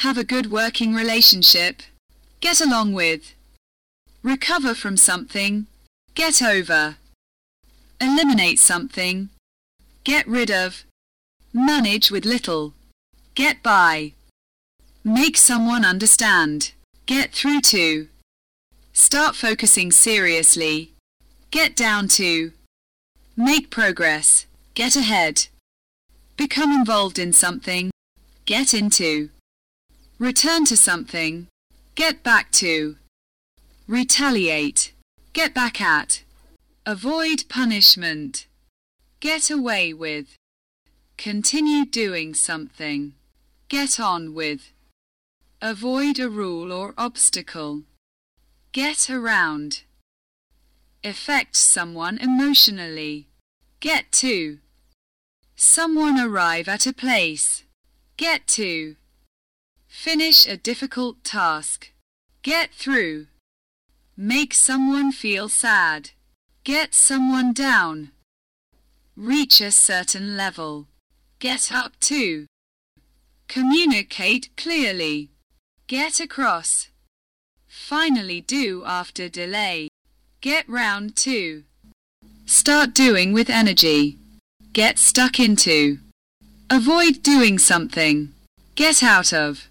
Have a good working relationship. Get along with. Recover from something. Get over. Eliminate something. Get rid of. Manage with little. Get by. Make someone understand. Get through to. Start focusing seriously. Get down to. Make progress. Get ahead. Become involved in something. Get into. Return to something. Get back to. Retaliate. Get back at. Avoid punishment. Get away with. Continue doing something. Get on with. Avoid a rule or obstacle. Get around. Affect someone emotionally. Get to. Someone arrive at a place. Get to. Finish a difficult task. Get through. Make someone feel sad. Get someone down. Reach a certain level. Get up to. Communicate clearly. Get across. Finally do after delay. Get round to. Start doing with energy. Get stuck into. Avoid doing something. Get out of.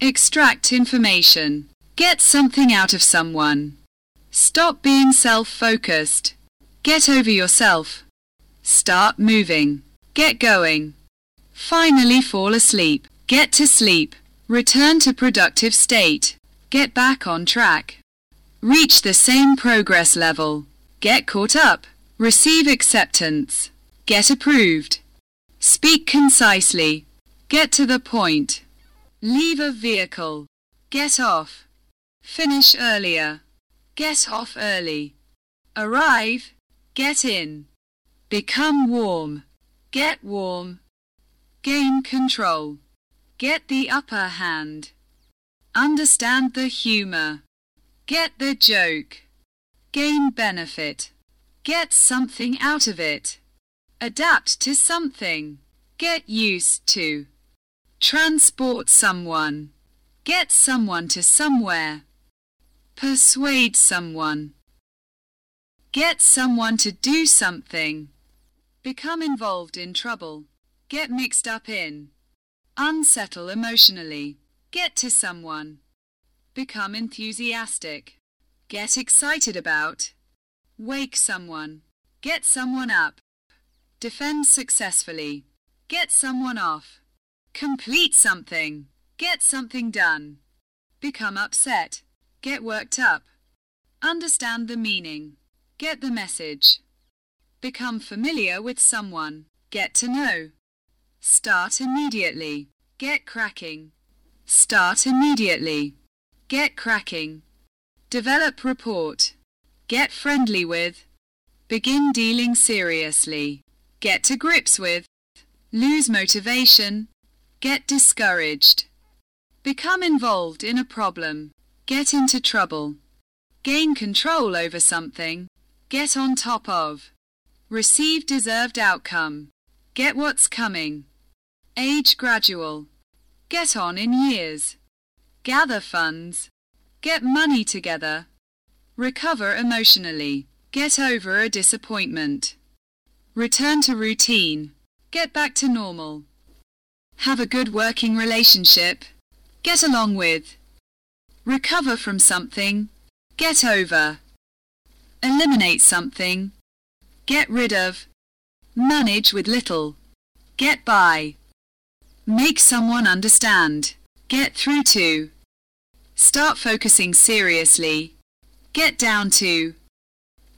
Extract information. Get something out of someone. Stop being self-focused. Get over yourself. Start moving. Get going. Finally fall asleep. Get to sleep. Return to productive state. Get back on track. Reach the same progress level. Get caught up. Receive acceptance. Get approved. Speak concisely. Get to the point. Leave a vehicle. Get off. Finish earlier. Get off early. Arrive. Get in. Become warm. Get warm. Gain control. Get the upper hand. Understand the humor. Get the joke. Gain benefit. Get something out of it. Adapt to something. Get used to. Transport someone. Get someone to somewhere. Persuade someone. Get someone to do something. Become involved in trouble. Get mixed up in. Unsettle emotionally. Get to someone. Become enthusiastic. Get excited about. Wake someone. Get someone up. Defend successfully. Get someone off. Complete something. Get something done. Become upset. Get worked up. Understand the meaning. Get the message. Become familiar with someone. Get to know. Start immediately. Get cracking. Start immediately. Get cracking. Develop report. Get friendly with. Begin dealing seriously. Get to grips with. Lose motivation. Get discouraged. Become involved in a problem. Get into trouble. Gain control over something. Get on top of. Receive deserved outcome. Get what's coming. Age gradual. Get on in years. Gather funds. Get money together. Recover emotionally. Get over a disappointment. Return to routine. Get back to normal. Have a good working relationship. Get along with. Recover from something. Get over. Eliminate something. Get rid of. Manage with little. Get by. Make someone understand. Get through to. Start focusing seriously. Get down to.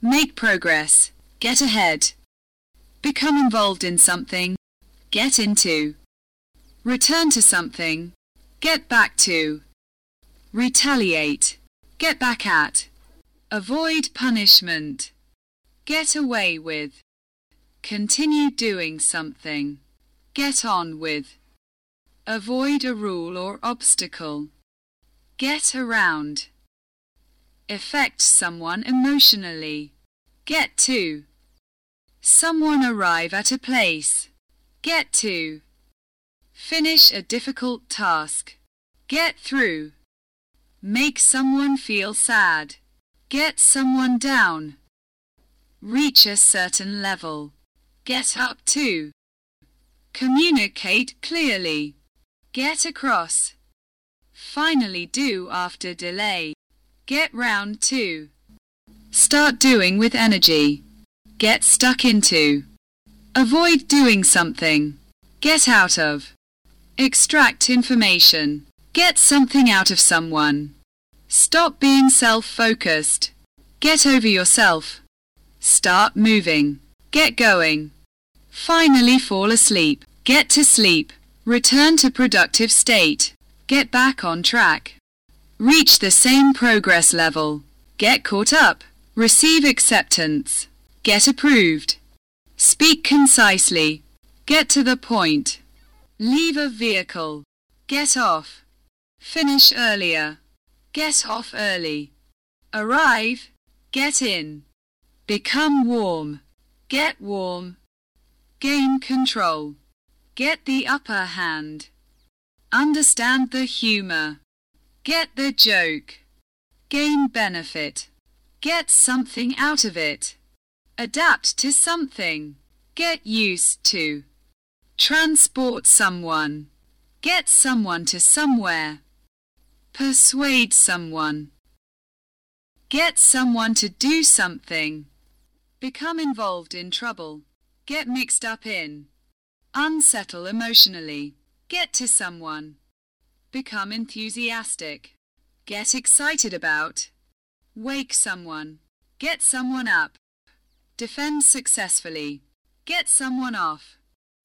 Make progress. Get ahead. Become involved in something. Get into. Return to something. Get back to. Retaliate. Get back at. Avoid punishment. Get away with. Continue doing something. Get on with. Avoid a rule or obstacle. Get around. Affect someone emotionally. Get to. Someone arrive at a place. Get to. Finish a difficult task. Get through. Make someone feel sad. Get someone down. Reach a certain level. Get up to. Communicate clearly. Get across. Finally do after delay. Get round to. Start doing with energy. Get stuck into. Avoid doing something. Get out of. Extract information. Get something out of someone. Stop being self-focused. Get over yourself. Start moving. Get going. Finally fall asleep. Get to sleep. Return to productive state. Get back on track. Reach the same progress level. Get caught up. Receive acceptance. Get approved. Speak concisely. Get to the point. Leave a vehicle. Get off. Finish earlier. Get off early. Arrive. Get in. Become warm. Get warm. Gain control. Get the upper hand. Understand the humor. Get the joke. Gain benefit. Get something out of it. Adapt to something. Get used to. Transport someone. Get someone to somewhere. Persuade someone. Get someone to do something. Become involved in trouble. Get mixed up in. Unsettle emotionally. Get to someone. Become enthusiastic. Get excited about. Wake someone. Get someone up. Defend successfully. Get someone off.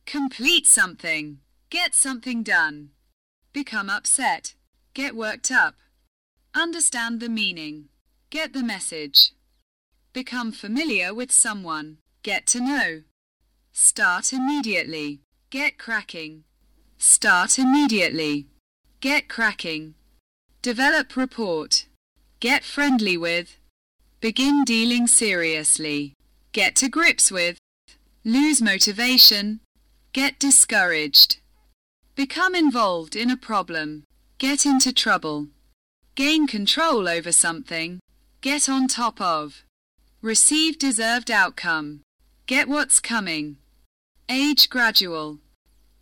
Complete something. Get something done. Become upset. Get worked up. Understand the meaning. Get the message. Become familiar with someone. Get to know. Start immediately. Get cracking. Start immediately. Get cracking. Develop report. Get friendly with. Begin dealing seriously. Get to grips with. Lose motivation. Get discouraged. Become involved in a problem. Get into trouble. Gain control over something. Get on top of. Receive deserved outcome. Get what's coming. Age gradual.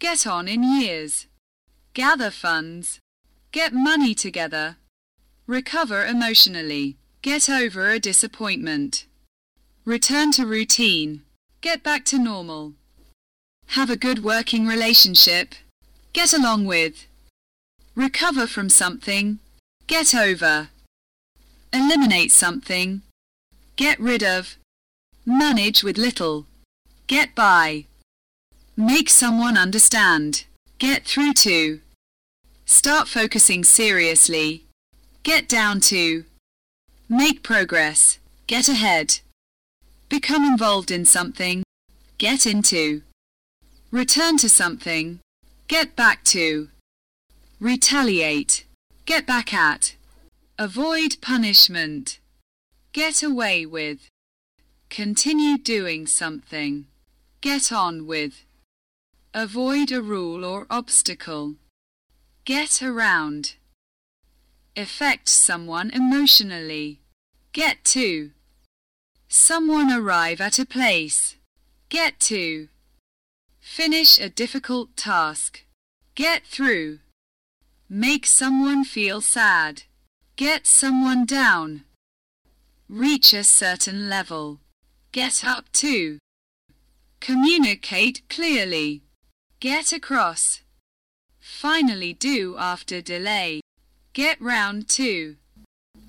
Get on in years. Gather funds. Get money together. Recover emotionally. Get over a disappointment. Return to routine. Get back to normal. Have a good working relationship. Get along with. Recover from something. Get over. Eliminate something. Get rid of. Manage with little. Get by. Make someone understand. Get through to. Start focusing seriously. Get down to. Make progress. Get ahead. Become involved in something. Get into. Return to something. Get back to. Retaliate. Get back at. Avoid punishment. Get away with. Continue doing something. Get on with. Avoid a rule or obstacle. Get around. Affect someone emotionally. Get to. Someone arrive at a place. Get to. Finish a difficult task. Get through. Make someone feel sad. Get someone down. Reach a certain level. Get up to. Communicate clearly. Get across. Finally do after delay. Get round to.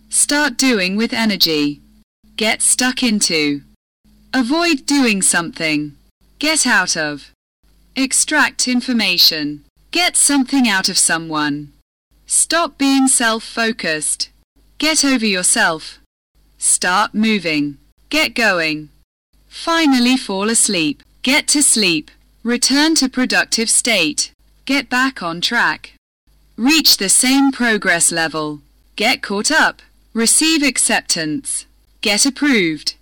Start doing with energy. Get stuck into. Avoid doing something. Get out of. Extract information. Get something out of someone. Stop being self-focused. Get over yourself. Start moving. Get going. Finally fall asleep. Get to sleep. Return to productive state. Get back on track. Reach the same progress level. Get caught up. Receive acceptance. Get approved.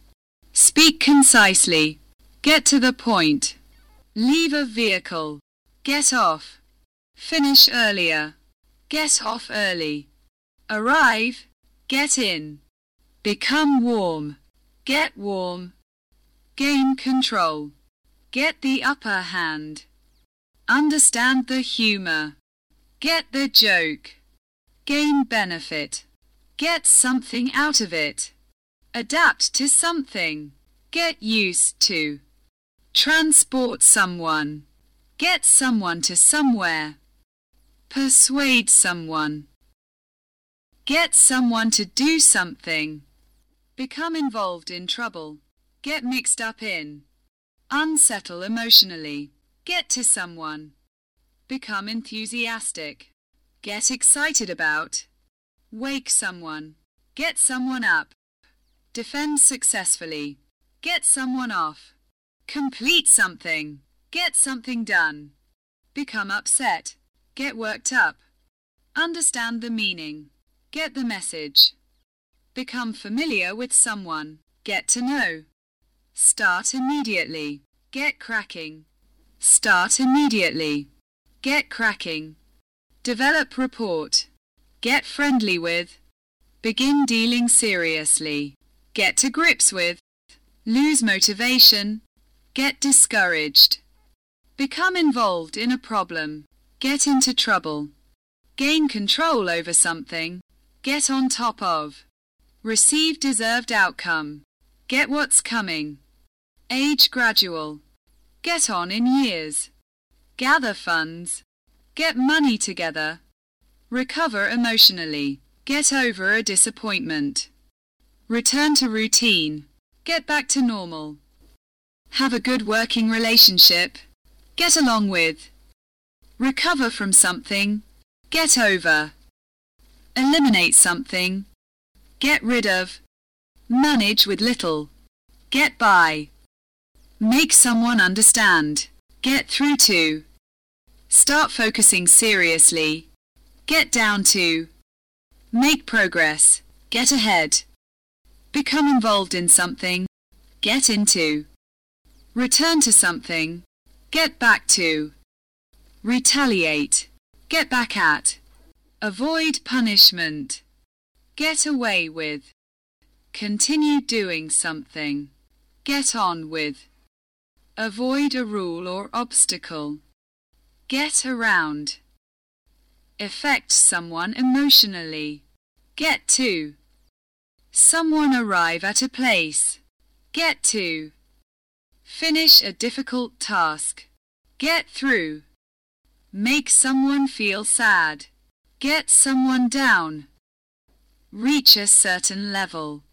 Speak concisely. Get to the point. Leave a vehicle. Get off. Finish earlier. get off early. Arrive, get in. Become warm, get warm. Gain control, get the upper hand. Understand the humor, get the joke. Gain benefit, get something out of it. Adapt to something, get used to. Transport someone, get someone to somewhere. Persuade someone. Get someone to do something. Become involved in trouble. Get mixed up in. Unsettle emotionally. Get to someone. Become enthusiastic. Get excited about. Wake someone. Get someone up. Defend successfully. Get someone off. Complete something. Get something done. Become upset. Get worked up. Understand the meaning. Get the message. Become familiar with someone. Get to know. Start immediately. Get cracking. Start immediately. Get cracking. Develop report. Get friendly with. Begin dealing seriously. Get to grips with. Lose motivation. Get discouraged. Become involved in a problem. Get into trouble. Gain control over something. Get on top of. Receive deserved outcome. Get what's coming. Age gradual. Get on in years. Gather funds. Get money together. Recover emotionally. Get over a disappointment. Return to routine. Get back to normal. Have a good working relationship. Get along with. Recover from something. Get over. Eliminate something. Get rid of. Manage with little. Get by. Make someone understand. Get through to. Start focusing seriously. Get down to. Make progress. Get ahead. Become involved in something. Get into. Return to something. Get back to. Retaliate. Get back at. Avoid punishment. Get away with. Continue doing something. Get on with. Avoid a rule or obstacle. Get around. Affect someone emotionally. Get to. Someone arrive at a place. Get to. Finish a difficult task. Get through. Make someone feel sad. Get someone down. Reach a certain level.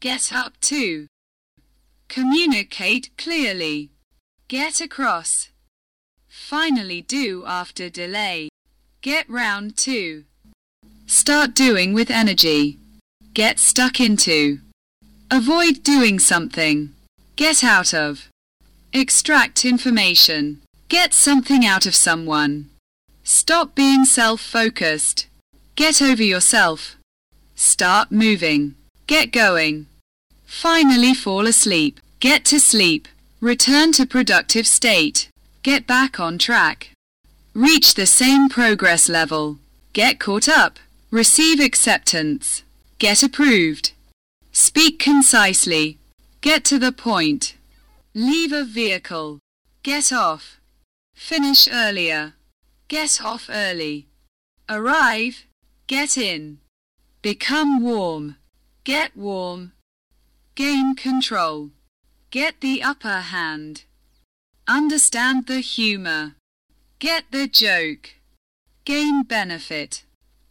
Get up to. Communicate clearly. Get across. Finally do after delay. Get round to. Start doing with energy. Get stuck into. Avoid doing something. Get out of. Extract information. Get something out of someone. Stop being self-focused. Get over yourself. Start moving. Get going. Finally fall asleep. Get to sleep. Return to productive state. Get back on track. Reach the same progress level. Get caught up. Receive acceptance. Get approved. Speak concisely. Get to the point. Leave a vehicle. Get off. Finish earlier. Get off early. Arrive. Get in. Become warm. Get warm. Gain control. Get the upper hand. Understand the humor. Get the joke. Gain benefit.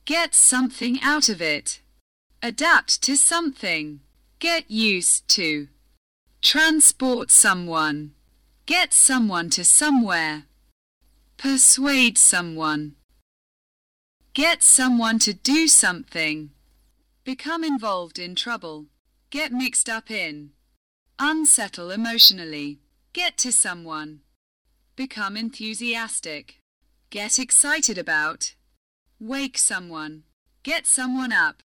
Get something out of it. Adapt to something. Get used to. Transport someone. Get someone to somewhere. Persuade someone. Get someone to do something. Become involved in trouble. Get mixed up in. Unsettle emotionally. Get to someone. Become enthusiastic. Get excited about. Wake someone. Get someone up.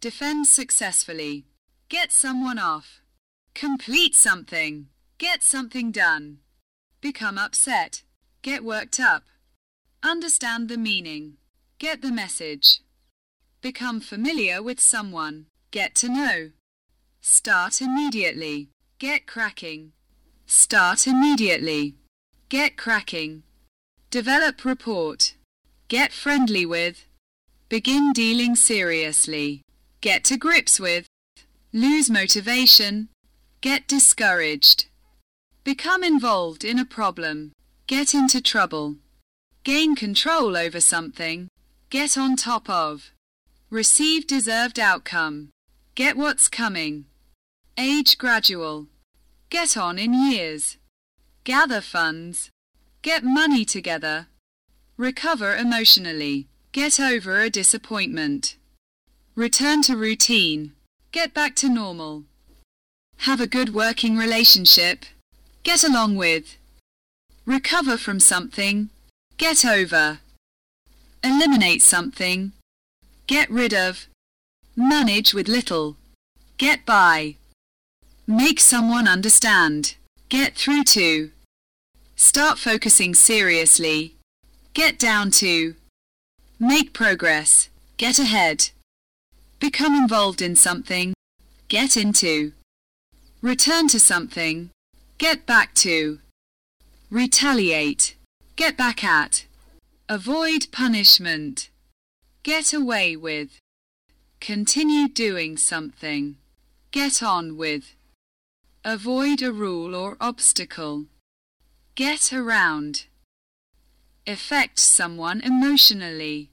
Defend successfully. Get someone off. Complete something. Get something done. Become upset. Get worked up. Understand the meaning. Get the message. Become familiar with someone. Get to know. Start immediately. Get cracking. Start immediately. Get cracking. Develop report. Get friendly with. Begin dealing seriously. Get to grips with. Lose motivation. Get discouraged. Become involved in a problem. Get into trouble. Gain control over something. Get on top of. Receive deserved outcome. Get what's coming. Age gradual. Get on in years. Gather funds. Get money together. Recover emotionally. Get over a disappointment. Return to routine. Get back to normal. Have a good working relationship. Get along with. Recover from something. Get over. Eliminate something. Get rid of. Manage with little. Get by. Make someone understand. Get through to. Start focusing seriously. Get down to. Make progress. Get ahead. Become involved in something. Get into. Return to something. Get back to. Retaliate. Get back at. Avoid punishment. Get away with. Continue doing something. Get on with. Avoid a rule or obstacle. Get around. Affect someone emotionally.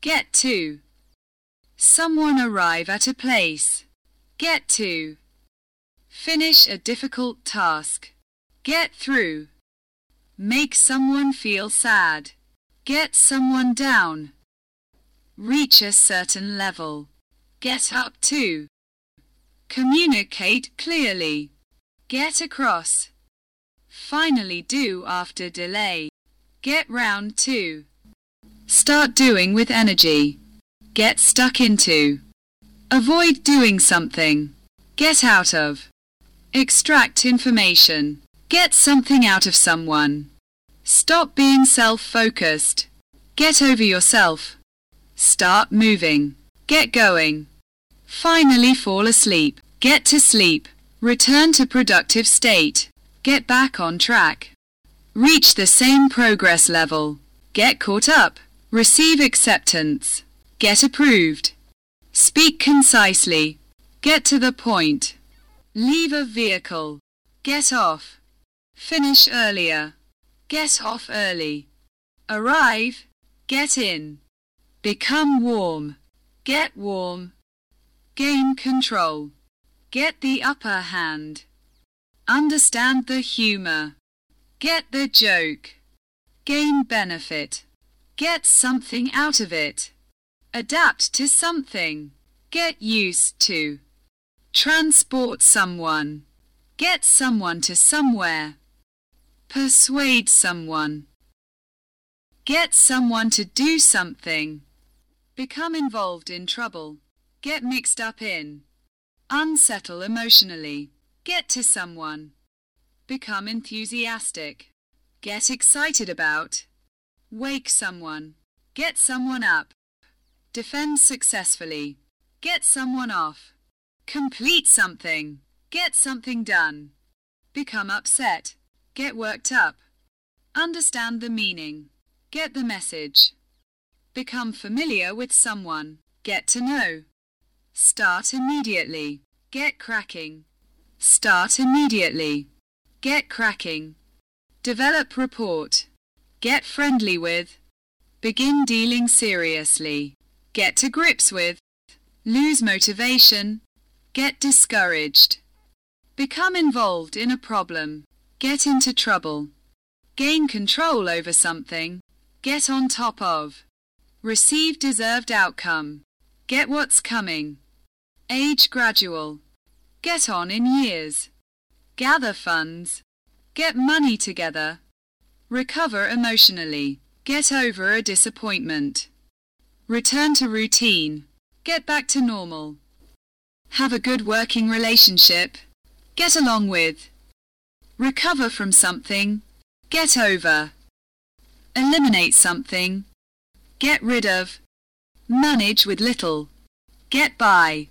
Get to. Someone arrive at a place. Get to. Finish a difficult task. Get through. Make someone feel sad. Get someone down. Reach a certain level. Get up to. Communicate clearly. Get across. Finally do after delay. Get round to. Start doing with energy. Get stuck into. Avoid doing something. Get out of. Extract information. Get something out of someone. Stop being self-focused. Get over yourself. Start moving. Get going. Finally fall asleep. Get to sleep. Return to productive state. Get back on track. Reach the same progress level. Get caught up. Receive acceptance. Get approved. Speak concisely. Get to the point. Leave a vehicle. Get off. Finish earlier. Get off early. Arrive. Get in. Become warm. Get warm. Gain control. Get the upper hand. Understand the humor. Get the joke. Gain benefit. Get something out of it. Adapt to something. Get used to. Transport someone. Get someone to somewhere. Persuade someone. Get someone to do something. Become involved in trouble. Get mixed up in. Unsettle emotionally. Get to someone. Become enthusiastic. Get excited about. Wake someone. Get someone up. Defend successfully. Get someone off. Complete something. Get something done. Become upset. Get worked up. Understand the meaning. Get the message. Become familiar with someone. Get to know. Start immediately. Get cracking. Start immediately. Get cracking. Develop report. Get friendly with. Begin dealing seriously. Get to grips with. Lose motivation. Get discouraged. Become involved in a problem. Get into trouble. Gain control over something. Get on top of. Receive deserved outcome. Get what's coming. Age gradual. Get on in years. Gather funds. Get money together. Recover emotionally. Get over a disappointment. Return to routine. Get back to normal. Have a good working relationship. Get along with. Recover from something. Get over. Eliminate something. Get rid of. Manage with little. Get by.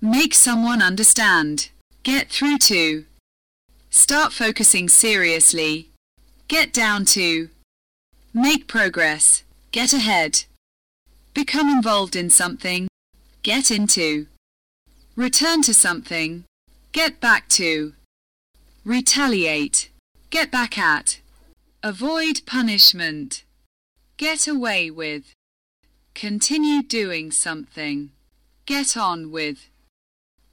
Make someone understand. Get through to. Start focusing seriously. Get down to. Make progress. Get ahead. Become involved in something. Get into. Return to something. Get back to. Retaliate. Get back at. Avoid punishment. Get away with. Continue doing something. Get on with.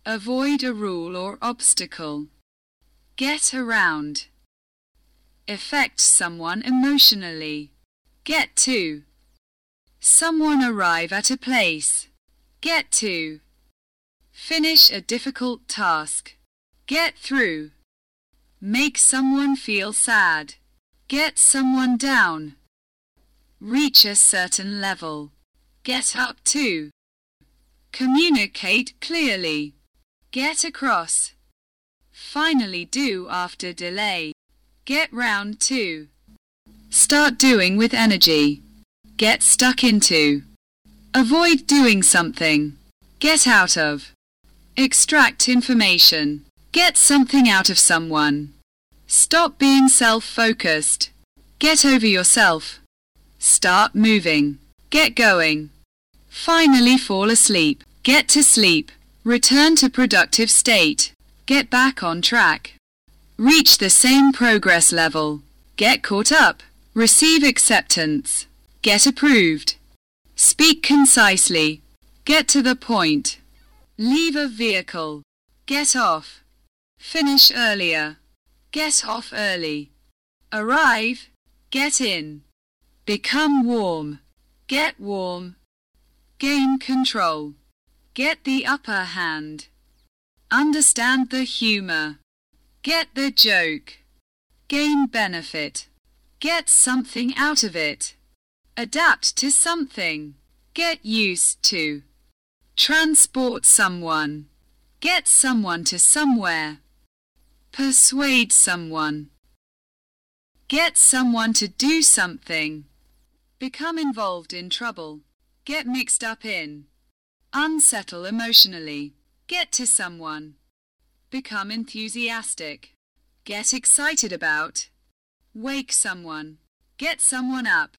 Avoid a rule or obstacle. Get around. Affect someone emotionally. Get to. Someone arrive at a place. Get to. Finish a difficult task. Get through. Make someone feel sad. Get someone down. Reach a certain level. Get up to. Communicate clearly. Get across. Finally do after delay. Get round to. Start doing with energy. Get stuck into. Avoid doing something. Get out of. Extract information. Get something out of someone. Stop being self-focused. Get over yourself. Start moving. Get going. Finally fall asleep. Get to sleep. Return to productive state. Get back on track. Reach the same progress level. Get caught up. Receive acceptance. Get approved. Speak concisely. Get to the point. Leave a vehicle. Get off. Finish earlier. Get off early. Arrive. Get in. Become warm. Get warm. Gain control. Get the upper hand. Understand the humor. Get the joke. Gain benefit. Get something out of it. Adapt to something. Get used to. Transport someone. Get someone to somewhere. Persuade someone. Get someone to do something. Become involved in trouble. Get mixed up in. Unsettle emotionally. Get to someone. Become enthusiastic. Get excited about. Wake someone. Get someone up.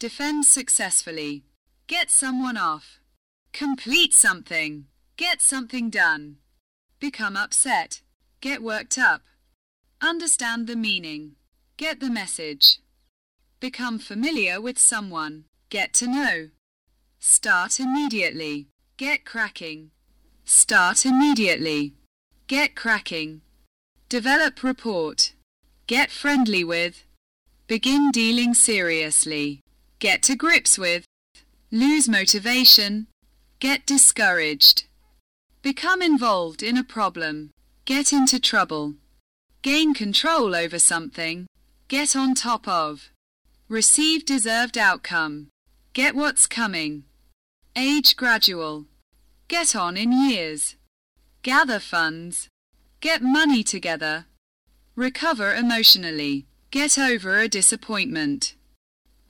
Defend successfully. Get someone off. Complete something. Get something done. Become upset. Get worked up. Understand the meaning. Get the message. Become familiar with someone. Get to know. Start immediately. Get cracking. Start immediately. Get cracking. Develop report. Get friendly with. Begin dealing seriously. Get to grips with. Lose motivation. Get discouraged. Become involved in a problem. Get into trouble. Gain control over something. Get on top of. Receive deserved outcome. Get what's coming. Age gradual. Get on in years. Gather funds. Get money together. Recover emotionally. Get over a disappointment.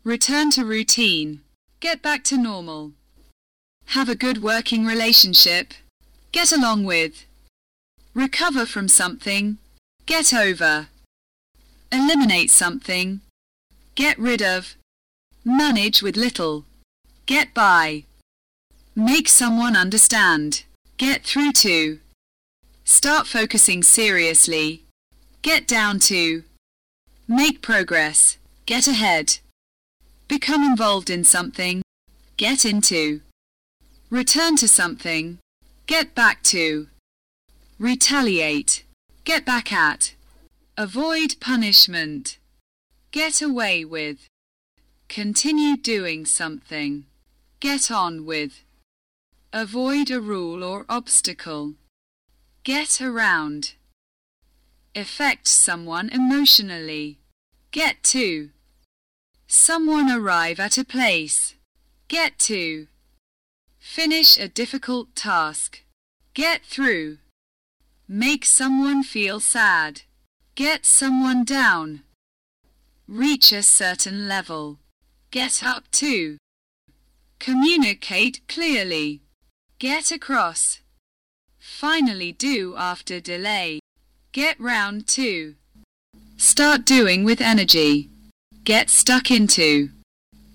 Return to routine. Get back to normal. Have a good working relationship. Get along with. Recover from something. Get over. Eliminate something. Get rid of. Manage with little. Get by. Make someone understand. Get through to. Start focusing seriously. Get down to. Make progress. Get ahead. Become involved in something. Get into. Return to something. Get back to. Retaliate. Get back at. Avoid punishment. Get away with. Continue doing something. Get on with. Avoid a rule or obstacle. Get around. Affect someone emotionally. Get to. Someone arrive at a place. Get to. Finish a difficult task. Get through. Make someone feel sad. Get someone down. Reach a certain level. Get up to. Communicate clearly. Get across. Finally do after delay. Get round to. Start doing with energy. Get stuck into.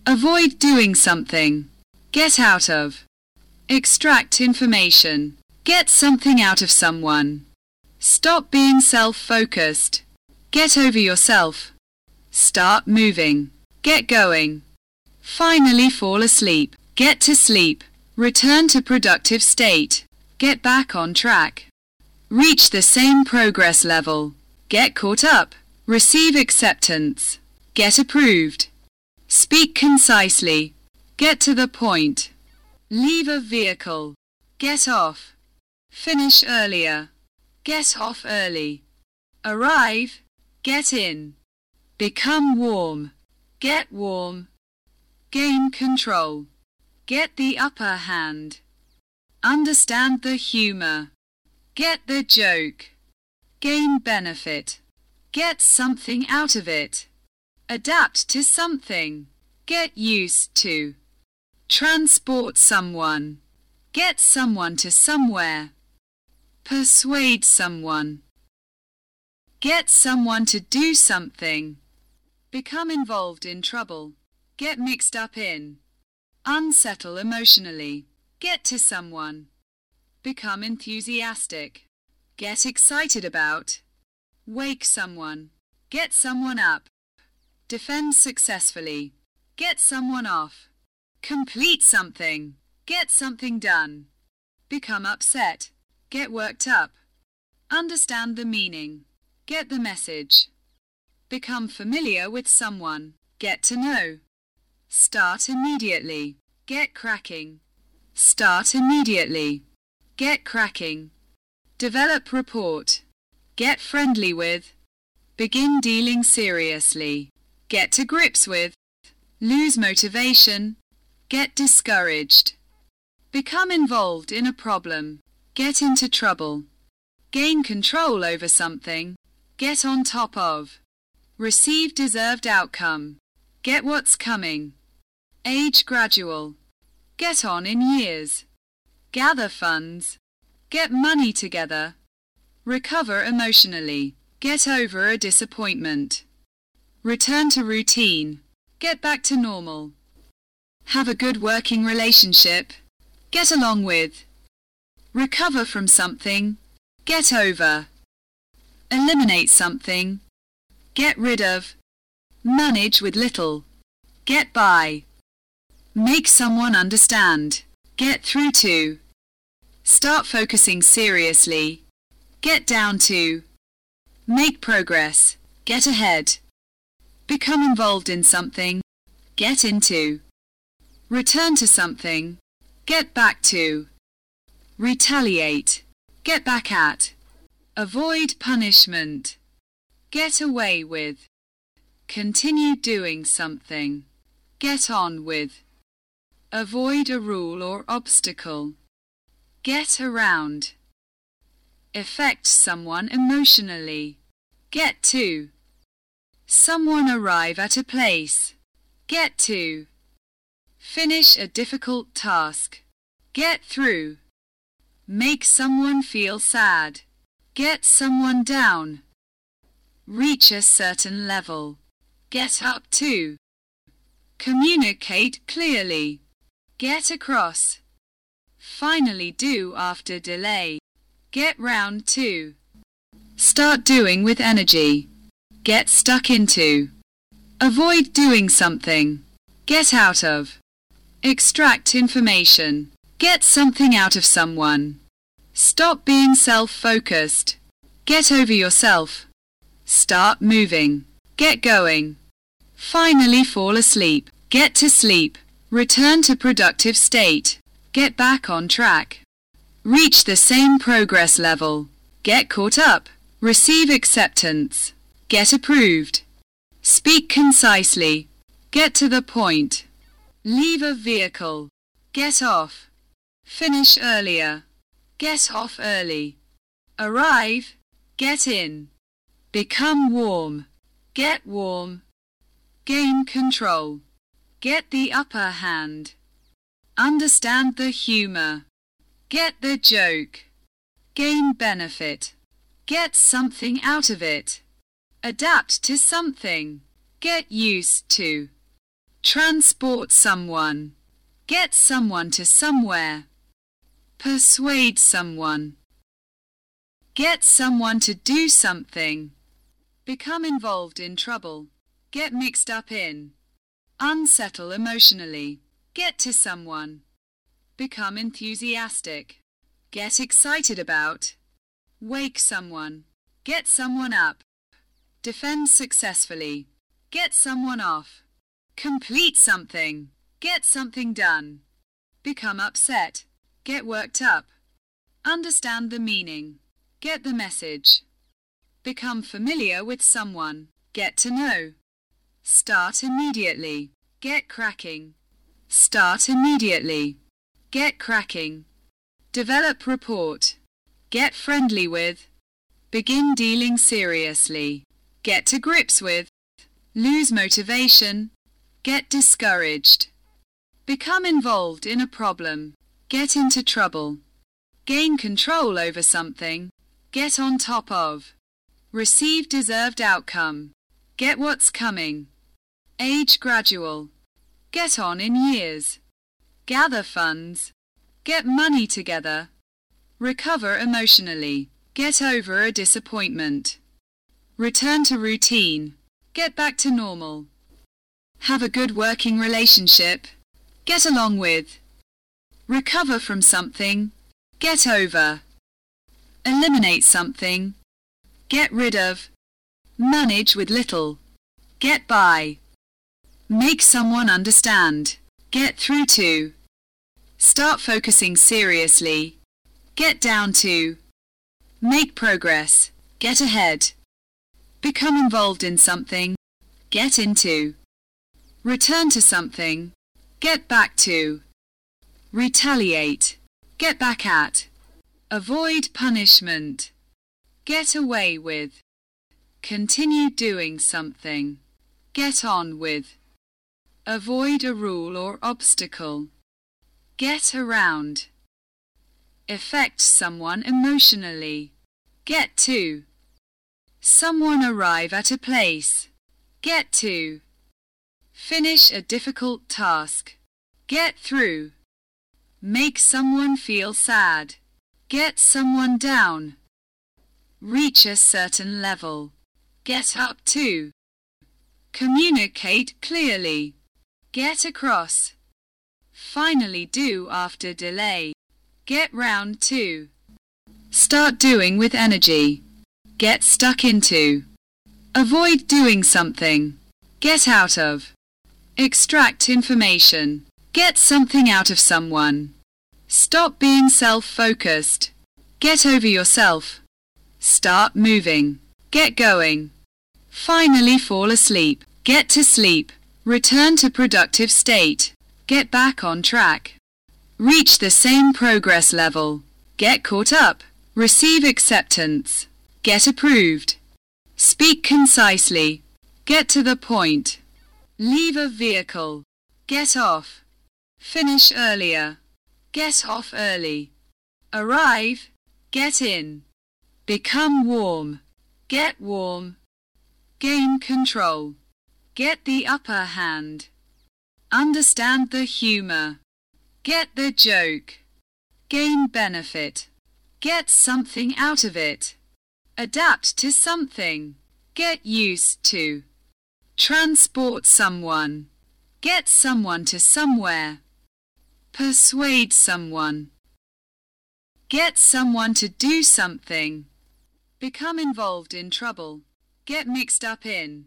Avoid doing something. Get out of. Extract information. Get something out of someone. Stop being self-focused. Get over yourself. Start moving. Get going. Finally fall asleep. Get to sleep. Return to productive state. Get back on track. Reach the same progress level. Get caught up. Receive acceptance. Get approved. Speak concisely. Get to the point. Leave a vehicle. Get off. Finish earlier. Get off early. Arrive. Get in. Become warm. Get warm. Gain control. Get the upper hand. Understand the humor. Get the joke. Gain benefit. Get something out of it. Adapt to something. Get used to. Transport someone. Get someone to somewhere. Persuade someone. Get someone to do something. Become involved in trouble. Get mixed up in. Unsettle emotionally. Get to someone. Become enthusiastic. Get excited about. Wake someone. Get someone up. Defend successfully. Get someone off. Complete something. Get something done. Become upset. Get worked up. Understand the meaning. Get the message. Become familiar with someone. Get to know. Start immediately. Get cracking. Start immediately. Get cracking. Develop report. Get friendly with. Begin dealing seriously. Get to grips with. Lose motivation. Get discouraged. Become involved in a problem. Get into trouble. Gain control over something. Get on top of. Receive deserved outcome. Get what's coming. Age gradual. Get on in years. Gather funds. Get money together. Recover emotionally. Get over a disappointment. Return to routine. Get back to normal. Have a good working relationship. Get along with. Recover from something. Get over. Eliminate something. Get rid of. Manage with little. Get by. Make someone understand. Get through to. Start focusing seriously. Get down to. Make progress. Get ahead. Become involved in something. Get into. Return to something. Get back to. Retaliate. Get back at. Avoid punishment. Get away with. Continue doing something. Get on with. Avoid a rule or obstacle. Get around. Affect someone emotionally. Get to. Someone arrive at a place. Get to. Finish a difficult task. Get through. Make someone feel sad. Get someone down. Reach a certain level. Get up to. Communicate clearly. Get across. Finally do after delay. Get round to. Start doing with energy. Get stuck into. Avoid doing something. Get out of. Extract information. Get something out of someone. Stop being self-focused. Get over yourself. Start moving. Get going. Finally fall asleep. Get to sleep. Return to productive state. Get back on track. Reach the same progress level. Get caught up. Receive acceptance. Get approved. Speak concisely. Get to the point. Leave a vehicle. Get off. Finish earlier. Get off early. Arrive. Get in. Become warm. Get warm. Gain control. Get the upper hand. Understand the humor. Get the joke. Gain benefit. Get something out of it. Adapt to something. Get used to. Transport someone. Get someone to somewhere. Persuade someone. Get someone to do something. Become involved in trouble. Get mixed up in. Unsettle emotionally. Get to someone. Become enthusiastic. Get excited about. Wake someone. Get someone up. Defend successfully. Get someone off. Complete something. Get something done. Become upset. Get worked up. Understand the meaning. Get the message. Become familiar with someone. Get to know. Start immediately. Get cracking. Start immediately. Get cracking. Develop report. Get friendly with. Begin dealing seriously. Get to grips with. Lose motivation. Get discouraged. Become involved in a problem. Get into trouble. Gain control over something. Get on top of. Receive deserved outcome. Get what's coming. Age gradual. Get on in years. Gather funds. Get money together. Recover emotionally. Get over a disappointment. Return to routine. Get back to normal. Have a good working relationship. Get along with. Recover from something. Get over. Eliminate something. Get rid of. Manage with little. Get by. Make someone understand. Get through to. Start focusing seriously. Get down to. Make progress. Get ahead. Become involved in something. Get into. Return to something. Get back to. Retaliate. Get back at. Avoid punishment. Get away with. Continue doing something. Get on with. Avoid a rule or obstacle. Get around. Affect someone emotionally. Get to. Someone arrive at a place. Get to. Finish a difficult task. Get through. Make someone feel sad. Get someone down. Reach a certain level. Get up to. Communicate clearly. Get across. Finally do after delay. Get round to. Start doing with energy. Get stuck into. Avoid doing something. Get out of. Extract information. Get something out of someone. Stop being self-focused. Get over yourself. Start moving. Get going. Finally fall asleep. Get to sleep. Return to productive state. Get back on track. Reach the same progress level. Get caught up. Receive acceptance. Get approved. Speak concisely. Get to the point. Leave a vehicle. Get off. Finish earlier. Get off early. Arrive. Get in. Become warm. Get warm. Gain control. Get the upper hand. Understand the humor. Get the joke. Gain benefit. Get something out of it. Adapt to something. Get used to. Transport someone. Get someone to somewhere. Persuade someone. Get someone to do something. Become involved in trouble. Get mixed up in.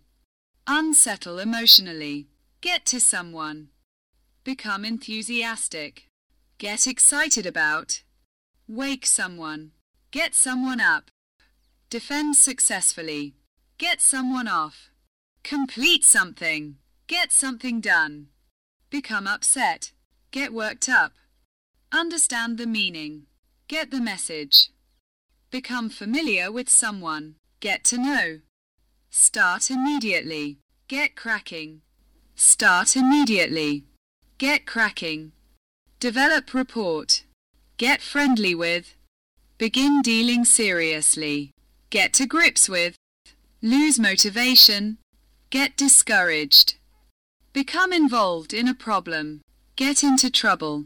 Unsettle emotionally. Get to someone. Become enthusiastic. Get excited about. Wake someone. Get someone up. Defend successfully. Get someone off. Complete something. Get something done. Become upset. Get worked up. Understand the meaning. Get the message. Become familiar with someone. Get to know. Start immediately. Get cracking. Start immediately. Get cracking. develop report, get friendly with, begin dealing seriously, get to grips with, lose motivation, get discouraged, become involved in a problem, get into trouble,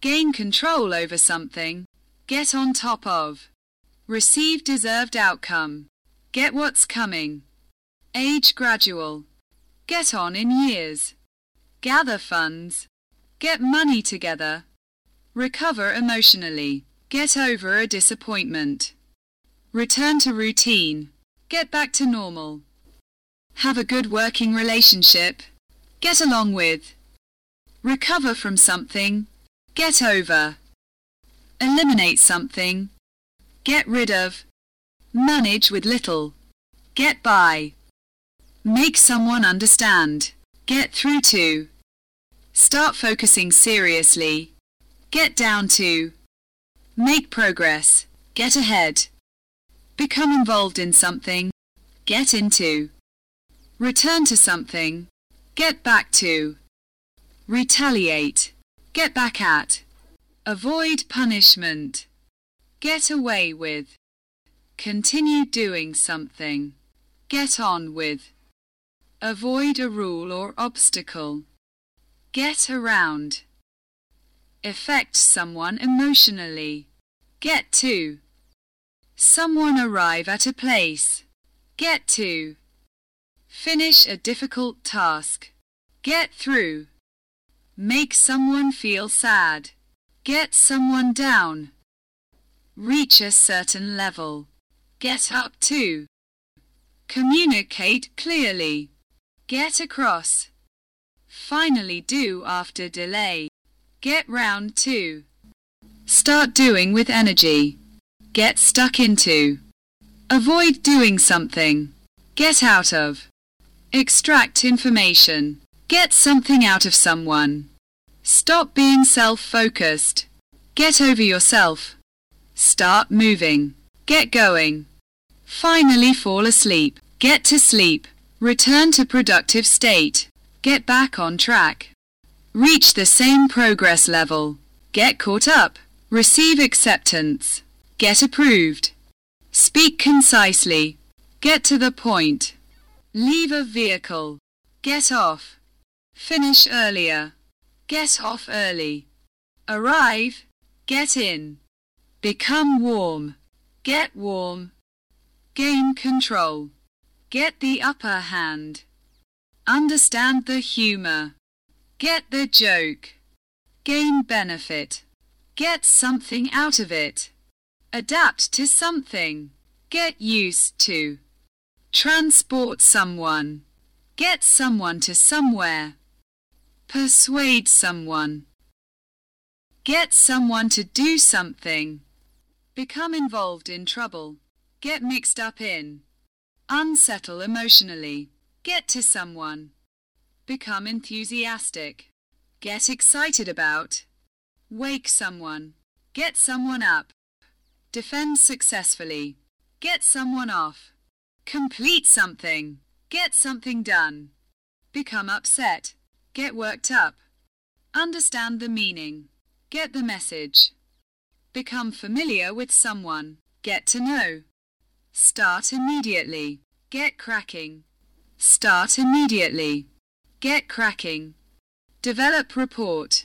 gain control over something, get on top of, receive deserved outcome, get what's coming, age gradual, get on in years, gather funds, get money together, recover emotionally, get over a disappointment, return to routine, get back to normal, have a good working relationship, get along with, recover from something, get over, eliminate something, get rid of, manage with little, get by, make someone understand, get through to, start focusing seriously, get down to, make progress, get ahead, become involved in something, get into, return to something, get back to, retaliate, get back at, avoid punishment, get away with, continue doing something, get on with, avoid a rule or obstacle, get around, affect someone emotionally, get to, someone arrive at a place, get to, finish a difficult task, get through, make someone feel sad, get someone down, reach a certain level, get up to, communicate clearly, get across, finally do after delay, get round to, start doing with energy, get stuck into, avoid doing something, get out of, extract information, get something out of someone, stop being self-focused, get over yourself, start moving, get going, finally fall asleep, get to sleep, return to productive state, get back on track, reach the same progress level, get caught up, receive acceptance, get approved, speak concisely, get to the point, leave a vehicle, get off, finish earlier, get off early, arrive, get in, become warm, get warm, gain control, get the upper hand, understand the humor, get the joke, gain benefit, get something out of it, adapt to something, get used to, transport someone, get someone to somewhere, persuade someone, get someone to do something, become involved in trouble, get mixed up in, unsettle emotionally, get to someone, become enthusiastic, get excited about, wake someone, get someone up, defend successfully, get someone off, complete something, get something done, become upset, get worked up, understand the meaning, get the message, become familiar with someone, get to know, start immediately, get cracking, start immediately, get cracking, develop report,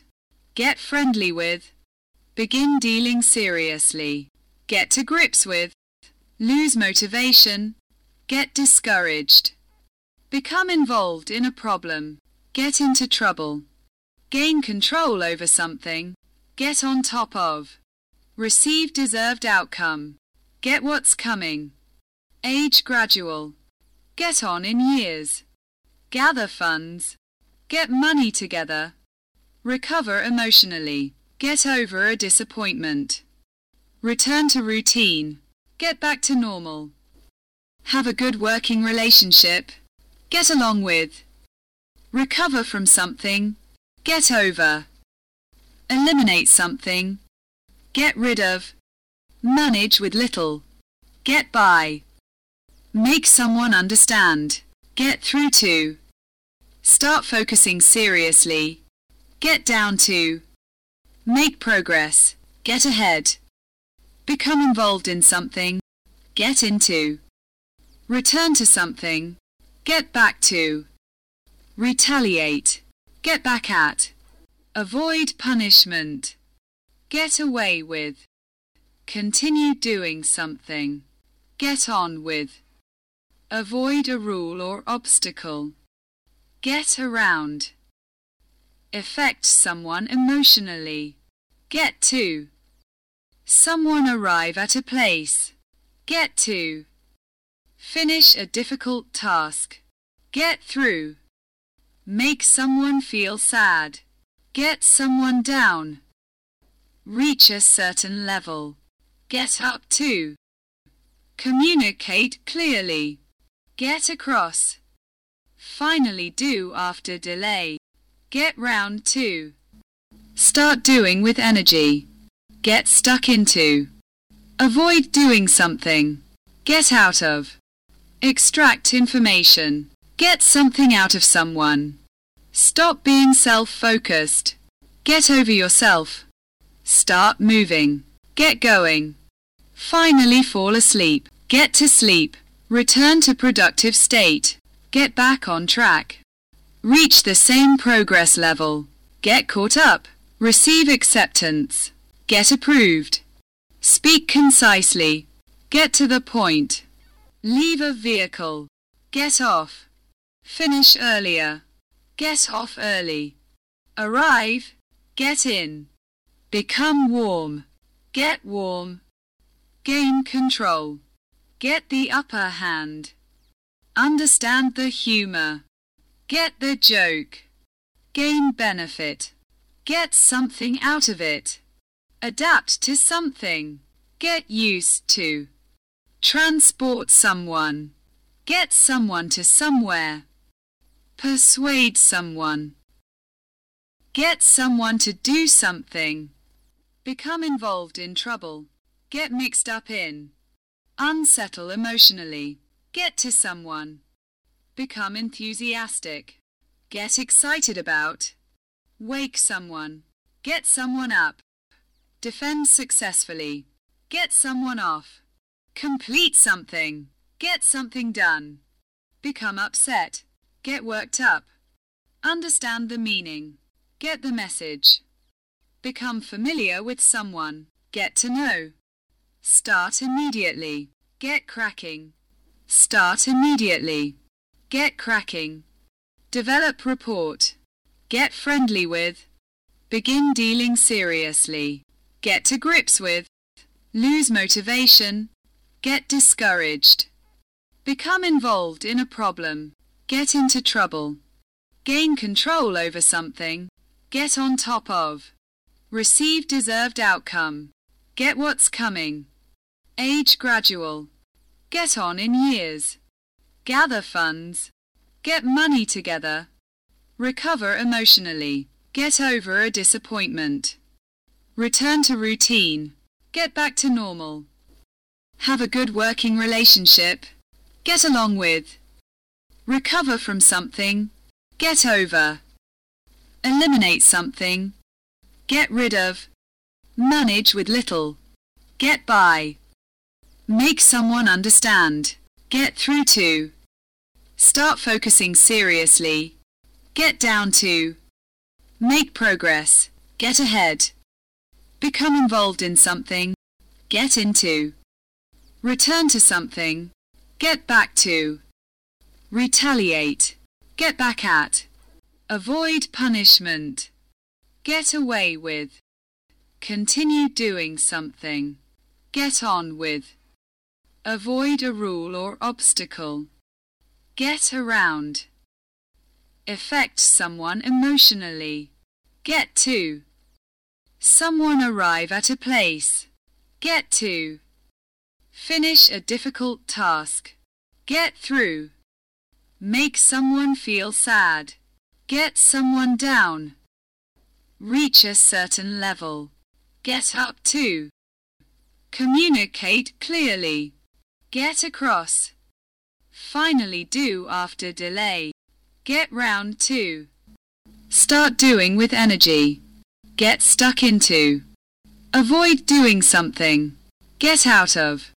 get friendly with, begin dealing seriously, get to grips with, lose motivation, get discouraged, become involved in a problem, get into trouble, gain control over something, get on top of, receive deserved outcome, get what's coming, age gradual, Get on in years. Gather funds. Get money together. Recover emotionally. Get over a disappointment. Return to routine. Get back to normal. Have a good working relationship. Get along with. Recover from something. Get over. Eliminate something. Get rid of. Manage with little. Get by. Make someone understand. Get through to. Start focusing seriously. Get down to. Make progress. Get ahead. Become involved in something. Get into. Return to something. Get back to. Retaliate. Get back at. Avoid punishment. Get away with. Continue doing something. Get on with. Avoid a rule or obstacle. Get around. Affect someone emotionally. Get to. Someone arrive at a place. Get to. Finish a difficult task. Get through. Make someone feel sad. Get someone down. Reach a certain level. Get up to. Communicate clearly. Get across. Finally do after delay. Get round to. Start doing with energy. Get stuck into. Avoid doing something. Get out of. Extract information. Get something out of someone. Stop being self-focused. Get over yourself. Start moving. Get going. Finally fall asleep. Get to sleep. Return to productive state. Get back on track. Reach the same progress level. Get caught up. Receive acceptance. Get approved. Speak concisely. Get to the point. Leave a vehicle. Get off. Finish earlier. Get off early. Arrive. Get in. Become warm. Get warm. Gain control. Get the upper hand. Understand the humor. Get the joke. Gain benefit. Get something out of it. Adapt to something. Get used to. Transport someone. Get someone to somewhere. Persuade someone. Get someone to do something. Become involved in trouble. Get mixed up in. Unsettle emotionally. Get to someone. Become enthusiastic. Get excited about. Wake someone. Get someone up. Defend successfully. Get someone off. Complete something. Get something done. Become upset. Get worked up. Understand the meaning. Get the message. Become familiar with someone. Get to know. Start immediately. Get cracking. Start immediately. Get cracking. Develop report. Get friendly with. Begin dealing seriously. Get to grips with. Lose motivation. Get discouraged. Become involved in a problem. Get into trouble. Gain control over something. Get on top of. Receive deserved outcome. Get what's coming. Age gradual. Get on in years. Gather funds. Get money together. Recover emotionally. Get over a disappointment. Return to routine. Get back to normal. Have a good working relationship. Get along with. Recover from something. Get over. Eliminate something. Get rid of. Manage with little. Get by. Make someone understand. Get through to. Start focusing seriously. Get down to. Make progress. Get ahead. Become involved in something. Get into. Return to something. Get back to. Retaliate. Get back at. Avoid punishment. Get away with. Continue doing something. Get on with. Avoid a rule or obstacle. Get around. Affect someone emotionally. Get to. Someone arrive at a place. Get to. Finish a difficult task. Get through. Make someone feel sad. Get someone down. Reach a certain level. Get up to. Communicate clearly. Get across. Finally do after delay. Get round to. Start doing with energy. Get stuck into. Avoid doing something. Get out of.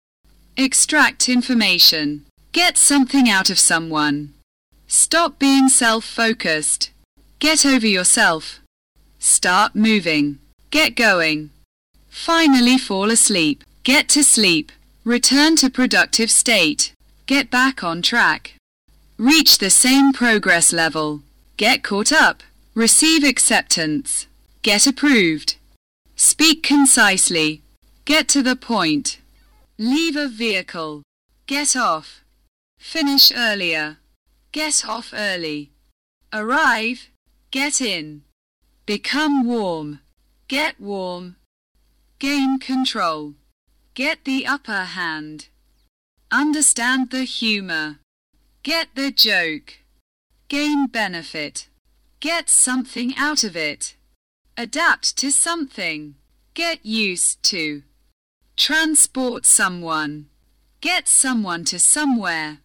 Extract information. Get something out of someone. Stop being self-focused. Get over yourself. Start moving. Get going. Finally fall asleep. Get to sleep. Return to productive state. Get back on track. Reach the same progress level. Get caught up. Receive acceptance. Get approved. Speak concisely. Get to the point. Leave a vehicle. Get off. Finish earlier. Get off early. Arrive. Get in. Become warm. Get warm. Gain control. Get the upper hand. Understand the humor. Get the joke. Gain benefit. Get something out of it. Adapt to something. Get used to. Transport someone. Get someone to somewhere.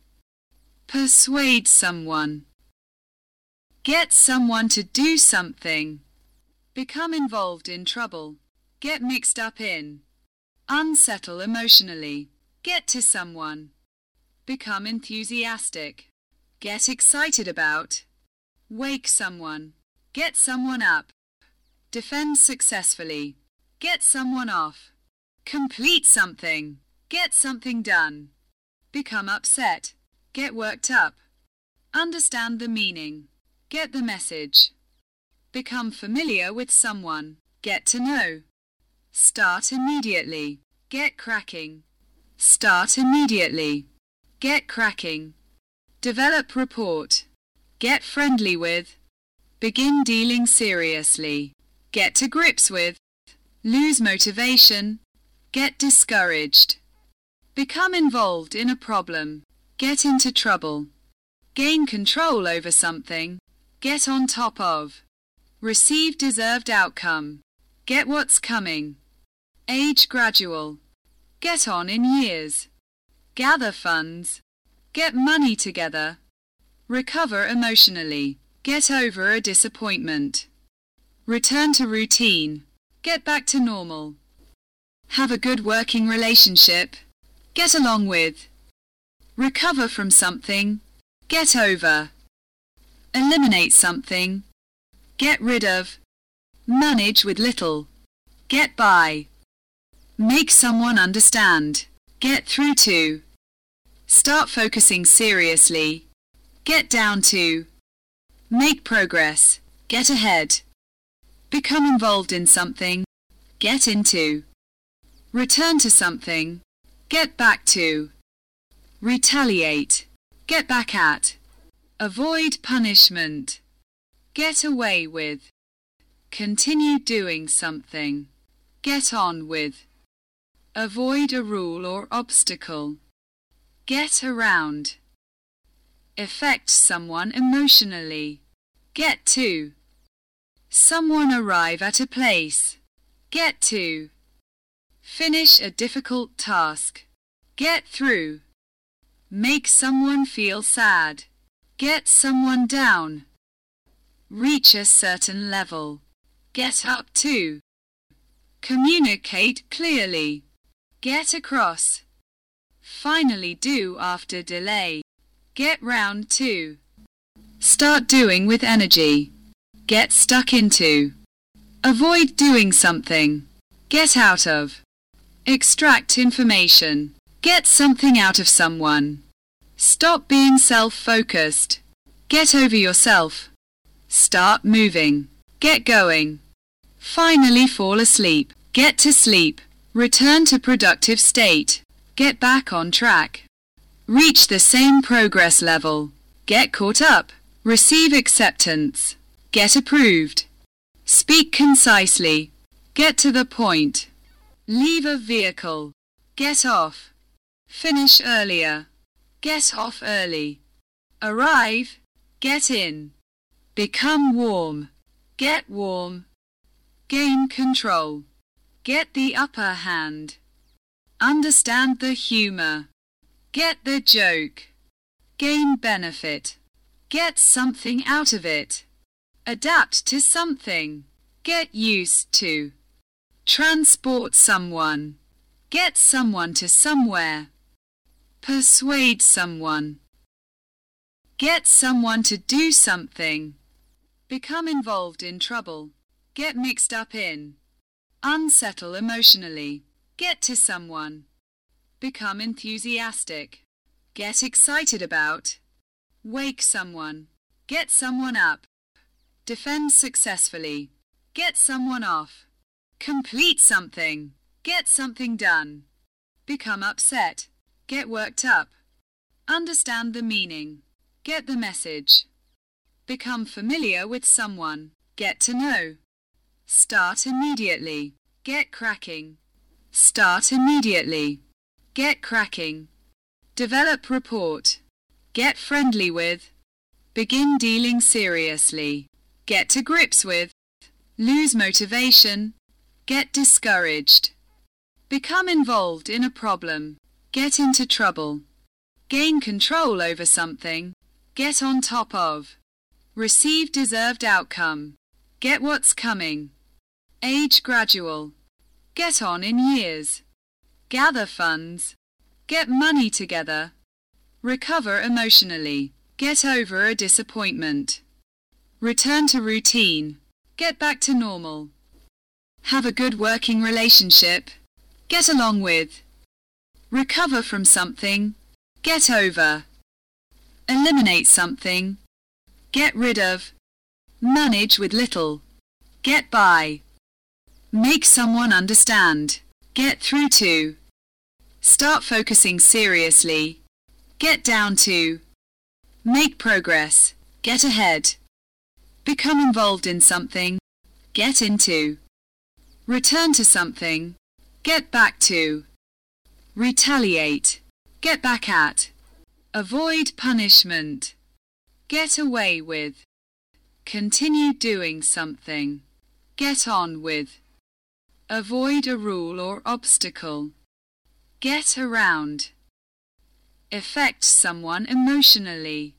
Persuade someone. Get someone to do something. Become involved in trouble. Get mixed up in. Unsettle emotionally. Get to someone. Become enthusiastic. Get excited about. Wake someone. Get someone up. Defend successfully. Get someone off. Complete something. Get something done. Become upset. Get worked up. Understand the meaning. Get the message. Become familiar with someone. Get to know. Start immediately. Get cracking. Start immediately. Get cracking. Develop report. Get friendly with. Begin dealing seriously. Get to grips with. Lose motivation. Get discouraged. Become involved in a problem. Get into trouble. Gain control over something. Get on top of. Receive deserved outcome. Get what's coming. Age gradual. Get on in years. Gather funds. Get money together. Recover emotionally. Get over a disappointment. Return to routine. Get back to normal. Have a good working relationship. Get along with. Recover from something. Get over. Eliminate something. Get rid of. Manage with little. Get by. Make someone understand. Get through to. Start focusing seriously. Get down to. Make progress. Get ahead. Become involved in something. Get into. Return to something. Get back to. Retaliate. Get back at. Avoid punishment. Get away with. Continue doing something. Get on with. Avoid a rule or obstacle. Get around. Affect someone emotionally. Get to. Someone arrive at a place. Get to. Finish a difficult task. Get through. Make someone feel sad. Get someone down. Reach a certain level. Get up to. Communicate clearly. Get across. Finally do after delay. Get round to. Start doing with energy. Get stuck into. Avoid doing something. Get out of. Extract information. Get something out of someone. Stop being self-focused. Get over yourself. Start moving. Get going. Finally fall asleep. Get to sleep. Return to productive state. Get back on track. Reach the same progress level. Get caught up. Receive acceptance. Get approved. Speak concisely. Get to the point. Leave a vehicle. Get off. Finish earlier. Get off early. Arrive. Get in. Become warm. Get warm. Gain control. Get the upper hand. Understand the humor. Get the joke. Gain benefit. Get something out of it. Adapt to something. Get used to. Transport someone. Get someone to somewhere. Persuade someone. Get someone to do something. Become involved in trouble. Get mixed up in. Unsettle emotionally. Get to someone. Become enthusiastic. Get excited about. Wake someone. Get someone up. Defend successfully. Get someone off. Complete something. Get something done. Become upset. Get worked up. Understand the meaning. Get the message. Become familiar with someone. Get to know. Start immediately. Get cracking. Start immediately. Get cracking. Develop report. Get friendly with. Begin dealing seriously. Get to grips with. Lose motivation. Get discouraged. Become involved in a problem. Get into trouble. Gain control over something. Get on top of. Receive deserved outcome. Get what's coming. Age gradual. Get on in years. Gather funds. Get money together. Recover emotionally. Get over a disappointment. Return to routine. Get back to normal. Have a good working relationship. Get along with. Recover from something. Get over. Eliminate something. Get rid of. Manage with little. Get by. Make someone understand. Get through to. Start focusing seriously. Get down to. Make progress. Get ahead. Become involved in something. Get into. Return to something. Get back to. Retaliate. Get back at. Avoid punishment. Get away with. Continue doing something. Get on with. Avoid a rule or obstacle. Get around. Affect someone emotionally.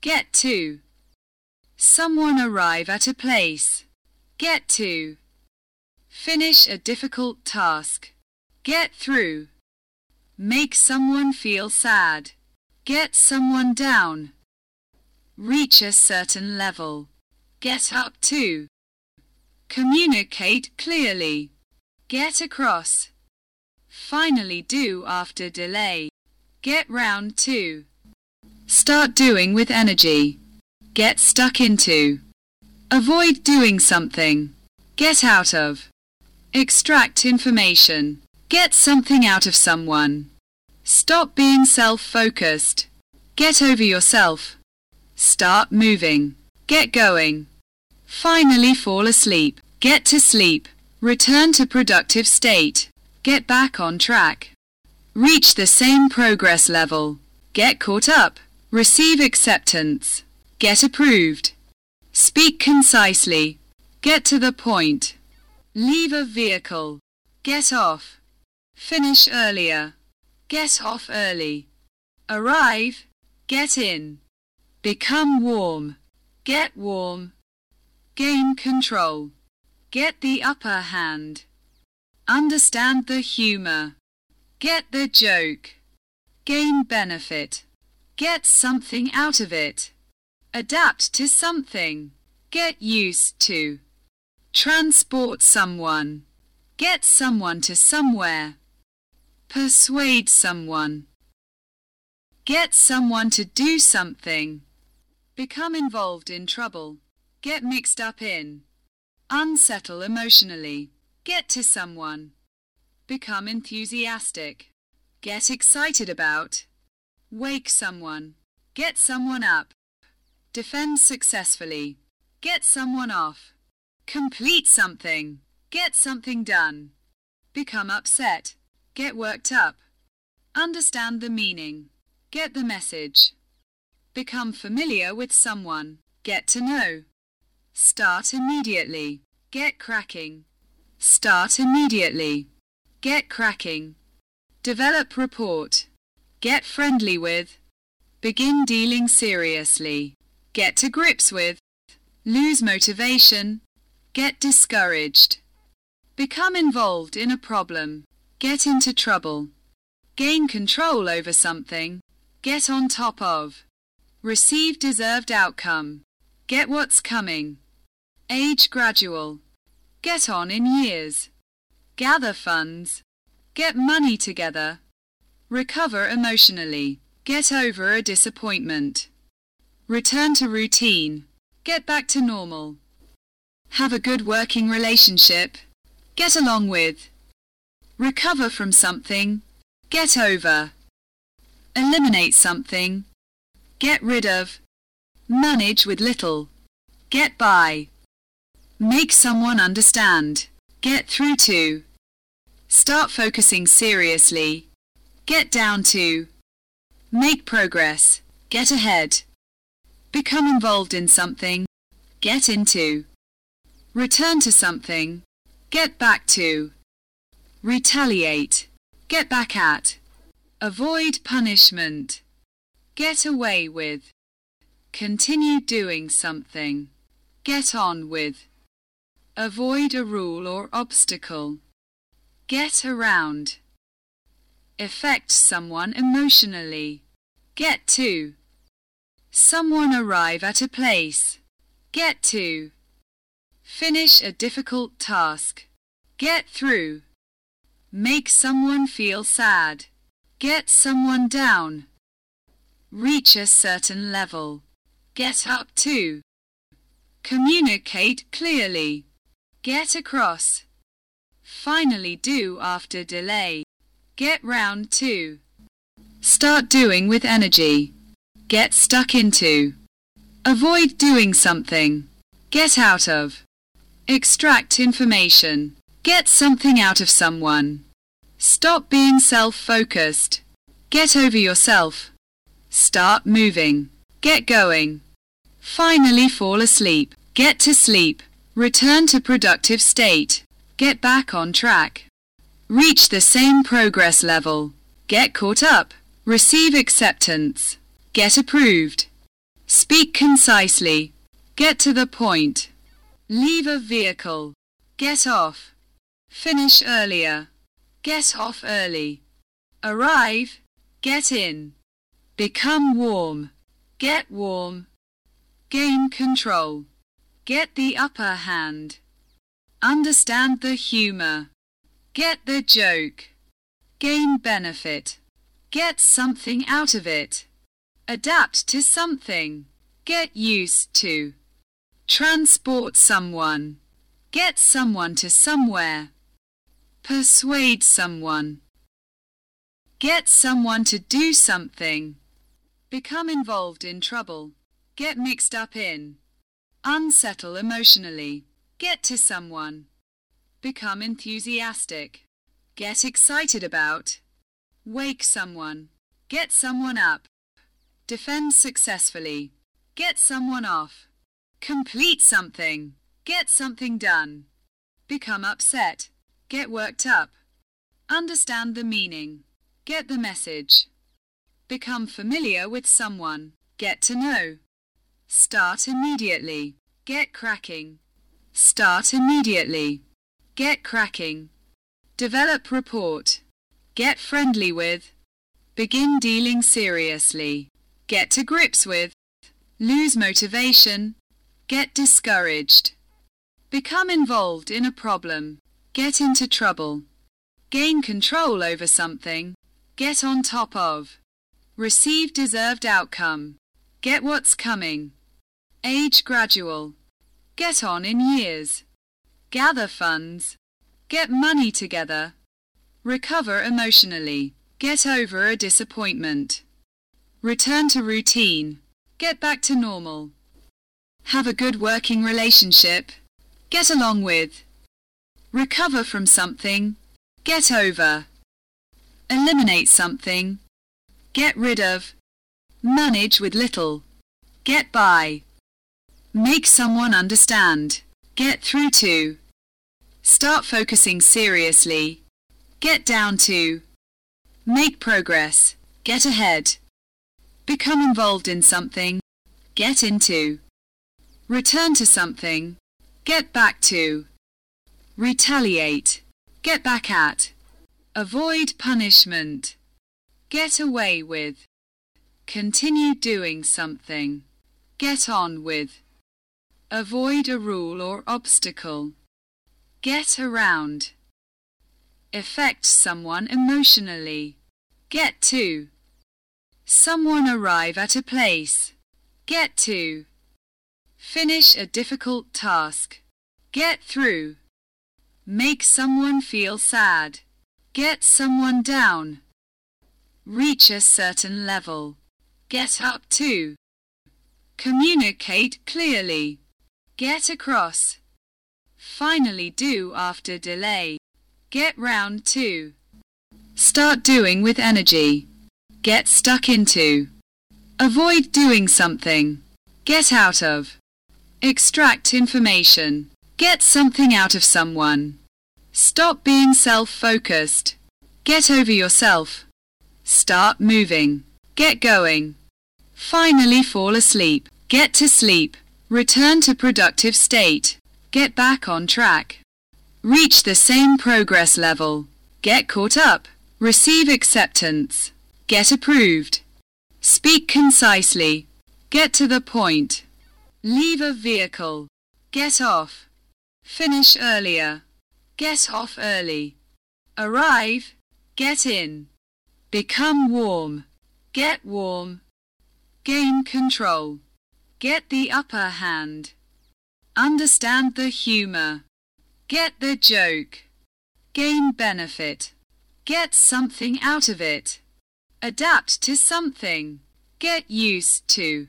Get to. Someone arrive at a place. Get to. Finish a difficult task. Get through. Make someone feel sad. Get someone down. Reach a certain level. Get up to. Communicate clearly. Get across. Finally do after delay. Get round to. Start doing with energy. Get stuck into. Avoid doing something. Get out of. Extract information. Get something out of someone. Stop being self-focused. Get over yourself. Start moving. Get going. Finally fall asleep. Get to sleep. Return to productive state. Get back on track. Reach the same progress level. Get caught up. Receive acceptance. Get approved. Speak concisely. Get to the point. Leave a vehicle. Get off. Finish earlier. Get off early. Arrive. Get in. Become warm. Get warm. Gain control. Get the upper hand. Understand the humor. Get the joke. Gain benefit. Get something out of it. Adapt to something. Get used to. Transport someone. Get someone to somewhere. Persuade someone. Get someone to do something. Become involved in trouble. Get mixed up in. Unsettle emotionally. Get to someone. Become enthusiastic. Get excited about. Wake someone. Get someone up. Defend successfully. Get someone off. Complete something. Get something done. Become upset. Get worked up. Understand the meaning. Get the message. Become familiar with someone. Get to know. Start immediately. Get cracking. Start immediately. Get cracking. Develop report. Get friendly with. Begin dealing seriously. Get to grips with. Lose motivation. Get discouraged. Become involved in a problem. Get into trouble. Gain control over something. Get on top of. Receive deserved outcome. Get what's coming. Age gradual. Get on in years. Gather funds. Get money together. Recover emotionally. Get over a disappointment. Return to routine. Get back to normal. Have a good working relationship. Get along with. Recover from something. Get over. Eliminate something. Get rid of. Manage with little. Get by. Make someone understand. Get through to. Start focusing seriously. Get down to. Make progress. Get ahead. Become involved in something. Get into. Return to something. Get back to. Retaliate. Get back at. Avoid punishment. Get away with. Continue doing something. Get on with. Avoid a rule or obstacle. Get around. Affect someone emotionally. Get to. Someone arrive at a place. Get to. Finish a difficult task. Get through. Make someone feel sad. Get someone down. Reach a certain level. Get up to. Communicate clearly. Get across. Finally do after delay. Get round to. Start doing with energy. Get stuck into. Avoid doing something. Get out of. Extract information. Get something out of someone. Stop being self-focused. Get over yourself. Start moving. Get going. Finally fall asleep. Get to sleep. Return to productive state. Get back on track. Reach the same progress level. Get caught up. Receive acceptance. Get approved. Speak concisely. Get to the point. Leave a vehicle. Get off. Finish earlier. Get off early. Arrive. Get in. Become warm. Get warm. Gain control. Get the upper hand. Understand the humor. Get the joke. Gain benefit. Get something out of it. Adapt to something. Get used to. Transport someone. Get someone to somewhere. Persuade someone. Get someone to do something. Become involved in trouble. Get mixed up in. Unsettle emotionally. Get to someone. Become enthusiastic. Get excited about. Wake someone. Get someone up. Defend successfully. Get someone off. Complete something. Get something done. Become upset. Get worked up. Understand the meaning. Get the message. Become familiar with someone. Get to know. Start immediately. Get cracking. Start immediately. Get cracking. Develop report. Get friendly with. Begin dealing seriously. Get to grips with. Lose motivation. Get discouraged. Become involved in a problem. Get into trouble. Gain control over something. Get on top of. Receive deserved outcome. Get what's coming. Age gradual. Get on in years. Gather funds. Get money together. Recover emotionally. Get over a disappointment. Return to routine. Get back to normal. Have a good working relationship. Get along with. Recover from something. Get over. Eliminate something. Get rid of. Manage with little. Get by. Make someone understand. Get through to. Start focusing seriously. Get down to. Make progress. Get ahead. Become involved in something. Get into. Return to something. Get back to. Retaliate. Get back at. Avoid punishment. Get away with. Continue doing something. Get on with. Avoid a rule or obstacle. Get around. Affect someone emotionally. Get to. Someone arrive at a place. Get to. Finish a difficult task. Get through. Make someone feel sad. Get someone down. Reach a certain level. Get up to. Communicate clearly. Get across. Finally do after delay. Get round to. Start doing with energy. Get stuck into. Avoid doing something. Get out of. Extract information. Get something out of someone. Stop being self-focused. Get over yourself. Start moving. Get going. Finally fall asleep. Get to sleep. Return to productive state. Get back on track. Reach the same progress level. Get caught up. Receive acceptance. Get approved. Speak concisely. Get to the point. Leave a vehicle. Get off. Finish earlier. Get off early. Arrive. Get in. Become warm. Get warm. Gain control. Get the upper hand. Understand the humor. Get the joke. Gain benefit. Get something out of it. Adapt to something. Get used to.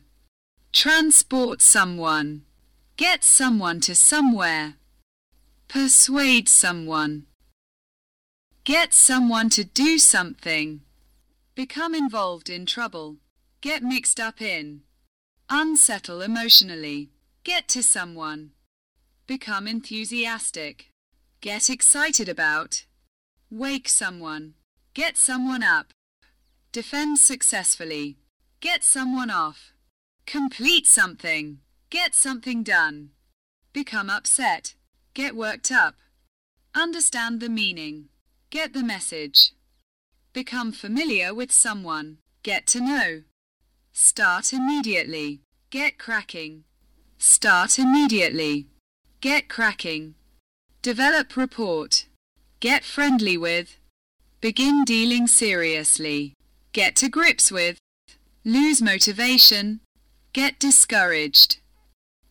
Transport someone. Get someone to somewhere. Persuade someone. Get someone to do something. Become involved in trouble. Get mixed up in. Unsettle emotionally. Get to someone. Become enthusiastic. Get excited about. Wake someone. Get someone up. Defend successfully. Get someone off. Complete something. Get something done. Become upset. Get worked up. Understand the meaning. Get the message. Become familiar with someone. Get to know. Start immediately. Get cracking. Start immediately. Get cracking. Develop report. Get friendly with. Begin dealing seriously. Get to grips with. Lose motivation. Get discouraged.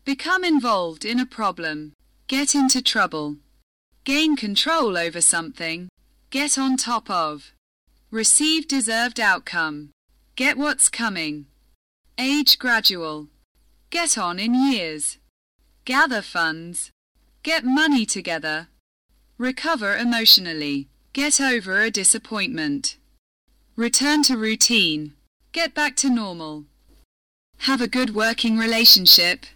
Become involved in a problem. Get into trouble. Gain control over something. Get on top of. Receive deserved outcome. Get what's coming. Age gradual. Get on in years. Gather funds. Get money together. Recover emotionally. Get over a disappointment. Return to routine. Get back to normal. Have a good working relationship.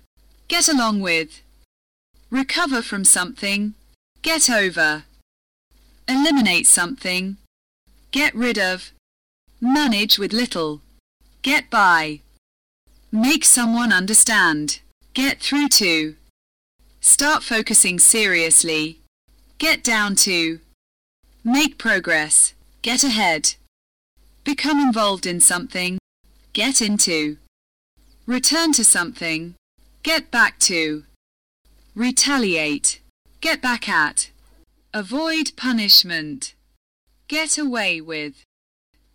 Get along with. Recover from something. Get over. Eliminate something. Get rid of. Manage with little. Get by. Make someone understand. Get through to. Start focusing seriously. Get down to. Make progress. Get ahead. Become involved in something. Get into. Return to something. Get back to. Retaliate. Get back at. Avoid punishment. Get away with.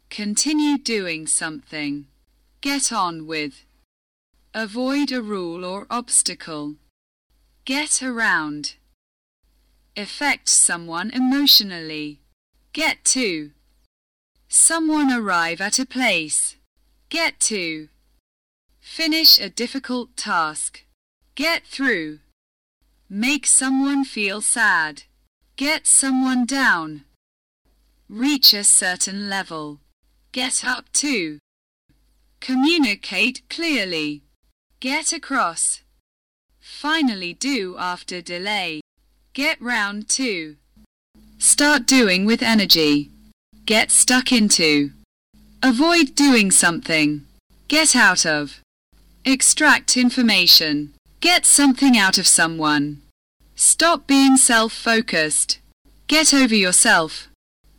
Continue doing something. Get on with. Avoid a rule or obstacle. Get around. Affect someone emotionally. Get to. Someone arrive at a place. Get to. Finish a difficult task. Get through. Make someone feel sad. Get someone down. Reach a certain level. Get up to. Communicate clearly. Get across. Finally do after delay. Get round to. Start doing with energy. Get stuck into. Avoid doing something. Get out of. Extract information. Get something out of someone. Stop being self-focused. Get over yourself.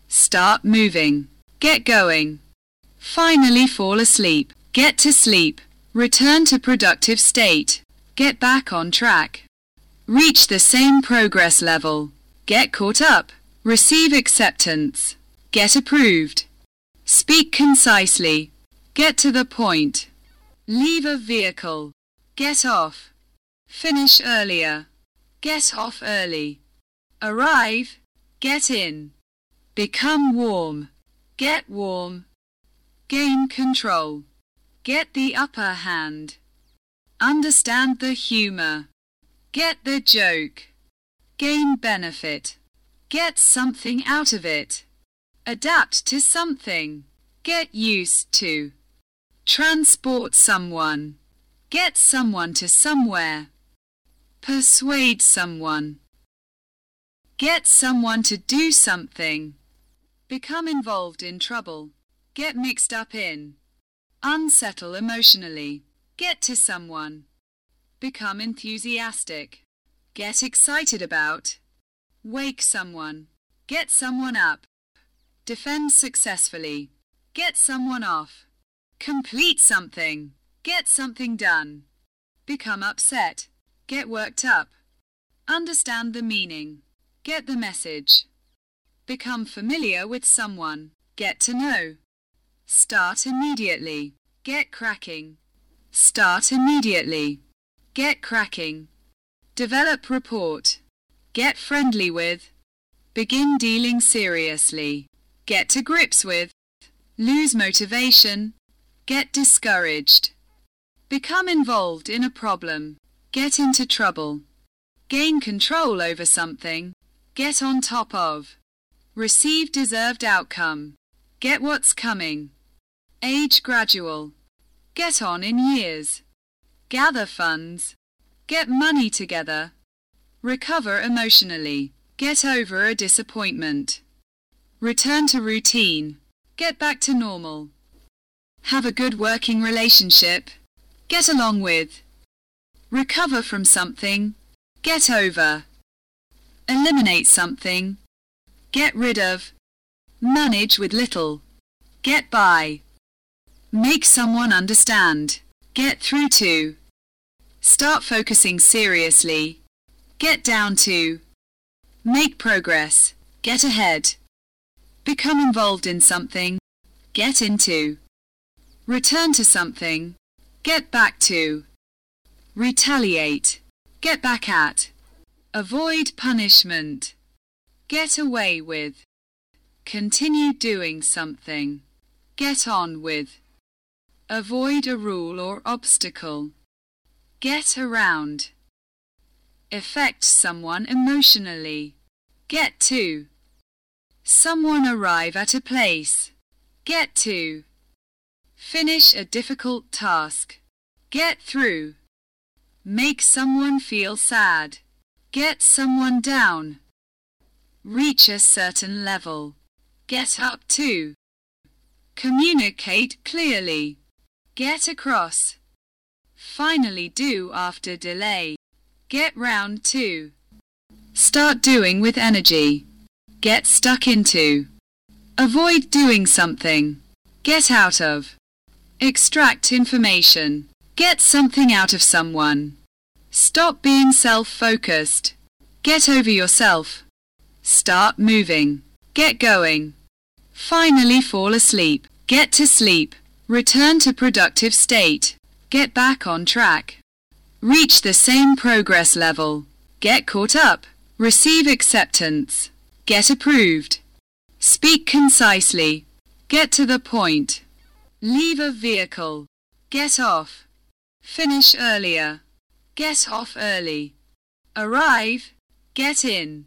Start moving. Get going. Finally fall asleep. Get to sleep. Return to productive state. Get back on track. Reach the same progress level. Get caught up. Receive acceptance. Get approved. Speak concisely. Get to the point. Leave a vehicle. Get off. Finish earlier. Get off early. Arrive. Get in. Become warm. Get warm. Gain control. Get the upper hand. Understand the humor. Get the joke. Gain benefit. Get something out of it. Adapt to something. Get used to. Transport someone. Get someone to somewhere. Persuade someone. Get someone to do something. Become involved in trouble. Get mixed up in. Unsettle emotionally. Get to someone. Become enthusiastic. Get excited about. Wake someone. Get someone up. Defend successfully. Get someone off. Complete something. Get something done. Become upset. Get worked up. Understand the meaning. Get the message. Become familiar with someone. Get to know. Start immediately. Get cracking. Start immediately. Get cracking. Develop report. Get friendly with. Begin dealing seriously. Get to grips with. Lose motivation. Get discouraged. Become involved in a problem. Get into trouble. Gain control over something. Get on top of. Receive deserved outcome. Get what's coming. Age gradual. Get on in years. Gather funds. Get money together. Recover emotionally. Get over a disappointment. Return to routine. Get back to normal. Have a good working relationship. Get along with. Recover from something. Get over. Eliminate something. Get rid of. Manage with little. Get by. Make someone understand. Get through to. Start focusing seriously. Get down to. Make progress. Get ahead. Become involved in something. Get into. Return to something. Get back to. Retaliate. Get back at. Avoid punishment. Get away with. Continue doing something. Get on with. Avoid a rule or obstacle. Get around. Affect someone emotionally. Get to. Someone arrive at a place. Get to. Finish a difficult task. Get through. Make someone feel sad. Get someone down. Reach a certain level. Get up to. Communicate clearly. Get across. Finally do after delay. Get round to. Start doing with energy. Get stuck into. Avoid doing something. Get out of. Extract information. Get something out of someone. Stop being self-focused. Get over yourself. Start moving. Get going. Finally fall asleep. Get to sleep. Return to productive state. Get back on track. Reach the same progress level. Get caught up. Receive acceptance. Get approved. Speak concisely. Get to the point. Leave a vehicle. Get off. Finish earlier. Get off early. Arrive. Get in.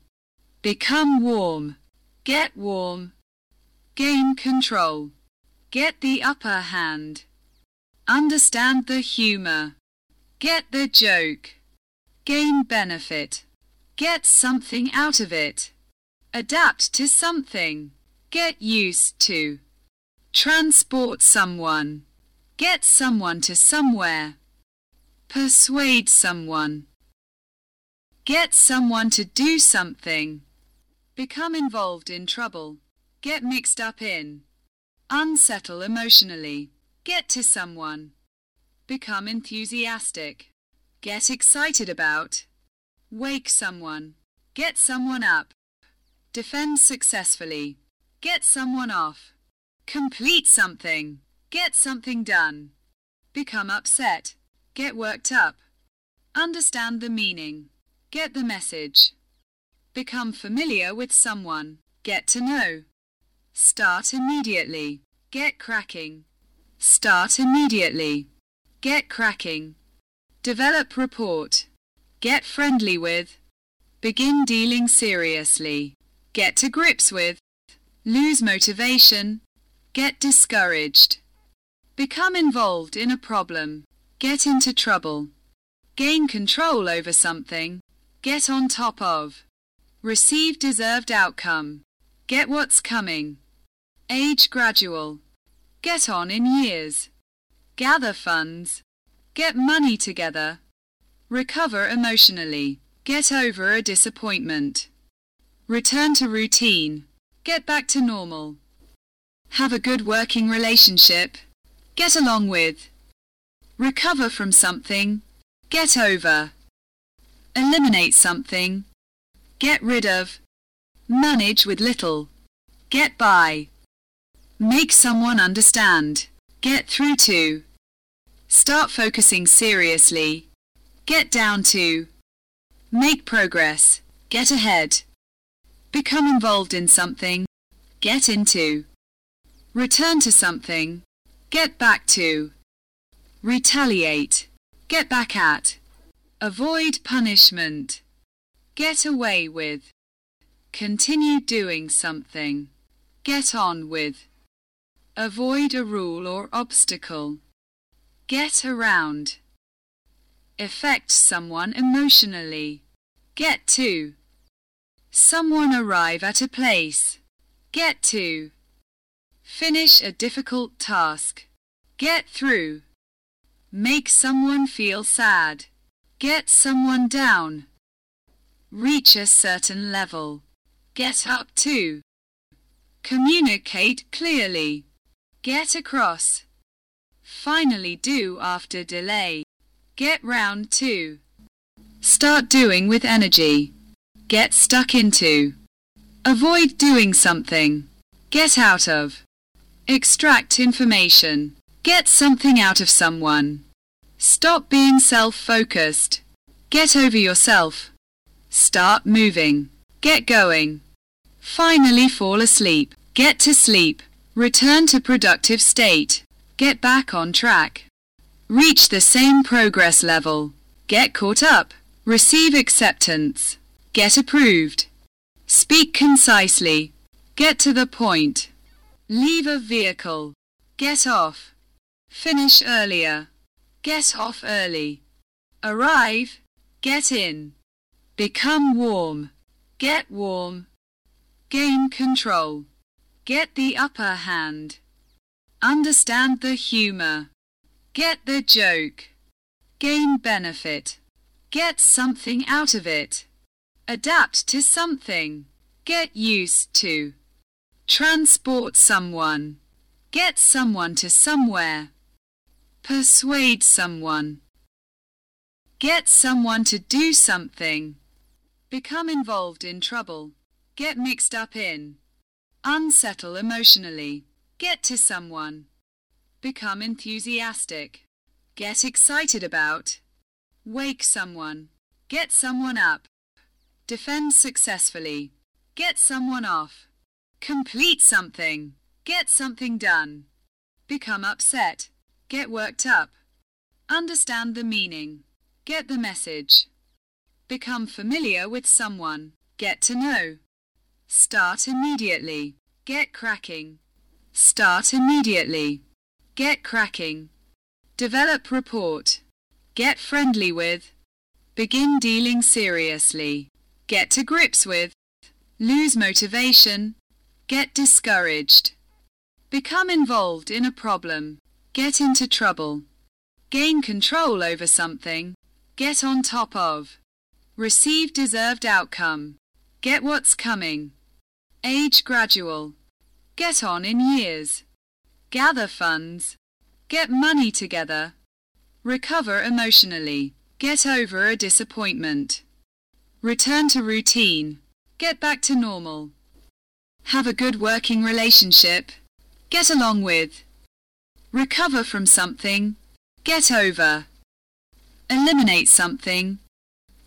Become warm. Get warm. Gain control. Get the upper hand. Understand the humor. Get the joke. Gain benefit. Get something out of it. Adapt to something. Get used to. Transport someone. Get someone to somewhere. Persuade someone. Get someone to do something. Become involved in trouble. Get mixed up in. Unsettle emotionally. Get to someone. Become enthusiastic. Get excited about. Wake someone. Get someone up. Defend successfully. Get someone off. Complete something. Get something done. Become upset. Get worked up. Understand the meaning. Get the message. Become familiar with someone. Get to know. Start immediately. Get cracking. Start immediately. Get cracking. Develop report. Get friendly with. Begin dealing seriously. Get to grips with. Lose motivation. Get discouraged. Become involved in a problem. Get into trouble. Gain control over something. Get on top of. Receive deserved outcome. Get what's coming. Age gradual. Get on in years. Gather funds. Get money together. Recover emotionally. Get over a disappointment. Return to routine. Get back to normal. Have a good working relationship. Get along with. Recover from something. Get over. Eliminate something. Get rid of. Manage with little. Get by. Make someone understand. Get through to. Start focusing seriously. Get down to. Make progress. Get ahead. Become involved in something. Get into. Return to something. Get back to. Retaliate. Get back at. Avoid punishment. Get away with. Continue doing something. Get on with. Avoid a rule or obstacle. Get around. Affect someone emotionally. Get to. Someone arrive at a place. Get to. Finish a difficult task. Get through. Make someone feel sad. Get someone down. Reach a certain level. Get up to. Communicate clearly. Get across. Finally do after delay. Get round to. Start doing with energy. Get stuck into. Avoid doing something. Get out of. Extract information. Get something out of someone. Stop being self-focused. Get over yourself. Start moving. Get going. Finally fall asleep. Get to sleep. Return to productive state. Get back on track. Reach the same progress level. Get caught up. Receive acceptance. Get approved. Speak concisely. Get to the point. Leave a vehicle. Get off. Finish earlier. Get off early. Arrive. Get in. Become warm. Get warm. Gain control. Get the upper hand. Understand the humor. Get the joke. Gain benefit. Get something out of it. Adapt to something. Get used to. Transport someone. Get someone to somewhere. Persuade someone. Get someone to do something. Become involved in trouble. Get mixed up in. Unsettle emotionally. Get to someone. Become enthusiastic. Get excited about. Wake someone. Get someone up. Defend successfully. Get someone off. Complete something. Get something done. Become upset. Get worked up. Understand the meaning. Get the message. Become familiar with someone. Get to know. Start immediately. Get cracking. Start immediately. Get cracking. Develop report. Get friendly with. Begin dealing seriously. Get to grips with. Lose motivation. Get discouraged. Become involved in a problem. Get into trouble. Gain control over something. Get on top of. Receive deserved outcome. Get what's coming. Age gradual. Get on in years. Gather funds. Get money together. Recover emotionally. Get over a disappointment. Return to routine. Get back to normal. Have a good working relationship. Get along with. Recover from something. Get over. Eliminate something.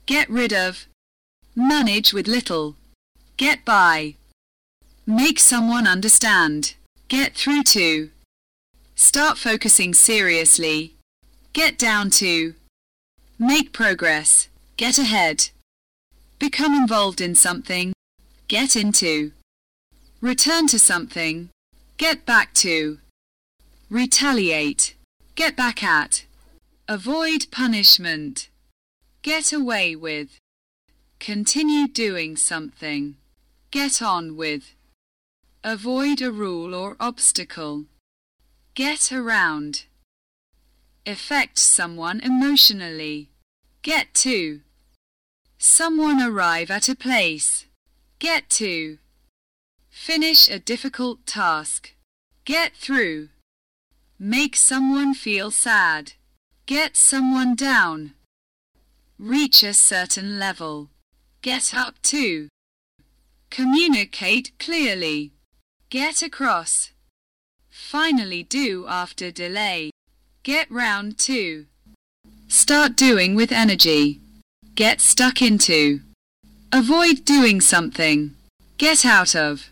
Get rid of. Manage with little. Get by. Make someone understand. Get through to. Start focusing seriously. Get down to. Make progress. Get ahead. Become involved in something. Get into. Return to something. Get back to. Retaliate. Get back at. Avoid punishment. Get away with. Continue doing something. Get on with. Avoid a rule or obstacle. Get around. Affect someone emotionally. Get to. Someone arrive at a place. Get to. Finish a difficult task. Get through. Make someone feel sad. Get someone down. Reach a certain level. Get up to. Communicate clearly. Get across. Finally do after delay. Get round to. Start doing with energy. Get stuck into. Avoid doing something. Get out of.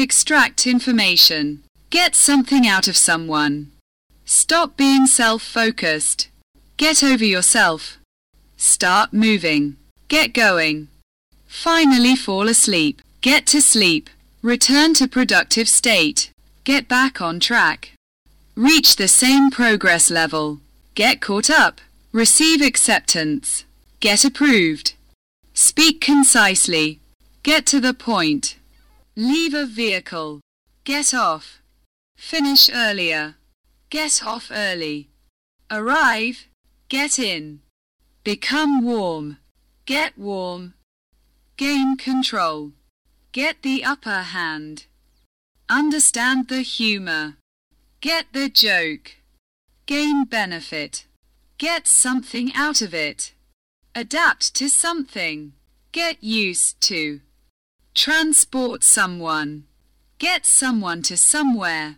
Extract information. Get something out of someone. Stop being self-focused. Get over yourself. Start moving. Get going. Finally fall asleep. Get to sleep. Return to productive state. Get back on track. Reach the same progress level. Get caught up. Receive acceptance. Get approved. Speak concisely. Get to the point. Leave a vehicle. Get off. Finish earlier. Get off early. Arrive. Get in. Become warm. Get warm. Gain control. Get the upper hand. Understand the humor. Get the joke. Gain benefit. Get something out of it. Adapt to something. Get used to. Transport someone. Get someone to somewhere.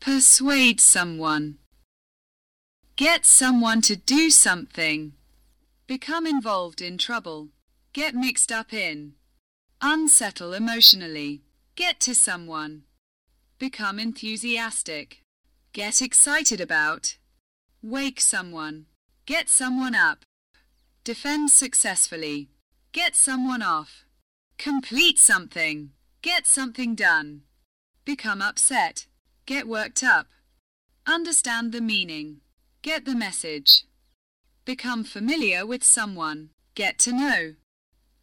Persuade someone. Get someone to do something. Become involved in trouble. Get mixed up in. Unsettle emotionally. Get to someone. Become enthusiastic. Get excited about. Wake someone. Get someone up. Defend successfully. Get someone off. Complete something. Get something done. Become upset. Get worked up. Understand the meaning. Get the message. Become familiar with someone. Get to know.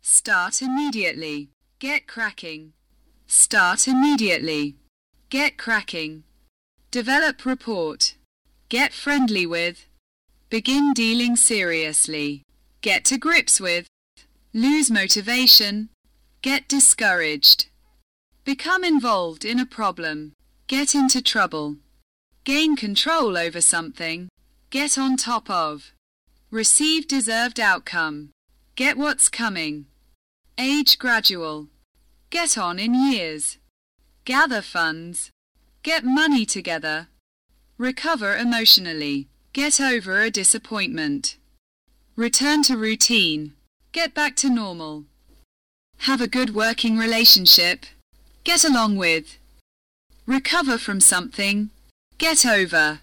Start immediately. Get cracking. Start immediately. Get cracking. Develop report. Get friendly with. Begin dealing seriously. Get to grips with. Lose motivation. Get discouraged. Become involved in a problem. Get into trouble. Gain control over something. Get on top of. Receive deserved outcome. Get what's coming. Age gradual. Get on in years. Gather funds. Get money together. Recover emotionally. Get over a disappointment. Return to routine. Get back to normal. Have a good working relationship. Get along with. Recover from something. Get over.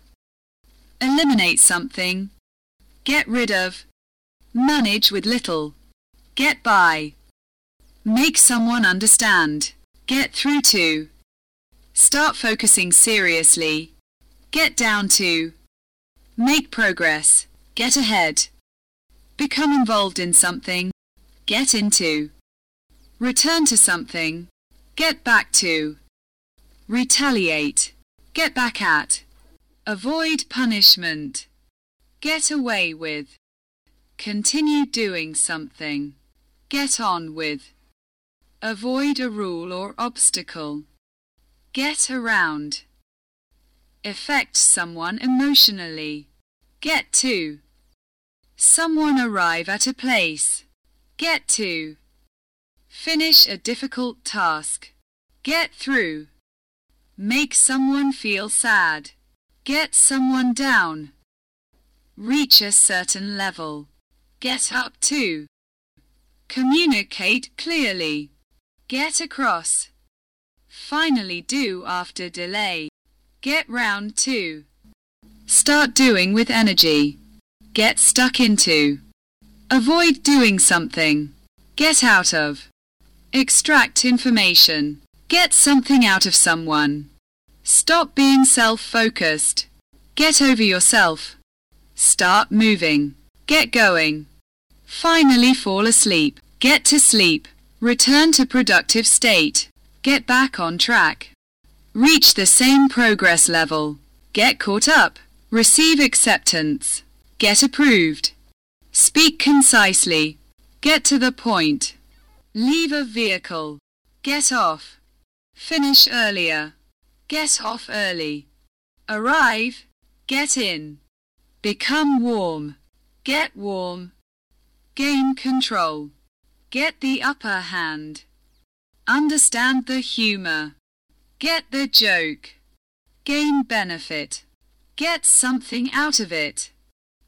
Eliminate something. Get rid of. Manage with little. Get by. Make someone understand. Get through to. Start focusing seriously. Get down to. Make progress. Get ahead. Become involved in something. Get into. Return to something. Get back to. Retaliate. Get back at. Avoid punishment. Get away with. Continue doing something. Get on with. Avoid a rule or obstacle. Get around. Affect someone emotionally. Get to. Someone arrive at a place. Get to. Finish a difficult task. Get through. Make someone feel sad. Get someone down. Reach a certain level. Get up to. Communicate clearly. Get across. Finally do after delay. Get round to. Start doing with energy. Get stuck into. Avoid doing something. Get out of. Extract information. Get something out of someone. Stop being self-focused. Get over yourself. Start moving. Get going. Finally fall asleep. Get to sleep. Return to productive state. Get back on track. Reach the same progress level. Get caught up. Receive acceptance. Get approved. Speak concisely. Get to the point. Leave a vehicle. Get off. Finish earlier. Get off early. Arrive. Get in. Become warm. Get warm. Gain control. Get the upper hand. Understand the humor. Get the joke. Gain benefit. Get something out of it.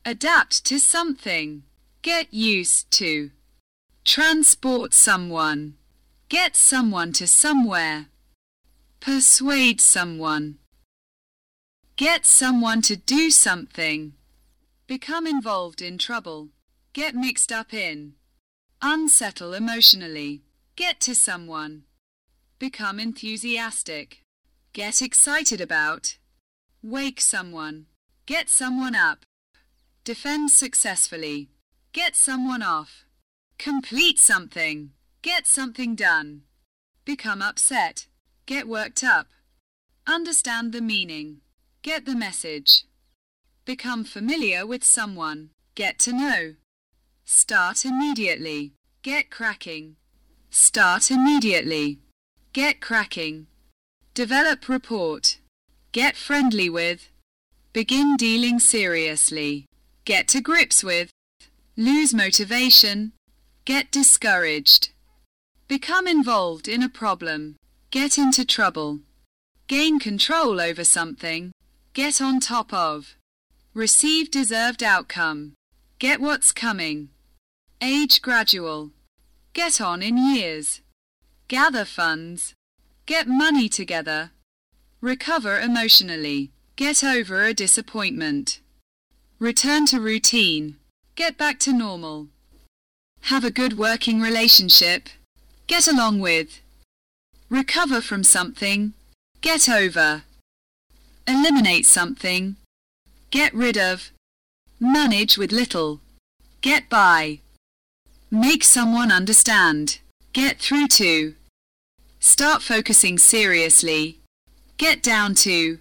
Adapt to something. Get used to. Transport someone. Get someone to somewhere. Persuade someone. Get someone to do something. Become involved in trouble. Get mixed up in. Unsettle emotionally. Get to someone. Become enthusiastic. Get excited about. Wake someone. Get someone up. Defend successfully. Get someone off. Complete something. Get something done. Become upset. Get worked up. Understand the meaning. Get the message. Become familiar with someone. Get to know. Start immediately. Get cracking. Start immediately. Get cracking. Develop report. Get friendly with. Begin dealing seriously. Get to grips with. Lose motivation. Get discouraged. Become involved in a problem. Get into trouble. Gain control over something. Get on top of. Receive deserved outcome. Get what's coming. Age gradual. Get on in years. Gather funds. Get money together. Recover emotionally. Get over a disappointment. Return to routine. Get back to normal. Have a good working relationship. Get along with. Recover from something. Get over. Eliminate something. Get rid of. Manage with little. Get by. Make someone understand. Get through to. Start focusing seriously. Get down to.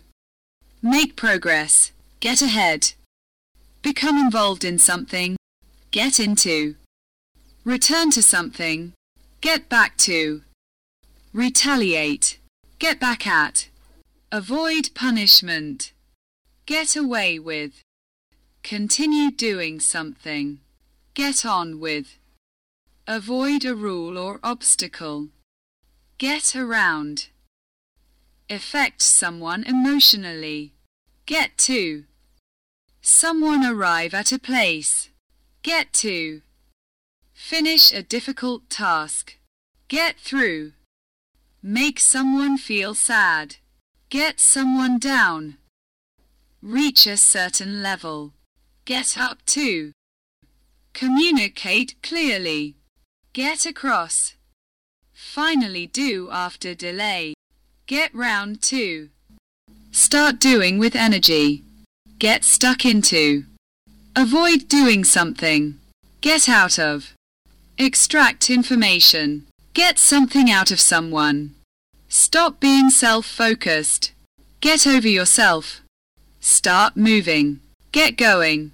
Make progress. Get ahead. Become involved in something. Get into. Return to something. Get back to. Retaliate. Get back at. Avoid punishment. Get away with. Continue doing something. Get on with. Avoid a rule or obstacle. Get around. Affect someone emotionally. Get to. Someone arrive at a place. Get to. Finish a difficult task. Get through. Make someone feel sad. Get someone down. Reach a certain level. Get up to. Communicate clearly. Get across. Finally do after delay. Get round to. Start doing with energy. Get stuck into. Avoid doing something. Get out of. Extract information. Get something out of someone. Stop being self-focused. Get over yourself. Start moving. Get going.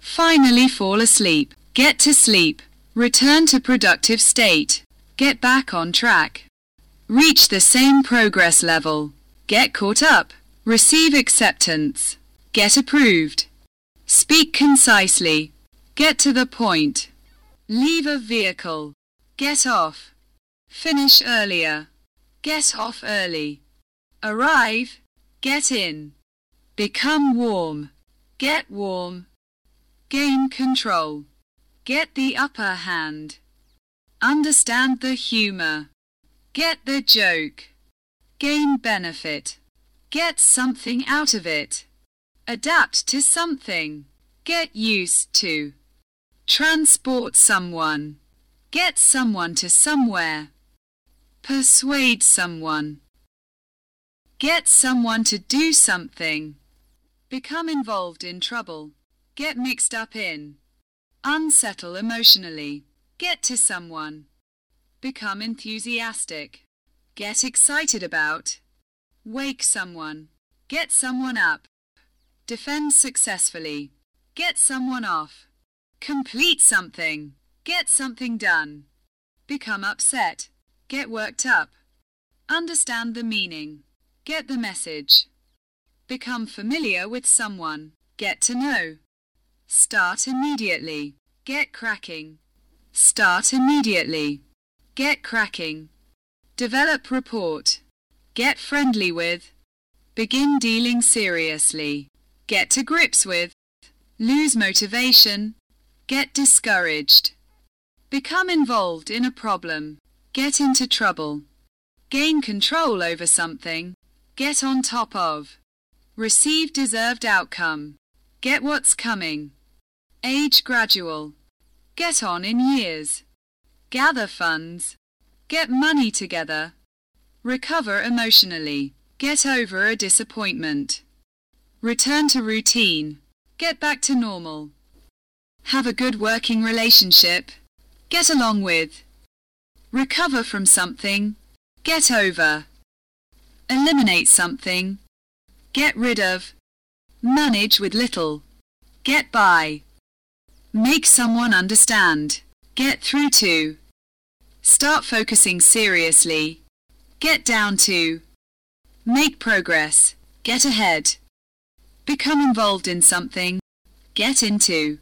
Finally fall asleep. Get to sleep. Return to productive state. Get back on track. Reach the same progress level. Get caught up. Receive acceptance. Get approved. Speak concisely. Get to the point. Leave a vehicle. Get off. Finish earlier. Get off early. Arrive. Get in. Become warm. Get warm. Gain control. Get the upper hand. Understand the humor. Get the joke. Gain benefit. Get something out of it. Adapt to something. Get used to. Transport someone. Get someone to somewhere. Persuade someone. Get someone to do something. Become involved in trouble. Get mixed up in. Unsettle emotionally. Get to someone. Become enthusiastic. Get excited about. Wake someone. Get someone up. Defend successfully. Get someone off. Complete something. Get something done. Become upset. Get worked up. Understand the meaning. Get the message. Become familiar with someone. Get to know. Start immediately. Get cracking. Start immediately. Get cracking. Develop report. Get friendly with. Begin dealing seriously. Get to grips with. Lose motivation. Get discouraged. Become involved in a problem. Get into trouble. Gain control over something. Get on top of. Receive deserved outcome. Get what's coming. Age gradual. Get on in years. Gather funds. Get money together. Recover emotionally. Get over a disappointment. Return to routine. Get back to normal. Have a good working relationship. Get along with. Recover from something. Get over. Eliminate something. Get rid of. Manage with little. Get by. Make someone understand. Get through to. Start focusing seriously. Get down to. Make progress. Get ahead. Become involved in something. Get into.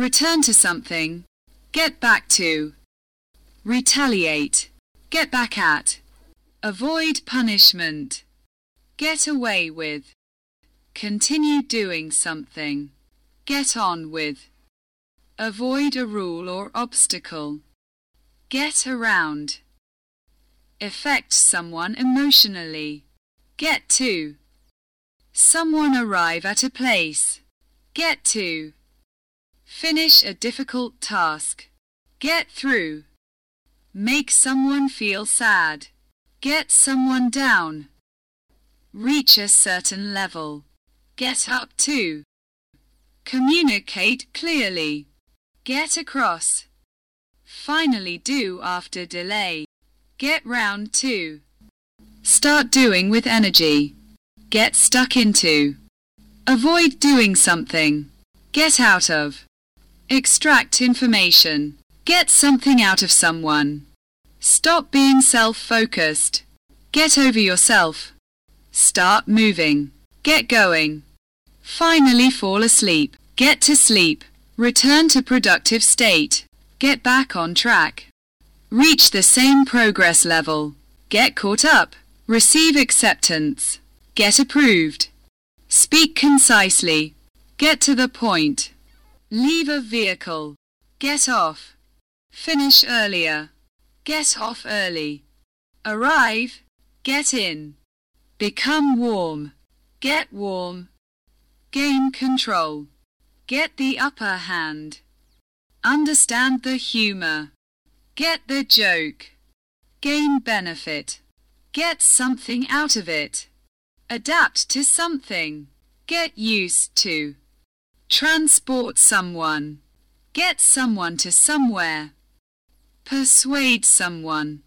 Return to something. Get back to. Retaliate. Get back at. Avoid punishment. Get away with. Continue doing something. Get on with. Avoid a rule or obstacle. Get around. Affect someone emotionally. Get to. Someone arrive at a place. Get to. Finish a difficult task. Get through. Make someone feel sad. Get someone down. Reach a certain level. Get up to. Communicate clearly. Get across. Finally do after delay. Get round to. Start doing with energy. Get stuck into. Avoid doing something. Get out of. Extract information. Get something out of someone. Stop being self-focused. Get over yourself. Start moving. Get going. Finally fall asleep. Get to sleep. Return to productive state. Get back on track. Reach the same progress level. Get caught up. Receive acceptance. Get approved. Speak concisely. Get to the point. Leave a vehicle. Get off. Finish earlier. Get off early. Arrive. Get in. Become warm. Get warm. Gain control. Get the upper hand. Understand the humor. Get the joke. Gain benefit. Get something out of it. Adapt to something. Get used to. Transport someone. Get someone to somewhere. Persuade someone.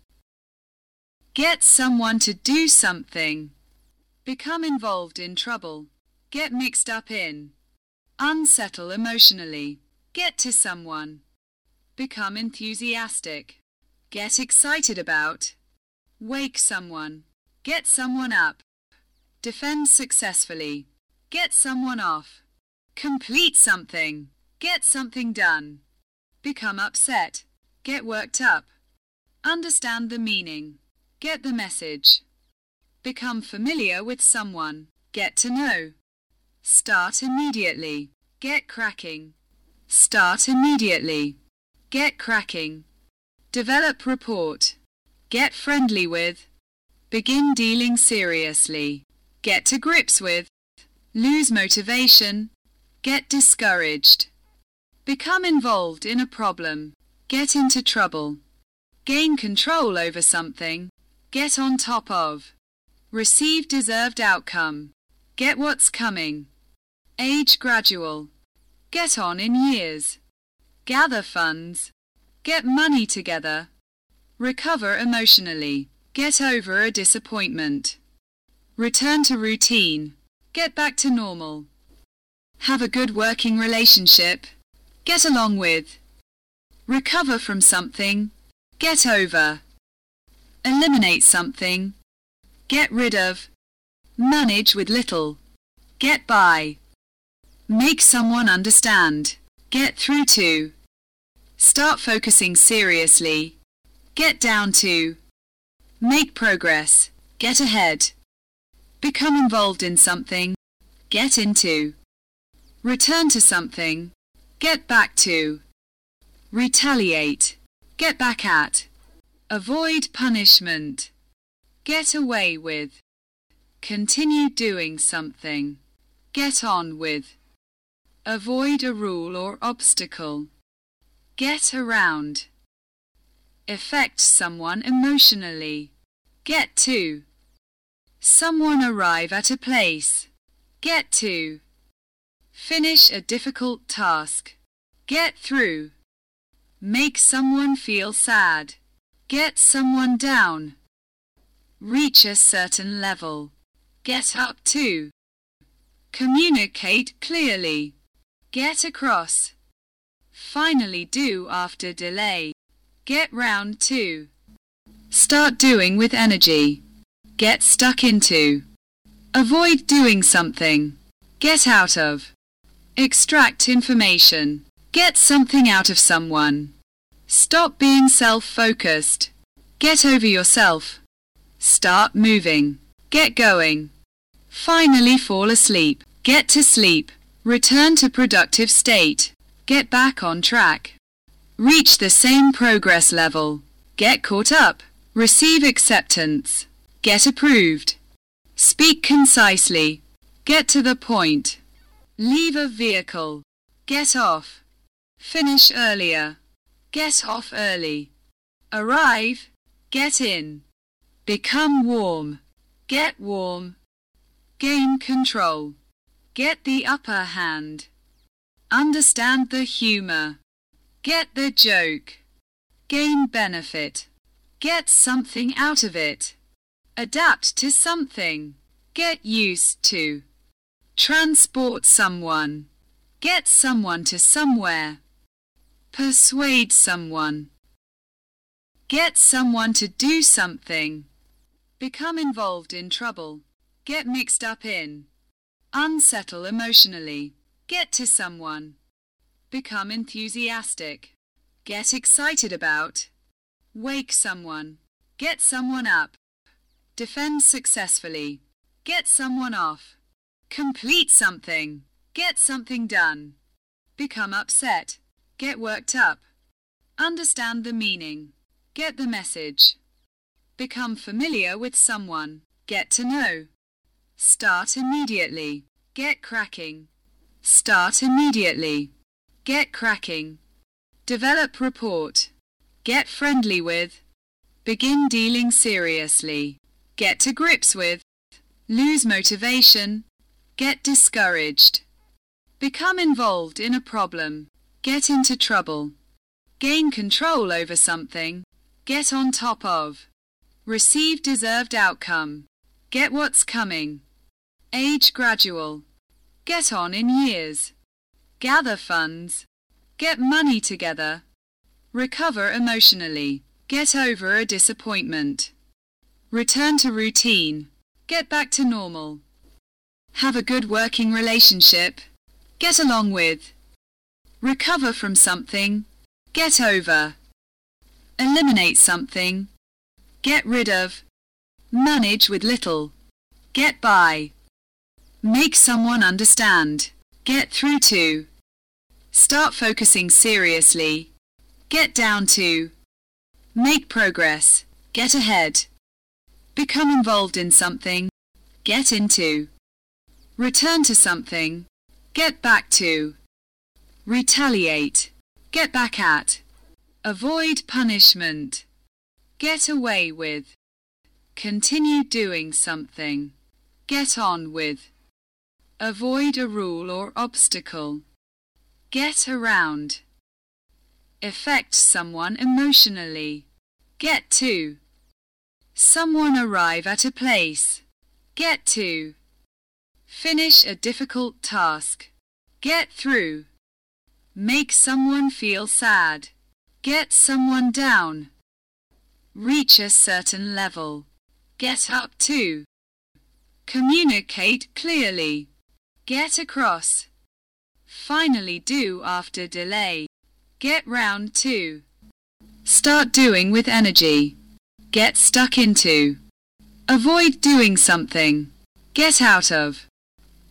Get someone to do something. Become involved in trouble. Get mixed up in. Unsettle emotionally. Get to someone. Become enthusiastic. Get excited about. Wake someone. Get someone up. Defend successfully. Get someone off. Complete something. Get something done. Become upset. Get worked up. Understand the meaning. Get the message. Become familiar with someone. Get to know. Start immediately. Get cracking. Start immediately. Get cracking. Develop report. Get friendly with. Begin dealing seriously. Get to grips with. Lose motivation. Get discouraged. Become involved in a problem. Get into trouble. Gain control over something. Get on top of. Receive deserved outcome. Get what's coming. Age gradual. Get on in years. Gather funds. Get money together. Recover emotionally. Get over a disappointment. Return to routine. Get back to normal. Have a good working relationship. Get along with. Recover from something. Get over. Eliminate something. Get rid of. Manage with little. Get by. Make someone understand. Get through to. Start focusing seriously. Get down to. Make progress. Get ahead. Become involved in something. Get into. Return to something. Get back to. Retaliate. Get back at. Avoid punishment. Get away with. Continue doing something. Get on with. Avoid a rule or obstacle. Get around. Affect someone emotionally. Get to. Someone arrive at a place. Get to. Finish a difficult task. Get through. Make someone feel sad. Get someone down. Reach a certain level. Get up to. Communicate clearly. Get across. Finally do after delay. Get round to. Start doing with energy. Get stuck into. Avoid doing something. Get out of. Extract information. Get something out of someone. Stop being self-focused. Get over yourself. Start moving. Get going. Finally fall asleep. Get to sleep. Return to productive state. Get back on track. Reach the same progress level. Get caught up. Receive acceptance. Get approved. Speak concisely. Get to the point. Leave a vehicle. Get off. Finish earlier. Get off early. Arrive. Get in. Become warm. Get warm. Gain control. Get the upper hand. Understand the humor. Get the joke. Gain benefit. Get something out of it. Adapt to something. Get used to. Transport someone. Get someone to somewhere. Persuade someone. Get someone to do something. Become involved in trouble. Get mixed up in. Unsettle emotionally. Get to someone. Become enthusiastic. Get excited about. Wake someone. Get someone up. Defend successfully. Get someone off. Complete something. Get something done. Become upset. Get worked up. Understand the meaning. Get the message. Become familiar with someone. Get to know. Start immediately. Get cracking. Start immediately. Get cracking. Develop report. Get friendly with. Begin dealing seriously. Get to grips with. Lose motivation. Get discouraged. Become involved in a problem. Get into trouble. Gain control over something. Get on top of. Receive deserved outcome. Get what's coming. Age gradual. Get on in years. Gather funds. Get money together. Recover emotionally. Get over a disappointment. Return to routine. Get back to normal. Have a good working relationship. Get along with. Recover from something. Get over. Eliminate something. Get rid of. Manage with little. Get by. Make someone understand. Get through to. Start focusing seriously. Get down to. Make progress. Get ahead. Become involved in something. Get into. Return to something. Get back to. Retaliate. Get back at. Avoid punishment. Get away with. Continue doing something. Get on with. Avoid a rule or obstacle. Get around. Affect someone emotionally. Get to. Someone arrive at a place. Get to. Finish a difficult task. Get through. Make someone feel sad. Get someone down. Reach a certain level. Get up to. Communicate clearly. Get across. Finally do after delay. Get round to. Start doing with energy. Get stuck into. Avoid doing something. Get out of.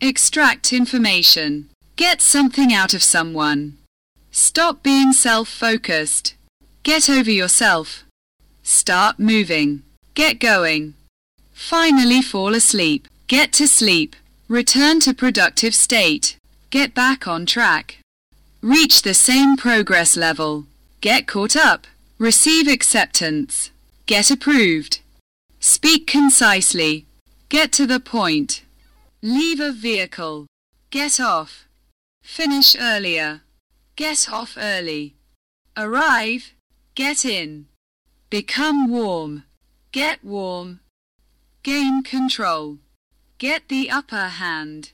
Extract information. Get something out of someone. Stop being self-focused. Get over yourself. Start moving. Get going. Finally fall asleep. Get to sleep. Return to productive state. Get back on track. Reach the same progress level. Get caught up. Receive acceptance. Get approved. Speak concisely. Get to the point. Leave a vehicle. Get off. Finish earlier. Get off early. Arrive. Get in. Become warm. Get warm. Gain control. Get the upper hand.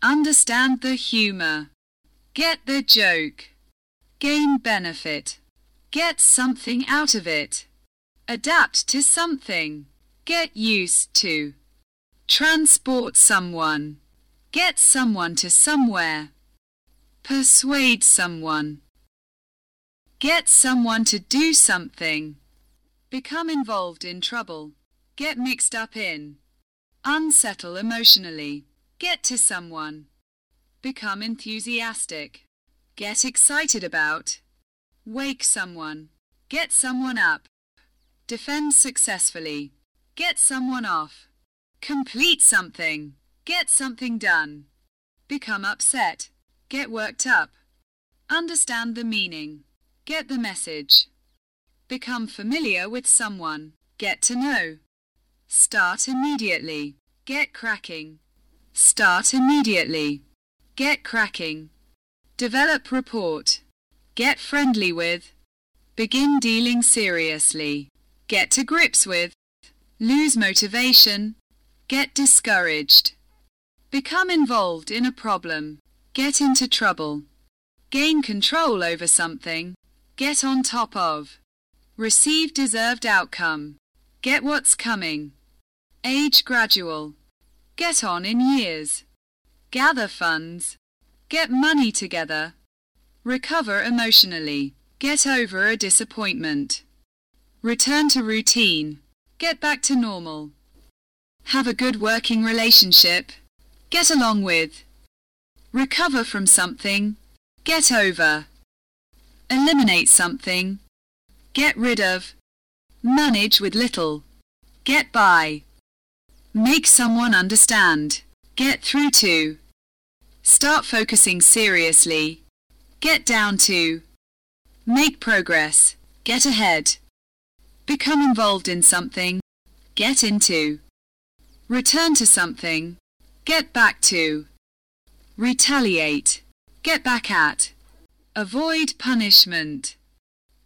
Understand the humor. Get the joke. Gain benefit. Get something out of it. Adapt to something. Get used to. Transport someone. Get someone to somewhere. Persuade someone. Get someone to do something. Become involved in trouble. Get mixed up in. Unsettle emotionally. Get to someone. Become enthusiastic. Get excited about. Wake someone. Get someone up. Defend successfully. Get someone off. Complete something. Get something done. Become upset. Get worked up. Understand the meaning. Get the message. Become familiar with someone. Get to know. Start immediately. Get cracking. Start immediately. Get cracking. Develop report. Get friendly with. Begin dealing seriously. Get to grips with. Lose motivation. Get discouraged. Become involved in a problem. Get into trouble. Gain control over something. Get on top of. Receive deserved outcome. Get what's coming. Age gradual. Get on in years. Gather funds. Get money together. Recover emotionally. Get over a disappointment. Return to routine. Get back to normal. Have a good working relationship. Get along with. Recover from something. Get over. Eliminate something. Get rid of. Manage with little. Get by. Make someone understand. Get through to. Start focusing seriously. Get down to. Make progress. Get ahead. Become involved in something. Get into. Return to something. Get back to. Retaliate. Get back at. Avoid punishment.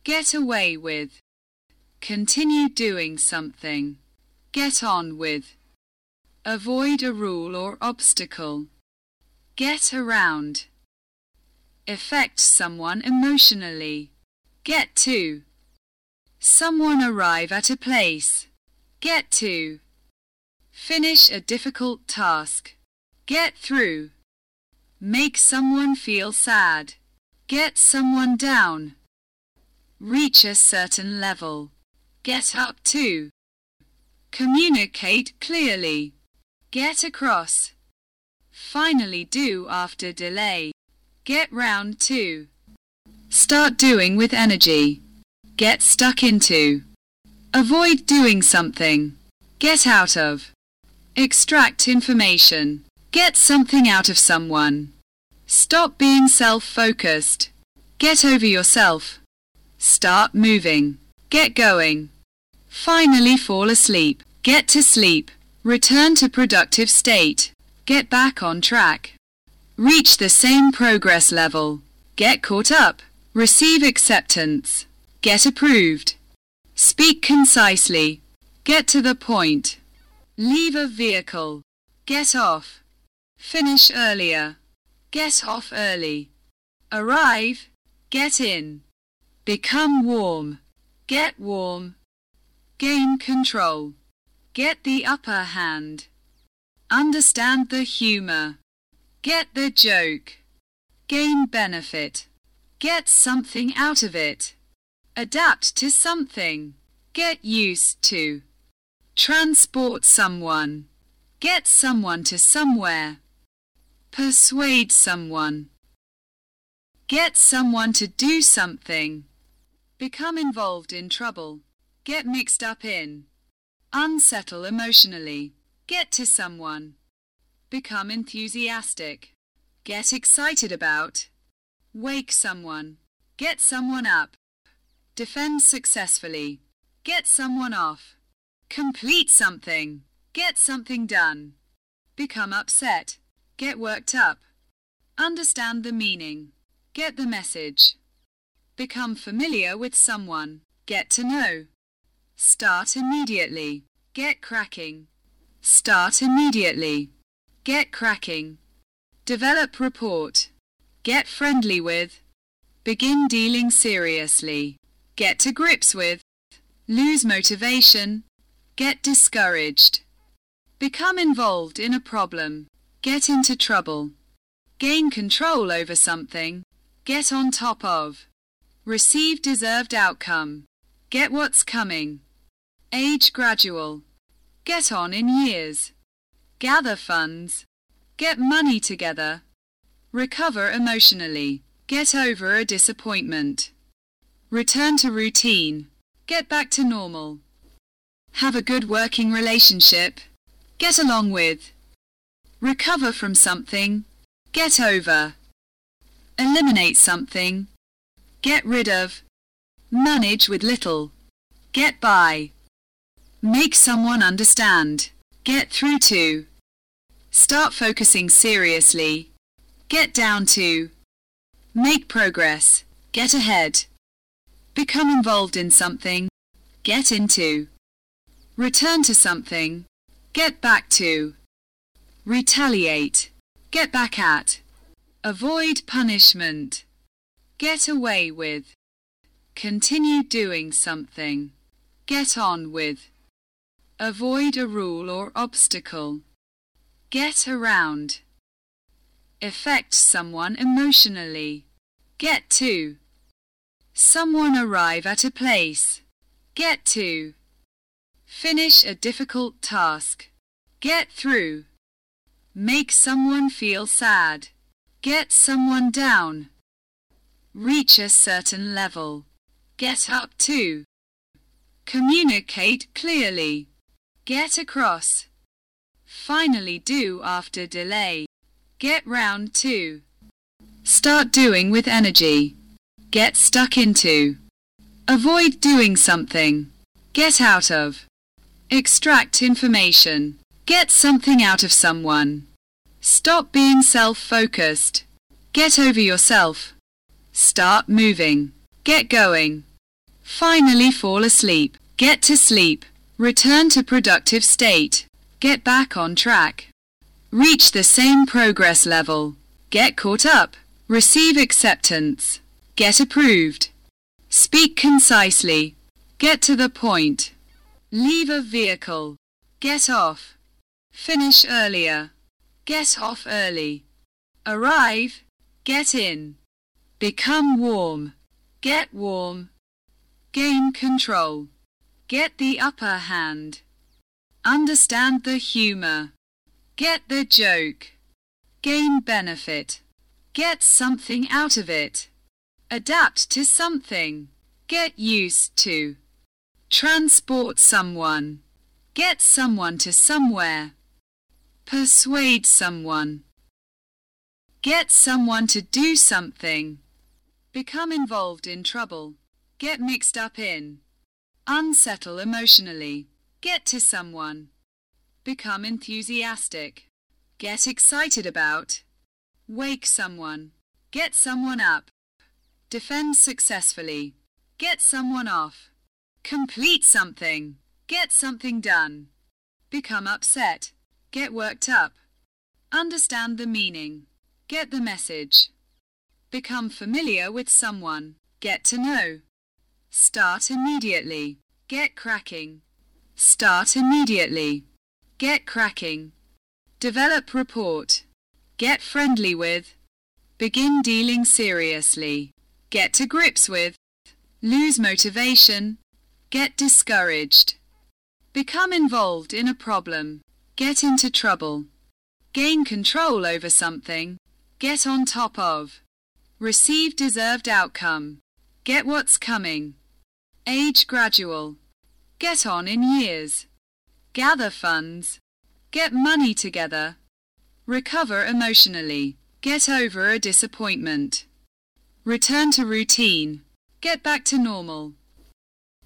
Get away with. Continue doing something. Get on with. Avoid a rule or obstacle. Get around. Affect someone emotionally. Get to. Someone arrive at a place. Get to. Finish a difficult task. Get through. Make someone feel sad. Get someone down. Reach a certain level. Get up to. Communicate clearly. Get across. Finally do after delay. Get round to. Start doing with energy. Get stuck into. Avoid doing something. Get out of. Extract information. Get something out of someone. Stop being self-focused. Get over yourself. Start moving. Get going. Finally fall asleep. Get to sleep. Return to productive state. Get back on track. Reach the same progress level. Get caught up. Receive acceptance. Get approved. Speak concisely. Get to the point. Leave a vehicle. Get off. Finish earlier. Get off early. Arrive. Get in. Become warm. Get warm. Gain control. Get the upper hand. Understand the humor. Get the joke. Gain benefit. Get something out of it. Adapt to something. Get used to. Transport someone. Get someone to somewhere. Persuade someone. Get someone to do something. Become involved in trouble. Get mixed up in. Unsettle emotionally. Get to someone. Become enthusiastic. Get excited about. Wake someone. Get someone up. Defend successfully. Get someone off. Complete something. Get something done. Become upset. Get worked up. Understand the meaning. Get the message. Become familiar with someone. Get to know. Start immediately. Get cracking. Start immediately. Get cracking. Develop report. Get friendly with. Begin dealing seriously. Get to grips with. Lose motivation. Get discouraged. Become involved in a problem. Get into trouble. Gain control over something. Get on top of. Receive deserved outcome. Get what's coming. Age gradual. Get on in years. Gather funds. Get money together. Recover emotionally. Get over a disappointment. Return to routine. Get back to normal. Have a good working relationship. Get along with. Recover from something. Get over. Eliminate something. Get rid of. Manage with little. Get by. Make someone understand. Get through to. Start focusing seriously. Get down to. Make progress. Get ahead. Become involved in something. Get into. Return to something. Get back to. Retaliate. Get back at. Avoid punishment. Get away with. Continue doing something. Get on with. Avoid a rule or obstacle. Get around. Affect someone emotionally. Get to. Someone arrive at a place. Get to. Finish a difficult task. Get through. Make someone feel sad. Get someone down. Reach a certain level. Get up to. Communicate clearly. Get across. Finally do after delay. Get round to. Start doing with energy. Get stuck into. Avoid doing something. Get out of. Extract information. Get something out of someone. Stop being self-focused. Get over yourself. Start moving. Get going. Finally fall asleep. Get to sleep. Return to productive state. Get back on track. Reach the same progress level. Get caught up. Receive acceptance. Get approved. Speak concisely. Get to the point. Leave a vehicle. Get off. Finish earlier. Get off early. Arrive. Get in. Become warm. Get warm. Gain control. Get the upper hand. Understand the humor. Get the joke. Gain benefit. Get something out of it. Adapt to something. Get used to. Transport someone. Get someone to somewhere. Persuade someone. Get someone to do something. Become involved in trouble. Get mixed up in. Unsettle emotionally. Get to someone. Become enthusiastic. Get excited about. Wake someone. Get someone up. Defend successfully. Get someone off. Complete something. Get something done. Become upset. Get worked up. Understand the meaning. Get the message. Become familiar with someone. Get to know. Start immediately. Get cracking. Start immediately. Get cracking. Develop report. Get friendly with. Begin dealing seriously. Get to grips with. Lose motivation. Get discouraged. Become involved in a problem. Get into trouble. Gain control over something. Get on top of. Receive deserved outcome. Get what's coming. Age gradual. Get on in years. Gather funds. Get money together. Recover emotionally. Get over a disappointment. Return to routine. Get back to normal.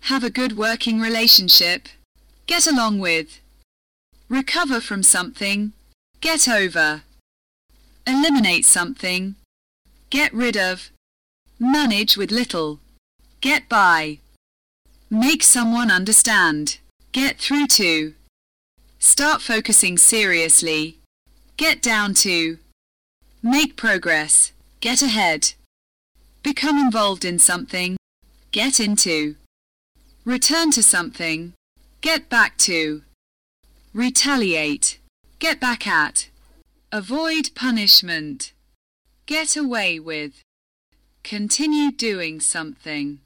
Have a good working relationship. Get along with. Recover from something. Get over. Eliminate something. Get rid of. Manage with little. Get by. Make someone understand. Get through to. Start focusing seriously. Get down to. Make progress. Get ahead. Become involved in something. Get into. Return to something. Get back to. Retaliate. Get back at. Avoid punishment. Get away with. Continue doing something.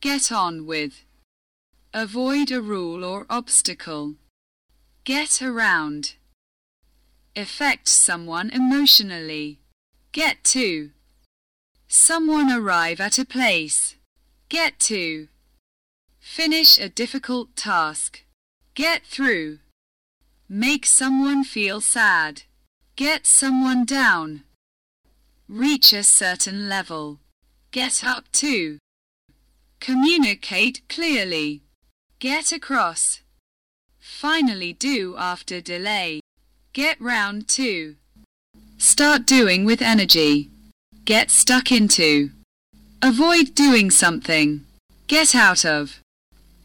Get on with. Avoid a rule or obstacle. Get around. Affect someone emotionally. Get to. Someone arrive at a place. Get to. Finish a difficult task. Get through. Make someone feel sad. Get someone down. Reach a certain level. Get up to. Communicate clearly. Get across. Finally do after delay. Get round to. Start doing with energy. Get stuck into. Avoid doing something. Get out of.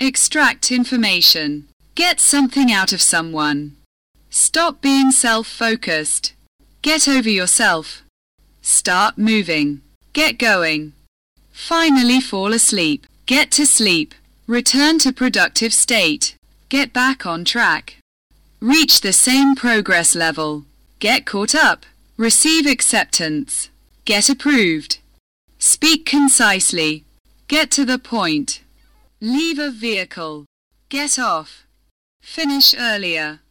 Extract information. Get something out of someone. Stop being self-focused. Get over yourself. Start moving. Get going. Finally fall asleep. Get to sleep. Return to productive state. Get back on track. Reach the same progress level. Get caught up. Receive acceptance. Get approved. Speak concisely. Get to the point. Leave a vehicle. Get off. Finish earlier.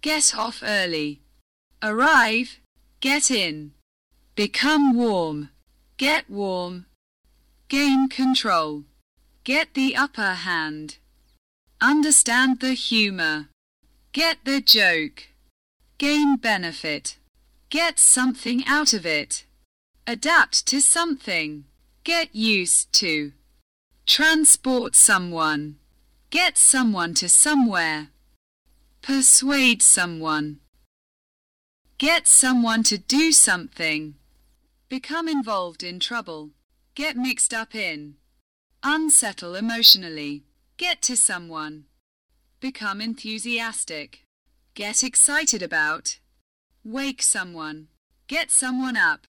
Get off early. Arrive. Get in. Become warm. Get warm. Gain control. Get the upper hand. Understand the humor. Get the joke. Gain benefit. Get something out of it. Adapt to something. Get used to. Transport someone. Get someone to somewhere. Persuade someone. Get someone to do something. Become involved in trouble. Get mixed up in. Unsettle emotionally. Get to someone. Become enthusiastic. Get excited about. Wake someone. Get someone up.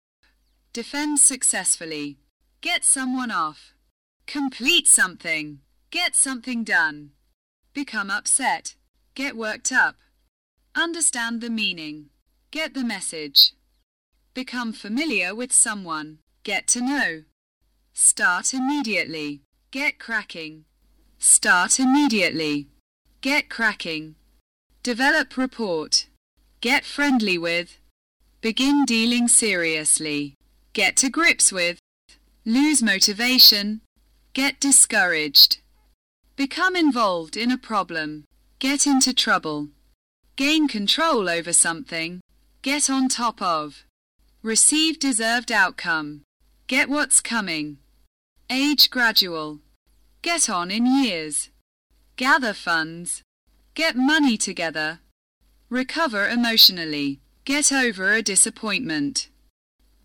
Defend successfully. Get someone off. Complete something. Get something done. Become upset. Get worked up. Understand the meaning. Get the message. Become familiar with someone. Get to know. Start immediately. Get cracking. Start immediately. Get cracking. Develop report. Get friendly with. Begin dealing seriously. Get to grips with. Lose motivation. Get discouraged. Become involved in a problem. Get into trouble. Gain control over something. Get on top of. Receive deserved outcome. Get what's coming. Age gradual. Get on in years. Gather funds. Get money together. Recover emotionally. Get over a disappointment.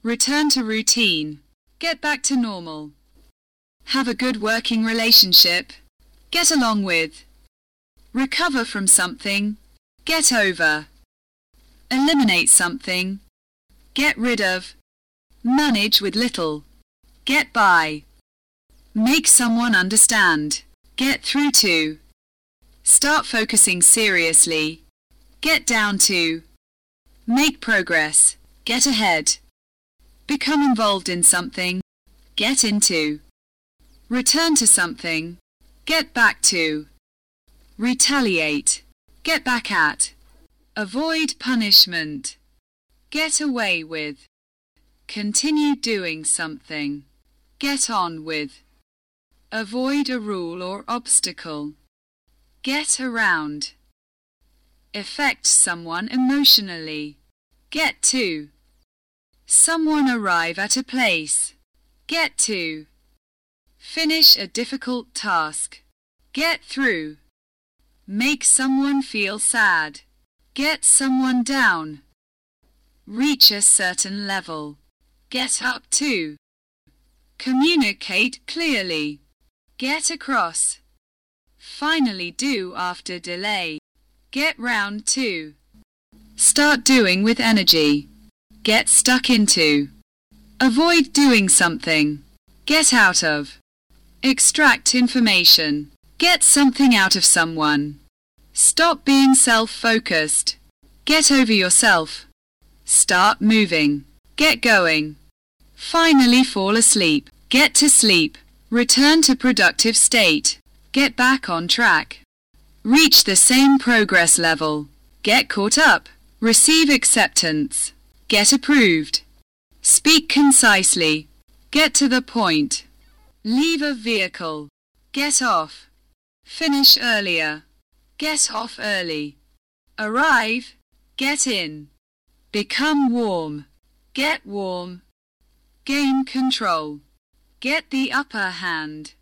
Return to routine. Get back to normal. Have a good working relationship. Get along with. Recover from something. Get over. Eliminate something. Get rid of. Manage with little. Get by. Make someone understand. Get through to. Start focusing seriously. Get down to. Make progress. Get ahead. Become involved in something. Get into. Return to something. Get back to. Retaliate. Get back at. Avoid punishment. Get away with. Continue doing something. Get on with. Avoid a rule or obstacle. Get around. Affect someone emotionally. Get to. Someone arrive at a place. Get to. Finish a difficult task. Get through. Make someone feel sad. Get someone down. Reach a certain level. Get up to. Communicate clearly. Get across. Finally do after delay. Get round to. Start doing with energy. Get stuck into. Avoid doing something. Get out of. Extract information. Get something out of someone. Stop being self-focused. Get over yourself. Start moving. Get going. Finally fall asleep. Get to sleep. Return to productive state. Get back on track. Reach the same progress level. Get caught up. Receive acceptance. Get approved. Speak concisely. Get to the point. Leave a vehicle. Get off. Finish earlier. Get off early. Arrive. Get in. Become warm. Get warm. Gain control. Get the upper hand.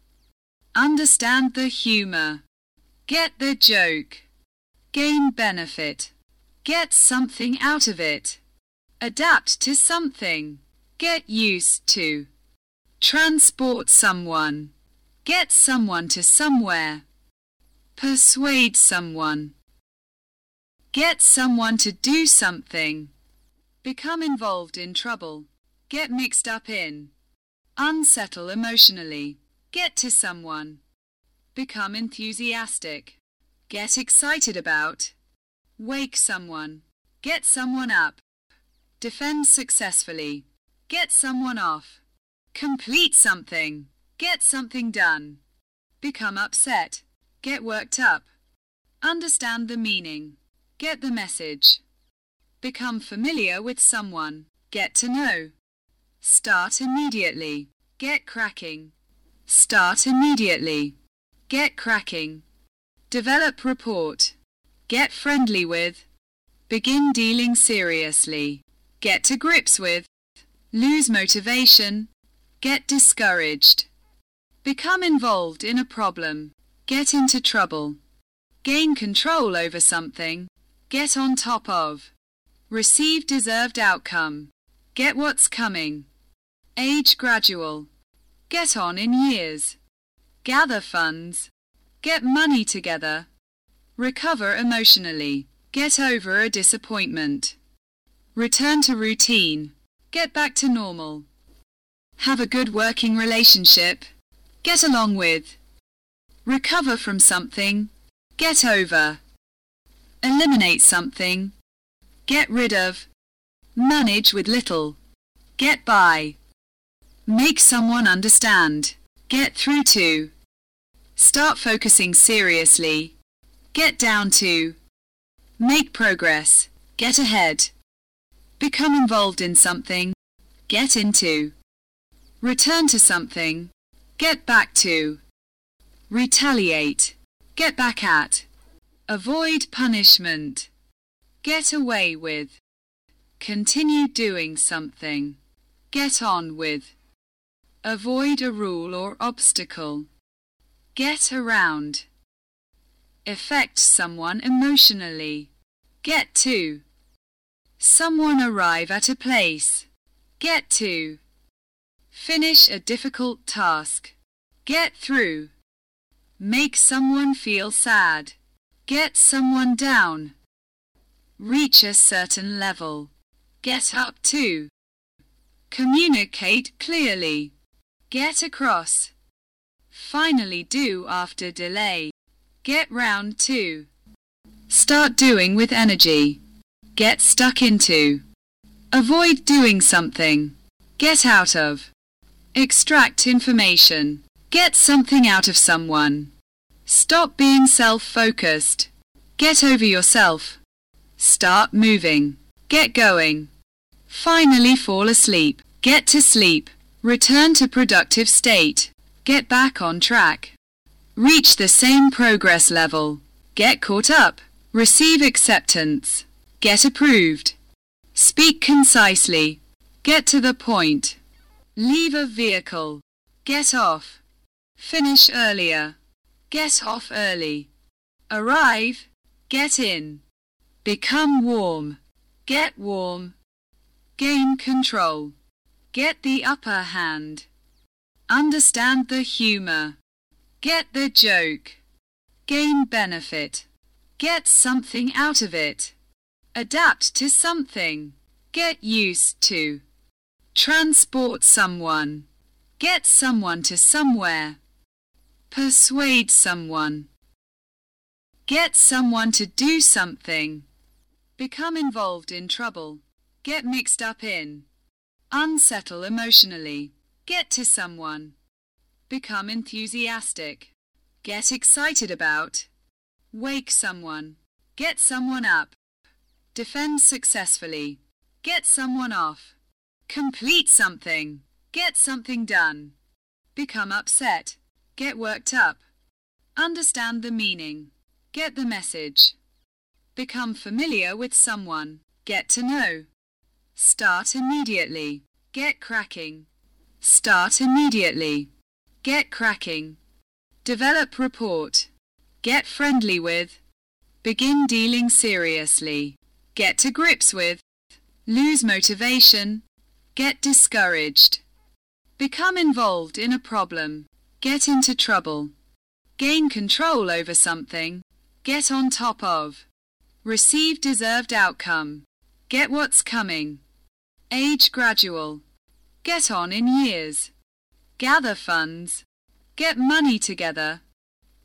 Understand the humor. Get the joke. Gain benefit. Get something out of it. Adapt to something. Get used to. Transport someone. Get someone to somewhere. Persuade someone. Get someone to do something. Become involved in trouble. Get mixed up in. Unsettle emotionally. Get to someone. Become enthusiastic. Get excited about. Wake someone. Get someone up. Defend successfully. Get someone off. Complete something. Get something done. Become upset. Get worked up. Understand the meaning. Get the message. Become familiar with someone. Get to know. Start immediately. Get cracking. Start immediately. Get cracking. Develop report. Get friendly with. Begin dealing seriously. Get to grips with. Lose motivation. Get discouraged. Become involved in a problem. Get into trouble. Gain control over something. Get on top of. Receive deserved outcome. Get what's coming. Age gradual. Get on in years. Gather funds. Get money together. Recover emotionally. Get over a disappointment. Return to routine. Get back to normal. Have a good working relationship. Get along with. Recover from something. Get over. Eliminate something. Get rid of. Manage with little. Get by. Make someone understand. Get through to. Start focusing seriously. Get down to. Make progress. Get ahead. Become involved in something. Get into. Return to something. Get back to. Retaliate. Get back at. Avoid punishment. Get away with. Continue doing something. Get on with. Avoid a rule or obstacle. Get around. Affect someone emotionally. Get to. Someone arrive at a place. Get to. Finish a difficult task. Get through. Make someone feel sad. Get someone down. Reach a certain level. Get up to. Communicate clearly. Get across. Finally do after delay. Get round to. Start doing with energy. Get stuck into. Avoid doing something. Get out of. Extract information. Get something out of someone. Stop being self-focused. Get over yourself. Start moving. Get going. Finally fall asleep. Get to sleep. Return to productive state. Get back on track. Reach the same progress level. Get caught up. Receive acceptance. Get approved. Speak concisely. Get to the point. Leave a vehicle. Get off. Finish earlier. Get off early. Arrive. Get in. Become warm. Get warm. Gain control. Get the upper hand. Understand the humor. Get the joke. Gain benefit. Get something out of it. Adapt to something. Get used to. Transport someone. Get someone to somewhere. Persuade someone. Get someone to do something. Become involved in trouble. Get mixed up in. Unsettle emotionally. Get to someone. Become enthusiastic. Get excited about. Wake someone. Get someone up. Defend successfully. Get someone off. Complete something. Get something done. Become upset. Get worked up. Understand the meaning. Get the message. Become familiar with someone. Get to know. Start immediately. Get cracking. Start immediately. Get cracking. Develop report. Get friendly with. Begin dealing seriously. Get to grips with. Lose motivation. Get discouraged. Become involved in a problem. Get into trouble. Gain control over something. Get on top of. Receive deserved outcome. Get what's coming. Age gradual. Get on in years. Gather funds. Get money together.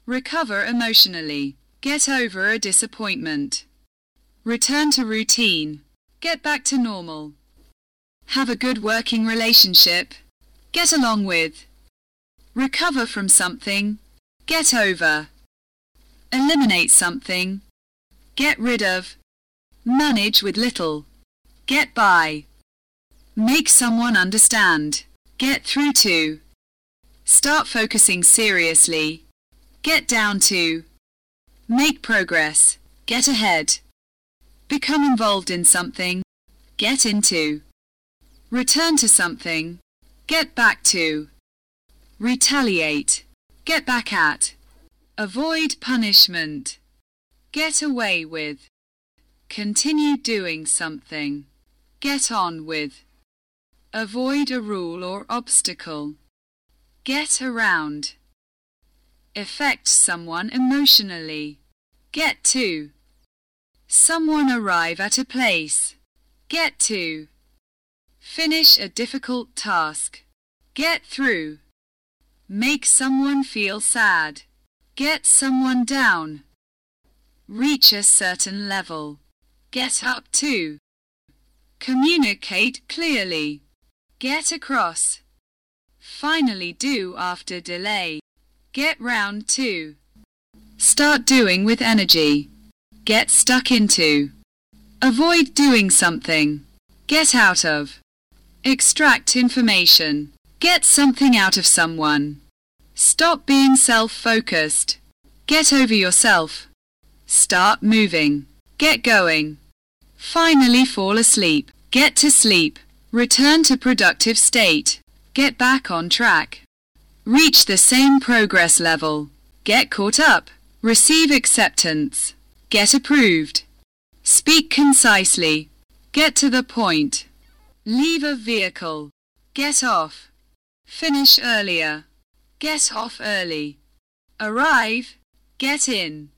Recover emotionally. Get over a disappointment. Return to routine. Get back to normal. Have a good working relationship. Get along with. Recover from something. Get over. Eliminate something. Get rid of. Manage with little. Get by. Make someone understand. Get through to. Start focusing seriously. Get down to. Make progress. Get ahead. Become involved in something. Get into. Return to something. Get back to. Retaliate. Get back at. Avoid punishment. Get away with. Continue doing something. Get on with. Avoid a rule or obstacle. Get around. Affect someone emotionally. Get to. Someone arrive at a place. Get to. Finish a difficult task. Get through. Make someone feel sad. Get someone down. Reach a certain level. Get up to. Communicate clearly. Get across. Finally do after delay. Get round to. Start doing with energy. Get stuck into. Avoid doing something. Get out of. Extract information. Get something out of someone. Stop being self-focused. Get over yourself. Start moving. Get going. Finally fall asleep. Get to sleep. Return to productive state. Get back on track. Reach the same progress level. Get caught up. Receive acceptance. Get approved. Speak concisely. Get to the point. Leave a vehicle. Get off. Finish earlier. Get off early. Arrive. Get in.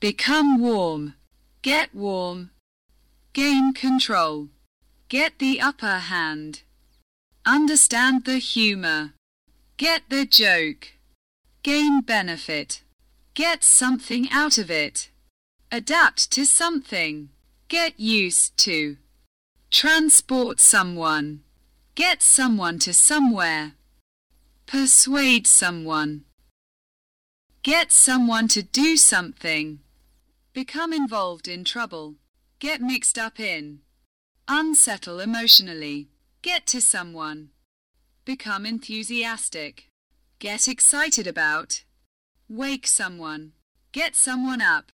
Become warm. Get warm. Gain control. Get the upper hand. Understand the humor. Get the joke. Gain benefit. Get something out of it. Adapt to something. Get used to. Transport someone. Get someone to somewhere. Persuade someone. Get someone to do something. Become involved in trouble. Get mixed up in. Unsettle emotionally. Get to someone. Become enthusiastic. Get excited about. Wake someone. Get someone up.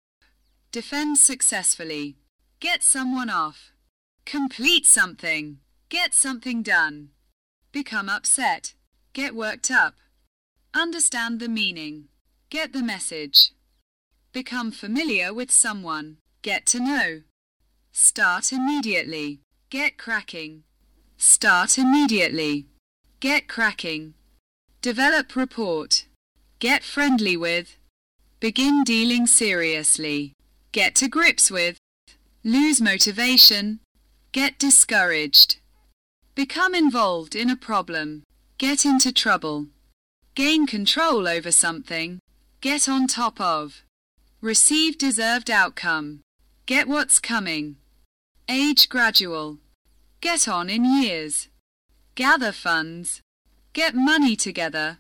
Defend successfully. Get someone off. Complete something. Get something done. Become upset. Get worked up. Understand the meaning. Get the message. Become familiar with someone. Get to know. Start immediately. Get cracking. Start immediately. Get cracking. Develop report. Get friendly with. Begin dealing seriously. Get to grips with. Lose motivation. Get discouraged. Become involved in a problem. Get into trouble. Gain control over something. Get on top of. Receive deserved outcome. Get what's coming. Age gradual. Get on in years. Gather funds. Get money together.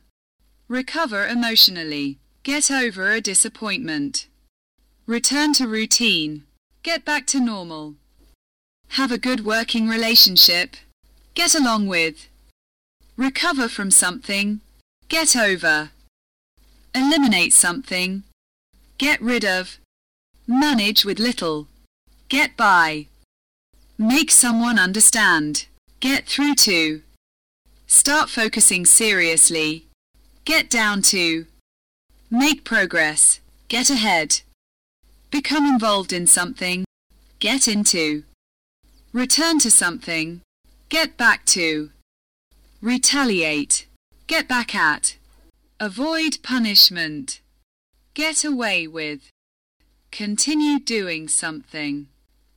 Recover emotionally. Get over a disappointment. Return to routine. Get back to normal. Have a good working relationship. Get along with. Recover from something. Get over. Eliminate something. Get rid of. Manage with little. Get by. Make someone understand. Get through to. Start focusing seriously. Get down to. Make progress. Get ahead. Become involved in something. Get into. Return to something. Get back to. Retaliate. Get back at. Avoid punishment. Get away with. Continue doing something.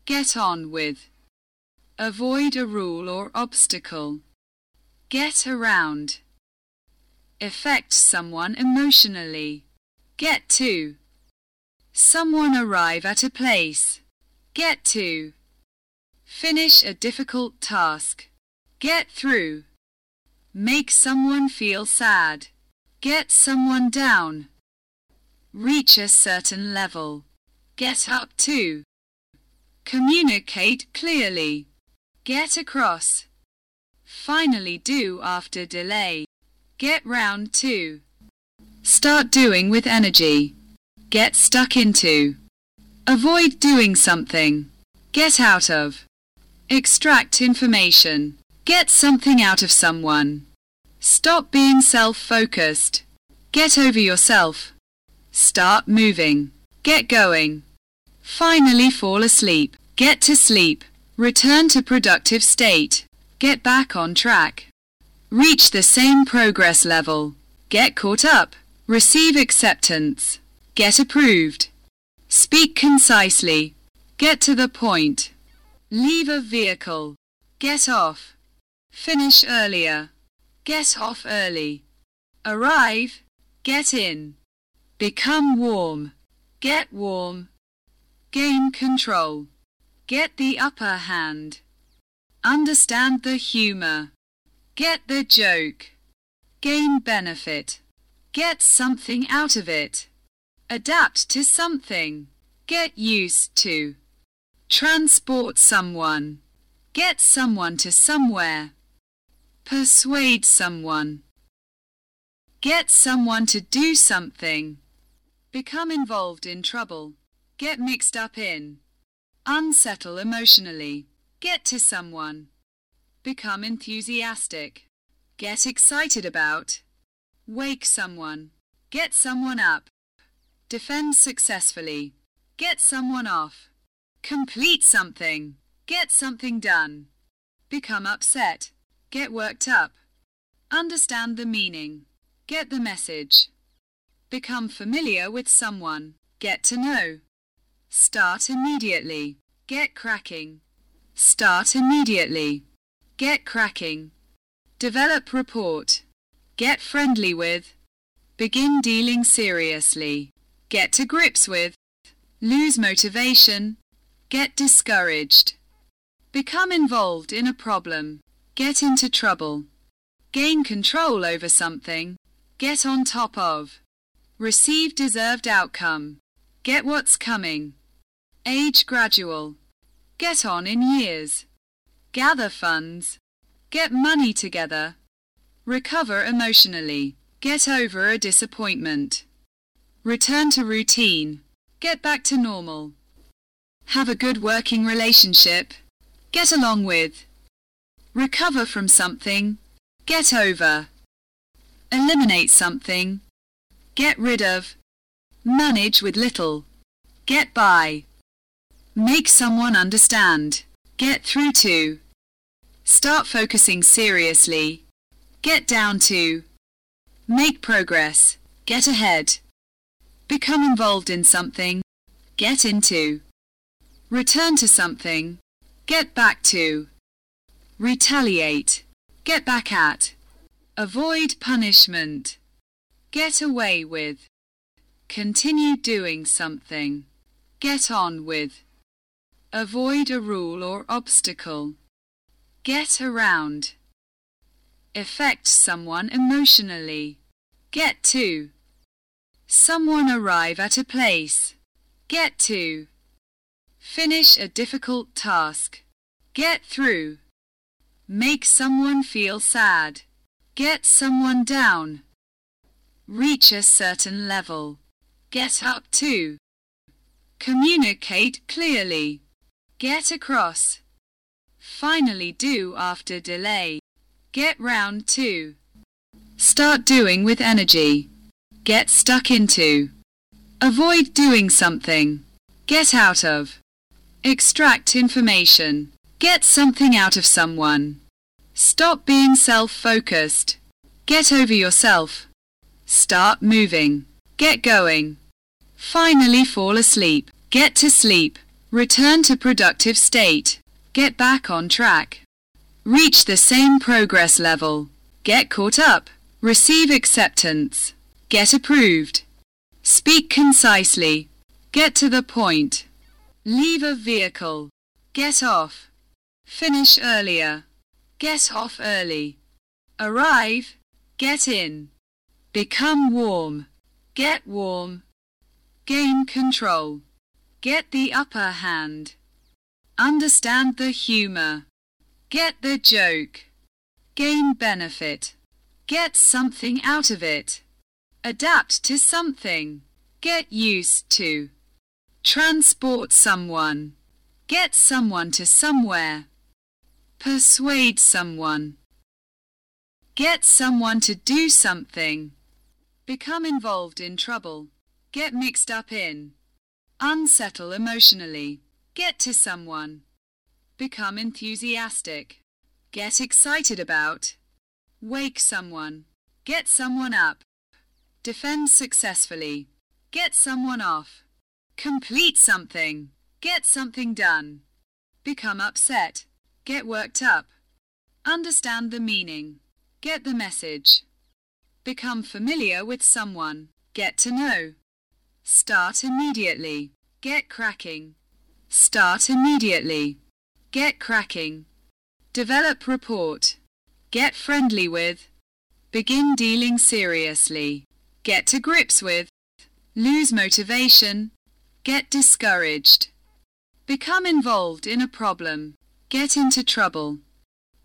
Get on with. Avoid a rule or obstacle. Get around. Affect someone emotionally. Get to. Someone arrive at a place. Get to. Finish a difficult task. Get through. Make someone feel sad. Get someone down. Reach a certain level. Get up to. Communicate clearly. Get across. Finally do after delay. Get round to. Start doing with energy. Get stuck into. Avoid doing something. Get out of. Extract information. Get something out of someone. Stop being self-focused. Get over yourself. Start moving. Get going. Finally fall asleep. Get to sleep. Return to productive state. Get back on track. Reach the same progress level. Get caught up. Receive acceptance. Get approved. Speak concisely. Get to the point. Leave a vehicle. Get off. Finish earlier. get off early. Arrive, get in. Become warm, get warm. Gain control, get the upper hand. Understand the humor, get the joke. Gain benefit, get something out of it. Adapt to something, get used to. Transport someone, get someone to somewhere. Persuade someone. Get someone to do something. Become involved in trouble. Get mixed up in. Unsettle emotionally. Get to someone. Become enthusiastic. Get excited about. Wake someone. Get someone up. Defend successfully. Get someone off. Complete something. Get something done. Become upset. Get worked up. Understand the meaning. Get the message. Become familiar with someone. Get to know. Start immediately. Get cracking. Start immediately. Get cracking. Develop report. Get friendly with. Begin dealing seriously. Get to grips with. Lose motivation. Get discouraged. Become involved in a problem. Get into trouble. Gain control over something. Get on top of. Receive deserved outcome. Get what's coming. Age gradual. Get on in years. Gather funds. Get money together. Recover emotionally. Get over a disappointment. Return to routine. Get back to normal. Have a good working relationship. Get along with. Recover from something. Get over. Eliminate something. Get rid of. Manage with little. Get by. Make someone understand. Get through to. Start focusing seriously. Get down to. Make progress. Get ahead. Become involved in something. Get into. Return to something. Get back to. Retaliate. Get back at. Avoid punishment. Get away with. Continue doing something. Get on with. Avoid a rule or obstacle. Get around. Affect someone emotionally. Get to. Someone arrive at a place. Get to. Finish a difficult task. Get through. Make someone feel sad. Get someone down. Reach a certain level. Get up to. Communicate clearly. Get across. Finally do after delay. Get round to. Start doing with energy. Get stuck into. Avoid doing something. Get out of. Extract information. Get something out of someone. Stop being self-focused. Get over yourself. Start moving. Get going. Finally fall asleep. Get to sleep. Return to productive state. Get back on track. Reach the same progress level. Get caught up. Receive acceptance. Get approved. Speak concisely. Get to the point. Leave a vehicle. Get off. Finish earlier. Get off early. Arrive. Get in. Become warm. Get warm. Gain control. Get the upper hand. Understand the humor. Get the joke. Gain benefit. Get something out of it. Adapt to something. Get used to. Transport someone. Get someone to somewhere. Persuade someone. Get someone to do something. Become involved in trouble. Get mixed up in. Unsettle emotionally. Get to someone. Become enthusiastic. Get excited about. Wake someone. Get someone up. Defend successfully. Get someone off. Complete something. Get something done. Become upset. Get worked up. Understand the meaning. Get the message. Become familiar with someone. Get to know. Start immediately. Get cracking. Start immediately. Get cracking. Develop report. Get friendly with. Begin dealing seriously. Get to grips with. Lose motivation. Get discouraged. Become involved in a problem. Get into trouble.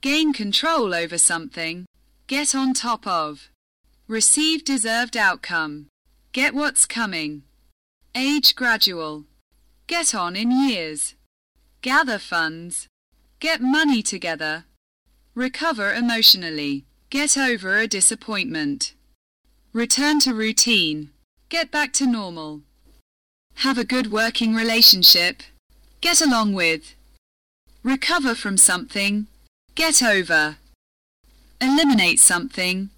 Gain control over something. Get on top of. Receive deserved outcome. Get what's coming. Age gradual. Get on in years. Gather funds. Get money together. Recover emotionally. Get over a disappointment. Return to routine. Get back to normal. Have a good working relationship. Get along with. Recover from something. Get over. Eliminate something.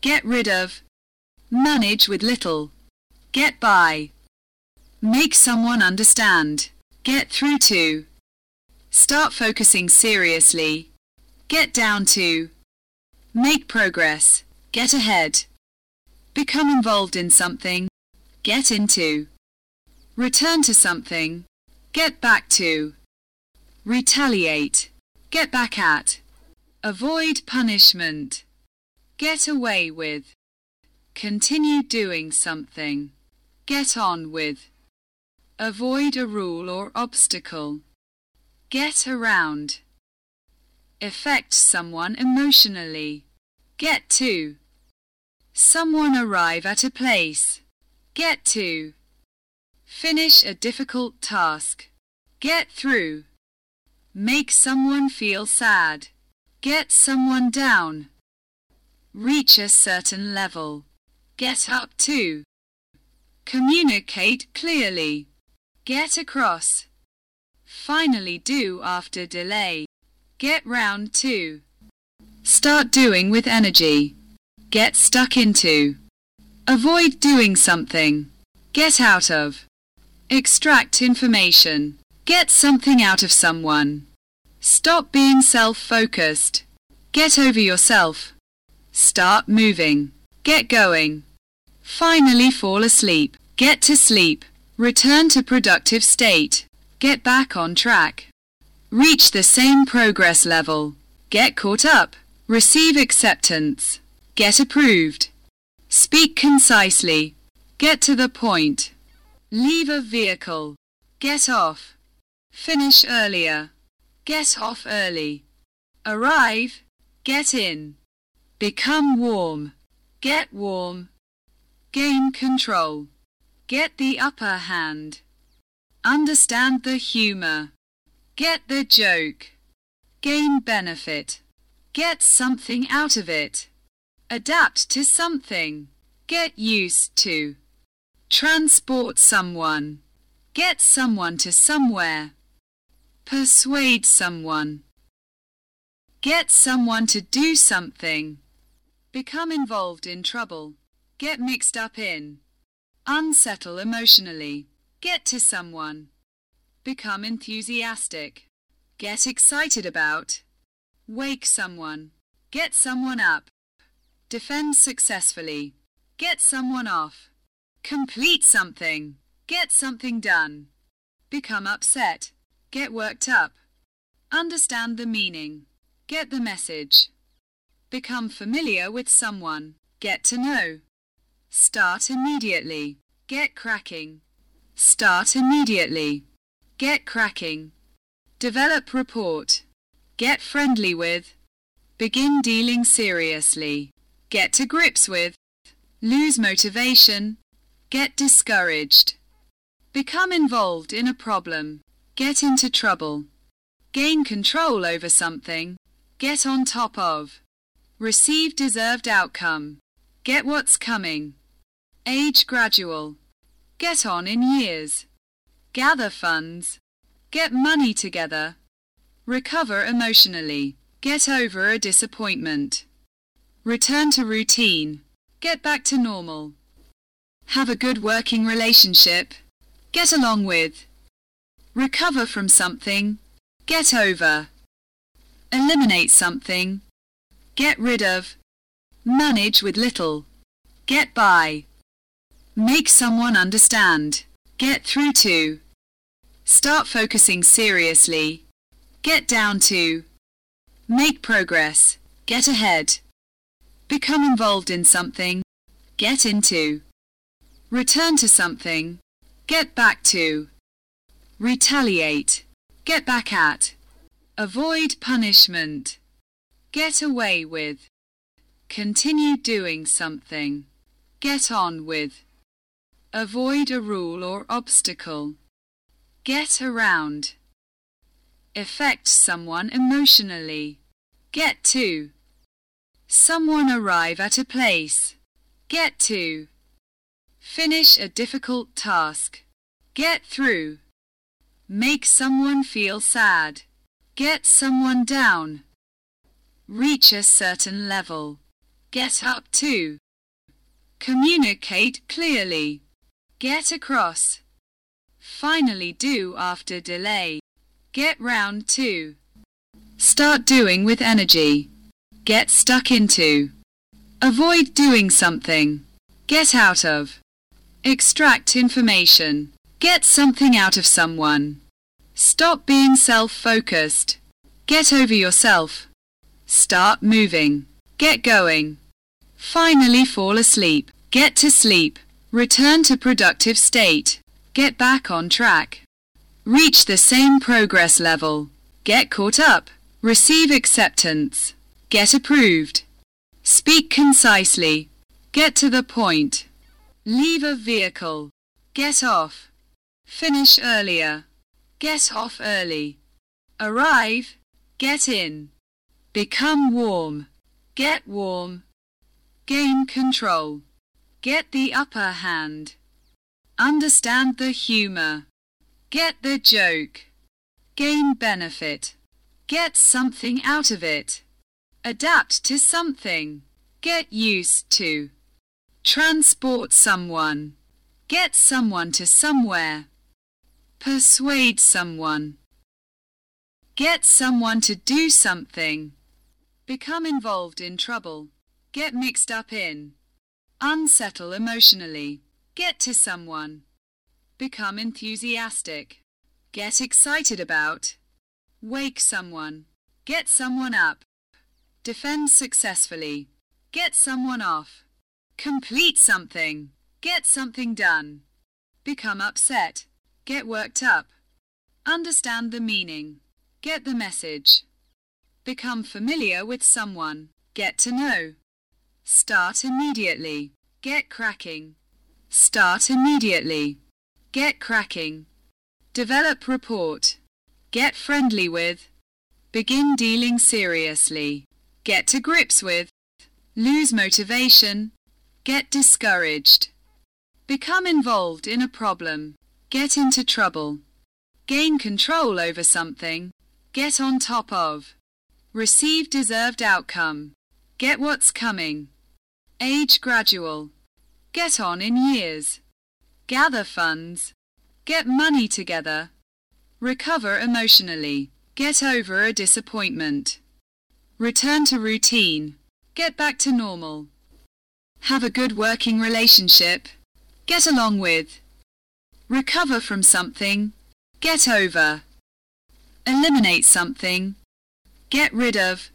Get rid of. Manage with little. Get by. Make someone understand. Get through to. Start focusing seriously. Get down to. Make progress. Get ahead. Become involved in something. Get into. Return to something. Get back to. Retaliate. Get back at. Avoid punishment. Get away with. Continue doing something. Get on with. Avoid a rule or obstacle. Get around. Affect someone emotionally. Get to. Someone arrive at a place. Get to. Finish a difficult task. Get through. Make someone feel sad. Get someone down. Reach a certain level. Get up to. Communicate clearly. Get across. Finally do after delay. Get round to. Start doing with energy. Get stuck into. Avoid doing something. Get out of. Extract information. Get something out of someone. Stop being self-focused. Get over yourself. Start moving. Get going. Finally fall asleep. Get to sleep. Return to productive state. Get back on track. Reach the same progress level. Get caught up. Receive acceptance. Get approved. Speak concisely. Get to the point. Leave a vehicle. Get off. Finish earlier. Get off early. Arrive. Get in. Become warm. Get warm. Gain control. Get the upper hand. Understand the humor. Get the joke. Gain benefit. Get something out of it. Adapt to something. Get used to. Transport someone. Get someone to somewhere. Persuade someone. Get someone to do something. Become involved in trouble. Get mixed up in. Unsettle emotionally. Get to someone. Become enthusiastic. Get excited about. Wake someone. Get someone up. Defend successfully. Get someone off. Complete something. Get something done. Become upset. Get worked up. Understand the meaning. Get the message. Become familiar with someone. Get to know. Start immediately. Get cracking. Start immediately. Get cracking. Develop report. Get friendly with. Begin dealing seriously. Get to grips with. Lose motivation. Get discouraged. Become involved in a problem. Get into trouble. Gain control over something. Get on top of. Receive deserved outcome. Get what's coming. Age gradual. Get on in years. Gather funds. Get money together. Recover emotionally. Get over a disappointment. Return to routine. Get back to normal. Have a good working relationship. Get along with. Recover from something. Get over. Eliminate something. Get rid of. Manage with little. Get by. Make someone understand. Get through to. Start focusing seriously. Get down to. Make progress. Get ahead. Become involved in something. Get into. Return to something. Get back to. Retaliate. Get back at. Avoid punishment. Get away with. Continue doing something. Get on with. Avoid a rule or obstacle. Get around. Affect someone emotionally. Get to. Someone arrive at a place. Get to. Finish a difficult task. Get through. Make someone feel sad. Get someone down. Reach a certain level. Get up to. Communicate clearly. Get across. Finally do after delay. Get round to. Start doing with energy. Get stuck into. Avoid doing something. Get out of. Extract information. Get something out of someone. Stop being self-focused. Get over yourself. Start moving. Get going. Finally fall asleep. Get to sleep. Return to productive state. Get back on track. Reach the same progress level. Get caught up. Receive acceptance. Get approved. Speak concisely. Get to the point. Leave a vehicle. Get off. Finish earlier. Get off early. Arrive. Get in. Become warm. Get warm. Gain control. Get the upper hand. Understand the humor. Get the joke. Gain benefit. Get something out of it. Adapt to something. Get used to. Transport someone. Get someone to somewhere. Persuade someone. Get someone to do something. Become involved in trouble. Get mixed up in. Unsettle emotionally. Get to someone. Become enthusiastic. Get excited about. Wake someone. Get someone up. Defend successfully. Get someone off. Complete something. Get something done. Become upset. Get worked up. Understand the meaning. Get the message. Become familiar with someone. Get to know. Start immediately. Get cracking. Start immediately. Get cracking. Develop report. Get friendly with. Begin dealing seriously. Get to grips with. Lose motivation. Get discouraged. Become involved in a problem. Get into trouble. Gain control over something. Get on top of. Receive deserved outcome. Get what's coming. Age gradual. Get on in years. Gather funds. Get money together. Recover emotionally. Get over a disappointment. Return to routine. Get back to normal. Have a good working relationship. Get along with. Recover from something. Get over. Eliminate something. Get rid of.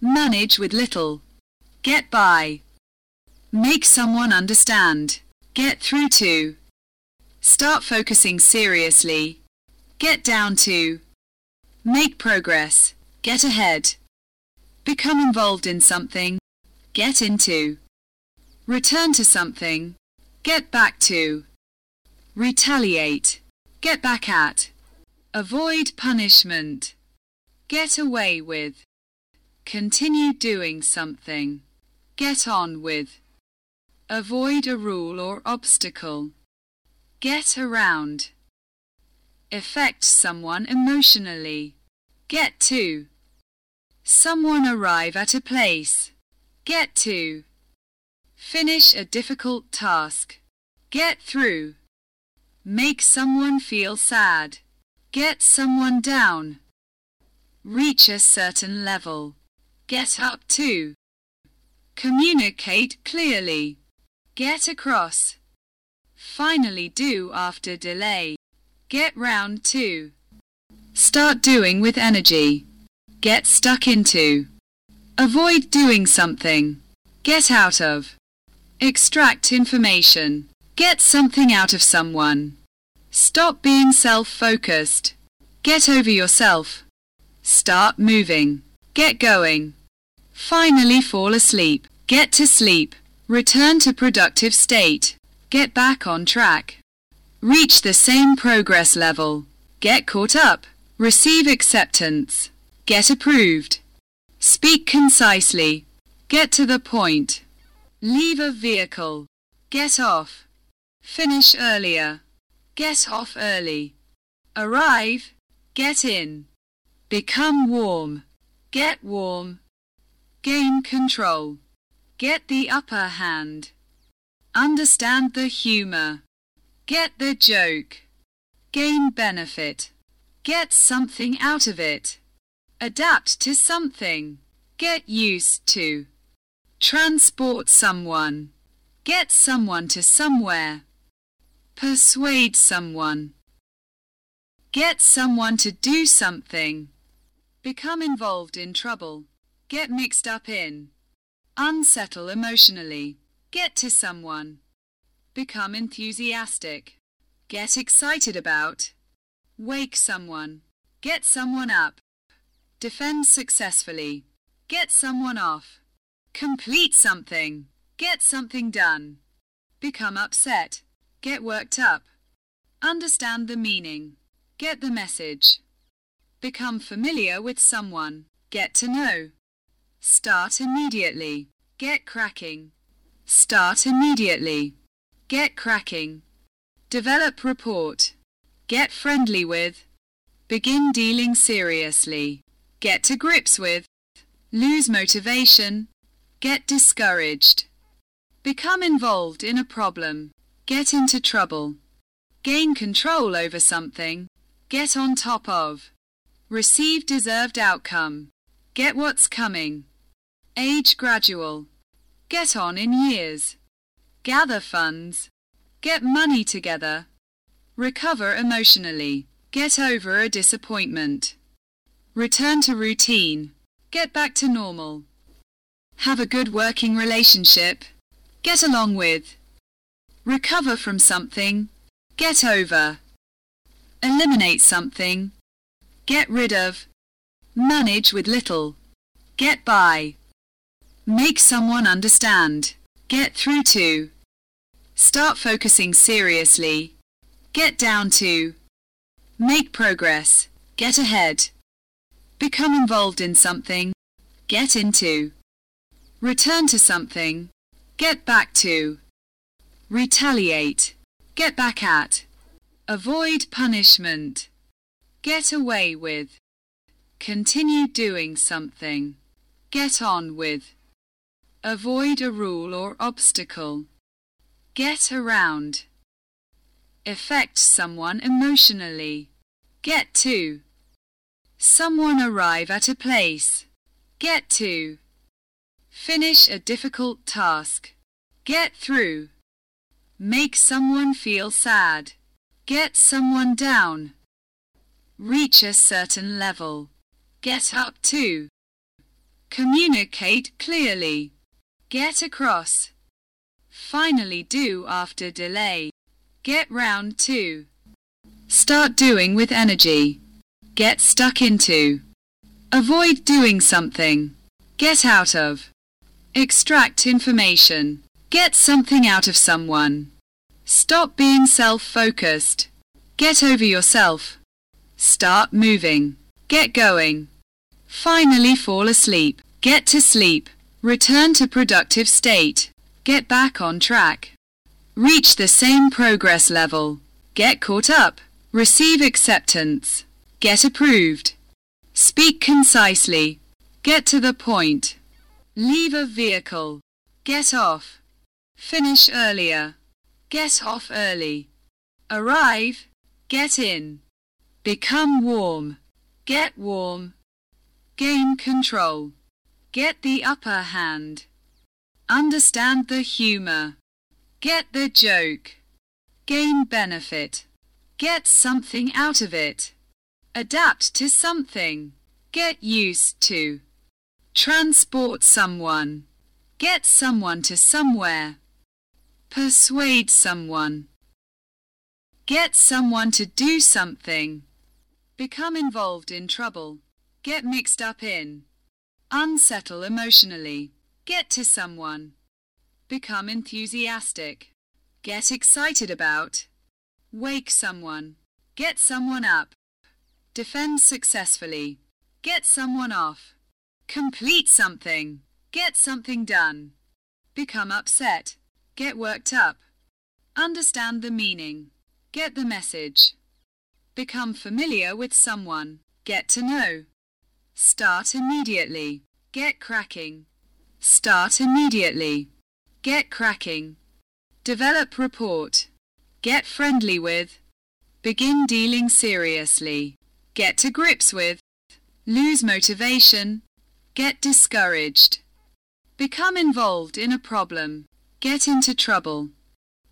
Manage with little. Get by. Make someone understand. Get through to. Start focusing seriously. Get down to. Make progress. Get ahead. Become involved in something. Get into. Return to something. Get back to. Retaliate. Get back at. Avoid punishment. Get away with. Continue doing something. Get on with. Avoid a rule or obstacle. Get around. Affect someone emotionally. Get to. Someone arrive at a place. Get to. Finish a difficult task. Get through. Make someone feel sad. Get someone down. Reach a certain level. Get up to. Communicate clearly. Get across. Finally do after delay. Get round to. Start doing with energy. Get stuck into. Avoid doing something. Get out of. Extract information. Get something out of someone. Stop being self-focused. Get over yourself. Start moving. Get going. Finally fall asleep. Get to sleep. Return to productive state. Get back on track. Reach the same progress level. Get caught up. Receive acceptance. Get approved. Speak concisely. Get to the point. Leave a vehicle. Get off. Finish earlier. Get off early. Arrive. Get in. Become warm. Get warm. Gain control. Get the upper hand. Understand the humor. Get the joke. Gain benefit. Get something out of it. Adapt to something. Get used to. Transport someone. Get someone to somewhere. Persuade someone. Get someone to do something. Become involved in trouble. Get mixed up in. Unsettle emotionally. Get to someone. Become enthusiastic. Get excited about. Wake someone. Get someone up. Defend successfully. Get someone off. Complete something. Get something done. Become upset. Get worked up. Understand the meaning. Get the message. Become familiar with someone. Get to know. Start immediately. Get cracking. Start immediately. Get cracking. Develop report. Get friendly with. Begin dealing seriously. Get to grips with. Lose motivation. Get discouraged. Become involved in a problem. Get into trouble. Gain control over something. Get on top of. Receive deserved outcome. Get what's coming. Age gradual. Get on in years. Gather funds. Get money together. Recover emotionally. Get over a disappointment. Return to routine. Get back to normal. Have a good working relationship. Get along with. Recover from something. Get over. Eliminate something. Get rid of. Manage with little. Get by. Make someone understand. Get through to. Start focusing seriously. Get down to. Make progress. Get ahead. Become involved in something. Get into. Return to something. Get back to. Retaliate. Get back at. Avoid punishment. Get away with. Continue doing something. Get on with. Avoid a rule or obstacle. Get around. Affect someone emotionally. Get to. Someone arrive at a place. Get to. Finish a difficult task. Get through. Make someone feel sad. Get someone down. Reach a certain level. Get up to. Communicate clearly. Get across. Finally do after delay. Get round to. Start doing with energy. Get stuck into. Avoid doing something. Get out of. Extract information. Get something out of someone. Stop being self-focused. Get over yourself. Start moving. Get going. Finally fall asleep. Get to sleep. Return to productive state. Get back on track. Reach the same progress level. Get caught up. Receive acceptance. Get approved. Speak concisely. Get to the point. Leave a vehicle. Get off. Finish earlier. Get off early. Arrive. Get in. Become warm. Get warm. Gain control. Get the upper hand. Understand the humor. Get the joke. Gain benefit. Get something out of it. Adapt to something. Get used to. Transport someone. Get someone to somewhere. Persuade someone. Get someone to do something. Become involved in trouble. Get mixed up in. Unsettle emotionally. Get to someone. Become enthusiastic. Get excited about. Wake someone. Get someone up. Defend successfully. Get someone off. Complete something. Get something done. Become upset. Get worked up. Understand the meaning. Get the message. Become familiar with someone. Get to know. Start immediately. Get cracking. Start immediately. Get cracking. Develop report. Get friendly with. Begin dealing seriously. Get to grips with. Lose motivation. Get discouraged. Become involved in a problem. Get into trouble.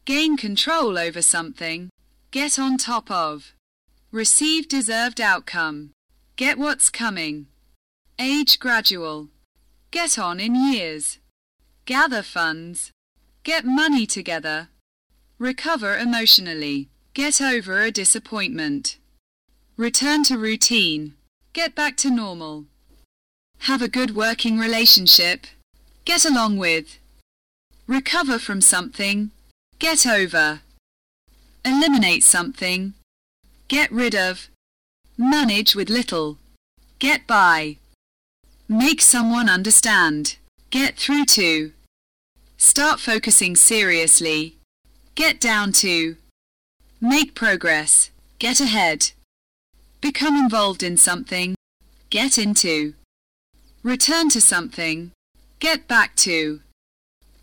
Gain control over something. Get on top of. Receive deserved outcome. Get what's coming. Age gradual. Get on in years. Gather funds. Get money together. Recover emotionally. Get over a disappointment. Return to routine. Get back to normal. Have a good working relationship. Get along with. Recover from something. Get over. Eliminate something. Get rid of. Manage with little. Get by. Make someone understand. Get through to. Start focusing seriously. Get down to. Make progress. Get ahead. Become involved in something. Get into. Return to something. Get back to.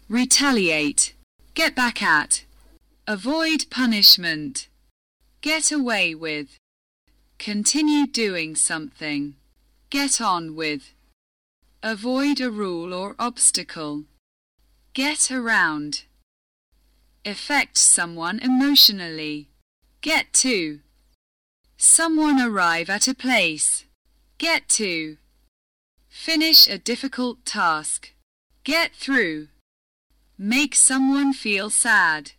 Retaliate. Get back at. Avoid punishment. Get away with. Continue doing something. Get on with. Avoid a rule or obstacle. Get around. Affect someone emotionally. Get to. Someone arrive at a place. Get to. Finish a difficult task. Get through. Make someone feel sad.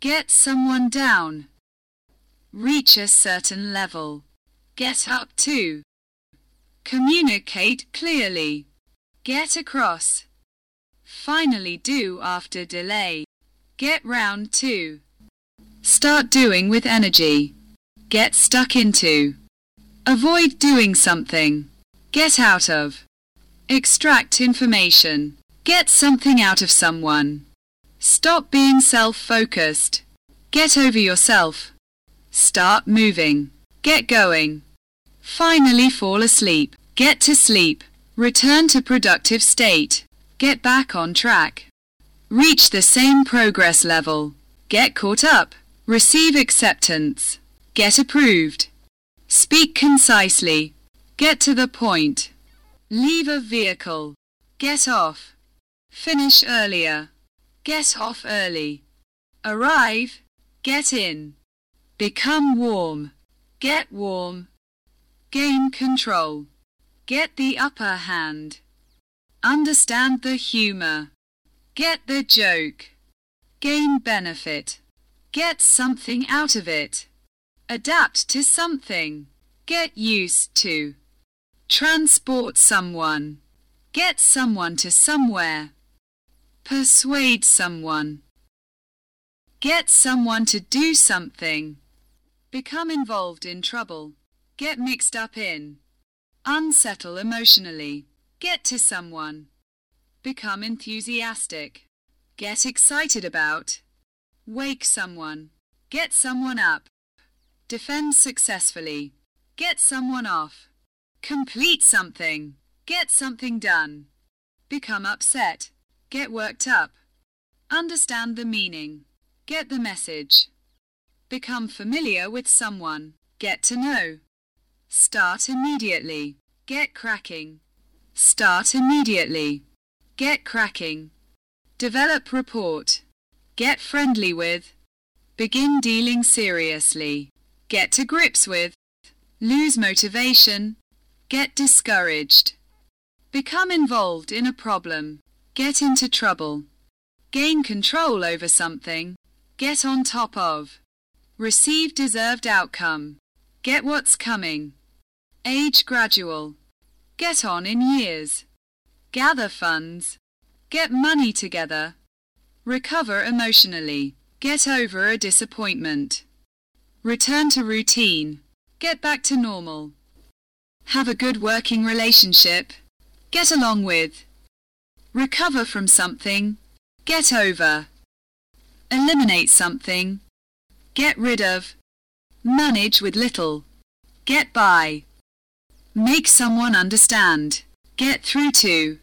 Get someone down. Reach a certain level. Get up to. Communicate clearly. Get across. Finally do after delay. Get round to. Start doing with energy. Get stuck into. Avoid doing something. Get out of. Extract information. Get something out of someone. Stop being self-focused. Get over yourself. Start moving. Get going. Finally fall asleep. Get to sleep. Return to productive state. Get back on track. Reach the same progress level. Get caught up. Receive acceptance. Get approved. Speak concisely. Get to the point. Leave a vehicle. Get off. Finish earlier. Get off early. Arrive. Get in. Become warm. Get warm. Gain control. Get the upper hand. Understand the humor. Get the joke. Gain benefit. Get something out of it. Adapt to something. Get used to. Transport someone. Get someone to somewhere. Persuade someone. Get someone to do something. Become involved in trouble. Get mixed up in. Unsettle emotionally. Get to someone. Become enthusiastic. Get excited about. Wake someone. Get someone up. Defend successfully. Get someone off. Complete something. Get something done. Become upset. Get worked up. Understand the meaning. Get the message. Become familiar with someone. Get to know. Start immediately. Get cracking. Start immediately. Get cracking. develop report, get friendly with, begin dealing seriously, get to grips with, lose motivation, get discouraged, become involved in a problem, get into trouble, gain control over something, get on top of, receive deserved outcome, get what's coming, age gradual, get on in years, gather funds, get money together, recover emotionally, get over a disappointment, return to routine, get back to normal, have a good working relationship, get along with, recover from something, get over, eliminate something, get rid of, manage with little, get by, make someone understand, get through to,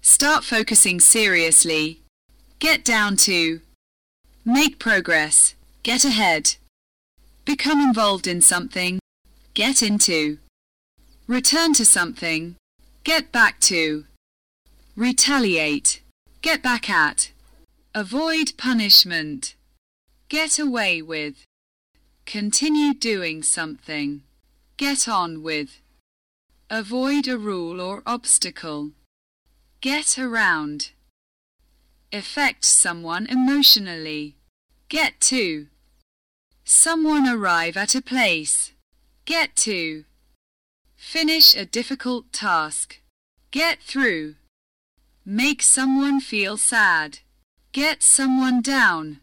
start focusing seriously, get down to, make progress, get ahead, become involved in something, get into, return to something, get back to, retaliate, get back at, avoid punishment, get away with, continue doing something, get on with, avoid a rule or obstacle, get around, affect someone emotionally, get to, someone arrive at a place, get to, finish a difficult task, get through, make someone feel sad, get someone down,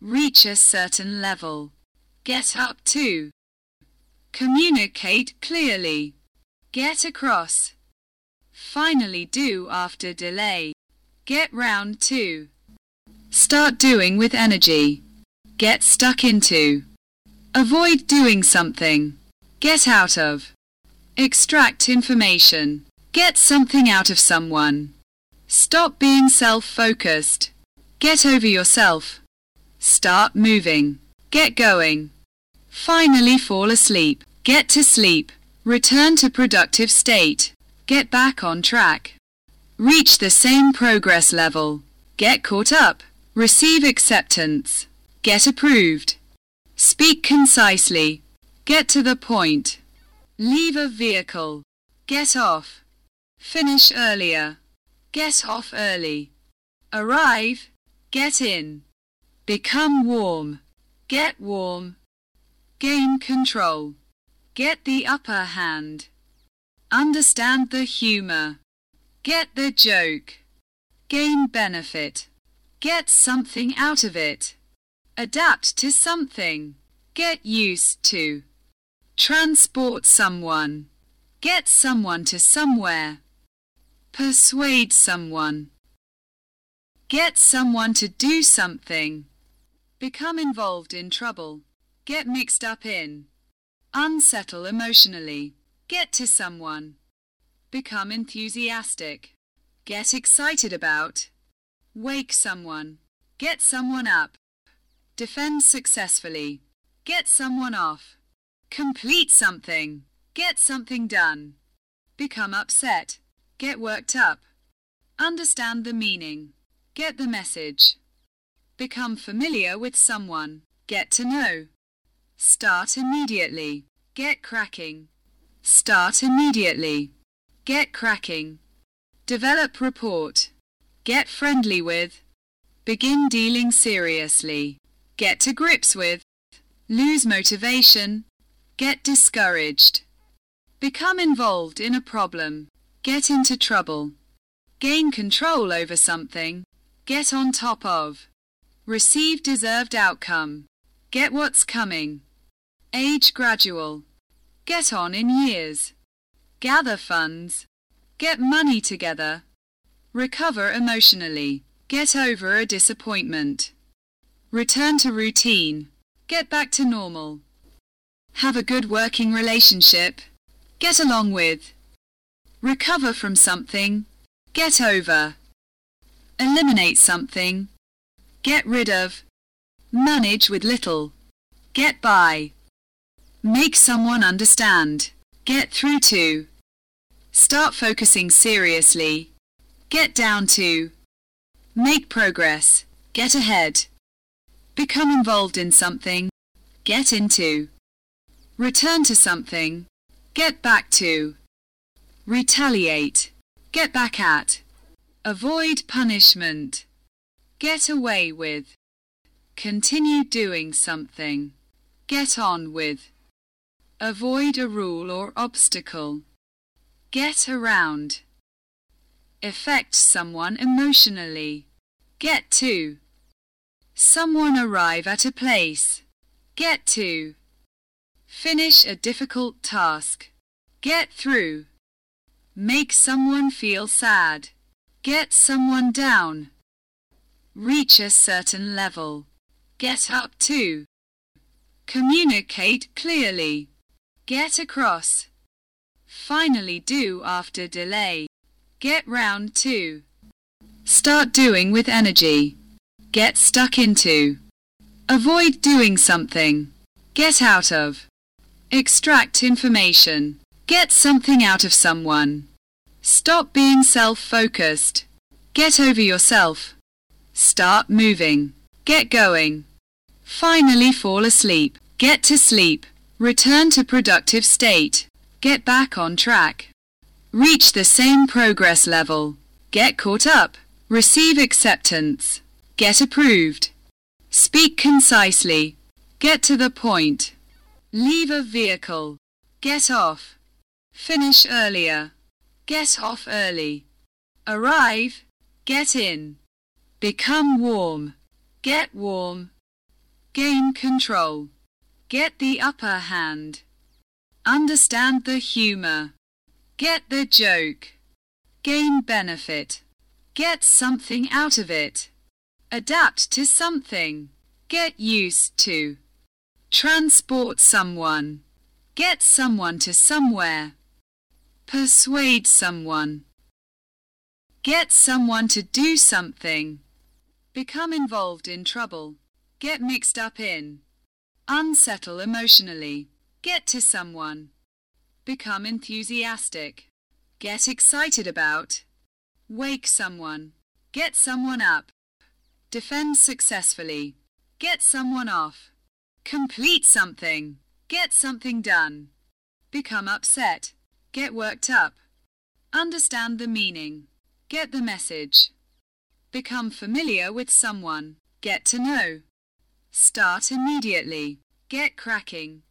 reach a certain level, get up to, communicate clearly, get across, finally do after delay, get round to, start doing with energy, get stuck into, avoid doing something, get out of, extract information, get something out of someone, stop being self-focused, get over yourself, start moving, get going, finally fall asleep, get to sleep, return to productive state, get back on track, reach the same progress level, get caught up, receive acceptance, get approved, speak concisely, get to the point, leave a vehicle, get off, finish earlier, get off early, arrive, get in, become warm, get warm, gain control, get the upper hand, understand the humor, get the joke, gain benefit, get something out of it, adapt to something, get used to, transport someone, get someone to somewhere, persuade someone, get someone to do something, become involved in trouble, get mixed up in, unsettle emotionally, get to someone, become enthusiastic, get excited about, wake someone, get someone up, defend successfully, get someone off, complete something, get something done, become upset, get worked up, understand the meaning, get the message, become familiar with someone, get to know, start immediately, get cracking, start immediately, get cracking, develop report, get friendly with, begin dealing seriously, get to grips with, lose motivation, get discouraged, become involved in a problem, get into trouble, gain control over something, get on top of, receive deserved outcome, get what's coming, age gradual, get on in years, gather funds, get money together, recover emotionally, get over a disappointment, return to routine, get back to normal, have a good working relationship, get along with, recover from something, get over, eliminate something, get rid of, manage with little, get by, make someone understand, get through to, start focusing seriously, get down to, Make progress. Get ahead. Become involved in something. Get into. Return to something. Get back to. Retaliate. Get back at. Avoid punishment. Get away with. Continue doing something. Get on with. Avoid a rule or obstacle. Get around. Affect someone emotionally. Get to. Someone arrive at a place. Get to. Finish a difficult task. Get through. Make someone feel sad. Get someone down. Reach a certain level. Get up to. Communicate clearly. Get across. Finally do after delay. Get round to. Start doing with energy. Get stuck into. Avoid doing something. Get out of. Extract information. Get something out of someone. Stop being self-focused. Get over yourself. Start moving. Get going. Finally fall asleep. Get to sleep. Return to productive state. Get back on track. Reach the same progress level. Get caught up. Receive acceptance. Get approved. Speak concisely. Get to the point. Leave a vehicle. Get off. Finish earlier. Get off early. Arrive. Get in. Become warm. Get warm. Gain control. Get the upper hand. Understand the humor. Get the joke. Gain benefit. Get something out of it. Adapt to something. Get used to. Transport someone. Get someone to somewhere. Persuade someone. Get someone to do something. Become involved in trouble. Get mixed up in. Unsettle emotionally. Get to someone. Become enthusiastic. Get excited about. Wake someone. Get someone up. Defend successfully. Get someone off. Complete something. Get something done. Become upset. Get worked up. Understand the meaning. Get the message. Become familiar with someone. Get to know. Start immediately. Get cracking.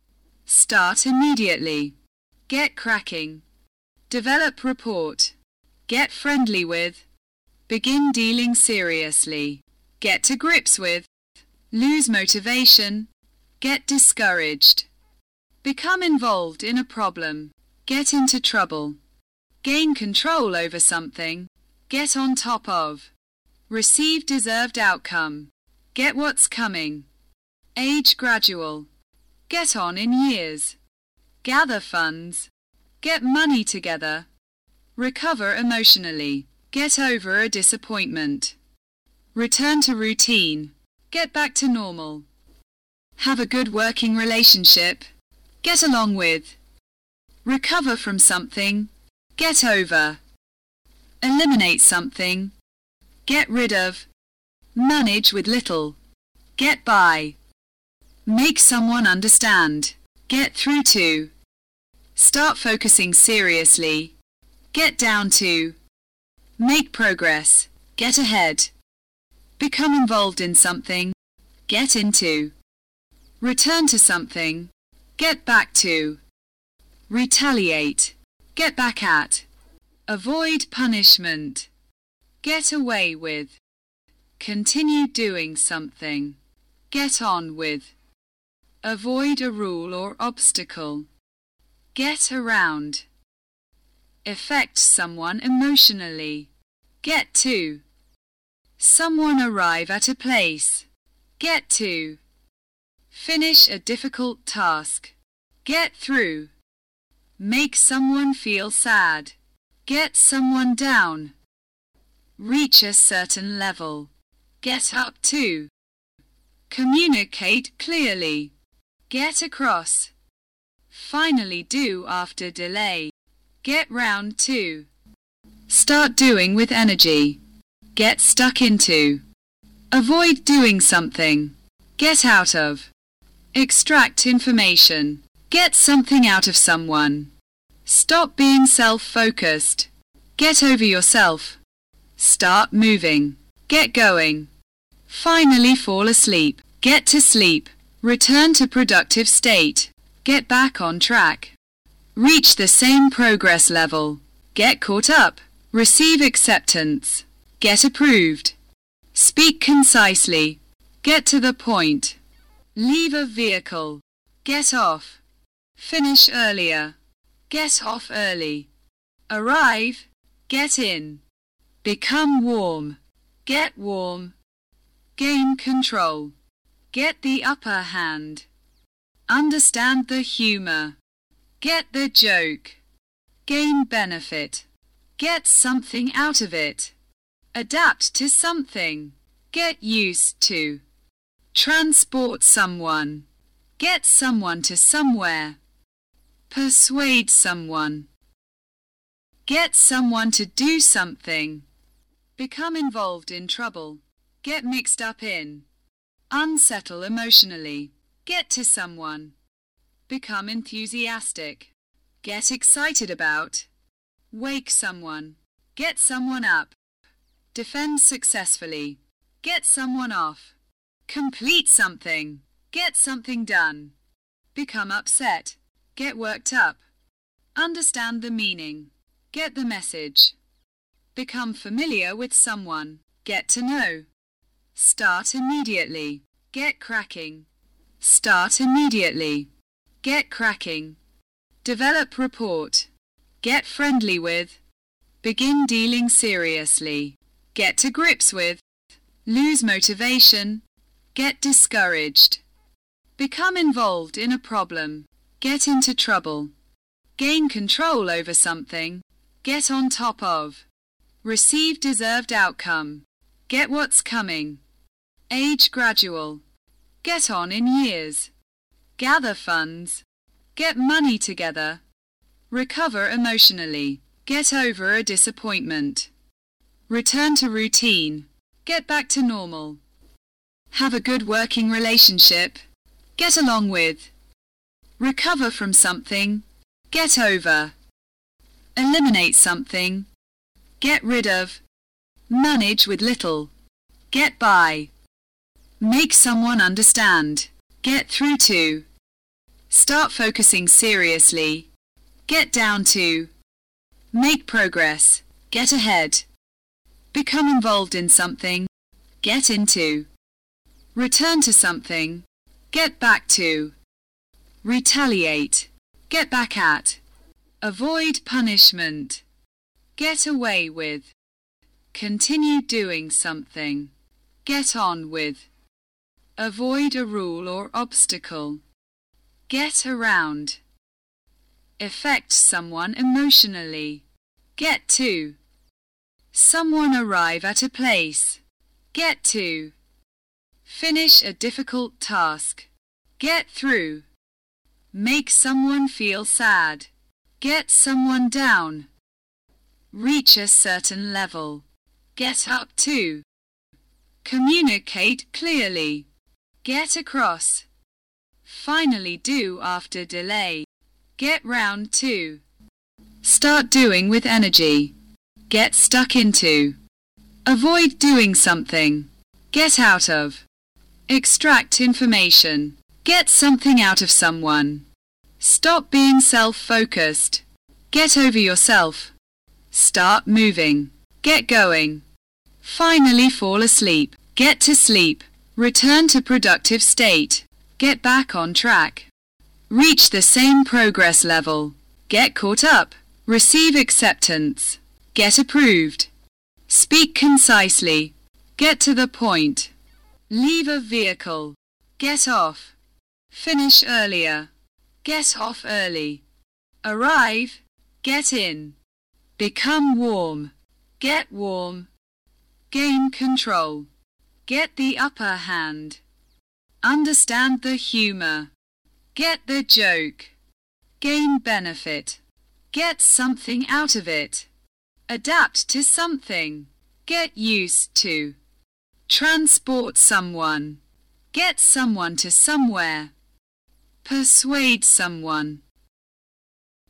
Start immediately. Get cracking. Develop report. Get friendly with. Begin dealing seriously. Get to grips with. Lose motivation. Get discouraged. Become involved in a problem. Get into trouble. Gain control over something. Get on top of. Receive deserved outcome. Get what's coming. Age gradual. Get on in years. Gather funds. Get money together. Recover emotionally. Get over a disappointment. Return to routine. Get back to normal. Have a good working relationship. Get along with. Recover from something. Get over. Eliminate something. Get rid of. Manage with little. Get by. Make someone understand. Get through to. Start focusing seriously. Get down to. Make progress. Get ahead. Become involved in something. Get into. Return to something. Get back to. Retaliate. Get back at. Avoid punishment. Get away with. Continue doing something. Get on with. Avoid a rule or obstacle. Get around. Affect someone emotionally. Get to. Someone arrive at a place. Get to. Finish a difficult task. Get through. Make someone feel sad. Get someone down. Reach a certain level. Get up to. Communicate clearly. Get across. Finally do after delay. Get round to. Start doing with energy. Get stuck into. Avoid doing something. Get out of. Extract information. Get something out of someone. Stop being self-focused. Get over yourself. Start moving. Get going. Finally fall asleep. Get to sleep. Return to productive state. Get back on track. Reach the same progress level. Get caught up. Receive acceptance. Get approved. Speak concisely. Get to the point. Leave a vehicle. Get off. Finish earlier. Get off early. Arrive. Get in. Become warm. Get warm. Gain control. Get the upper hand. Understand the humor. Get the joke. Gain benefit. Get something out of it. Adapt to something. Get used to. Transport someone. Get someone to somewhere. Persuade someone. Get someone to do something. Become involved in trouble. Get mixed up in. Unsettle emotionally. Get to someone. Become enthusiastic. Get excited about. Wake someone. Get someone up. Defend successfully. Get someone off. Complete something. Get something done. Become upset. Get worked up. Understand the meaning. Get the message. Become familiar with someone. Get to know. Start immediately. Get cracking. Start immediately. Get cracking. Develop report. Get friendly with. Begin dealing seriously. Get to grips with. Lose motivation. Get discouraged. Become involved in a problem. Get into trouble. Gain control over something. Get on top of. Receive deserved outcome. Get what's coming. Age gradual. Get on in years. Gather funds. Get money together. Recover emotionally. Get over a disappointment. Return to routine. Get back to normal. Have a good working relationship. Get along with. Recover from something. Get over. Eliminate something. Get rid of. Manage with little. Get by. Make someone understand. Get through to. Start focusing seriously. Get down to. Make progress. Get ahead. Become involved in something. Get into. Return to something. Get back to. Retaliate. Get back at. Avoid punishment. Get away with. Continue doing something. Get on with. Avoid a rule or obstacle. Get around. Affect someone emotionally. Get to. Someone arrive at a place. Get to. Finish a difficult task. Get through. Make someone feel sad. Get someone down. Reach a certain level. Get up to. Communicate clearly. Get across. Finally do after delay. Get round to. Start doing with energy. Get stuck into. Avoid doing something. Get out of. Extract information. Get something out of someone. Stop being self-focused. Get over yourself. Start moving. Get going. Finally fall asleep. Get to sleep. Return to productive state. Get back on track. Reach the same progress level. Get caught up. Receive acceptance. Get approved. Speak concisely. Get to the point. Leave a vehicle. Get off. Finish earlier. Get off early. Arrive. Get in. Become warm. Get warm. Gain control. Get the upper hand. Understand the humor. Get the joke. Gain benefit. Get something out of it. Adapt to something. Get used to. Transport someone. Get someone to somewhere. Persuade someone.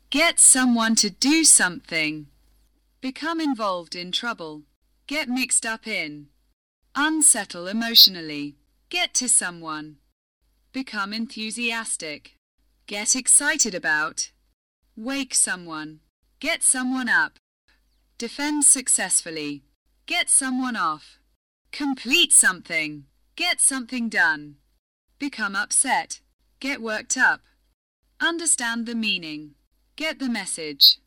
Get someone to do something. Become involved in trouble. Get mixed up in. Unsettle emotionally. Get to someone. Become enthusiastic. Get excited about. Wake someone. Get someone up. Defend successfully. Get someone off. Complete something. Get something done. Become upset. Get worked up. Understand the meaning. Get the message.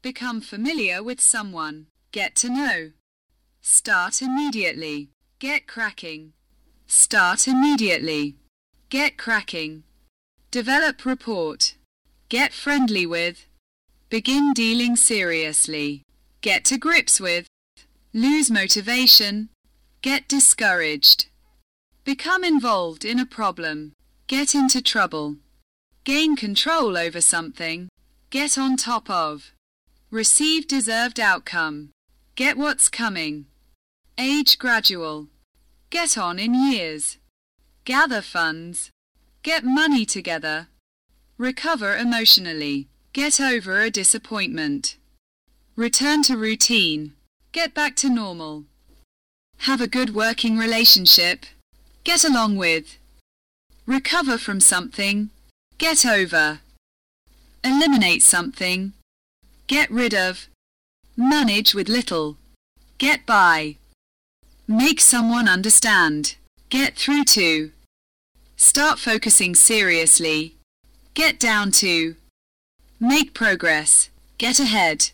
Become familiar with someone. Get to know. Start immediately. Get cracking. Start immediately. Get cracking. Develop report. Get friendly with. Begin dealing seriously. Get to grips with. Lose motivation. Get discouraged. Become involved in a problem. Get into trouble. Gain control over something. Get on top of. Receive deserved outcome. Get what's coming. Age gradual. Get on in years. Gather funds. Get money together. Recover emotionally. Get over a disappointment. Return to routine. Get back to normal. Have a good working relationship. Get along with. Recover from something. Get over. Eliminate something. Get rid of. Manage with little. Get by. Make someone understand. Get through to. Start focusing seriously. Get down to. Make progress. Get ahead.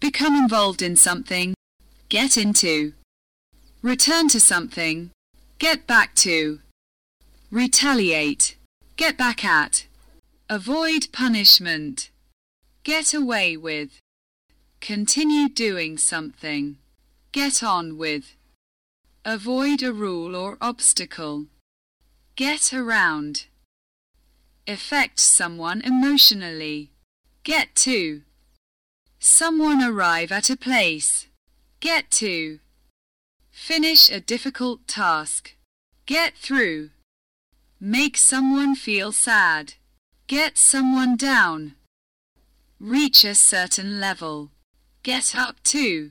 Become involved in something. Get into. Return to something. Get back to. Retaliate. Get back at. Avoid punishment. Get away with. Continue doing something. Get on with. Avoid a rule or obstacle. Get around. Affect someone emotionally. Get to. Someone arrive at a place. Get to. Finish a difficult task. Get through. Make someone feel sad. Get someone down. Reach a certain level. Get up to.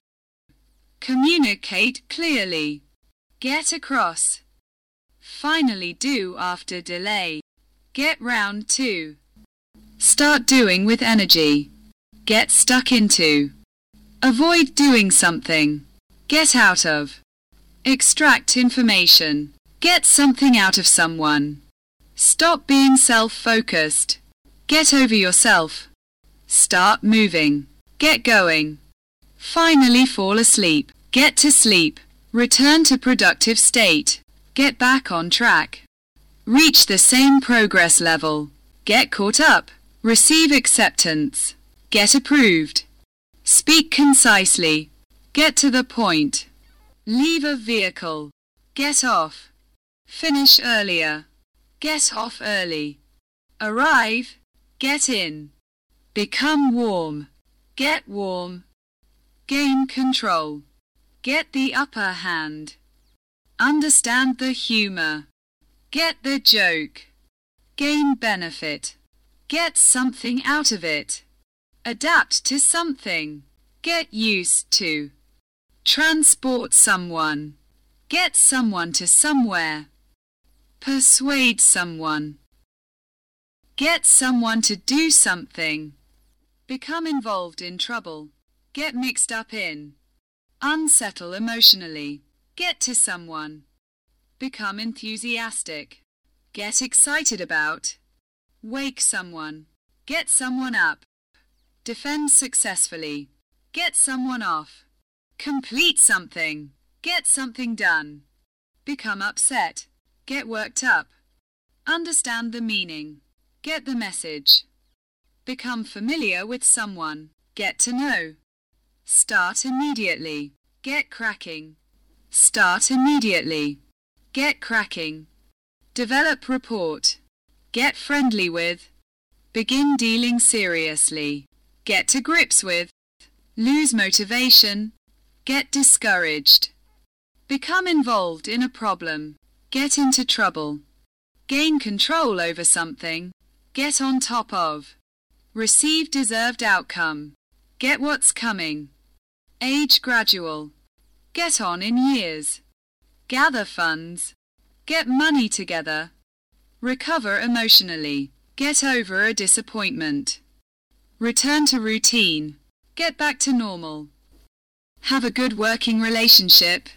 Communicate clearly. Get across. Finally do after delay. Get round to. Start doing with energy. Get stuck into. Avoid doing something. Get out of. Extract information. Get something out of someone. Stop being self-focused. Get over yourself. Start moving. Get going. Finally fall asleep. Get to sleep. Return to productive state. Get back on track. Reach the same progress level. Get caught up. Receive acceptance. Get approved. Speak concisely. Get to the point. Leave a vehicle. Get off. Finish earlier. Get off early. Arrive. Get in. Become warm. Get warm. Gain control. Get the upper hand. Understand the humor. Get the joke. Gain benefit. Get something out of it. Adapt to something. Get used to. Transport someone. Get someone to somewhere. Persuade someone. Get someone to do something. Become involved in trouble. Get mixed up in. Unsettle emotionally. Get to someone. Become enthusiastic. Get excited about. Wake someone. Get someone up. Defend successfully. Get someone off. Complete something. Get something done. Become upset. Get worked up. Understand the meaning. Get the message. Become familiar with someone. Get to know. Start immediately. Get cracking. Start immediately. Get cracking. Develop report. Get friendly with. Begin dealing seriously. Get to grips with. Lose motivation. Get discouraged. Become involved in a problem. Get into trouble. Gain control over something. Get on top of. Receive deserved outcome. Get what's coming. Age gradual. Get on in years. Gather funds. Get money together. Recover emotionally. Get over a disappointment. Return to routine. Get back to normal. Have a good working relationship.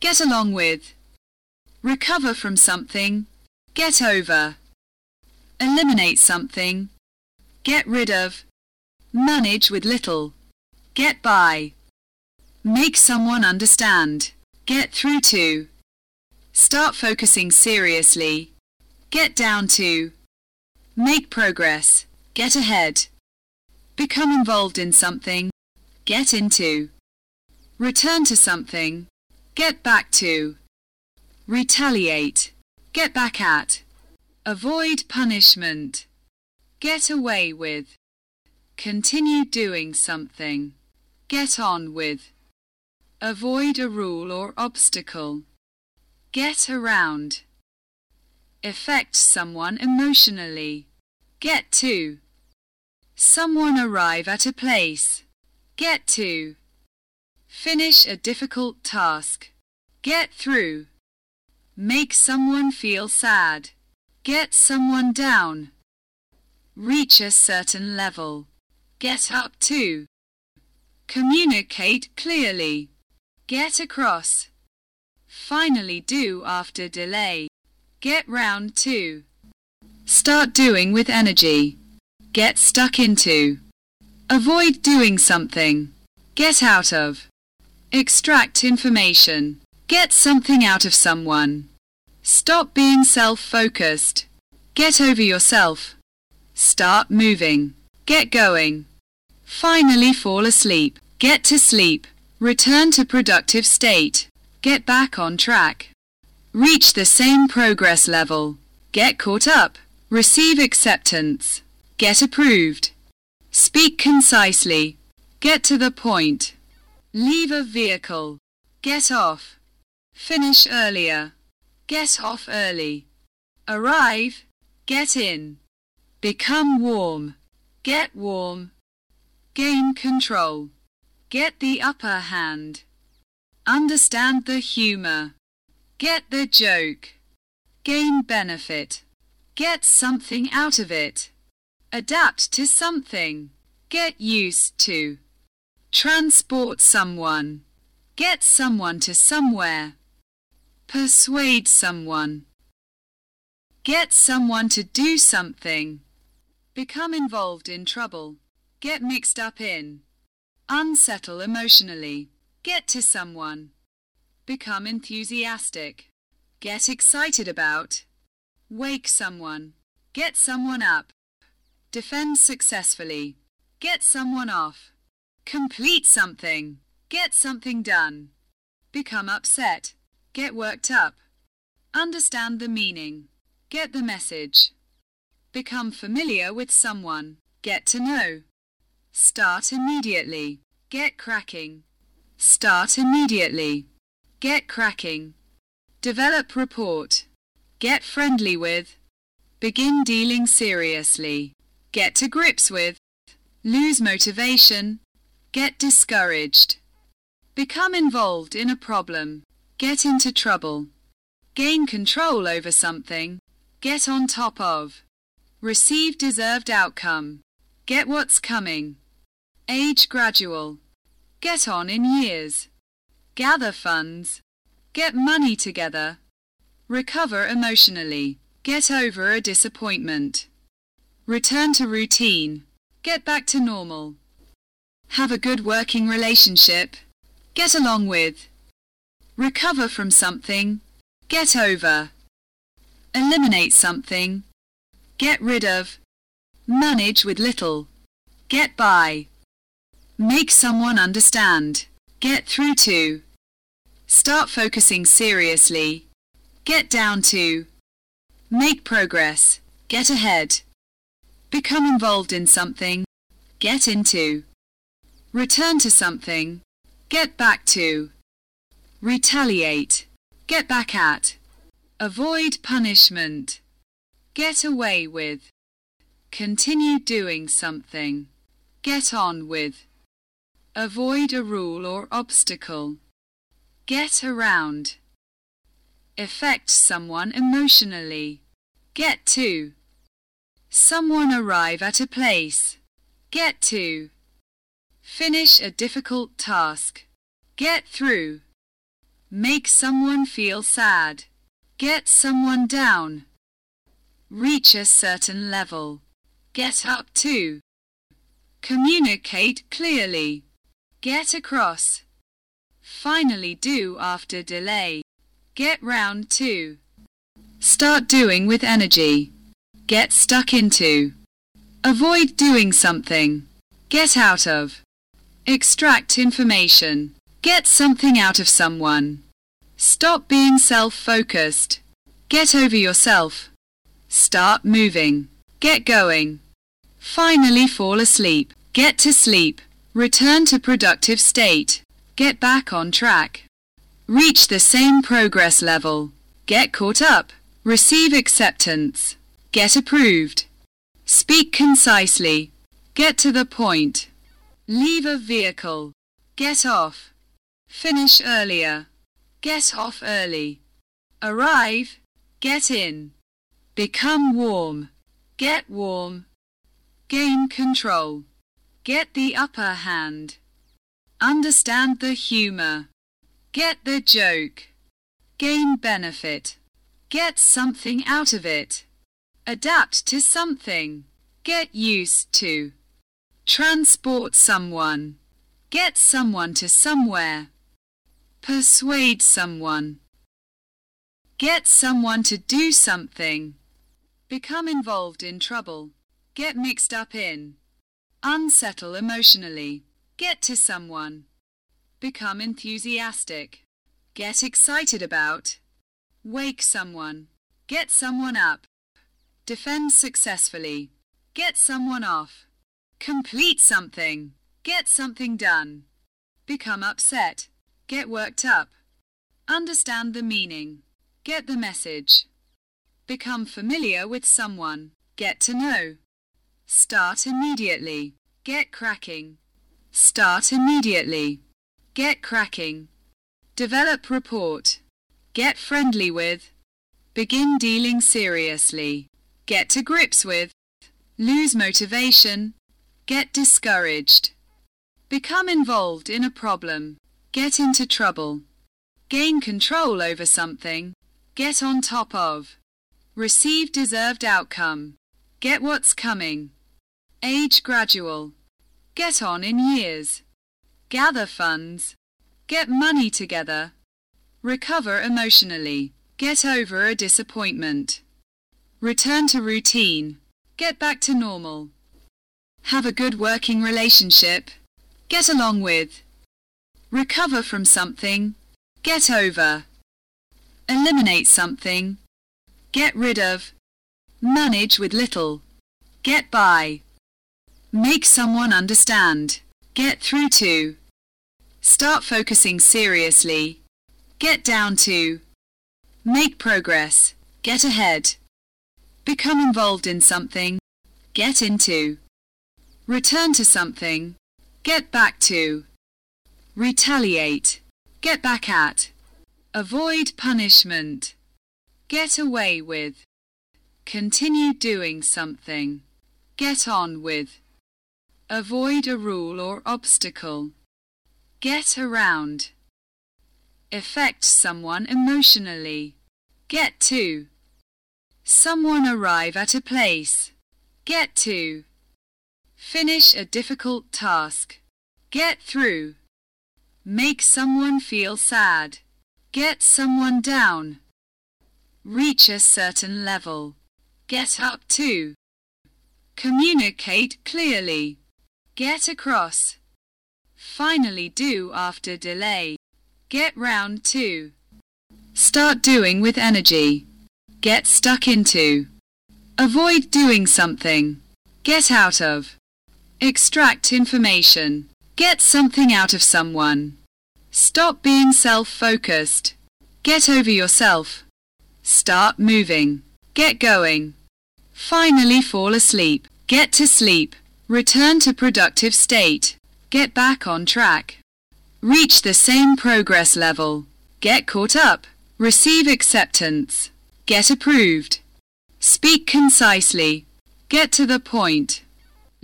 Get along with. Recover from something. Get over. Eliminate something. Get rid of. Manage with little. Get by. Make someone understand. Get through to. Start focusing seriously. Get down to. Make progress. Get ahead. Become involved in something. Get into. Return to something. Get back to. Retaliate. Get back at. Avoid punishment. Get away with. Continue doing something. Get on with. Avoid a rule or obstacle. Get around. Affect someone emotionally. Get to. Someone arrive at a place. Get to. Finish a difficult task. Get through. Make someone feel sad. Get someone down. Reach a certain level. Get up to. Communicate clearly. Get across. Finally do after delay. Get round to. Start doing with energy. Get stuck into. Avoid doing something. Get out of. Extract information. Get something out of someone. Stop being self-focused. Get over yourself. Start moving. Get going. Finally fall asleep. Get to sleep. Return to productive state. Get back on track. Reach the same progress level. Get caught up. Receive acceptance. Get approved. Speak concisely. Get to the point. Leave a vehicle. Get off. Finish earlier. Get off early. Arrive. Get in. Become warm. Get warm. Gain control. Get the upper hand. Understand the humor. Get the joke. Gain benefit. Get something out of it. Adapt to something. Get used to. Transport someone. Get someone to somewhere. Persuade someone. Get someone to do something. Become involved in trouble. Get mixed up in. Unsettle emotionally. Get to someone. Become enthusiastic. Get excited about. Wake someone. Get someone up. Defend successfully. Get someone off. Complete something. Get something done. Become upset. Get worked up. Understand the meaning. Get the message. Become familiar with someone. Get to know. Start immediately. Get cracking. Start immediately. Get cracking. Develop report. Get friendly with. Begin dealing seriously. Get to grips with. Lose motivation. Get discouraged. Become involved in a problem. Get into trouble. Gain control over something. Get on top of. Receive deserved outcome. Get what's coming. Age gradual. Get on in years. Gather funds. Get money together. Recover emotionally. Get over a disappointment. Return to routine. Get back to normal. Have a good working relationship. Get along with. Recover from something. Get over. Eliminate something. Get rid of. Manage with little. Get by. Make someone understand. Get through to. Start focusing seriously. Get down to. Make progress. Get ahead. Become involved in something. Get into. Return to something. Get back to. Retaliate. Get back at. Avoid punishment. Get away with. Continue doing something. Get on with. Avoid a rule or obstacle. Get around. Affect someone emotionally. Get to. Someone arrive at a place. Get to. Finish a difficult task. Get through. Make someone feel sad. Get someone down. Reach a certain level. Get up to. Communicate clearly. Get across. Finally do after delay. Get round to. Start doing with energy. Get stuck into. Avoid doing something. Get out of. Extract information. Get something out of someone. Stop being self-focused. Get over yourself. Start moving. Get going. Finally fall asleep. Get to sleep. Return to productive state. Get back on track. Reach the same progress level. Get caught up. Receive acceptance. Get approved. Speak concisely. Get to the point. Leave a vehicle. Get off. Finish earlier. Get off early. Arrive. Get in. Become warm. Get warm. Gain control. Get the upper hand. Understand the humor. Get the joke. Gain benefit. Get something out of it. Adapt to something. Get used to. Transport someone. Get someone to somewhere. Persuade someone. Get someone to do something. Become involved in trouble. Get mixed up in. Unsettle emotionally. Get to someone. Become enthusiastic. Get excited about. Wake someone. Get someone up. Defend successfully. Get someone off. Complete something. Get something done. Become upset. Get worked up. Understand the meaning. Get the message. Become familiar with someone. Get to know. Start immediately. Get cracking. Start immediately. Get cracking. Develop report. Get friendly with. Begin dealing seriously. Get to grips with. Lose motivation. Get discouraged. Become involved in a problem. Get into trouble. Gain control over something. Get on top of. Receive deserved outcome. Get what's coming. Age gradual. Get on in years. Gather funds. Get money together. Recover emotionally. Get over a disappointment. Return to routine. Get back to normal. Have a good working relationship. Get along with. Recover from something. Get over. Eliminate something. Get rid of. Manage with little. Get by. Make someone understand. Get through to. Start focusing seriously. Get down to. Make progress. Get ahead. Become involved in something. Get into. Return to something. Get back to. Retaliate. Get back at. Avoid punishment. Get away with. Continue doing something. Get on with. Avoid a rule or obstacle. Get around. Affect someone emotionally. Get to. Someone arrive at a place. Get to. Finish a difficult task. Get through. Make someone feel sad. Get someone down. Reach a certain level. Get up to. Communicate clearly. Get across. Finally do after delay. Get round to. Start doing with energy. Get stuck into. Avoid doing something. Get out of. Extract information. Get something out of someone. Stop being self-focused. Get over yourself. Start moving. Get going. Finally fall asleep. Get to sleep. Return to productive state. Get back on track. Reach the same progress level. Get caught up. Receive acceptance. Get approved. Speak concisely. Get to the point.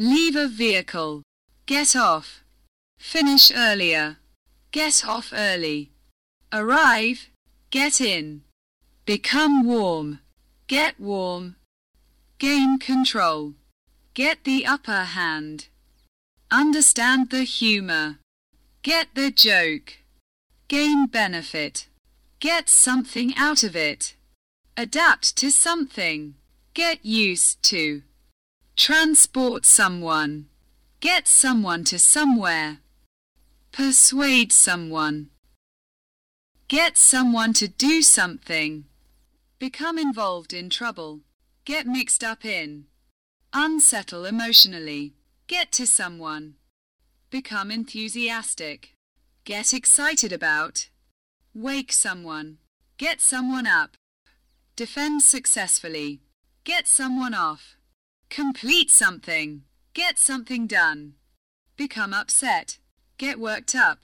Leave a vehicle. Get off. Finish earlier. Get off early. Arrive. Get in. Become warm. Get warm. Gain control. Get the upper hand. Understand the humor. Get the joke. Gain benefit. Get something out of it. Adapt to something. Get used to. Transport someone. Get someone to somewhere. Persuade someone. Get someone to do something. Become involved in trouble. Get mixed up in. Unsettle emotionally. Get to someone. Become enthusiastic. Get excited about. Wake someone. Get someone up. Defend successfully. Get someone off. Complete something. Get something done. Become upset. Get worked up.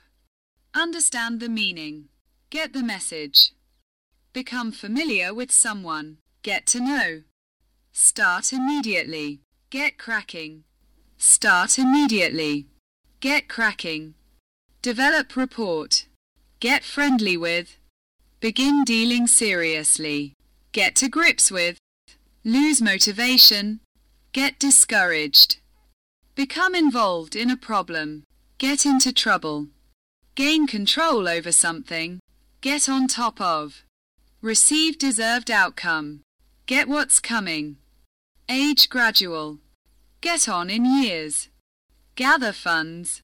Understand the meaning. Get the message. Become familiar with someone. Get to know. Start immediately. Get cracking. Start immediately. Get cracking. Develop report. Get friendly with. Begin dealing seriously. Get to grips with. Lose motivation. Get discouraged. Become involved in a problem. Get into trouble. Gain control over something. Get on top of. Receive deserved outcome. Get what's coming. Age gradual. Get on in years. Gather funds.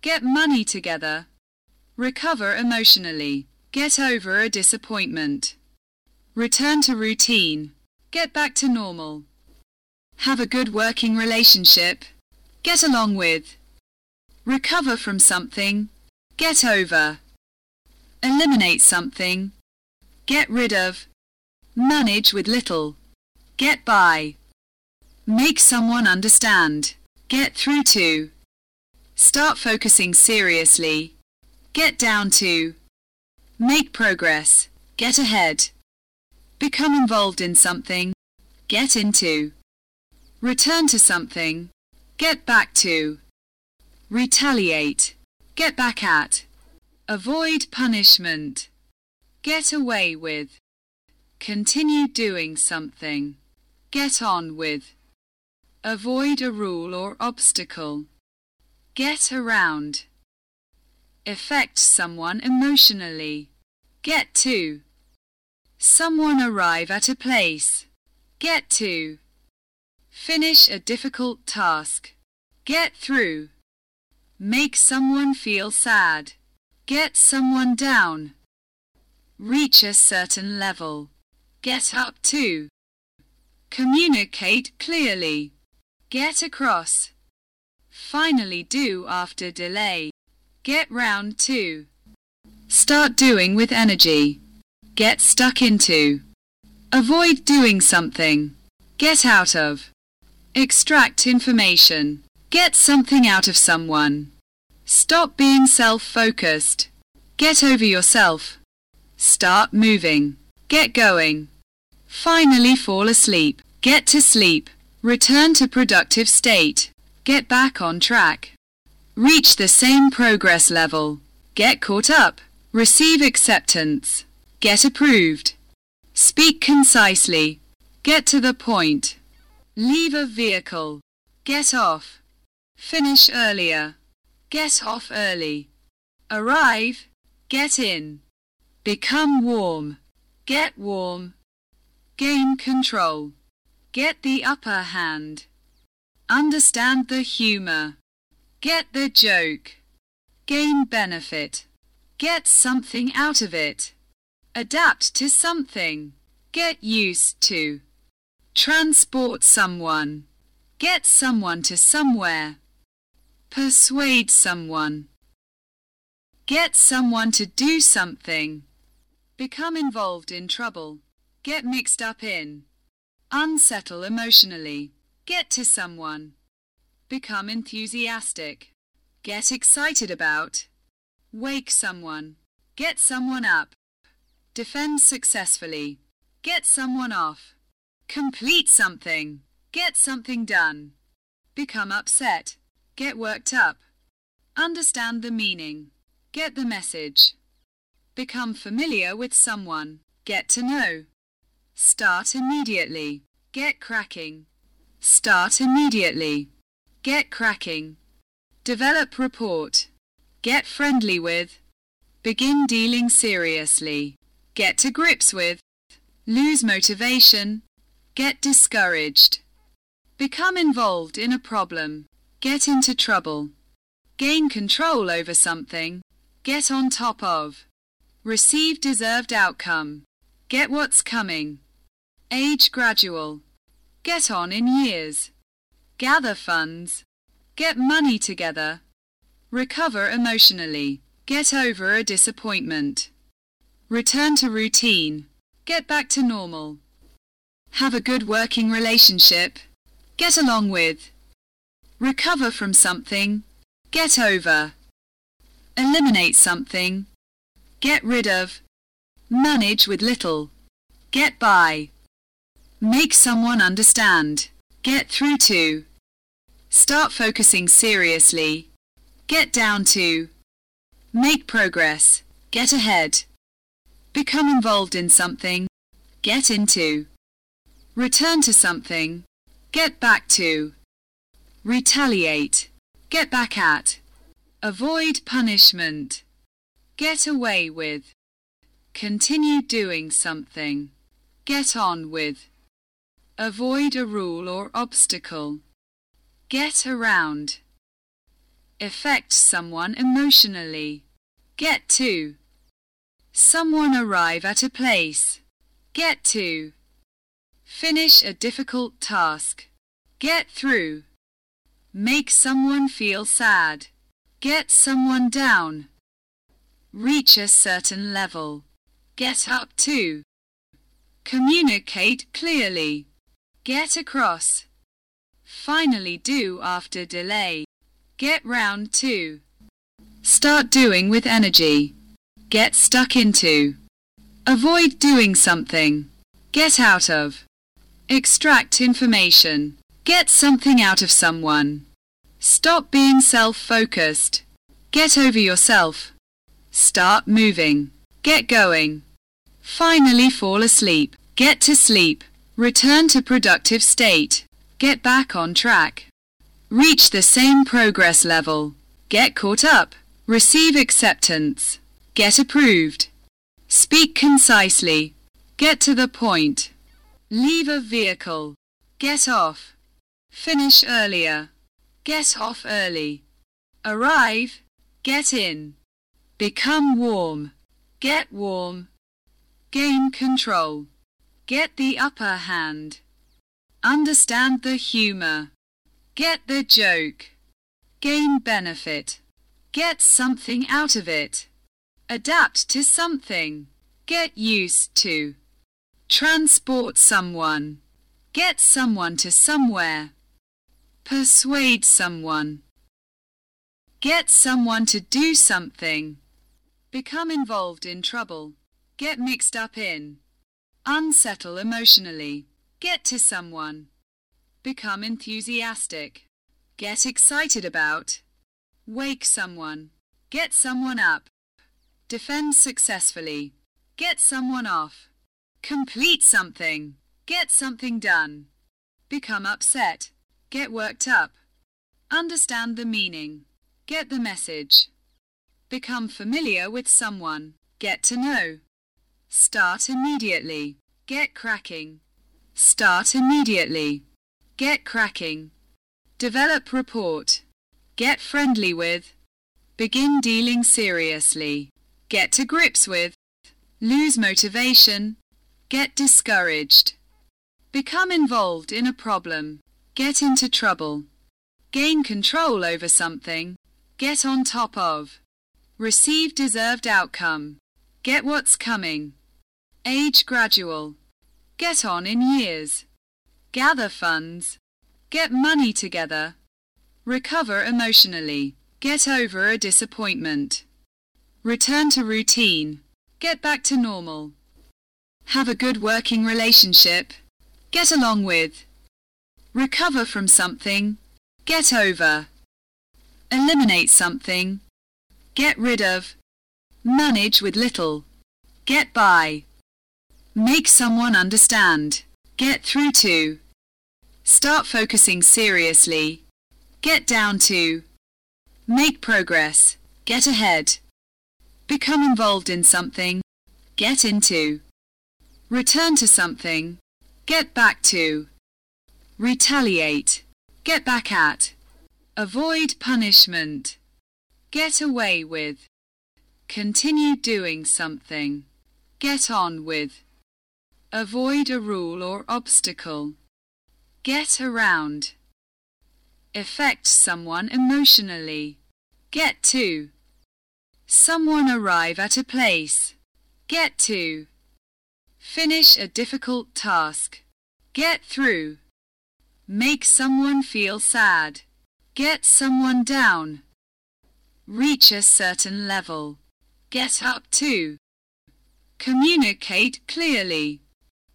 Get money together. Recover emotionally. Get over a disappointment. Return to routine. Get back to normal. Have a good working relationship. Get along with. Recover from something. Get over. Eliminate something. Get rid of. Manage with little. Get by. Make someone understand. Get through to. Start focusing seriously. Get down to. Make progress. Get ahead. Become involved in something. Get into. Return to something. Get back to. Retaliate. Get back at. Avoid punishment. Get away with. Continue doing something. Get on with. Avoid a rule or obstacle. Get around. Affect someone emotionally. Get to. Someone arrive at a place. Get to. Finish a difficult task. Get through. Make someone feel sad. Get someone down. Reach a certain level. Get up to. Communicate clearly. Get across. Finally do after delay. Get round to. Start doing with energy. Get stuck into. Avoid doing something. Get out of. Extract information. Get something out of someone. Stop being self-focused. Get over yourself. Start moving. Get going. Finally fall asleep. Get to sleep. Return to productive state. Get back on track. Reach the same progress level. Get caught up. Receive acceptance. Get approved. Speak concisely. Get to the point. Leave a vehicle. Get off. Finish earlier. Get off early. Arrive. Get in. Become warm. Get warm. Gain control. Get the upper hand. Understand the humor. Get the joke. Gain benefit. Get something out of it. Adapt to something. Get used to. Transport someone. Get someone to somewhere. Persuade someone. Get someone to do something. Become involved in trouble. Get mixed up in. Unsettle emotionally. Get to someone. Become enthusiastic. Get excited about. Wake someone. Get someone up. Defend successfully. Get someone off. Complete something. Get something done. Become upset. Get worked up. Understand the meaning. Get the message. Become familiar with someone. Get to know. Start immediately. Get cracking. Start immediately. Get cracking. Develop report. Get friendly with. Begin dealing seriously. Get to grips with. Lose motivation. Get discouraged. Become involved in a problem. Get into trouble. Gain control over something. Get on top of. Receive deserved outcome. Get what's coming. Age gradual. Get on in years. Gather funds. Get money together. Recover emotionally. Get over a disappointment. Return to routine. Get back to normal. Have a good working relationship. Get along with. Recover from something. Get over. Eliminate something. Get rid of. Manage with little. Get by. Make someone understand. Get through to. Start focusing seriously. Get down to. Make progress. Get ahead. Become involved in something. Get into. Return to something. Get back to. Retaliate. Get back at. Avoid punishment. Get away with. Continue doing something. Get on with. Avoid a rule or obstacle. Get around. Affect someone emotionally. Get to. Someone arrive at a place. Get to. Finish a difficult task. Get through. Make someone feel sad. Get someone down. Reach a certain level. Get up to. Communicate clearly. Get across. Finally do after delay. Get round to. Start doing with energy. Get stuck into. Avoid doing something. Get out of. Extract information. Get something out of someone. Stop being self-focused. Get over yourself. Start moving. Get going. Finally fall asleep. Get to sleep. Return to productive state. Get back on track. Reach the same progress level. Get caught up. Receive acceptance. Get approved. Speak concisely. Get to the point. Leave a vehicle. Get off. Finish earlier. Get off early. Arrive. Get in. Become warm. Get warm. Gain control. Get the upper hand. Understand the humor. Get the joke. Gain benefit. Get something out of it. Adapt to something. Get used to. Transport someone. Get someone to somewhere. Persuade someone. Get someone to do something. Become involved in trouble. Get mixed up in. Unsettle emotionally. Get to someone. Become enthusiastic. Get excited about. Wake someone. Get someone up. Defend successfully. Get someone off. Complete something. Get something done. Become upset. Get worked up. Understand the meaning. Get the message. Become familiar with someone. Get to know. Start immediately. Get cracking. Start immediately. Get cracking. Develop report. Get friendly with. Begin dealing seriously. Get to grips with. Lose motivation. Get discouraged. Become involved in a problem. Get into trouble. Gain control over something. Get on top of. Receive deserved outcome. Get what's coming. Age gradual. Get on in years. Gather funds. Get money together. Recover emotionally. Get over a disappointment. Return to routine. Get back to normal. Have a good working relationship. Get along with. Recover from something. Get over. Eliminate something. Get rid of. Manage with little. Get by. Make someone understand. Get through to. Start focusing seriously. Get down to. Make progress. Get ahead. Become involved in something. Get into. Return to something. Get back to. Retaliate. Get back at. Avoid punishment. Get away with. Continue doing something. Get on with. Avoid a rule or obstacle. Get around. Affect someone emotionally. Get to. Someone arrive at a place. Get to. Finish a difficult task. Get through. Make someone feel sad. Get someone down. Reach a certain level. Get up to. Communicate clearly.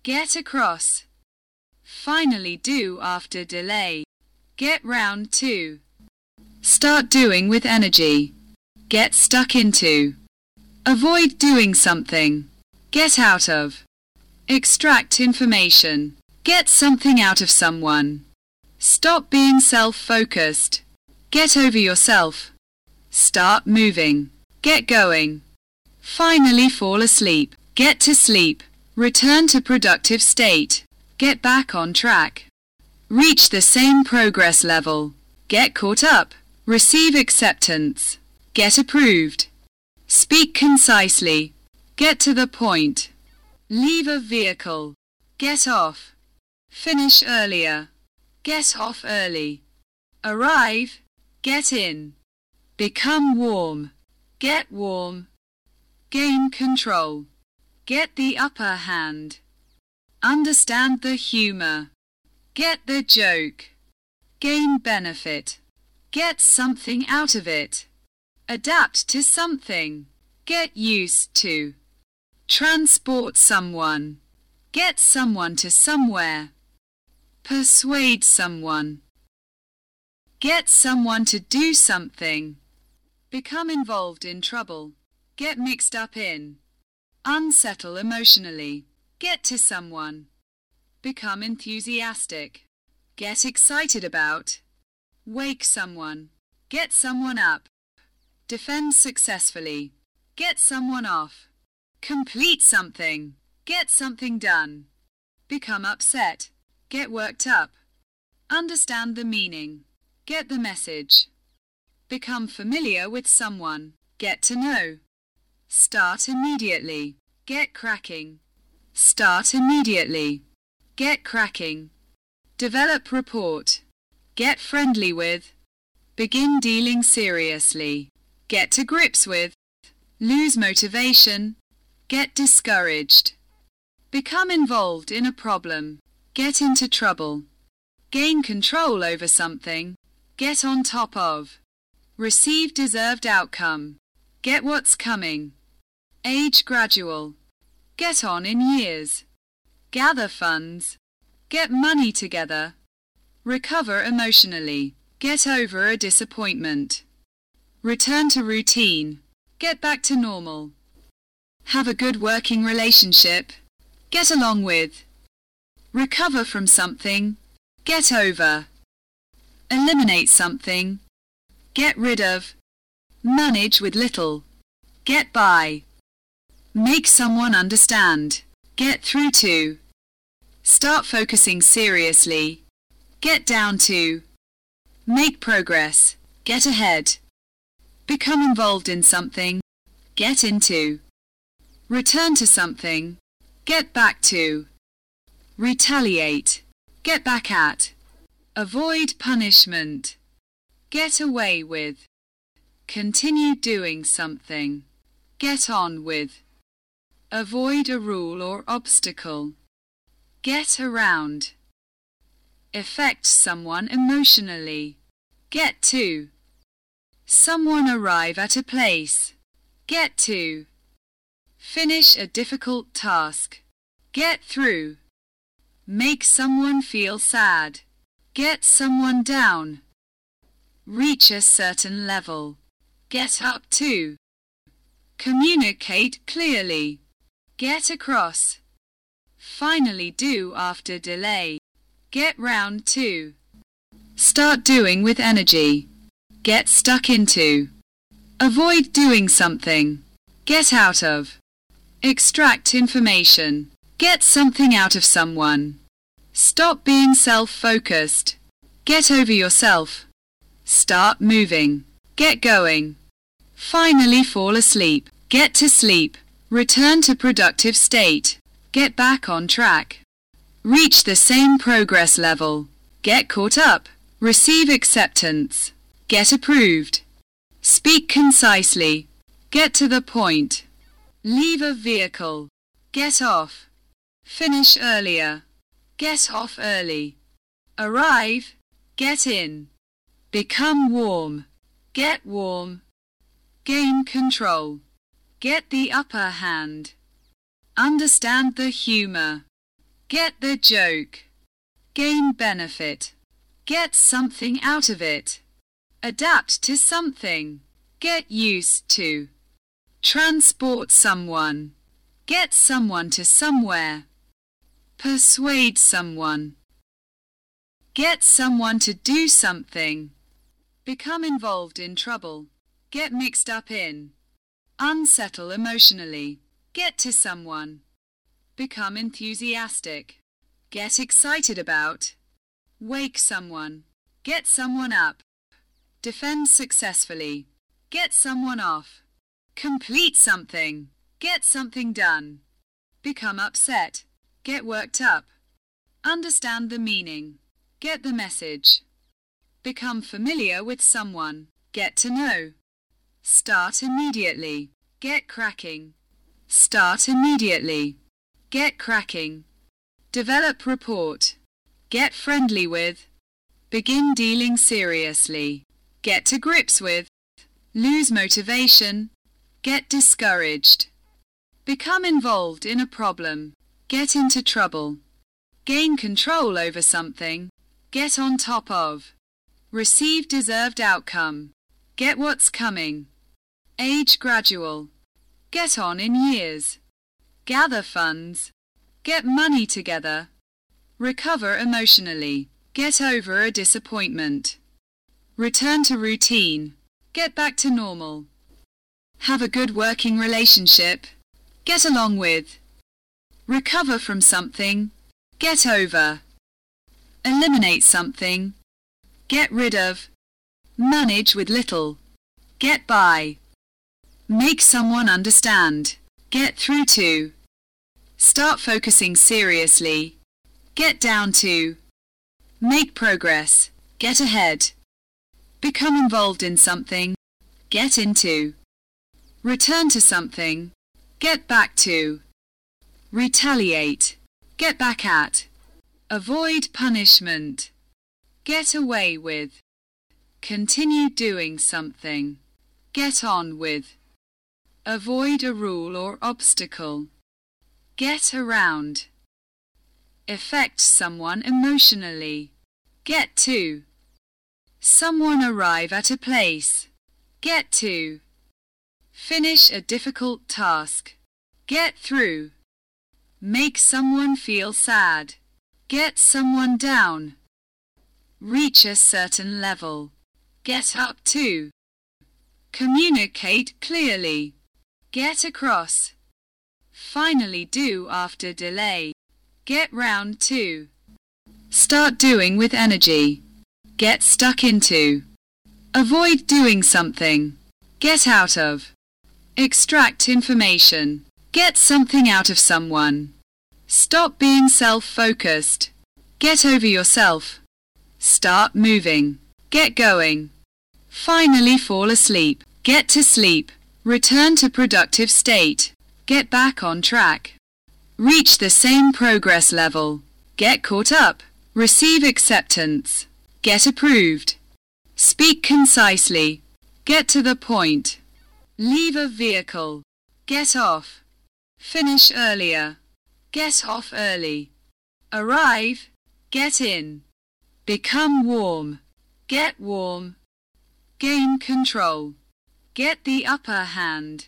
Get across. Finally do after delay. Get round to. Start doing with energy. Get stuck into. Avoid doing something. Get out of. Extract information. Get something out of someone. Stop being self-focused. Get over yourself. Start moving. Get going. Finally fall asleep. Get to sleep. Return to productive state. Get back on track. Reach the same progress level. Get caught up. Receive acceptance. Get approved. Speak concisely. Get to the point. Leave a vehicle. Get off. Finish earlier. Get off early. Arrive. Get in. Become warm. Get warm. Gain control. Get the upper hand. Understand the humor. Get the joke. Gain benefit. Get something out of it. Adapt to something. Get used to. Transport someone. Get someone to somewhere. Persuade someone. Get someone to do something. Become involved in trouble. Get mixed up in. Unsettle emotionally. Get to someone. Become enthusiastic. Get excited about. Wake someone. Get someone up. Defend successfully. Get someone off. Complete something. Get something done. Become upset. Get worked up. Understand the meaning. Get the message. Become familiar with someone. Get to know. Start immediately. Get cracking. Start immediately. Get cracking. Develop report. Get friendly with. Begin dealing seriously. Get to grips with. Lose motivation. Get discouraged. Become involved in a problem. Get into trouble. Gain control over something. Get on top of. Receive deserved outcome. Get what's coming. Age gradual. Get on in years. Gather funds. Get money together. Recover emotionally. Get over a disappointment. Return to routine. Get back to normal. Have a good working relationship. Get along with. Recover from something. Get over. Eliminate something. Get rid of. Manage with little. Get by. Make someone understand. Get through to. Start focusing seriously. Get down to. Make progress. Get ahead. Become involved in something. Get into. Return to something. Get back to. Retaliate. Get back at. Avoid punishment. Get away with. Continue doing something. Get on with. Avoid a rule or obstacle. Get around. Affect someone emotionally. Get to. Someone arrive at a place. Get to. Finish a difficult task. Get through. Make someone feel sad. Get someone down. Reach a certain level. Get up to. Communicate clearly. Get across. Finally do after delay. Get round to. Start doing with energy. Get stuck into. Avoid doing something. Get out of. Extract information. Get something out of someone. Stop being self-focused. Get over yourself. Start moving. Get going. Finally fall asleep. Get to sleep. Return to productive state. Get back on track. Reach the same progress level. Get caught up. Receive acceptance. Get approved. Speak concisely. Get to the point. Leave a vehicle. Get off. Finish earlier. Get off early. Arrive. Get in. Become warm. Get warm. Gain control. Get the upper hand. Understand the humor. Get the joke. Gain benefit. Get something out of it. Adapt to something. Get used to. Transport someone. Get someone to somewhere. Persuade someone. Get someone to do something. Become involved in trouble. Get mixed up in. Unsettle emotionally. Get to someone. Become enthusiastic. Get excited about. Wake someone. Get someone up. Defend successfully. Get someone off. Complete something. Get something done. Become upset. Get worked up. Understand the meaning. Get the message. Become familiar with someone. Get to know. Start immediately. Get cracking. Start immediately. Get cracking. Develop report. Get friendly with. Begin dealing seriously. Get to grips with. Lose motivation. Get discouraged. Become involved in a problem. Get into trouble. Gain control over something. Get on top of. Receive deserved outcome. Get what's coming. Age gradual. Get on in years. Gather funds. Get money together. Recover emotionally. Get over a disappointment. Return to routine. Get back to normal. Have a good working relationship. Get along with. Recover from something. Get over. Eliminate something. Get rid of. Manage with little. Get by. Make someone understand. Get through to. Start focusing seriously. Get down to. Make progress. Get ahead. Become involved in something. Get into. Return to something. Get back to. Retaliate. Get back at. Avoid punishment. Get away with. Continue doing something. Get on with. Avoid a rule or obstacle. Get around. Affect someone emotionally. Get to. Someone arrive at a place. Get to. Finish a difficult task. Get through. Make someone feel sad. Get someone down. Reach a certain level. Get up to. Communicate clearly. Get across. Finally do after delay. Get round to. Start doing with energy. Get stuck into. Avoid doing something. Get out of. Extract information. Get something out of someone. Stop being self-focused. Get over yourself. Start moving. Get going. Finally fall asleep. Get to sleep. Return to productive state. Get back on track. Reach the same progress level. Get caught up. Receive acceptance. Get approved. Speak concisely. Get to the point. Leave a vehicle. Get off. Finish earlier. Get off early. Arrive. Get in. Become warm. Get warm. Gain control. Get the upper hand.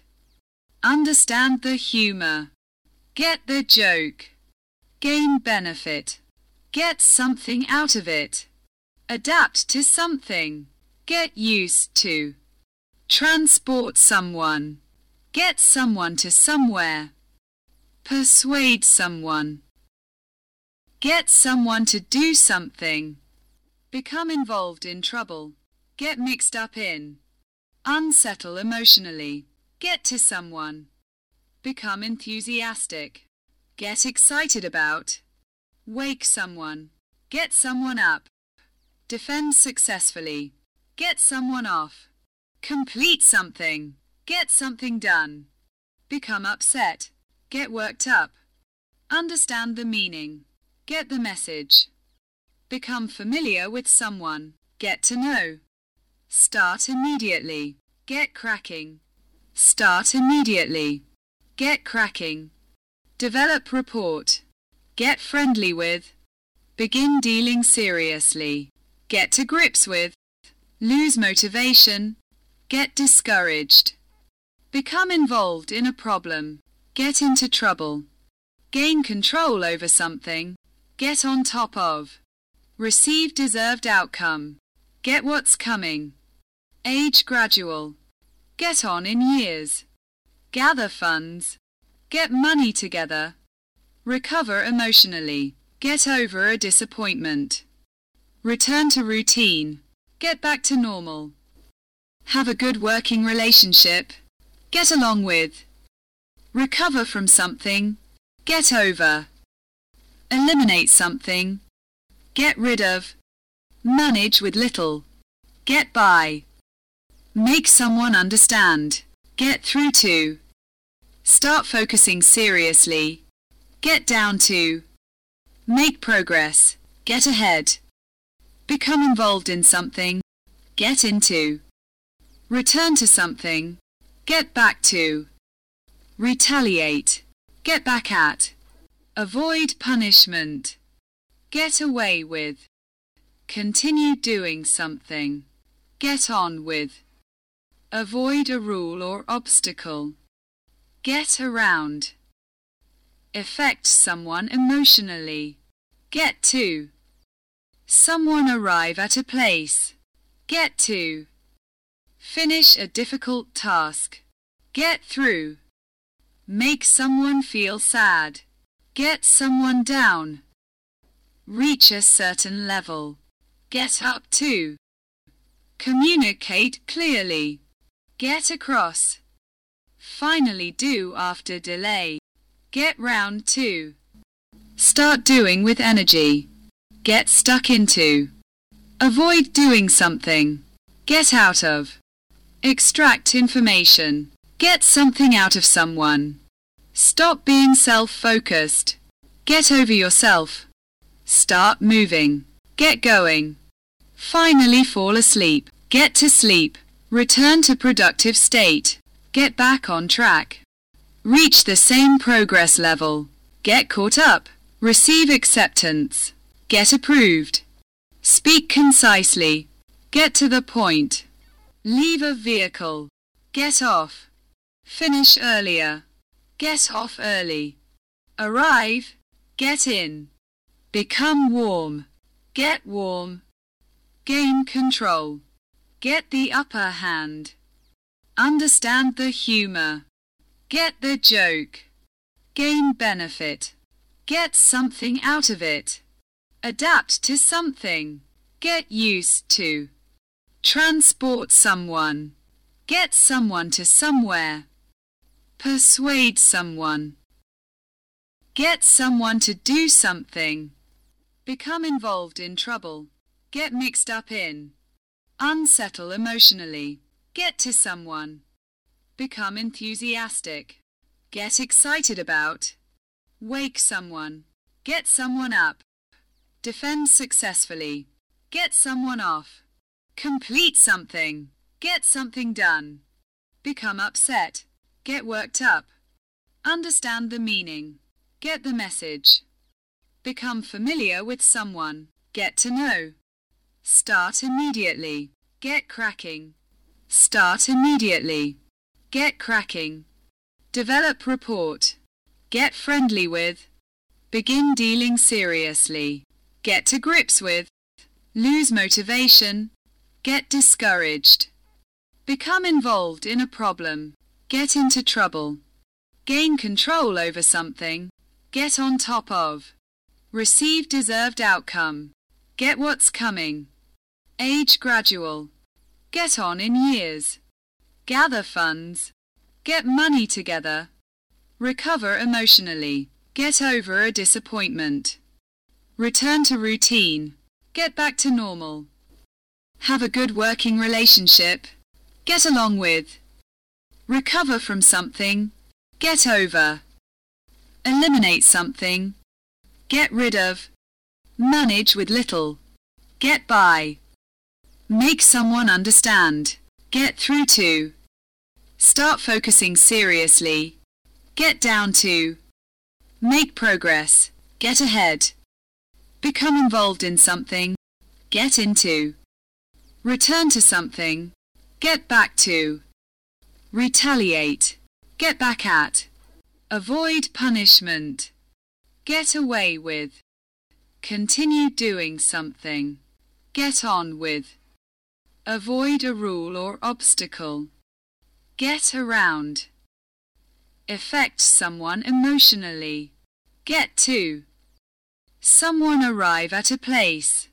Understand the humor. Get the joke. Gain benefit. Get something out of it. Adapt to something. Get used to. Transport someone. Get someone to somewhere. Persuade someone. Get someone to do something. Become involved in trouble. Get mixed up in. Unsettle emotionally. Get to someone. Become enthusiastic. Get excited about. Wake someone. Get someone up. Defend successfully. Get someone off. Complete something. Get something done. Become upset. Get worked up. Understand the meaning. Get the message. Become familiar with someone. Get to know. Start immediately. Get cracking. Start immediately. Get cracking. Develop report. Get friendly with. Begin dealing seriously. Get to grips with. Lose motivation. Get discouraged. Become involved in a problem. Get into trouble. Gain control over something. Get on top of. Receive deserved outcome. Get what's coming. Age gradual. Get on in years. Gather funds. Get money together. Recover emotionally. Get over a disappointment. Return to routine. Get back to normal. Have a good working relationship. Get along with. Recover from something. Get over. Eliminate something. Get rid of. Manage with little. Get by. Make someone understand. Get through to. Start focusing seriously. Get down to. Make progress. Get ahead. Become involved in something. Get into. Return to something. Get back to. Retaliate. Get back at. Avoid punishment. Get away with. Continue doing something. Get on with. Avoid a rule or obstacle. Get around. Affect someone emotionally. Get to. Someone arrive at a place. Get to. Finish a difficult task. Get through. Make someone feel sad. Get someone down. Reach a certain level. Get up to. Communicate clearly. Get across. Finally do after delay. Get round to. Start doing with energy. Get stuck into. Avoid doing something. Get out of. Extract information. Get something out of someone. Stop being self-focused. Get over yourself. Start moving. Get going. Finally fall asleep. Get to sleep. Return to productive state. Get back on track. Reach the same progress level. Get caught up. Receive acceptance. Get approved. Speak concisely. Get to the point. Leave a vehicle. Get off. Finish earlier. Get off early. Arrive. Get in. Become warm. Get warm. Gain control. Get the upper hand. Understand the humor. Get the joke. Gain benefit. Get something out of it. Adapt to something. Get used to. Transport someone. Get someone to somewhere. Persuade someone. Get someone to do something. Become involved in trouble. Get mixed up in. Unsettle emotionally. Get to someone. Become enthusiastic. Get excited about. Wake someone. Get someone up. Defend successfully. Get someone off. Complete something. Get something done. Become upset. Get worked up. Understand the meaning. Get the message. Become familiar with someone. Get to know. Start immediately. Get cracking. Start immediately. Get cracking. Develop report. Get friendly with. Begin dealing seriously. Get to grips with. Lose motivation. Get discouraged. Become involved in a problem. Get into trouble. Gain control over something. Get on top of. Receive deserved outcome. Get what's coming. Age gradual. Get on in years. Gather funds. Get money together. Recover emotionally. Get over a disappointment. Return to routine. Get back to normal. Have a good working relationship. Get along with. Recover from something. Get over. Eliminate something. Get rid of. Manage with little. Get by. Make someone understand. Get through to. Start focusing seriously. Get down to. Make progress. Get ahead. Become involved in something. Get into. Return to something. Get back to. Retaliate. Get back at. Avoid punishment. Get away with. Continue doing something. Get on with. Avoid a rule or obstacle. Get around. Affect someone emotionally. Get to. Someone arrive at a place.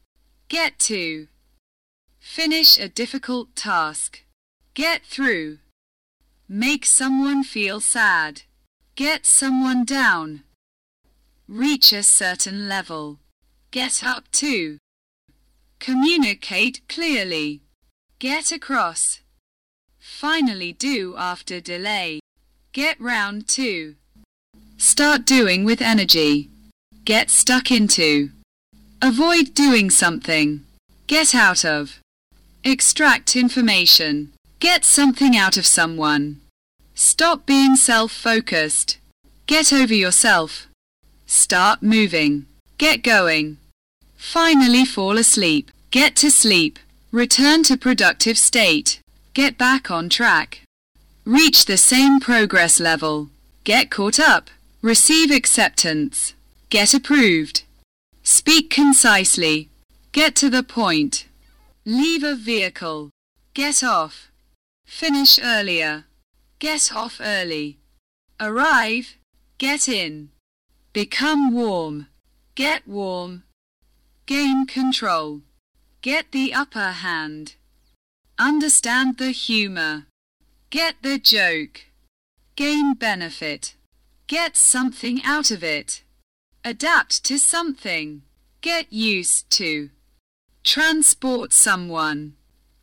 Get to. Finish a difficult task. Get through. Make someone feel sad. Get someone down. Reach a certain level. Get up to. Communicate clearly. Get across. Finally do after delay. Get round to. Start doing with energy. Get stuck into. Avoid doing something. Get out of. Extract information. Get something out of someone. Stop being self-focused. Get over yourself. Start moving. Get going. Finally fall asleep. Get to sleep. Return to productive state. Get back on track. Reach the same progress level. Get caught up. Receive acceptance. Get approved. Speak concisely. Get to the point. Leave a vehicle. Get off. Finish earlier. Get off early. Arrive. Get in. Become warm. Get warm. Gain control. Get the upper hand. Understand the humor. Get the joke. Gain benefit. Get something out of it. Adapt to something. Get used to. Transport someone.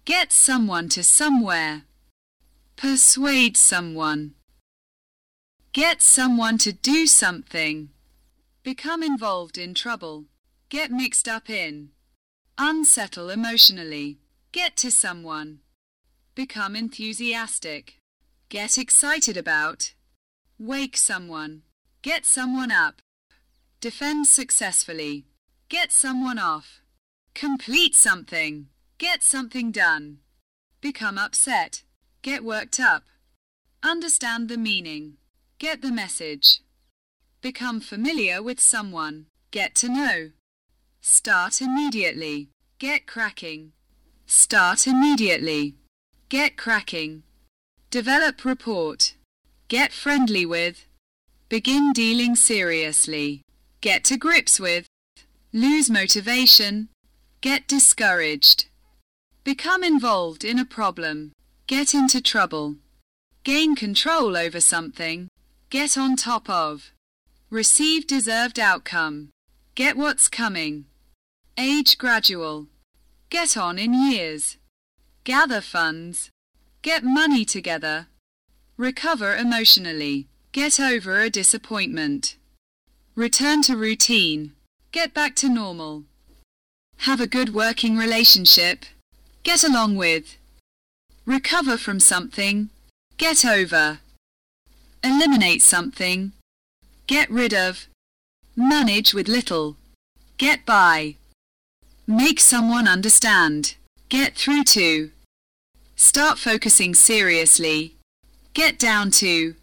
Get someone to somewhere. Persuade someone. Get someone to do something. Become involved in trouble. Get mixed up in. Unsettle emotionally. Get to someone. Become enthusiastic. Get excited about. Wake someone. Get someone up. Defend successfully. Get someone off. Complete something. Get something done. Become upset. Get worked up. Understand the meaning. Get the message. Become familiar with someone. Get to know. Start immediately. Get cracking. Start immediately. Get cracking. Develop report. Get friendly with. Begin dealing seriously. Get to grips with. Lose motivation. Get discouraged. Become involved in a problem. Get into trouble. Gain control over something. Get on top of. Receive deserved outcome. Get what's coming. Age gradual. Get on in years. Gather funds. Get money together. Recover emotionally. Get over a disappointment. Return to routine. Get back to normal. Have a good working relationship. Get along with. Recover from something. Get over. Eliminate something. Get rid of. Manage with little. Get by. Make someone understand. Get through to. Start focusing seriously. Get down to.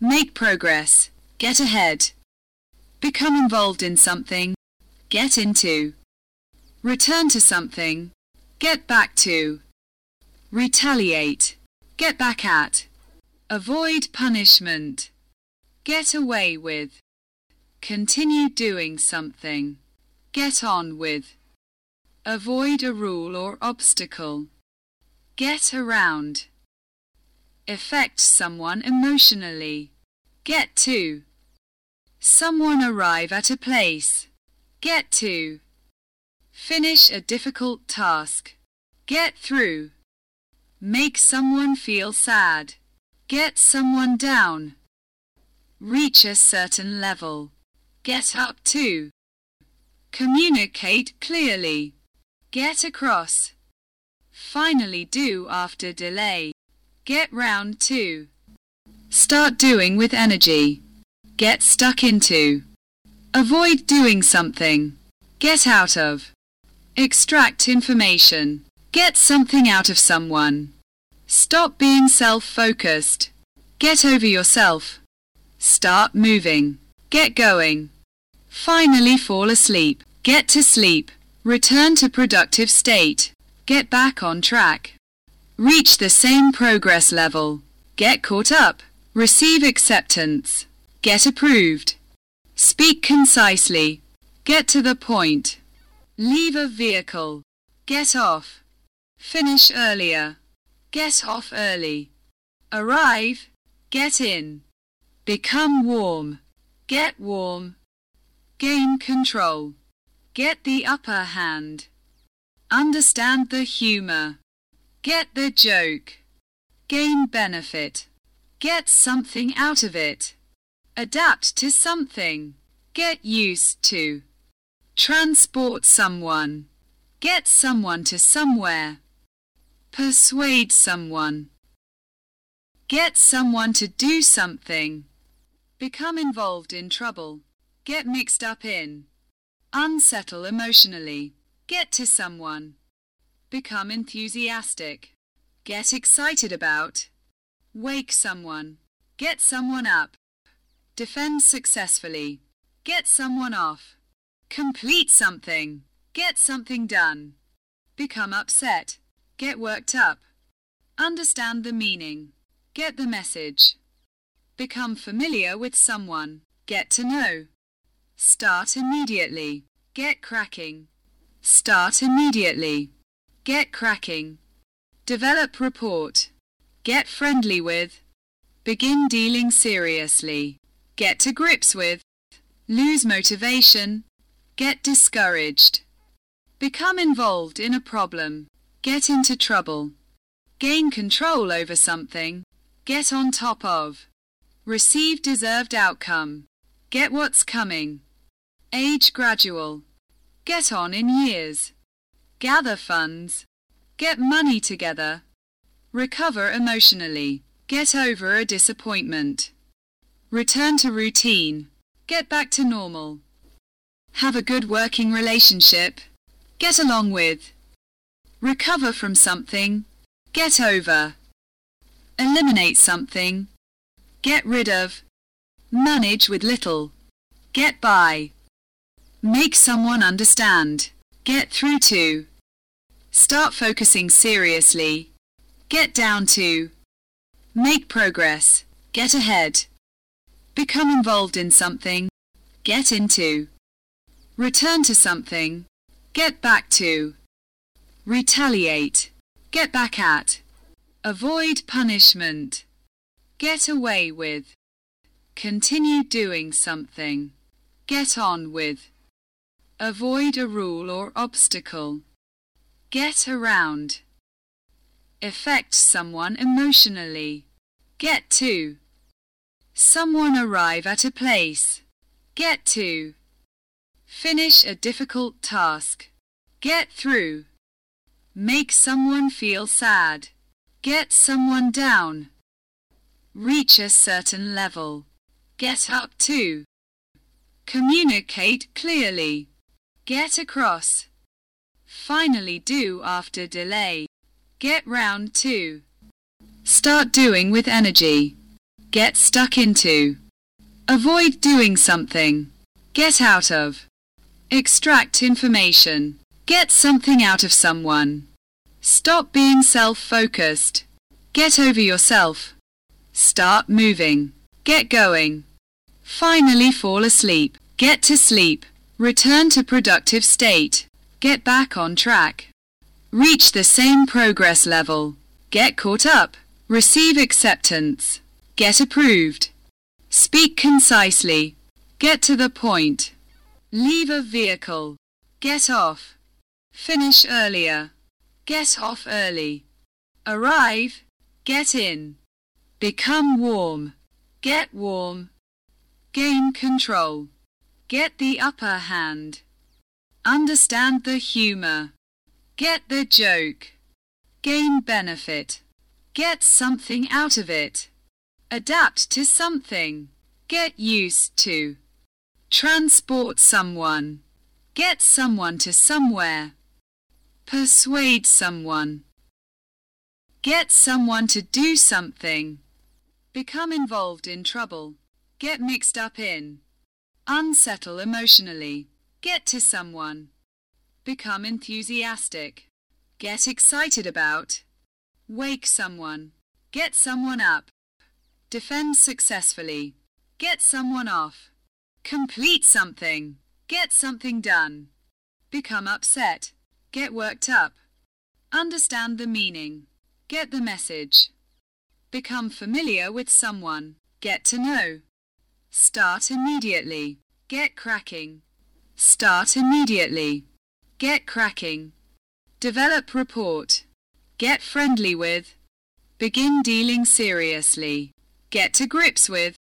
Make progress. Get ahead. Become involved in something. Get into. Return to something. Get back to. Retaliate. Get back at. Avoid punishment. Get away with. Continue doing something. Get on with. Avoid a rule or obstacle. Get around. Affect someone emotionally. Get to. Someone arrive at a place. Get to. Finish a difficult task. Get through. Make someone feel sad. Get someone down. Reach a certain level. Get up to. Communicate clearly. Get across. Finally do after delay. Get round to. Start doing with energy. Get stuck into. Avoid doing something. Get out of. Extract information. Get something out of someone. Stop being self-focused. Get over yourself. Start moving. Get going. Finally fall asleep. Get to sleep. Return to productive state. Get back on track. Reach the same progress level. Get caught up. Receive acceptance. Get approved. Speak concisely. Get to the point. Leave a vehicle. Get off. Finish earlier. Get off early. Arrive. Get in. Become warm. Get warm. Gain control. Get the upper hand. Understand the humor. Get the joke. Gain benefit. Get something out of it. Adapt to something. Get used to. Transport someone. Get someone to somewhere. Persuade someone. Get someone to do something. Become involved in trouble. Get mixed up in. Unsettle emotionally. Get to someone. Become enthusiastic. Get excited about. Wake someone. Get someone up. Defend successfully. Get someone off. Complete something. Get something done. Become upset. Get worked up. Understand the meaning. Get the message. Become familiar with someone. Get to know. Start immediately. Get cracking. Start immediately. Get cracking. Develop report. Get friendly with. Begin dealing seriously. Get to grips with. Lose motivation. Get discouraged. Become involved in a problem. Get into trouble. Gain control over something. Get on top of. Receive deserved outcome. Get what's coming. Age gradual. Get on in years. Gather funds. Get money together. Recover emotionally. Get over a disappointment. Return to routine. Get back to normal. Have a good working relationship. Get along with. Recover from something. Get over. Eliminate something. Get rid of. Manage with little. Get by. Make someone understand. Get through to. Start focusing seriously. Get down to. Make progress. Get ahead. Become involved in something. Get into. Return to something. Get back to. Retaliate. Get back at. Avoid punishment. Get away with. Continue doing something. Get on with. Avoid a rule or obstacle. Get around. Affect someone emotionally. Get to. Someone arrive at a place. Get to. Finish a difficult task. Get through. Make someone feel sad. Get someone down. Reach a certain level. Get up to. Communicate clearly. Get across. Finally do after delay. Get round to. Start doing with energy. Get stuck into. Avoid doing something. Get out of. Extract information. Get something out of someone. Stop being self-focused. Get over yourself. Start moving. Get going. Finally fall asleep. Get to sleep. Return to productive state. Get back on track. Reach the same progress level. Get caught up. Receive acceptance. Get approved. Speak concisely. Get to the point. Leave a vehicle. Get off. Finish earlier. Get off early. Arrive. Get in. Become warm. Get warm. Gain control. Get the upper hand. Understand the humor. Get the joke. Gain benefit. Get something out of it. Adapt to something. Get used to. Transport someone. Get someone to somewhere. Persuade someone. Get someone to do something. Become involved in trouble. Get mixed up in. Unsettle emotionally. Get to someone. Become enthusiastic. Get excited about. Wake someone. Get someone up. Defend successfully. Get someone off. Complete something. Get something done. Become upset. Get worked up. Understand the meaning. Get the message. Become familiar with someone. Get to know. Start immediately. Get cracking. Start immediately. Get cracking. Develop report. Get friendly with. Begin dealing seriously. Get to grips with.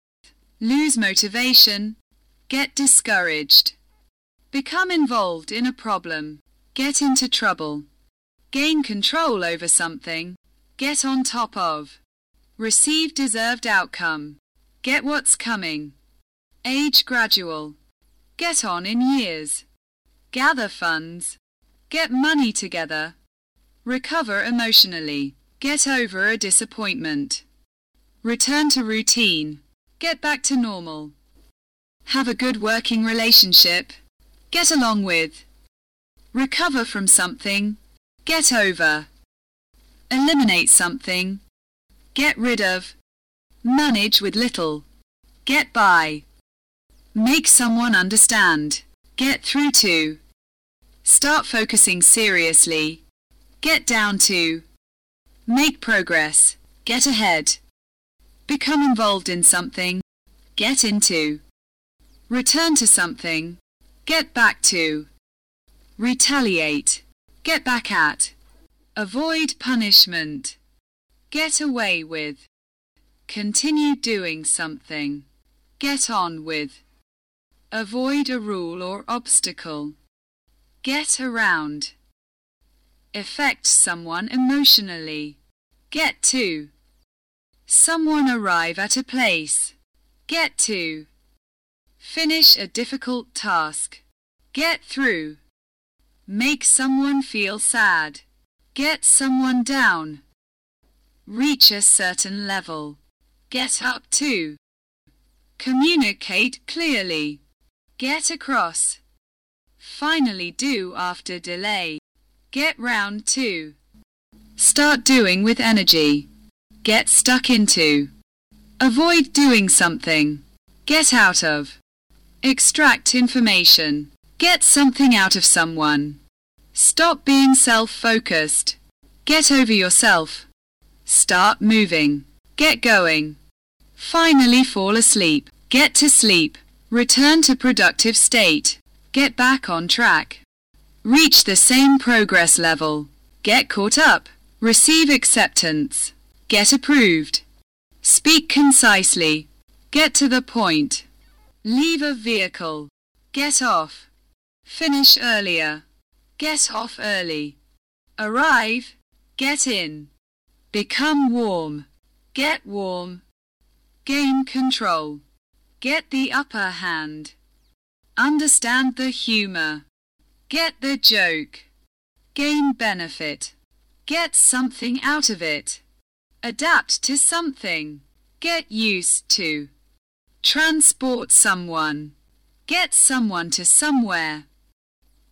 Lose motivation. Get discouraged. Become involved in a problem. Get into trouble. Gain control over something. Get on top of. Receive deserved outcome. Get what's coming. Age gradual. Get on in years. Gather funds. Get money together. Recover emotionally. Get over a disappointment. Return to routine. Get back to normal. Have a good working relationship. Get along with. Recover from something. Get over. Eliminate something. Get rid of. Manage with little. Get by. Make someone understand. Get through to. Start focusing seriously. Get down to. Make progress. Get ahead. Become involved in something. Get into. Return to something. Get back to. Retaliate. Get back at. Avoid punishment. Get away with. Continue doing something. Get on with. Avoid a rule or obstacle. Get around. Affect someone emotionally. Get to. Someone arrive at a place. Get to. Finish a difficult task. Get through. Make someone feel sad. Get someone down. Reach a certain level. Get up to. Communicate clearly. Get across. Finally do after delay. Get round to. Start doing with energy. Get stuck into. Avoid doing something. Get out of. Extract information. Get something out of someone. Stop being self-focused. Get over yourself. Start moving. Get going. Finally fall asleep. Get to sleep. Return to productive state. Get back on track. Reach the same progress level. Get caught up. Receive acceptance. Get approved. Speak concisely. Get to the point. Leave a vehicle. Get off. Finish earlier. Get off early. Arrive. Get in. Become warm. Get warm. Gain control. Get the upper hand. Understand the humor. Get the joke. Gain benefit. Get something out of it. Adapt to something. Get used to. Transport someone. Get someone to somewhere.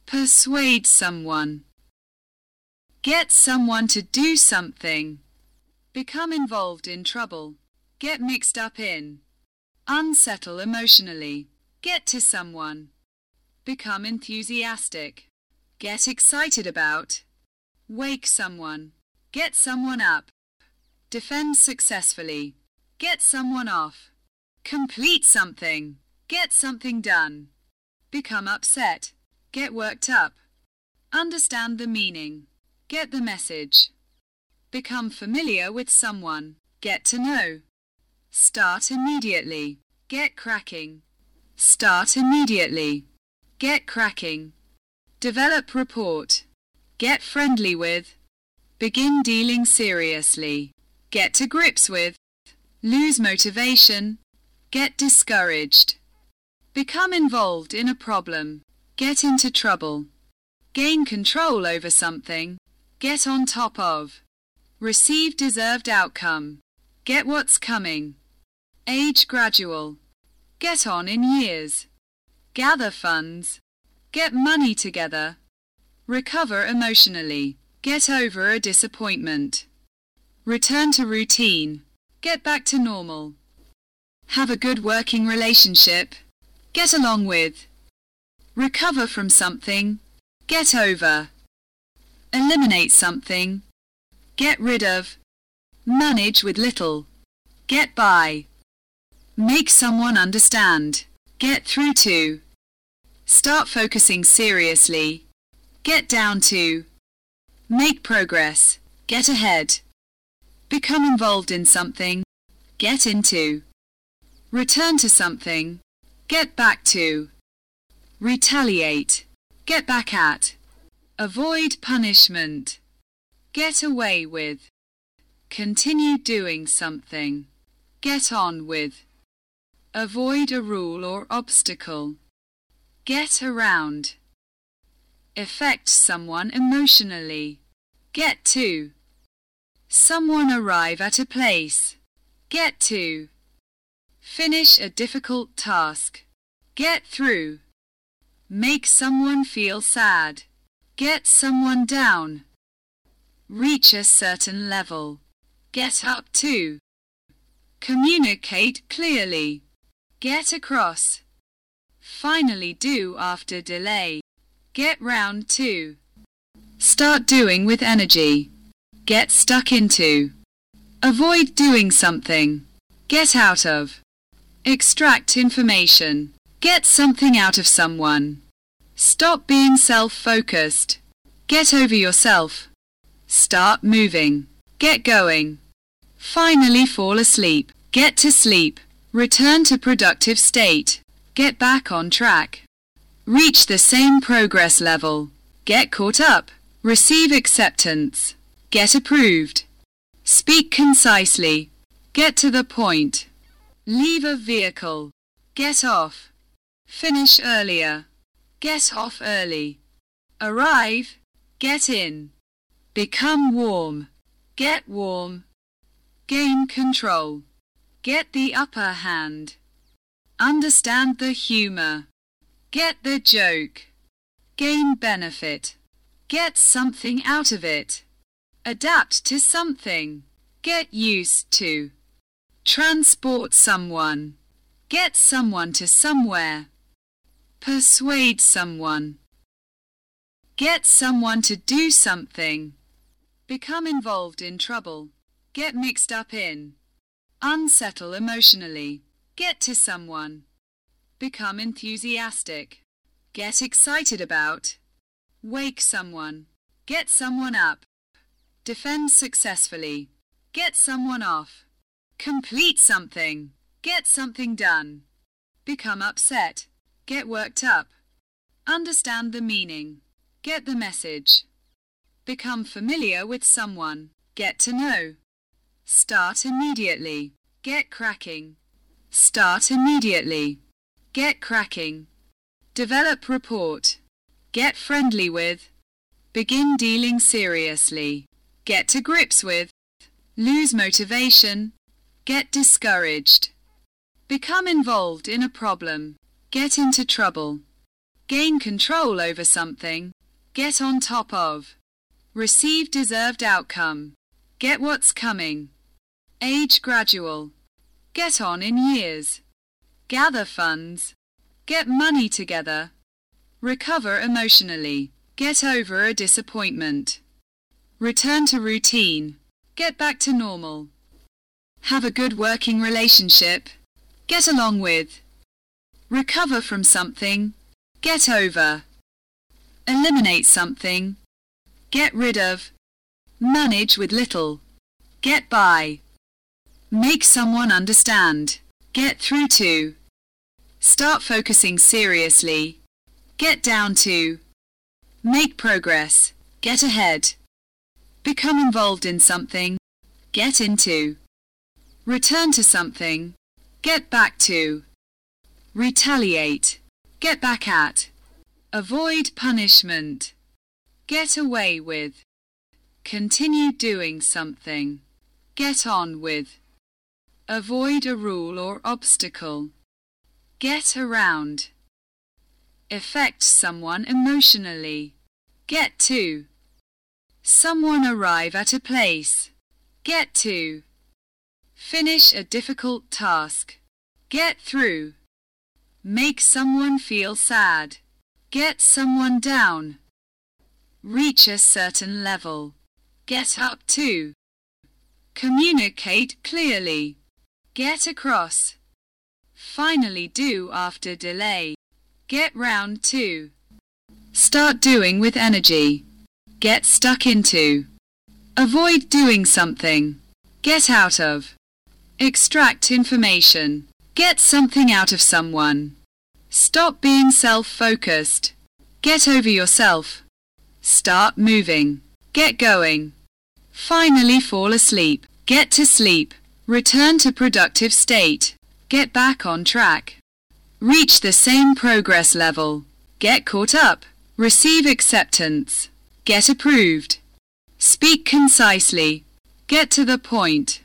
Persuade someone. Get someone to do something. Become involved in trouble. Get mixed up in. Unsettle emotionally. Get to someone. Become enthusiastic. Get excited about. Wake someone. Get someone up. Defend successfully. Get someone off. Complete something. Get something done. Become upset. Get worked up. Understand the meaning. Get the message. Become familiar with someone. Get to know. Start immediately. Get cracking. Start immediately. Get cracking. Develop report. Get friendly with. Begin dealing seriously. Get to grips with. Lose motivation. Get discouraged. Become involved in a problem. Get into trouble. Gain control over something. Get on top of. Receive deserved outcome. Get what's coming. Age gradual. Get on in years. Gather funds. Get money together. Recover emotionally. Get over a disappointment. Return to routine. Get back to normal. Have a good working relationship. Get along with. Recover from something. Get over. Eliminate something. Get rid of. Manage with little. Get by. Make someone understand. Get through to. Start focusing seriously. Get down to. Make progress. Get ahead. Become involved in something. Get into. Return to something. Get back to. Retaliate. Get back at. Avoid punishment. Get away with. Continue doing something. Get on with. Avoid a rule or obstacle. Get around. Affect someone emotionally. Get to. Someone arrive at a place. Get to. Finish a difficult task. Get through. Make someone feel sad. Get someone down. Reach a certain level. Get up to. Communicate clearly. Get across. Finally do after delay. Get round to. Start doing with energy. Get stuck into. Avoid doing something. Get out of. Extract information. Get something out of someone. Stop being self-focused. Get over yourself. Start moving. Get going. Finally fall asleep. Get to sleep. Return to productive state. Get back on track. Reach the same progress level. Get caught up. Receive acceptance. Get approved. Speak concisely. Get to the point. Leave a vehicle. Get off. Finish earlier. Get off early. Arrive. Get in. Become warm. Get warm. Gain control. Get the upper hand. Understand the humor. Get the joke. Gain benefit. Get something out of it. Adapt to something. Get used to. Transport someone. Get someone to somewhere. Persuade someone. Get someone to do something. Become involved in trouble. Get mixed up in. Unsettle emotionally. Get to someone. Become enthusiastic. Get excited about. Wake someone. Get someone up. Defend successfully. Get someone off. Complete something. Get something done. Become upset. Get worked up. Understand the meaning. Get the message. Become familiar with someone. Get to know. Start immediately. Get cracking. Start immediately. Get cracking. Develop report. Get friendly with. Begin dealing seriously. Get to grips with. Lose motivation. Get discouraged. Become involved in a problem. Get into trouble. Gain control over something. Get on top of. Receive deserved outcome. Get what's coming. Age gradual. Get on in years. Gather funds. Get money together. Recover emotionally. Get over a disappointment. Return to routine. Get back to normal. Have a good working relationship. Get along with. Recover from something. Get over. Eliminate something. Get rid of. Manage with little. Get by. Make someone understand. Get through to. Start focusing seriously. Get down to. Make progress. Get ahead. Become involved in something. Get into. Return to something. Get back to. Retaliate. Get back at. Avoid punishment. Get away with. Continue doing something. Get on with. Avoid a rule or obstacle. Get around. Affect someone emotionally. Get to. Someone arrive at a place. Get to. Finish a difficult task. Get through. Make someone feel sad. Get someone down. Reach a certain level. Get up to. Communicate clearly. Get across. Finally do after delay. Get round to. Start doing with energy. Get stuck into. Avoid doing something. Get out of. Extract information. Get something out of someone. Stop being self-focused. Get over yourself. Start moving. Get going. Finally fall asleep. Get to sleep. Return to productive state. Get back on track. Reach the same progress level. Get caught up. Receive acceptance. Get approved. Speak concisely. Get to the point.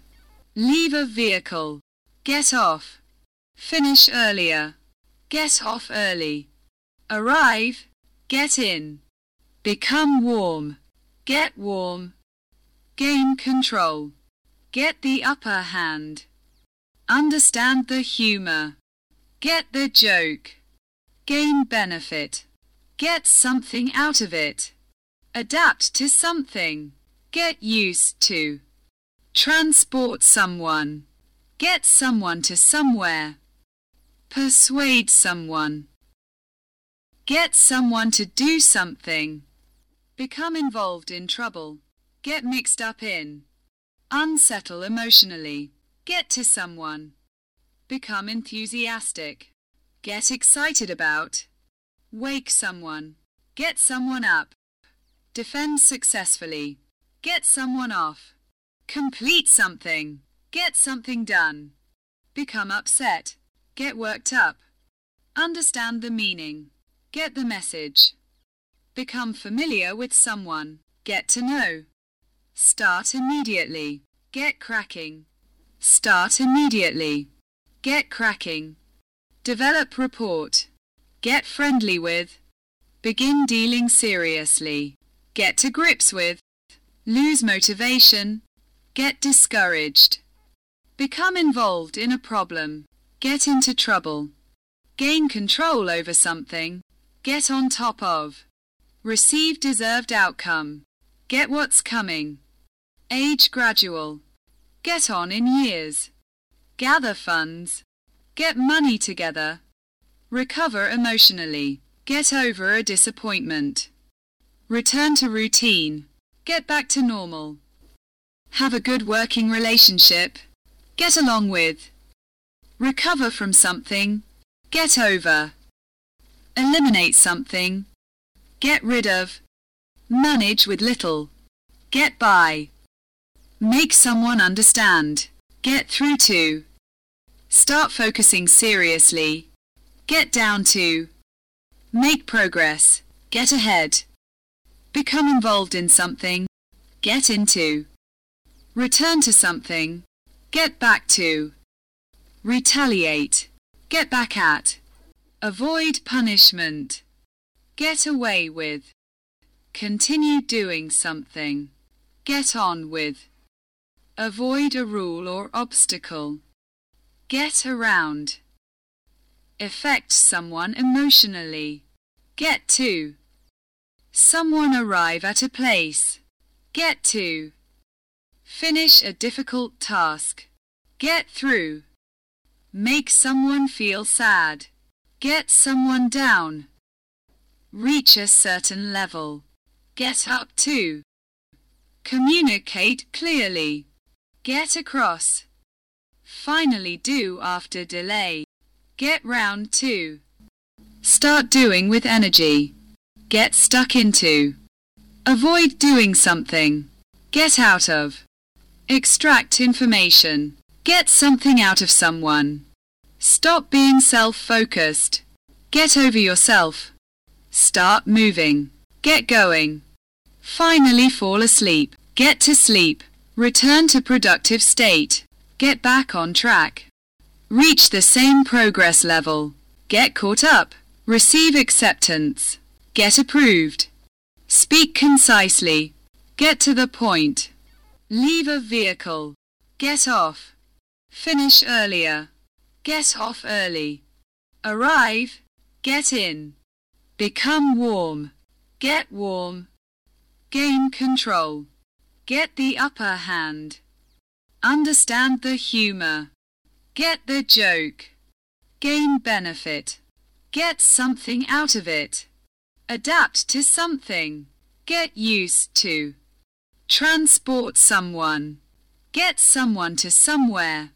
Leave a vehicle. Get off. Finish earlier. Get off early. Arrive. Get in. Become warm. Get warm. Gain control. Get the upper hand. Understand the humor. Get the joke. Gain benefit. Get something out of it. Adapt to something. Get used to. Transport someone. Get someone to somewhere. Persuade someone. Get someone to do something. Become involved in trouble. Get mixed up in. Unsettle emotionally. Get to someone. Become enthusiastic. Get excited about. Wake someone. Get someone up. Defend successfully. Get someone off. Complete something. Get something done. Become upset. Get worked up. Understand the meaning. Get the message. Become familiar with someone. Get to know. Start immediately. Get cracking. Start immediately. Get cracking. Develop report. Get friendly with. Begin dealing seriously. Get to grips with. Lose motivation. Get discouraged. Become involved in a problem. Get into trouble. Gain control over something. Get on top of. Receive deserved outcome. Get what's coming. Age gradual. Get on in years. Gather funds. Get money together. Recover emotionally. Get over a disappointment. Return to routine. Get back to normal. Have a good working relationship. Get along with. Recover from something. Get over. Eliminate something. Get rid of. Manage with little. Get by. Make someone understand. Get through to. Start focusing seriously. Get down to. Make progress. Get ahead. Become involved in something. Get into. Return to something. Get back to. Retaliate. Get back at. Avoid punishment. Get away with. Continue doing something. Get on with. Avoid a rule or obstacle. Get around. Affect someone emotionally. Get to. Someone arrive at a place. Get to. Finish a difficult task. Get through. Make someone feel sad. Get someone down. Reach a certain level. Get up to. Communicate clearly. Get across. Finally do after delay. Get round to. Start doing with energy. Get stuck into. Avoid doing something. Get out of. Extract information. Get something out of someone. Stop being self-focused. Get over yourself. Start moving. Get going. Finally fall asleep. Get to sleep. Return to productive state. Get back on track. Reach the same progress level. Get caught up. Receive acceptance. Get approved. Speak concisely. Get to the point. Leave a vehicle. Get off. Finish earlier. Get off early. Arrive. Get in. Become warm. Get warm. Gain control. Get the upper hand. Understand the humor. Get the joke. Gain benefit. Get something out of it. Adapt to something. Get used to. Transport someone. Get someone to somewhere.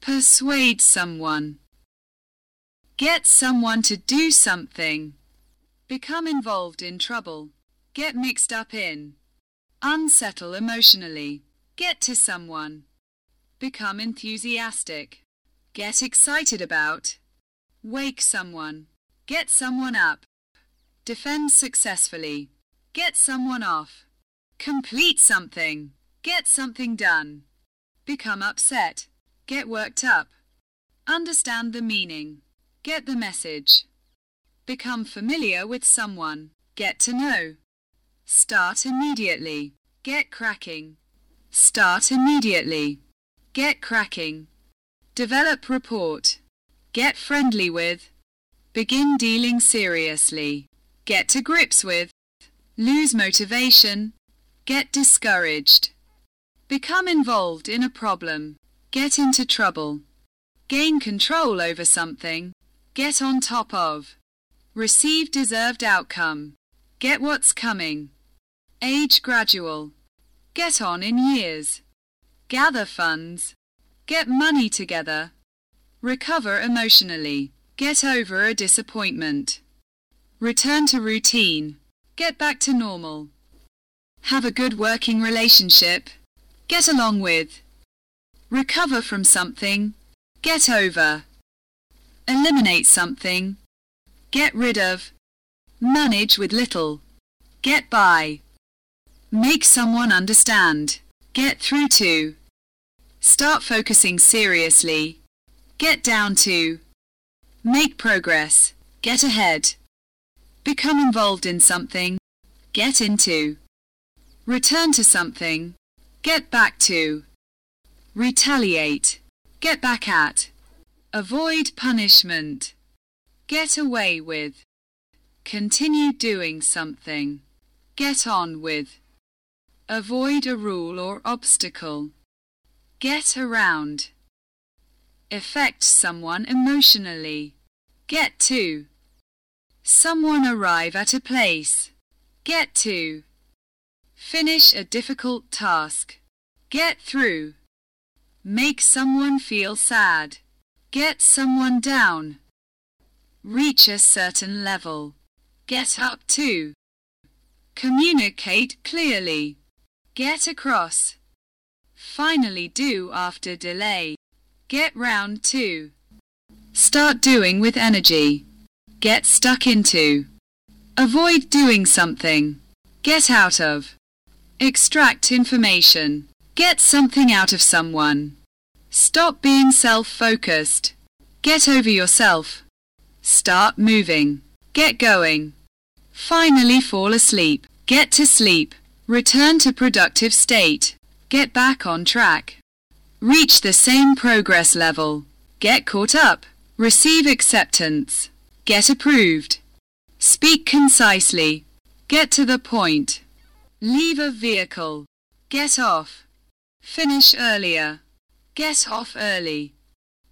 Persuade someone. Get someone to do something. Become involved in trouble. Get mixed up in. Unsettle emotionally. Get to someone. Become enthusiastic. Get excited about. Wake someone. Get someone up. Defend successfully. Get someone off. Complete something. Get something done. Become upset. Get worked up. Understand the meaning. Get the message. Become familiar with someone. Get to know. Start immediately. Get cracking. Start immediately. Get cracking. Develop report. Get friendly with. Begin dealing seriously. Get to grips with. Lose motivation. Get discouraged. Become involved in a problem. Get into trouble. Gain control over something. Get on top of. Receive deserved outcome. Get what's coming. Age gradual. Get on in years. Gather funds. Get money together. Recover emotionally. Get over a disappointment. Return to routine. Get back to normal. Have a good working relationship. Get along with. Recover from something. Get over. Eliminate something. Get rid of. Manage with little. Get by. Make someone understand. Get through to. Start focusing seriously. Get down to. Make progress. Get ahead. Become involved in something. Get into. Return to something. Get back to. Retaliate. Get back at. Avoid punishment. Get away with. Continue doing something. Get on with. Avoid a rule or obstacle. Get around. Affect someone emotionally. Get to. Someone arrive at a place. Get to. Finish a difficult task. Get through. Make someone feel sad. Get someone down. Reach a certain level. Get up to. Communicate clearly. Get across. Finally do after delay. Get round to. Start doing with energy. Get stuck into. Avoid doing something. Get out of. Extract information. Get something out of someone. Stop being self-focused. Get over yourself. Start moving. Get going. Finally fall asleep. Get to sleep. Return to productive state. Get back on track. Reach the same progress level. Get caught up. Receive acceptance. Get approved. Speak concisely. Get to the point. Leave a vehicle. Get off. Finish earlier. Get off early.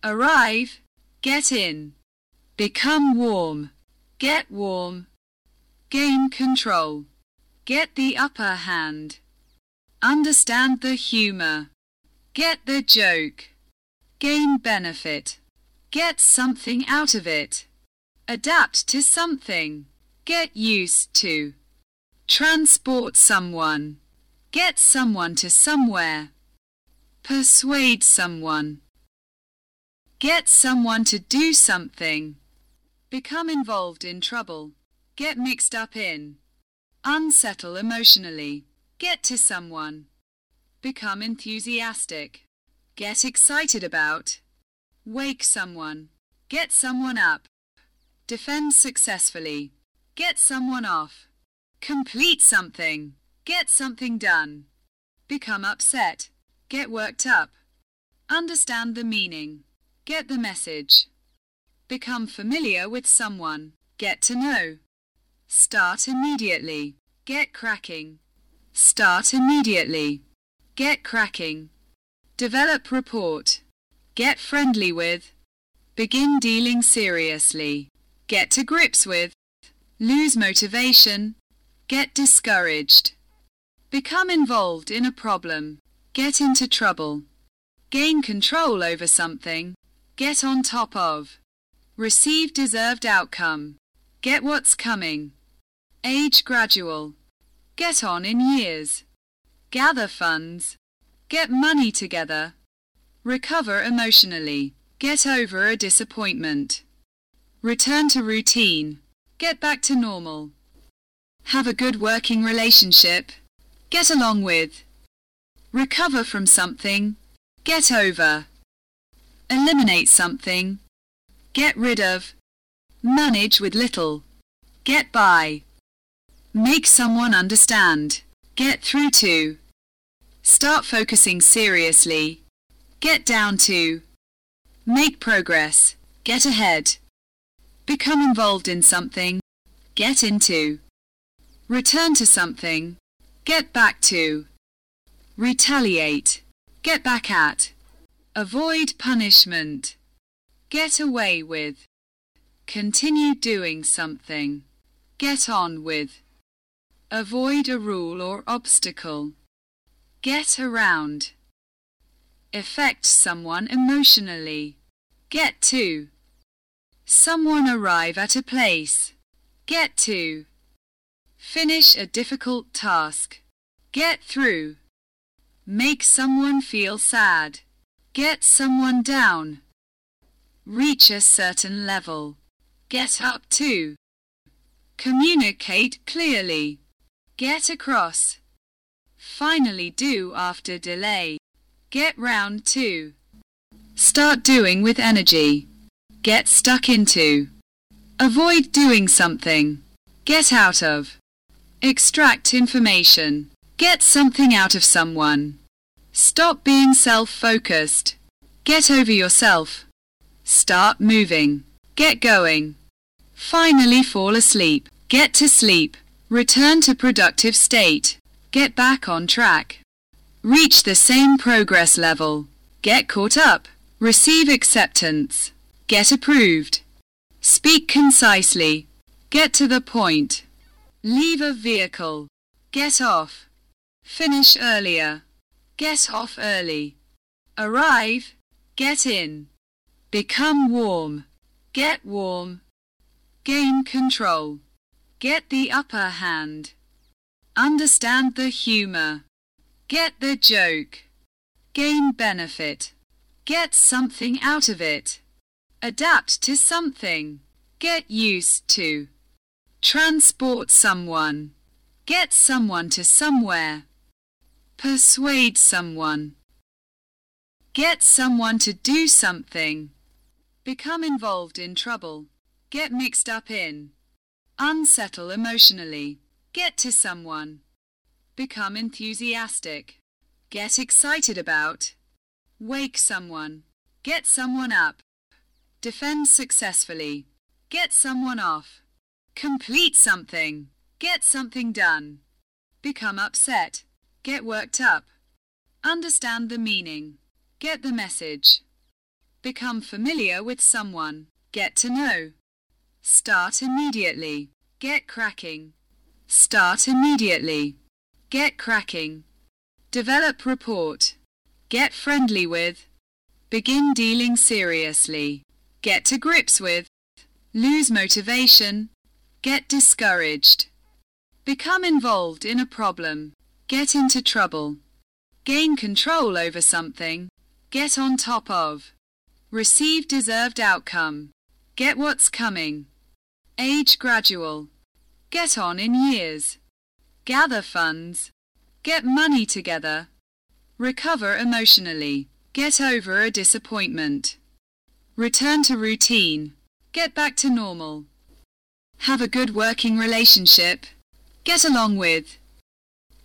Arrive. Get in. Become warm. Get warm. Gain control. Get the upper hand. Understand the humor. Get the joke. Gain benefit. Get something out of it. Adapt to something. Get used to. Transport someone. Get someone to somewhere. Persuade someone. Get someone to do something. Become involved in trouble. Get mixed up in. Unsettle emotionally. Get to someone. Become enthusiastic. Get excited about. Wake someone. Get someone up. Defend successfully. Get someone off. Complete something. Get something done. Become upset. Get worked up. Understand the meaning. Get the message. Become familiar with someone. Get to know. Start immediately. Get cracking. Start immediately. Get cracking. Develop report. Get friendly with. Begin dealing seriously. Get to grips with. Lose motivation. Get discouraged. Become involved in a problem. Get into trouble. Gain control over something. Get on top of. Receive deserved outcome. Get what's coming. Age gradual. Get on in years. Gather funds. Get money together. Recover emotionally. Get over a disappointment. Return to routine. Get back to normal. Have a good working relationship. Get along with. Recover from something. Get over. Eliminate something. Get rid of. Manage with little. Get by. Make someone understand. Get through to. Start focusing seriously. Get down to. Make progress. Get ahead. Become involved in something. Get into. Return to something. Get back to. Retaliate. Get back at. Avoid punishment. Get away with. Continue doing something. Get on with. Avoid a rule or obstacle. Get around. Affect someone emotionally. Get to. Someone arrive at a place. Get to. Finish a difficult task. Get through. Make someone feel sad. Get someone down. Reach a certain level. Get up to. Communicate clearly. Get across. Finally do after delay. Get round to. Start doing with energy. Get stuck into. Avoid doing something. Get out of. Extract information. Get something out of someone. Stop being self-focused. Get over yourself. Start moving. Get going. Finally fall asleep. Get to sleep. Return to productive state. Get back on track. Reach the same progress level. Get caught up. Receive acceptance. Get approved. Speak concisely. Get to the point. Leave a vehicle. Get off. Finish earlier. get off early. Arrive, get in. Become warm, get warm. Gain control, get the upper hand. Understand the humor, get the joke. Gain benefit, get something out of it. Adapt to something, get used to. Transport someone, get someone to somewhere. Persuade someone. Get someone to do something. Become involved in trouble. Get mixed up in. Unsettle emotionally. Get to someone. Become enthusiastic. Get excited about. Wake someone. Get someone up. Defend successfully. Get someone off. Complete something. Get something done. Become upset. Get worked up. Understand the meaning. Get the message. Become familiar with someone. Get to know. Start immediately. Get cracking. Start immediately. Get cracking. Develop report. Get friendly with. Begin dealing seriously. Get to grips with. Lose motivation. Get discouraged. Become involved in a problem. Get into trouble. Gain control over something. Get on top of. Receive deserved outcome. Get what's coming. Age gradual. Get on in years. Gather funds. Get money together. Recover emotionally. Get over a disappointment. Return to routine. Get back to normal. Have a good working relationship. Get along with.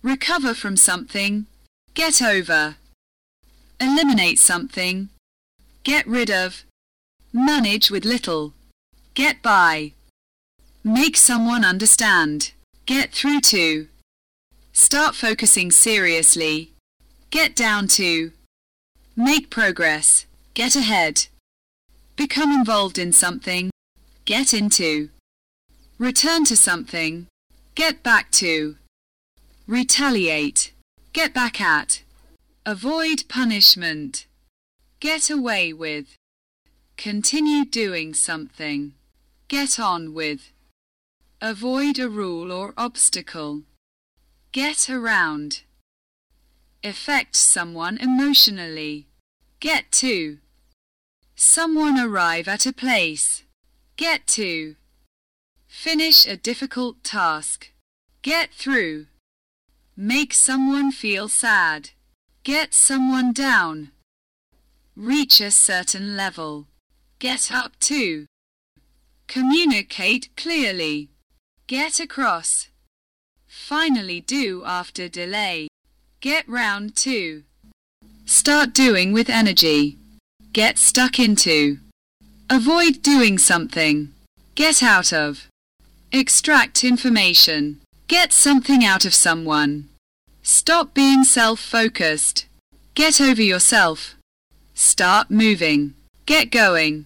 Recover from something. Get over. Eliminate something. Get rid of. Manage with little. Get by. Make someone understand. Get through to. Start focusing seriously. Get down to. Make progress. Get ahead. Become involved in something. Get into. Return to something. Get back to. Retaliate. Get back at. Avoid punishment. Get away with. Continue doing something. Get on with. Avoid a rule or obstacle. Get around. Affect someone emotionally. Get to. Someone arrive at a place. Get to. Finish a difficult task. Get through. Make someone feel sad. Get someone down. Reach a certain level. Get up to. Communicate clearly. Get across. Finally do after delay. Get round to. Start doing with energy. Get stuck into. Avoid doing something. Get out of. Extract information. Get something out of someone. Stop being self-focused. Get over yourself. Start moving. Get going.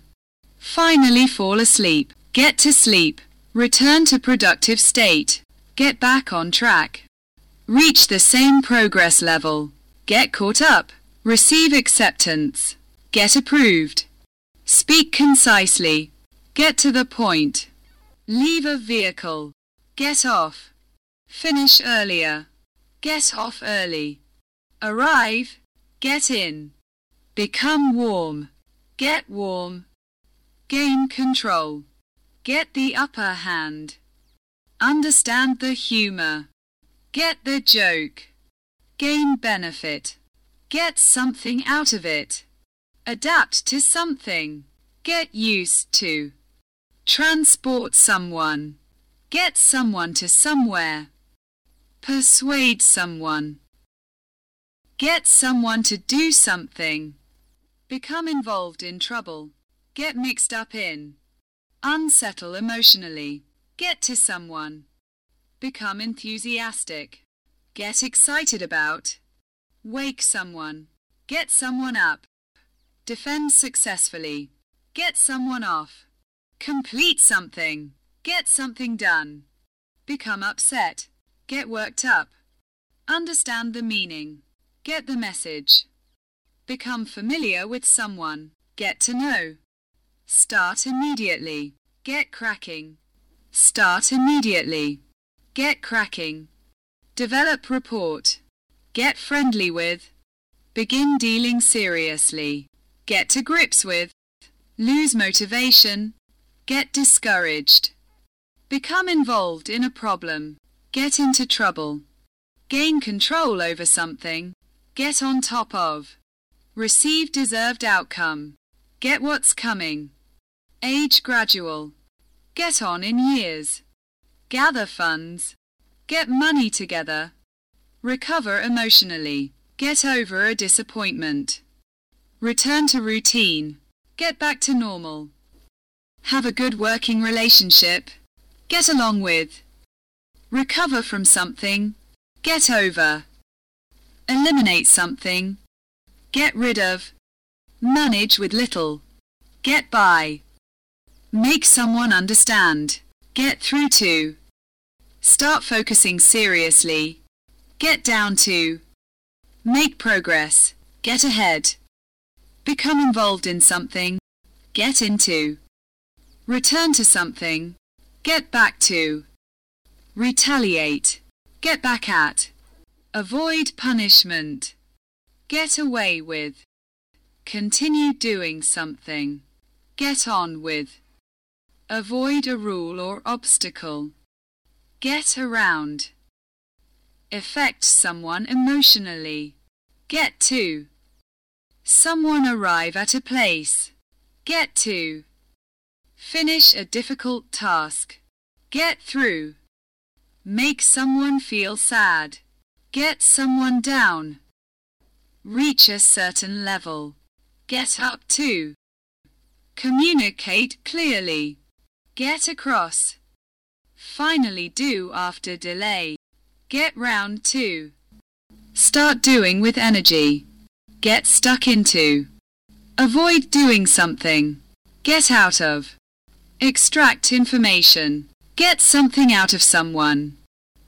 Finally fall asleep. Get to sleep. Return to productive state. Get back on track. Reach the same progress level. Get caught up. Receive acceptance. Get approved. Speak concisely. Get to the point. Leave a vehicle. Get off. Finish earlier. Get off early. Arrive. Get in. Become warm. Get warm. Gain control. Get the upper hand. Understand the humor. Get the joke. Gain benefit. Get something out of it. Adapt to something. Get used to. Transport someone. Get someone to somewhere. Persuade someone. Get someone to do something. Become involved in trouble. Get mixed up in. Unsettle emotionally. Get to someone. Become enthusiastic. Get excited about. Wake someone. Get someone up. Defend successfully. Get someone off. Complete something. Get something done. Become upset. Get worked up. Understand the meaning. Get the message. Become familiar with someone. Get to know. Start immediately. Get cracking. Start immediately. Get cracking. Develop report. Get friendly with. Begin dealing seriously. Get to grips with. Lose motivation. Get discouraged. Become involved in a problem. Get into trouble. Gain control over something. Get on top of. Receive deserved outcome. Get what's coming. Age gradual. Get on in years. Gather funds. Get money together. Recover emotionally. Get over a disappointment. Return to routine. Get back to normal. Have a good working relationship. Get along with. Recover from something. Get over. Eliminate something. Get rid of. Manage with little. Get by. Make someone understand. Get through to. Start focusing seriously. Get down to. Make progress. Get ahead. Become involved in something. Get into. Return to something. Get back to. Retaliate. Get back at. Avoid punishment. Get away with. Continue doing something. Get on with. Avoid a rule or obstacle. Get around. Affect someone emotionally. Get to. Someone arrive at a place. Get to. Finish a difficult task. Get through. Make someone feel sad. Get someone down. Reach a certain level. Get up to. Communicate clearly. Get across. Finally do after delay. Get round to. Start doing with energy. Get stuck into. Avoid doing something. Get out of. Extract information. Get something out of someone.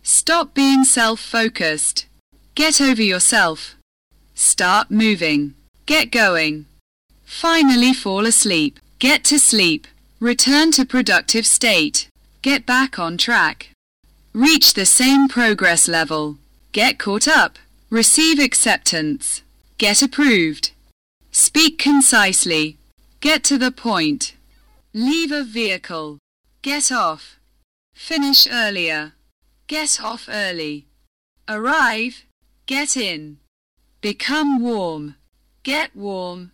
Stop being self-focused. Get over yourself. Start moving. Get going. Finally fall asleep. Get to sleep. Return to productive state. Get back on track. Reach the same progress level. Get caught up. Receive acceptance. Get approved. Speak concisely. Get to the point. Leave a vehicle. Get off. Finish earlier. Get off early. Arrive. Get in. Become warm. Get warm.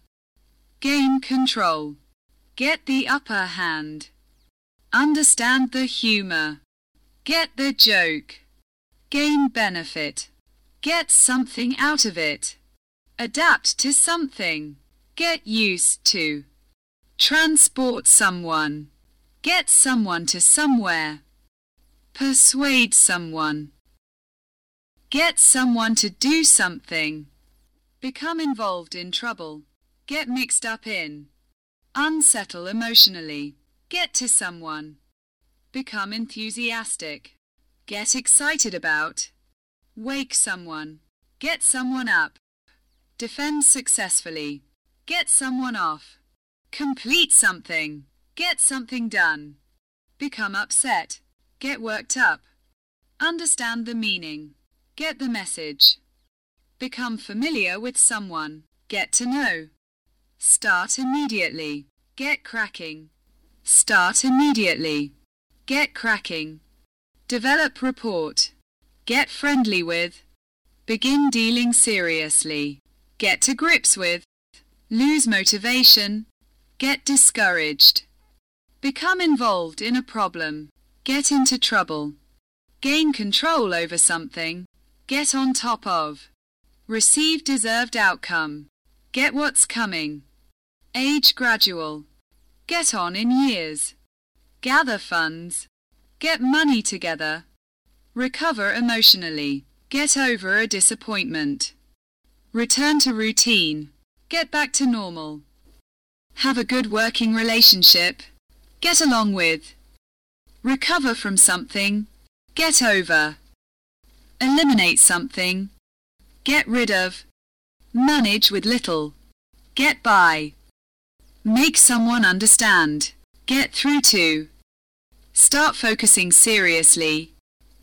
Gain control. Get the upper hand. Understand the humor. Get the joke. Gain benefit. Get something out of it. Adapt to something. Get used to. Transport someone. Get someone to somewhere. Persuade someone. Get someone to do something. Become involved in trouble. Get mixed up in. Unsettle emotionally. Get to someone. Become enthusiastic. Get excited about. Wake someone. Get someone up. Defend successfully. Get someone off. Complete something. Get something done. Become upset. Get worked up. Understand the meaning. Get the message. Become familiar with someone. Get to know. Start immediately. Get cracking. Start immediately. Get cracking. Develop report. Get friendly with. Begin dealing seriously. Get to grips with. Lose motivation. Get discouraged. Become involved in a problem. Get into trouble. Gain control over something. Get on top of. Receive deserved outcome. Get what's coming. Age gradual. Get on in years. Gather funds. Get money together. Recover emotionally. Get over a disappointment. Return to routine. Get back to normal. Have a good working relationship. Get along with. Recover from something. Get over. Eliminate something. Get rid of. Manage with little. Get by. Make someone understand. Get through to. Start focusing seriously.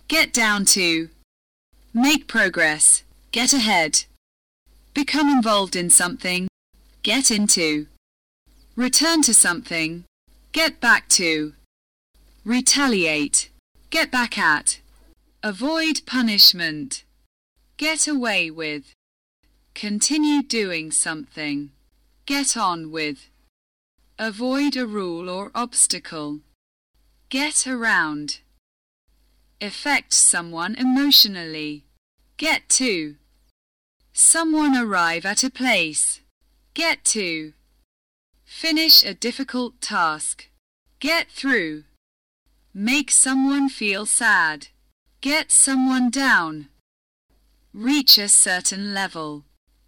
Get down to. Make progress. Get ahead. Become involved in something. Get into. Return to something. Get back to. Retaliate. Get back at. Avoid punishment. Get away with. Continue doing something. Get on with. Avoid a rule or obstacle. Get around. Affect someone emotionally. Get to. Someone arrive at a place. Get to. Finish a difficult task. Get through. Make someone feel sad. Get someone down. Reach a certain level.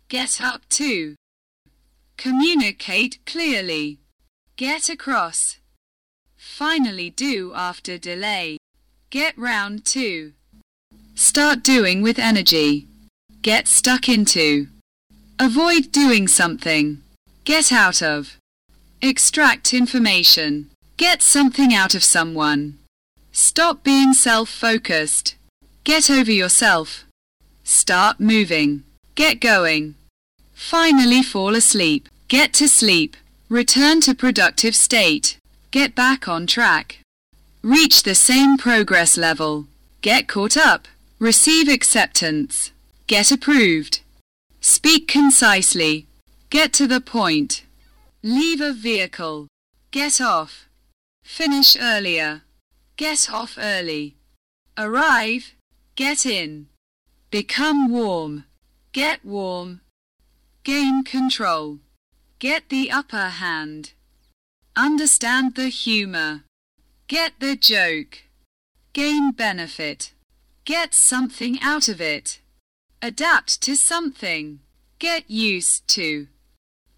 Get up to. Communicate clearly. Get across. Finally do after delay. Get round to. Start doing with energy. Get stuck into. Avoid doing something. Get out of. Extract information. Get something out of someone. Stop being self-focused. Get over yourself. Start moving. Get going. Finally fall asleep. Get to sleep. Return to productive state. Get back on track. Reach the same progress level. Get caught up. Receive acceptance. Get approved. Speak concisely. Get to the point. Leave a vehicle. Get off. Finish earlier. Get off early. Arrive. Get in. Become warm. Get warm. Gain control. Get the upper hand. Understand the humor. Get the joke. Gain benefit. Get something out of it. Adapt to something. Get used to.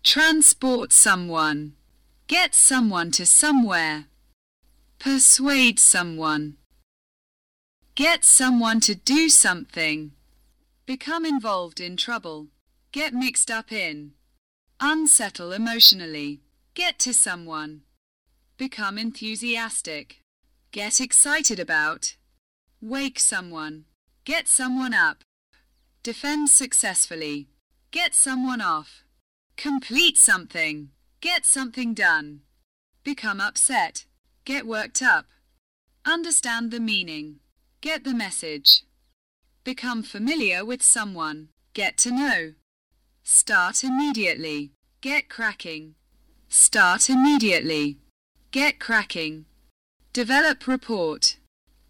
Transport someone. Get someone to somewhere. Persuade someone. Get someone to do something. Become involved in trouble. Get mixed up in. Unsettle emotionally. Get to someone. Become enthusiastic. Get excited about. Wake someone. Get someone up. Defend successfully. Get someone off. Complete something. Get something done. Become upset. Get worked up. Understand the meaning. Get the message. Become familiar with someone. Get to know. Start immediately. Get cracking. Start immediately. Get cracking. Develop report.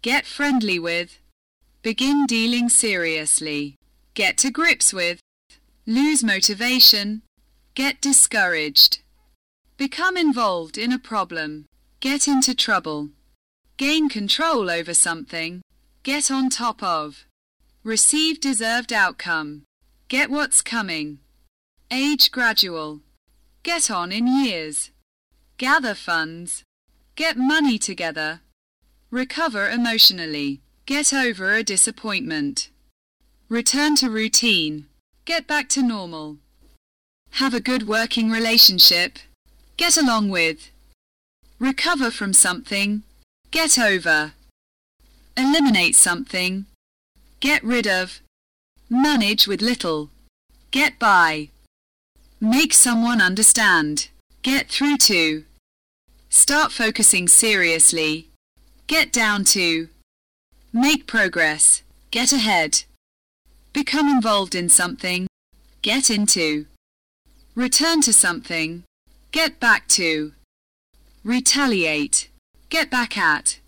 Get friendly with. Begin dealing seriously. Get to grips with. Lose motivation. Get discouraged. Become involved in a problem. Get into trouble. Gain control over something. Get on top of. Receive deserved outcome. Get what's coming. Age gradual. Get on in years. Gather funds. Get money together. Recover emotionally. Get over a disappointment. Return to routine. Get back to normal. Have a good working relationship. Get along with. Recover from something. Get over. Eliminate something. Get rid of. Manage with little. Get by. Make someone understand. Get through to. Start focusing seriously. Get down to. Make progress. Get ahead. Become involved in something. Get into. Return to something. Get back to. Retaliate. Get back at.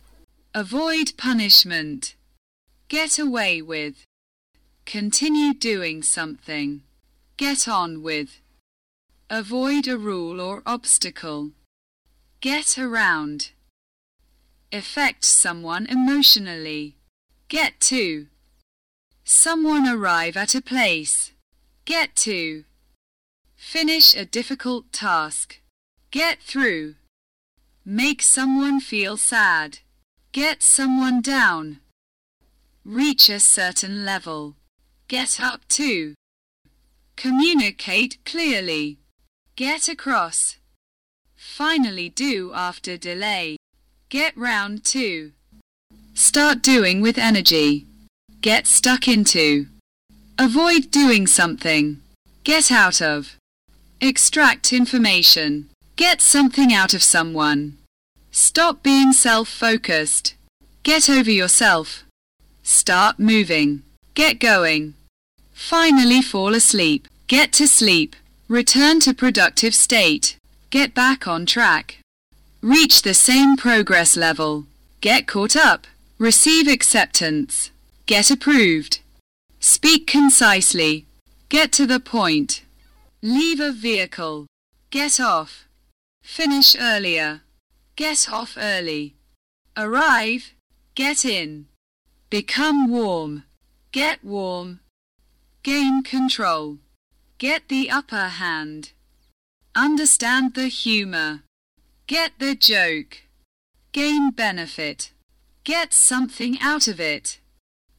Avoid punishment. Get away with. Continue doing something. Get on with. Avoid a rule or obstacle. Get around. Affect someone emotionally. Get to. Someone arrive at a place. Get to. Finish a difficult task. Get through. Make someone feel sad. Get someone down. Reach a certain level. Get up to. Communicate clearly. Get across. Finally do after delay. Get round to. Start doing with energy. Get stuck into. Avoid doing something. Get out of. Extract information. Get something out of someone. Stop being self-focused. Get over yourself. Start moving. Get going. Finally fall asleep. Get to sleep. Return to productive state. Get back on track. Reach the same progress level. Get caught up. Receive acceptance. Get approved. Speak concisely. Get to the point. Leave a vehicle. Get off. Finish earlier. Get off early. Arrive. Get in. Become warm. Get warm. Gain control. Get the upper hand. Understand the humor. Get the joke. Gain benefit. Get something out of it.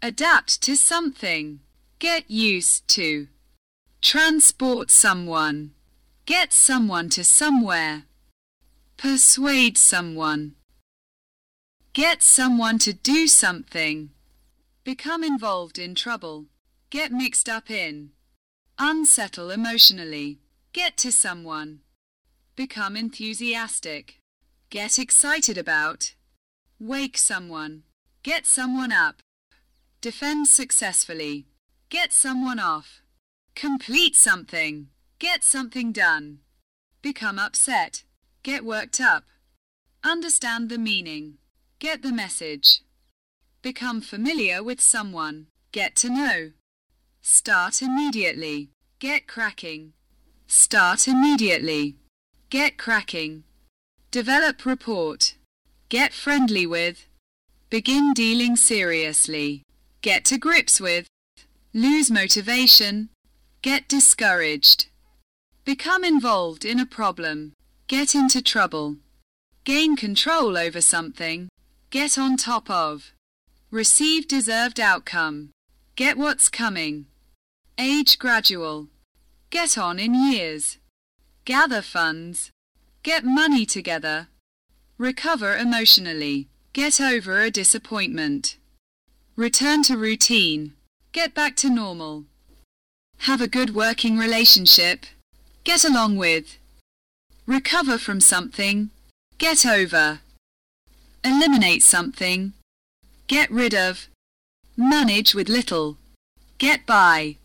Adapt to something. Get used to. Transport someone. Get someone to somewhere. Persuade someone. Get someone to do something. Become involved in trouble. Get mixed up in. Unsettle emotionally. Get to someone. Become enthusiastic. Get excited about. Wake someone. Get someone up. Defend successfully. Get someone off. Complete something. Get something done. Become upset. Get worked up. Understand the meaning. Get the message. Become familiar with someone. Get to know. Start immediately. Get cracking. Start immediately. Get cracking. Develop report. Get friendly with. Begin dealing seriously. Get to grips with. Lose motivation. Get discouraged. Become involved in a problem. Get into trouble. Gain control over something. Get on top of. Receive deserved outcome. Get what's coming. Age gradual. Get on in years. Gather funds. Get money together. Recover emotionally. Get over a disappointment. Return to routine. Get back to normal. Have a good working relationship. Get along with. Recover from something. Get over. Eliminate something. Get rid of. Manage with little. Get by.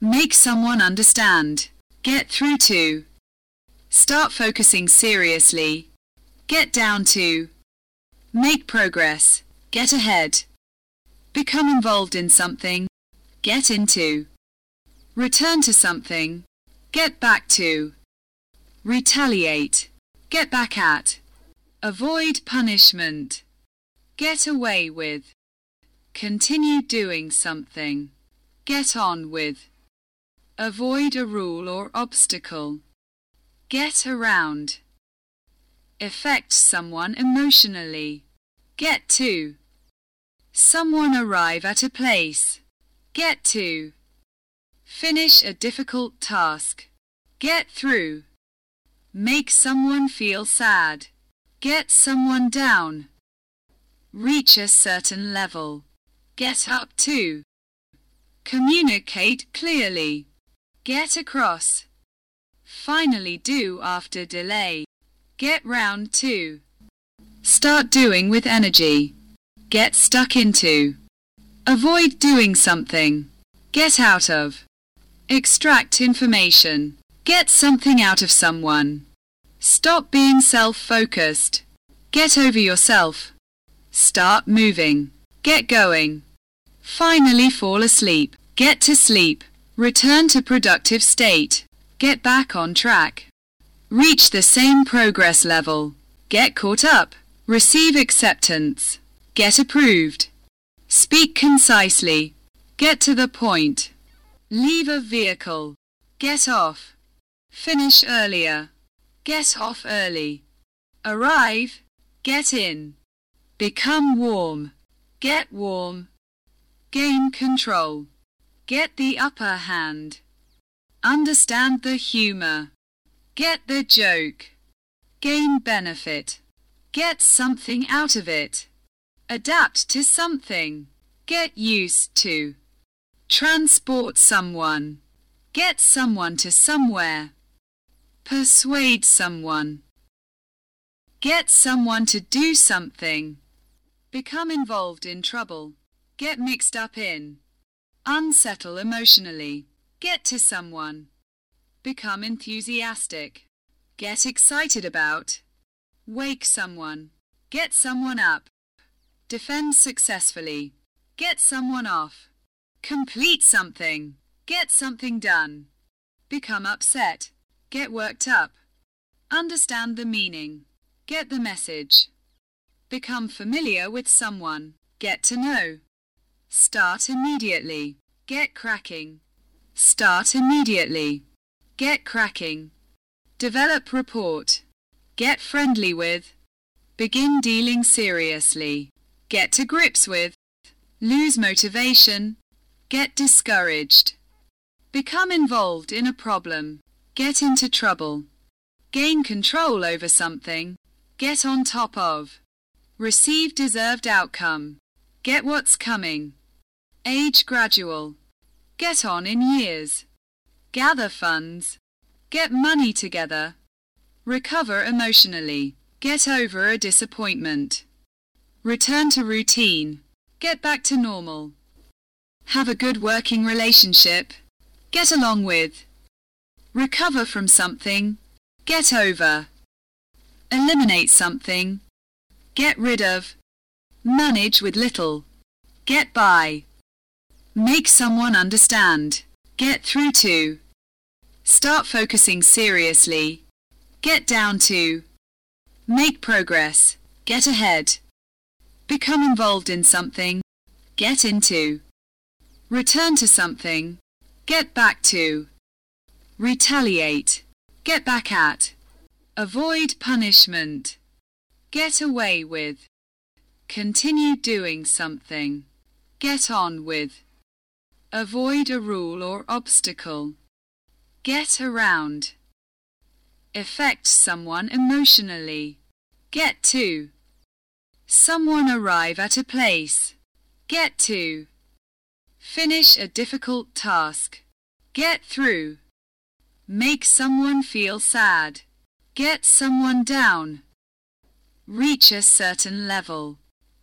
Make someone understand. Get through to. Start focusing seriously. Get down to. Make progress. Get ahead. Become involved in something. Get into. Return to something. Get back to. Retaliate. Get back at. Avoid punishment. Get away with. Continue doing something. Get on with. Avoid a rule or obstacle. Get around. Affect someone emotionally. Get to. Someone arrive at a place. Get to. Finish a difficult task. Get through. Make someone feel sad. Get someone down. Reach a certain level. Get up to. Communicate clearly. Get across. Finally do after delay. Get round to. Start doing with energy. Get stuck into. Avoid doing something. Get out of. Extract information. Get something out of someone. Stop being self-focused. Get over yourself. Start moving. Get going. Finally fall asleep. Get to sleep. Return to productive state. Get back on track. Reach the same progress level. Get caught up. Receive acceptance. Get approved. Speak concisely. Get to the point. Leave a vehicle. Get off. Finish earlier. Get off early. Arrive. Get in. Become warm. Get warm. Gain control. Get the upper hand. Understand the humor. Get the joke. Gain benefit. Get something out of it. Adapt to something. Get used to. Transport someone. Get someone to somewhere. Persuade someone. Get someone to do something. Become involved in trouble. Get mixed up in. Unsettle emotionally. Get to someone. Become enthusiastic. Get excited about. Wake someone. Get someone up. Defend successfully. Get someone off. Complete something. Get something done. Become upset. Get worked up. Understand the meaning. Get the message. Become familiar with someone. Get to know. Start immediately. Get cracking. Start immediately. Get cracking. Develop report. Get friendly with. Begin dealing seriously. Get to grips with. Lose motivation. Get discouraged. Become involved in a problem. Get into trouble. Gain control over something. Get on top of. Receive deserved outcome. Get what's coming. Age gradual. Get on in years. Gather funds. Get money together. Recover emotionally. Get over a disappointment. Return to routine. Get back to normal. Have a good working relationship. Get along with. Recover from something. Get over. Eliminate something. Get rid of. Manage with little. Get by. Make someone understand. Get through to. Start focusing seriously. Get down to. Make progress. Get ahead. Become involved in something. Get into. Return to something. Get back to. Retaliate. Get back at. Avoid punishment. Get away with. Continue doing something. Get on with. Avoid a rule or obstacle. Get around. Affect someone emotionally. Get to. Someone arrive at a place. Get to. Finish a difficult task. Get through. Make someone feel sad. Get someone down. Reach a certain level.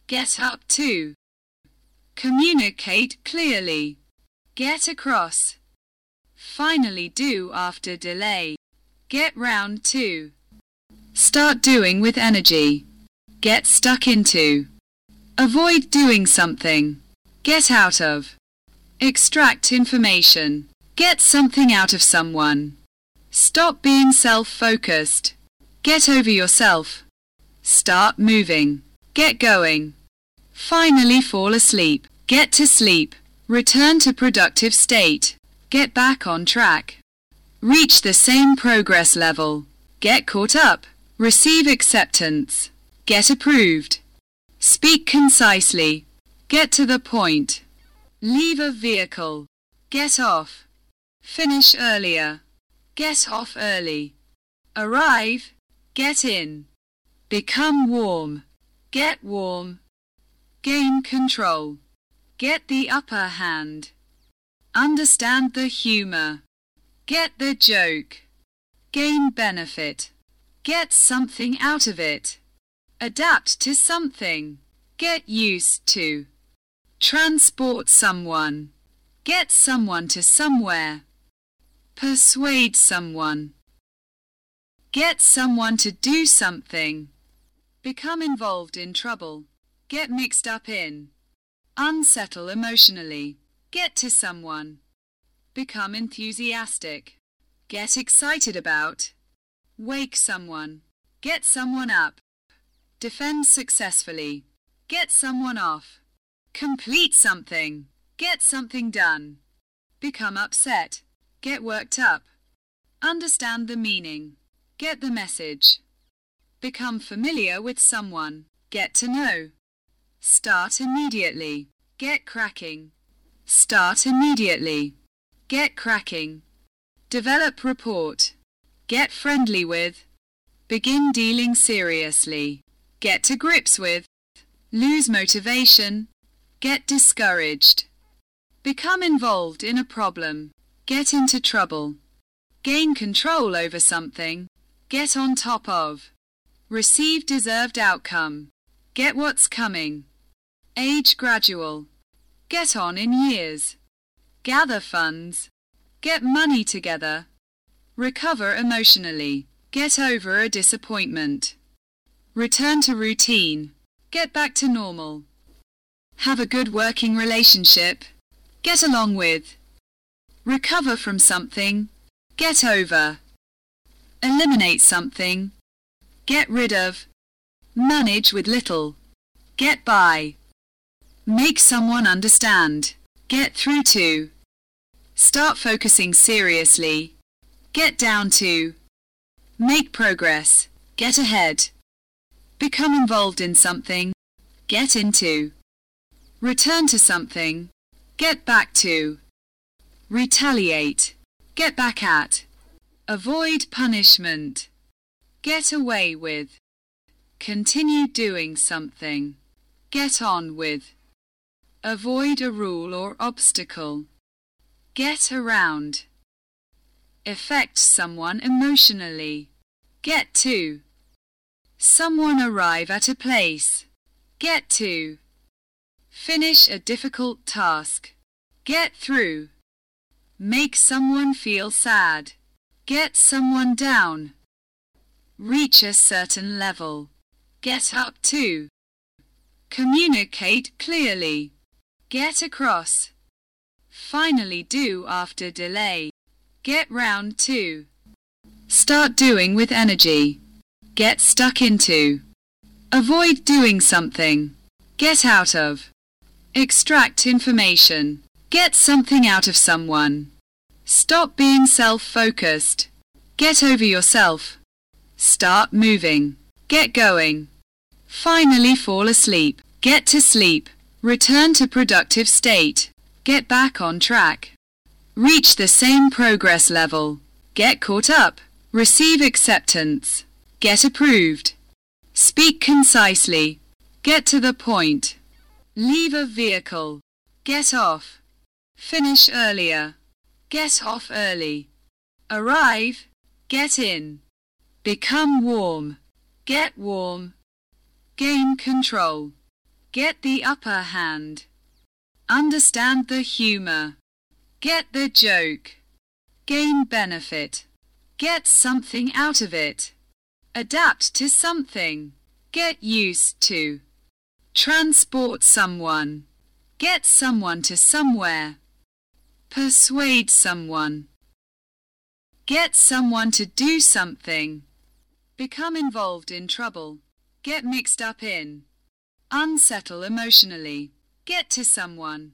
Get up to. Communicate clearly. Get across. Finally do after delay. Get round to. Start doing with energy. Get stuck into. Avoid doing something. Get out of. Extract information. Get something out of someone. Stop being self-focused. Get over yourself. Start moving. Get going. Finally fall asleep. Get to sleep. Return to productive state. Get back on track. Reach the same progress level. Get caught up. Receive acceptance. Get approved. Speak concisely. Get to the point. Leave a vehicle. Get off. Finish earlier. Get off early. Arrive. Get in. Become warm. Get warm. Gain control. Get the upper hand. Understand the humor. Get the joke. Gain benefit. Get something out of it. Adapt to something. Get used to. Transport someone. Get someone to somewhere. Persuade someone. Get someone to do something. Become involved in trouble. Get mixed up in. Unsettle emotionally. Get to someone. Become enthusiastic. Get excited about. Wake someone. Get someone up. Defend successfully. Get someone off. Complete something. Get something done. Become upset. Get worked up. Understand the meaning. Get the message. Become familiar with someone. Get to know. Start immediately. Get cracking. Start immediately. Get cracking. develop report, get friendly with, begin dealing seriously, get to grips with, lose motivation, get discouraged, become involved in a problem, get into trouble, gain control over something, get on top of, receive deserved outcome, get what's coming, age gradual, get on in years, gather funds, get money together, recover emotionally, get over a disappointment, return to routine, get back to normal, have a good working relationship, get along with, recover from something, get over, eliminate something, get rid of, manage with little, get by, make someone understand, get through to, Start focusing seriously. Get down to. Make progress. Get ahead. Become involved in something. Get into. Return to something. Get back to. Retaliate. Get back at. Avoid punishment. Get away with. Continue doing something. Get on with. Avoid a rule or obstacle. Get around. Affect someone emotionally. Get to. Someone arrive at a place. Get to. Finish a difficult task. Get through. Make someone feel sad. Get someone down. Reach a certain level. Get up to. Communicate clearly. Get across. Finally do after delay. Get round to. Start doing with energy. Get stuck into. Avoid doing something. Get out of. Extract information. Get something out of someone. Stop being self-focused. Get over yourself. Start moving. Get going. Finally fall asleep. Get to sleep. Return to productive state. Get back on track. Reach the same progress level. Get caught up. Receive acceptance. Get approved. Speak concisely. Get to the point. Leave a vehicle. Get off. Finish earlier. Get off early. Arrive. Get in. Become warm. Get warm. Gain control. Get the upper hand. Understand the humor. Get the joke. Gain benefit. Get something out of it. Adapt to something. Get used to. Transport someone. Get someone to somewhere. Persuade someone. Get someone to do something. Become involved in trouble. Get mixed up in. Unsettle emotionally. Get to someone.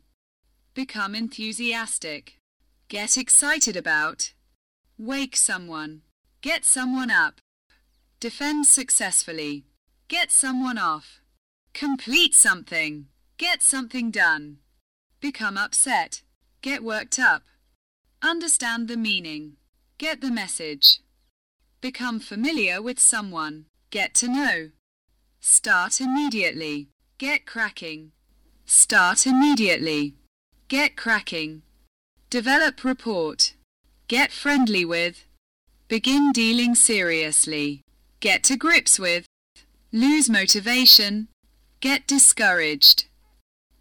Become enthusiastic. Get excited about. Wake someone. Get someone up. Defend successfully. Get someone off. Complete something. Get something done. Become upset. Get worked up. Understand the meaning. Get the message. Become familiar with someone. Get to know. Start immediately. Get cracking. Start immediately. Get cracking. Develop report. Get friendly with. Begin dealing seriously. Get to grips with. Lose motivation. Get discouraged.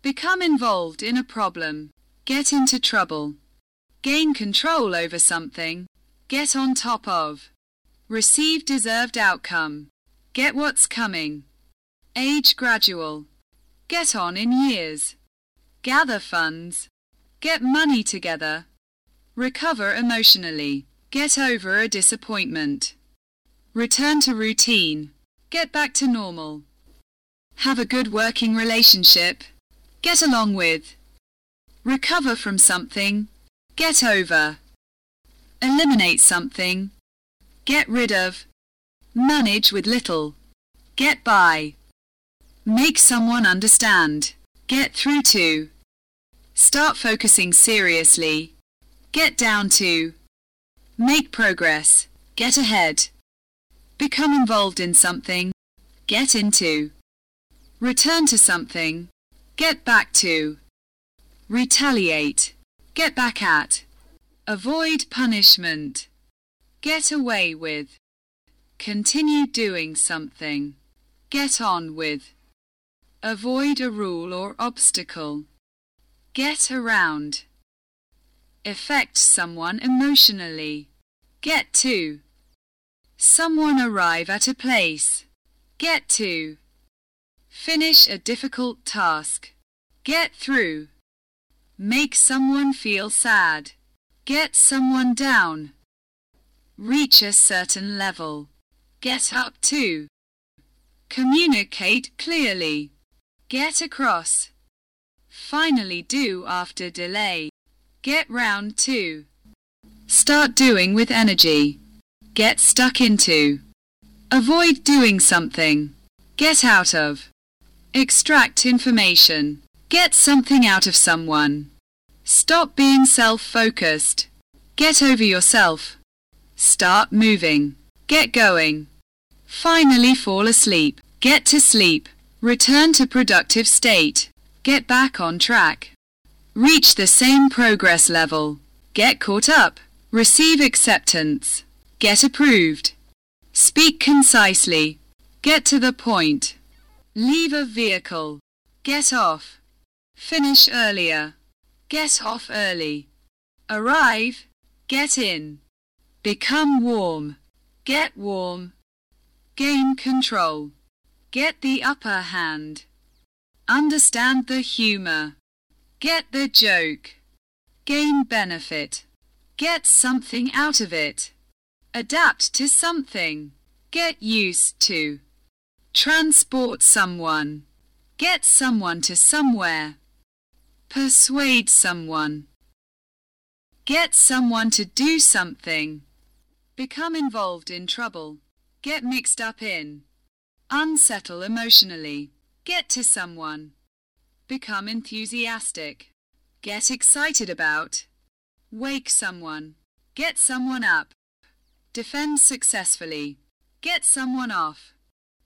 Become involved in a problem. Get into trouble. Gain control over something. Get on top of. Receive deserved outcome. Get what's coming. Age gradual. Get on in years. Gather funds. Get money together. Recover emotionally. Get over a disappointment. Return to routine. Get back to normal. Have a good working relationship. Get along with. Recover from something. Get over. Eliminate something. Get rid of. Manage with little. Get by. Make someone understand. Get through to. Start focusing seriously. Get down to. Make progress. Get ahead. Become involved in something. Get into. Return to something. Get back to. Retaliate. Get back at. Avoid punishment. Get away with. Continue doing something. Get on with. Avoid a rule or obstacle. Get around. Affect someone emotionally. Get to. Someone arrive at a place. Get to. Finish a difficult task. Get through. Make someone feel sad. Get someone down. Reach a certain level. Get up to. Communicate clearly. Get across. Finally do after delay. Get round to. Start doing with energy. Get stuck into. Avoid doing something. Get out of. Extract information. Get something out of someone. Stop being self-focused. Get over yourself. Start moving. Get going. Finally fall asleep. Get to sleep. Return to productive state. Get back on track. Reach the same progress level. Get caught up. Receive acceptance. Get approved. Speak concisely. Get to the point. Leave a vehicle. Get off. Finish earlier. Get off early. Arrive. Get in. Become warm. Get warm. Gain control. Get the upper hand. Understand the humor. Get the joke. Gain benefit. Get something out of it. Adapt to something. Get used to. Transport someone. Get someone to somewhere. Persuade someone. Get someone to do something. Become involved in trouble. Get mixed up in. Unsettle emotionally. Get to someone. Become enthusiastic. Get excited about. Wake someone. Get someone up. Defend successfully. Get someone off.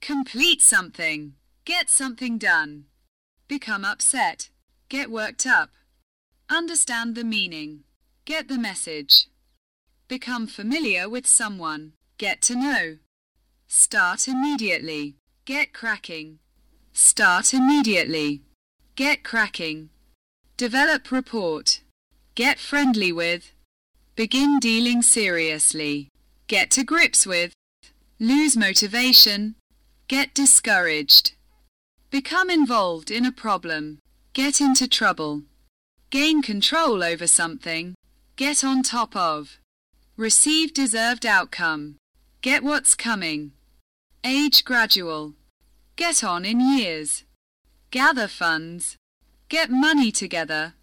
Complete something. Get something done. Become upset. Get worked up. Understand the meaning. Get the message. Become familiar with someone. Get to know. Start immediately. Get cracking. Start immediately. Get cracking. Develop report. Get friendly with. Begin dealing seriously. Get to grips with. Lose motivation. Get discouraged. Become involved in a problem. Get into trouble. Gain control over something. Get on top of. Receive deserved outcome. Get what's coming. Age gradual. Get on in years gather funds, get money together,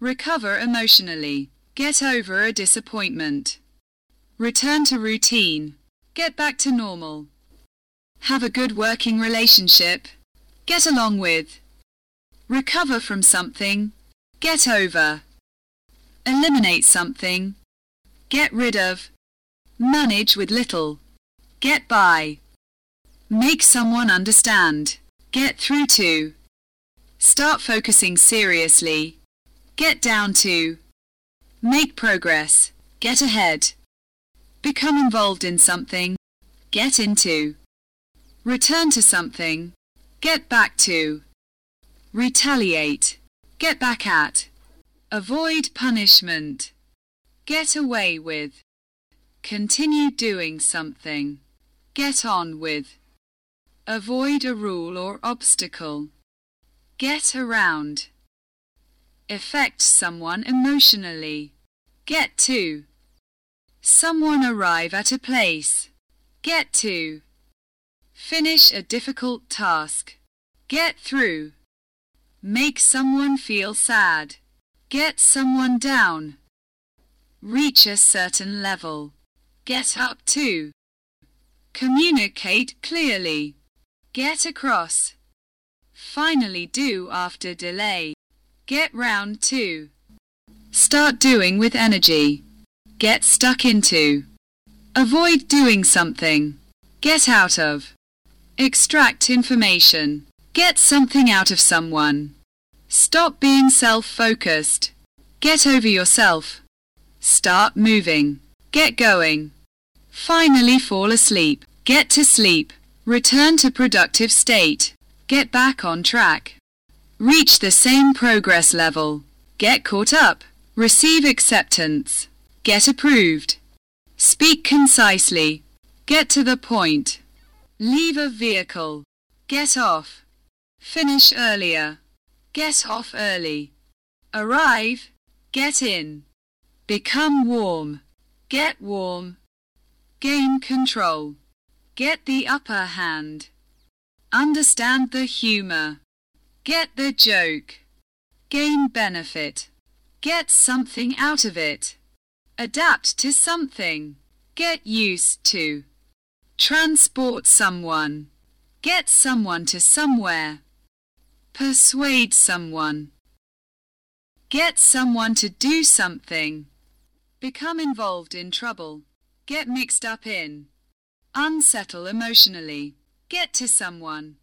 recover emotionally, get over a disappointment, return to routine, get back to normal, have a good working relationship, get along with, recover from something, get over, eliminate something, get rid of, manage with little, get by, make someone understand, get through to, Start focusing seriously. Get down to. Make progress. Get ahead. Become involved in something. Get into. Return to something. Get back to. Retaliate. Get back at. Avoid punishment. Get away with. Continue doing something. Get on with. Avoid a rule or obstacle. Get around. Affect someone emotionally. Get to. Someone arrive at a place. Get to. Finish a difficult task. Get through. Make someone feel sad. Get someone down. Reach a certain level. Get up to. Communicate clearly. Get across. Finally do after delay. Get round to. Start doing with energy. Get stuck into. Avoid doing something. Get out of. Extract information. Get something out of someone. Stop being self-focused. Get over yourself. Start moving. Get going. Finally fall asleep. Get to sleep. Return to productive state. Get back on track. Reach the same progress level. Get caught up. Receive acceptance. Get approved. Speak concisely. Get to the point. Leave a vehicle. Get off. Finish earlier. Get off early. Arrive. Get in. Become warm. Get warm. Gain control. Get the upper hand. Understand the humor. Get the joke. Gain benefit. Get something out of it. Adapt to something. Get used to. Transport someone. Get someone to somewhere. Persuade someone. Get someone to do something. Become involved in trouble. Get mixed up in. Unsettle emotionally. Get to someone.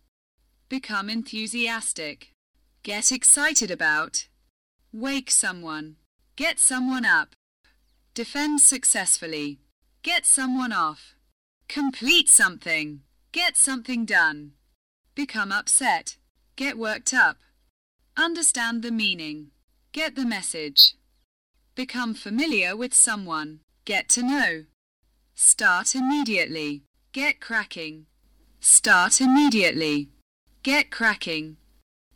Become enthusiastic. Get excited about. Wake someone. Get someone up. Defend successfully. Get someone off. Complete something. Get something done. Become upset. Get worked up. Understand the meaning. Get the message. Become familiar with someone. Get to know. Start immediately. Get cracking. Start immediately. Get cracking.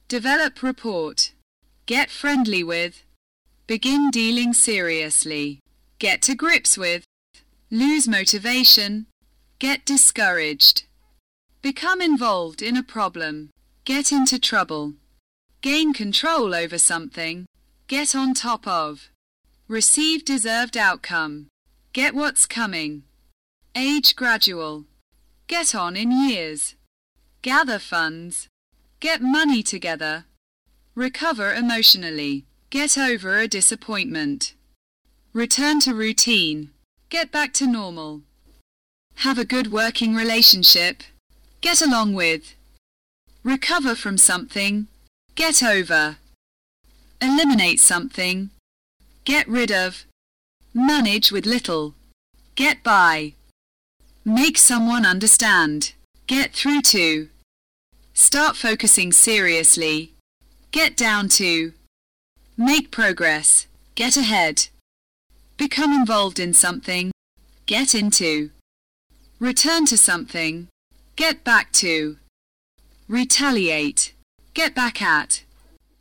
Develop report. Get friendly with. Begin dealing seriously. Get to grips with. Lose motivation. Get discouraged. Become involved in a problem. Get into trouble. Gain control over something. Get on top of. Receive deserved outcome. Get what's coming. Age gradual. Get on in years. Gather funds. Get money together. Recover emotionally. Get over a disappointment. Return to routine. Get back to normal. Have a good working relationship. Get along with. Recover from something. Get over. Eliminate something. Get rid of. Manage with little. Get by. Make someone understand. Get through to. Start focusing seriously. Get down to. Make progress. Get ahead. Become involved in something. Get into. Return to something. Get back to. Retaliate. Get back at.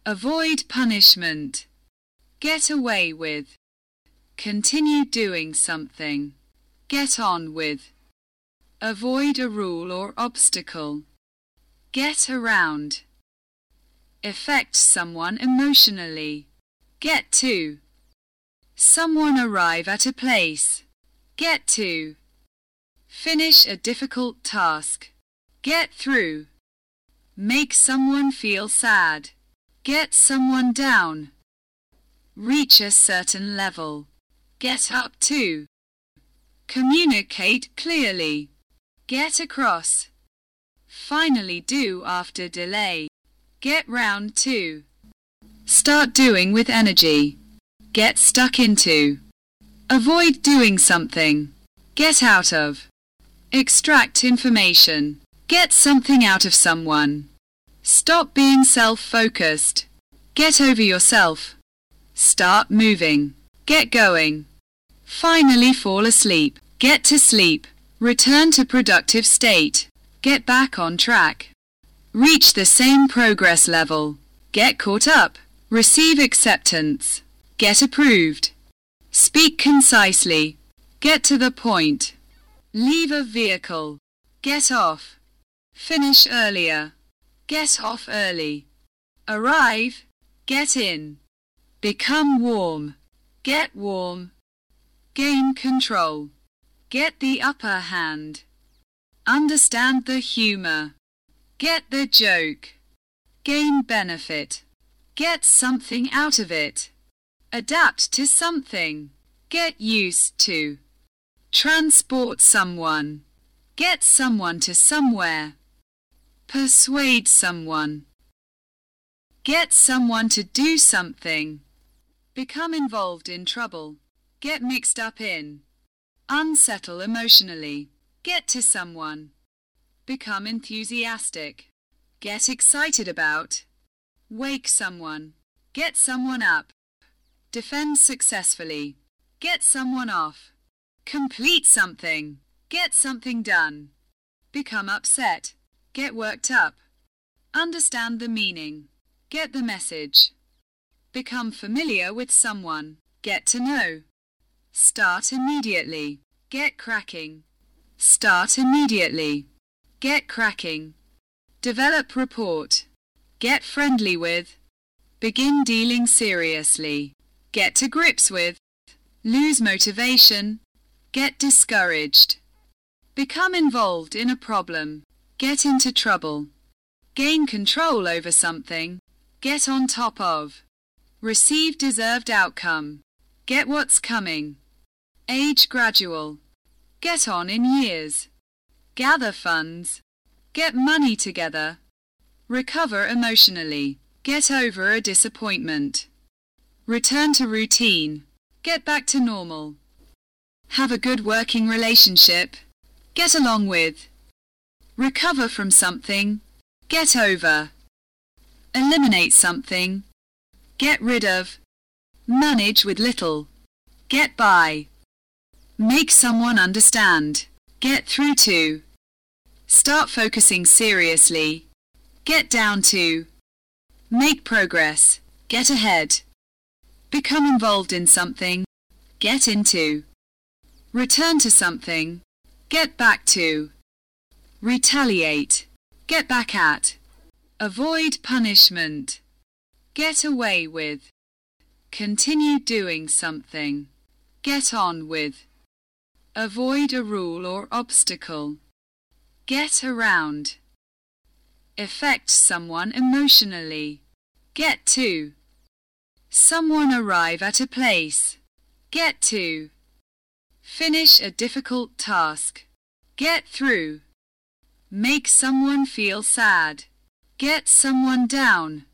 Avoid punishment. Get away with. Continue doing something. Get on with. Avoid a rule or obstacle. Get around. Affect someone emotionally. Get to. Someone arrive at a place. Get to. Finish a difficult task. Get through. Make someone feel sad. Get someone down. Reach a certain level. Get up to. Communicate clearly. Get across. Finally do after delay. Get round to. Start doing with energy. Get stuck into. Avoid doing something. Get out of. Extract information. Get something out of someone. Stop being self-focused. Get over yourself. Start moving. Get going. Finally fall asleep. Get to sleep. Return to productive state. Get back on track. Reach the same progress level. Get caught up. Receive acceptance. Get approved. Speak concisely. Get to the point. Leave a vehicle. Get off. Finish earlier. Get off early. Arrive. Get in. Become warm. Get warm. Gain control. Get the upper hand. Understand the humor. Get the joke. Gain benefit. Get something out of it. Adapt to something. Get used to. Transport someone. Get someone to somewhere. Persuade someone. Get someone to do something. Become involved in trouble. Get mixed up in. Unsettle emotionally. Get to someone. Become enthusiastic. Get excited about. Wake someone. Get someone up. Defend successfully. Get someone off. Complete something. Get something done. Become upset. Get worked up. Understand the meaning. Get the message. Become familiar with someone. Get to know. Start immediately. Get cracking. Start immediately. Get cracking. Develop report. Get friendly with. Begin dealing seriously. Get to grips with. Lose motivation. Get discouraged. Become involved in a problem. Get into trouble. Gain control over something. Get on top of. Receive deserved outcome. Get what's coming. Age gradual. Get on in years. Gather funds. Get money together. Recover emotionally. Get over a disappointment. Return to routine. Get back to normal. Have a good working relationship. Get along with. Recover from something. Get over. Eliminate something. Get rid of. Manage with little. Get by. Make someone understand. Get through to. Start focusing seriously. Get down to. Make progress. Get ahead. Become involved in something. Get into. Return to something. Get back to. Retaliate. Get back at. Avoid punishment. Get away with. Continue doing something. Get on with. Avoid a rule or obstacle. Get around. Affect someone emotionally. Get to. Someone arrive at a place. Get to. Finish a difficult task. Get through. Make someone feel sad. Get someone down.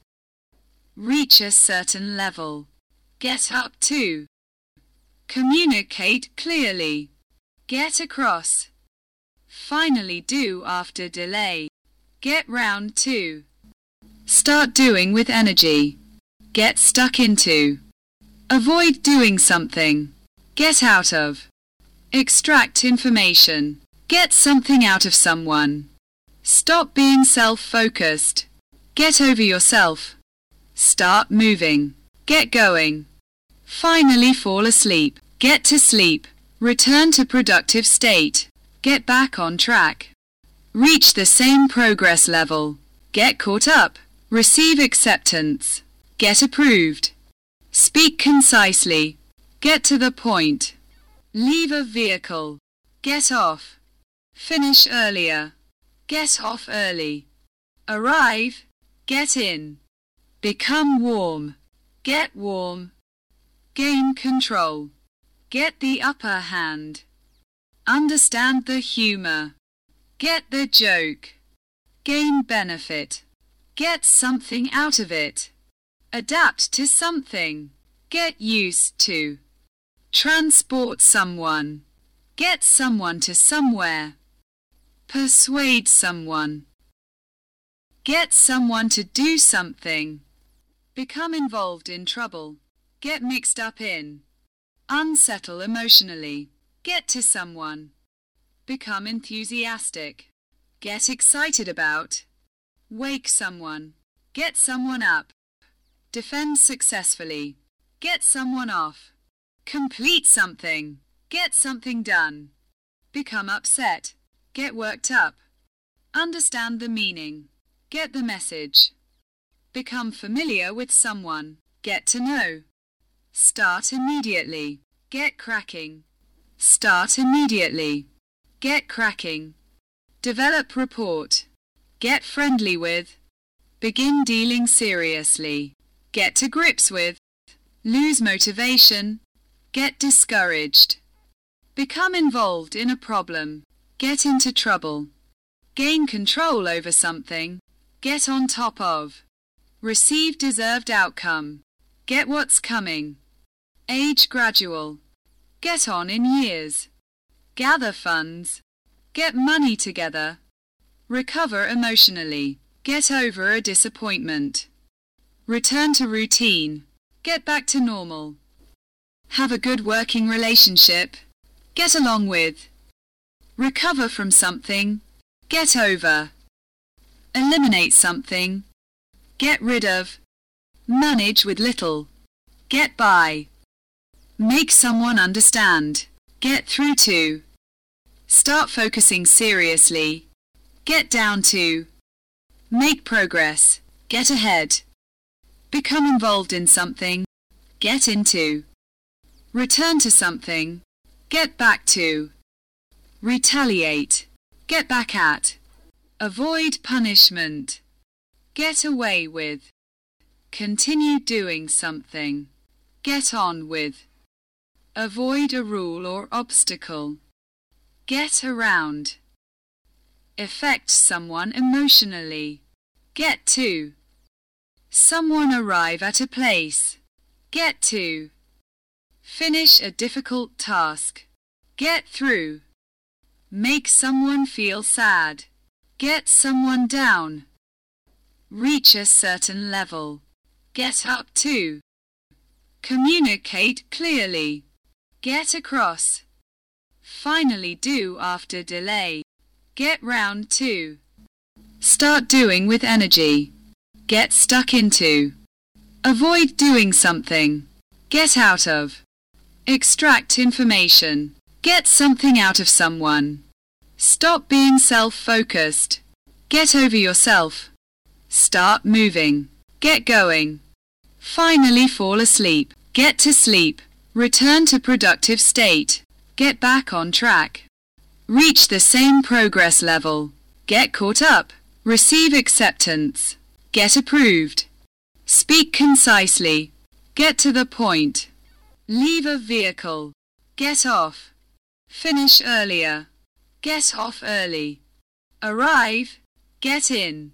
Reach a certain level. Get up to. Communicate clearly. Get across. Finally do after delay. Get round to. Start doing with energy. Get stuck into. Avoid doing something. Get out of. Extract information. Get something out of someone. Stop being self-focused. Get over yourself. Start moving. Get going. Finally fall asleep. Get to sleep. Return to productive state. Get back on track. Reach the same progress level. Get caught up. Receive acceptance. Get approved. Speak concisely. Get to the point. Leave a vehicle. Get off. Finish earlier. Get off early. Arrive. Get in. Become warm. Get warm. Gain control. Get the upper hand. Understand the humor. Get the joke. Gain benefit. Get something out of it. Adapt to something. Get used to. Transport someone. Get someone to somewhere. Persuade someone. Get someone to do something. Become involved in trouble. Get mixed up in. Unsettle emotionally. Get to someone. Become enthusiastic. Get excited about. Wake someone. Get someone up. Defend successfully. Get someone off. Complete something. Get something done. Become upset. Get worked up. Understand the meaning. Get the message. Become familiar with someone. Get to know. Start immediately. Get cracking. Start immediately. Get cracking. Develop report. Get friendly with. Begin dealing seriously. Get to grips with. Lose motivation. Get discouraged. Become involved in a problem. Get into trouble. Gain control over something. Get on top of. Receive deserved outcome. Get what's coming. Age gradual. Get on in years. Gather funds. Get money together. Recover emotionally. Get over a disappointment. Return to routine. Get back to normal. Have a good working relationship. Get along with. Recover from something. Get over. Eliminate something. Get rid of. Manage with little. Get by. Make someone understand. Get through to. Start focusing seriously. Get down to. Make progress. Get ahead. Become involved in something. Get into. Return to something. Get back to. Retaliate. Get back at. Avoid punishment. Get away with. Continue doing something. Get on with. Avoid a rule or obstacle. Get around. Affect someone emotionally. Get to. Someone arrive at a place. Get to. Finish a difficult task. Get through. Make someone feel sad. Get someone down. Reach a certain level. Get up to. Communicate clearly. Get across. Finally do after delay. Get round to. Start doing with energy. Get stuck into. Avoid doing something. Get out of. Extract information. Get something out of someone. Stop being self-focused. Get over yourself. Start moving. Get going. Finally fall asleep. Get to sleep. Return to productive state. Get back on track. Reach the same progress level. Get caught up. Receive acceptance. Get approved. Speak concisely. Get to the point. Leave a vehicle. Get off. Finish earlier. Get off early. Arrive. Get in.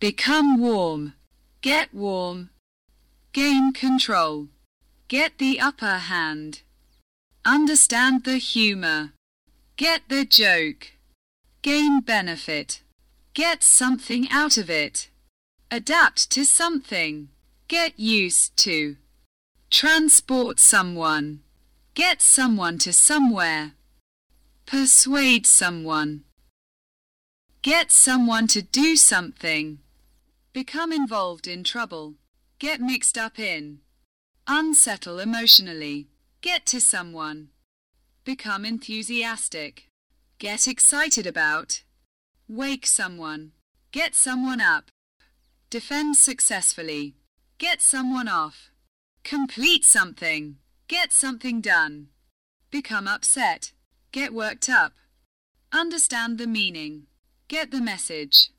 Become warm. Get warm. Gain control. Get the upper hand. Understand the humor. Get the joke. Gain benefit. Get something out of it. Adapt to something. Get used to. Transport someone. Get someone to somewhere. Persuade someone. Get someone to do something. Become involved in trouble. Get mixed up in. Unsettle emotionally. Get to someone. Become enthusiastic. Get excited about. Wake someone. Get someone up. Defend successfully. Get someone off. Complete something. Get something done. Become upset. Get worked up. Understand the meaning. Get the message.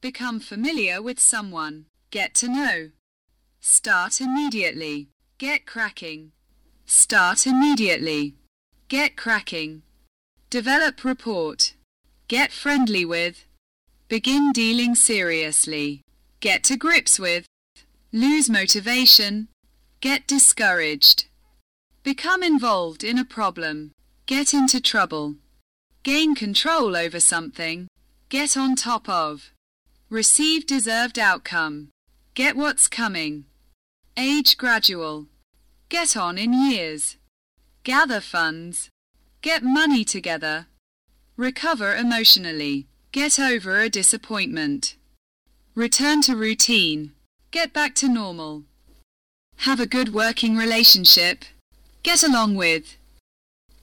Become familiar with someone. Get to know. Start immediately. Get cracking. Start immediately. Get cracking. Develop report. Get friendly with. Begin dealing seriously. Get to grips with. Lose motivation. Get discouraged. Become involved in a problem. Get into trouble. Gain control over something. Get on top of. Receive deserved outcome. Get what's coming. Age gradual. Get on in years. Gather funds. Get money together. Recover emotionally. Get over a disappointment. Return to routine. Get back to normal. Have a good working relationship. Get along with.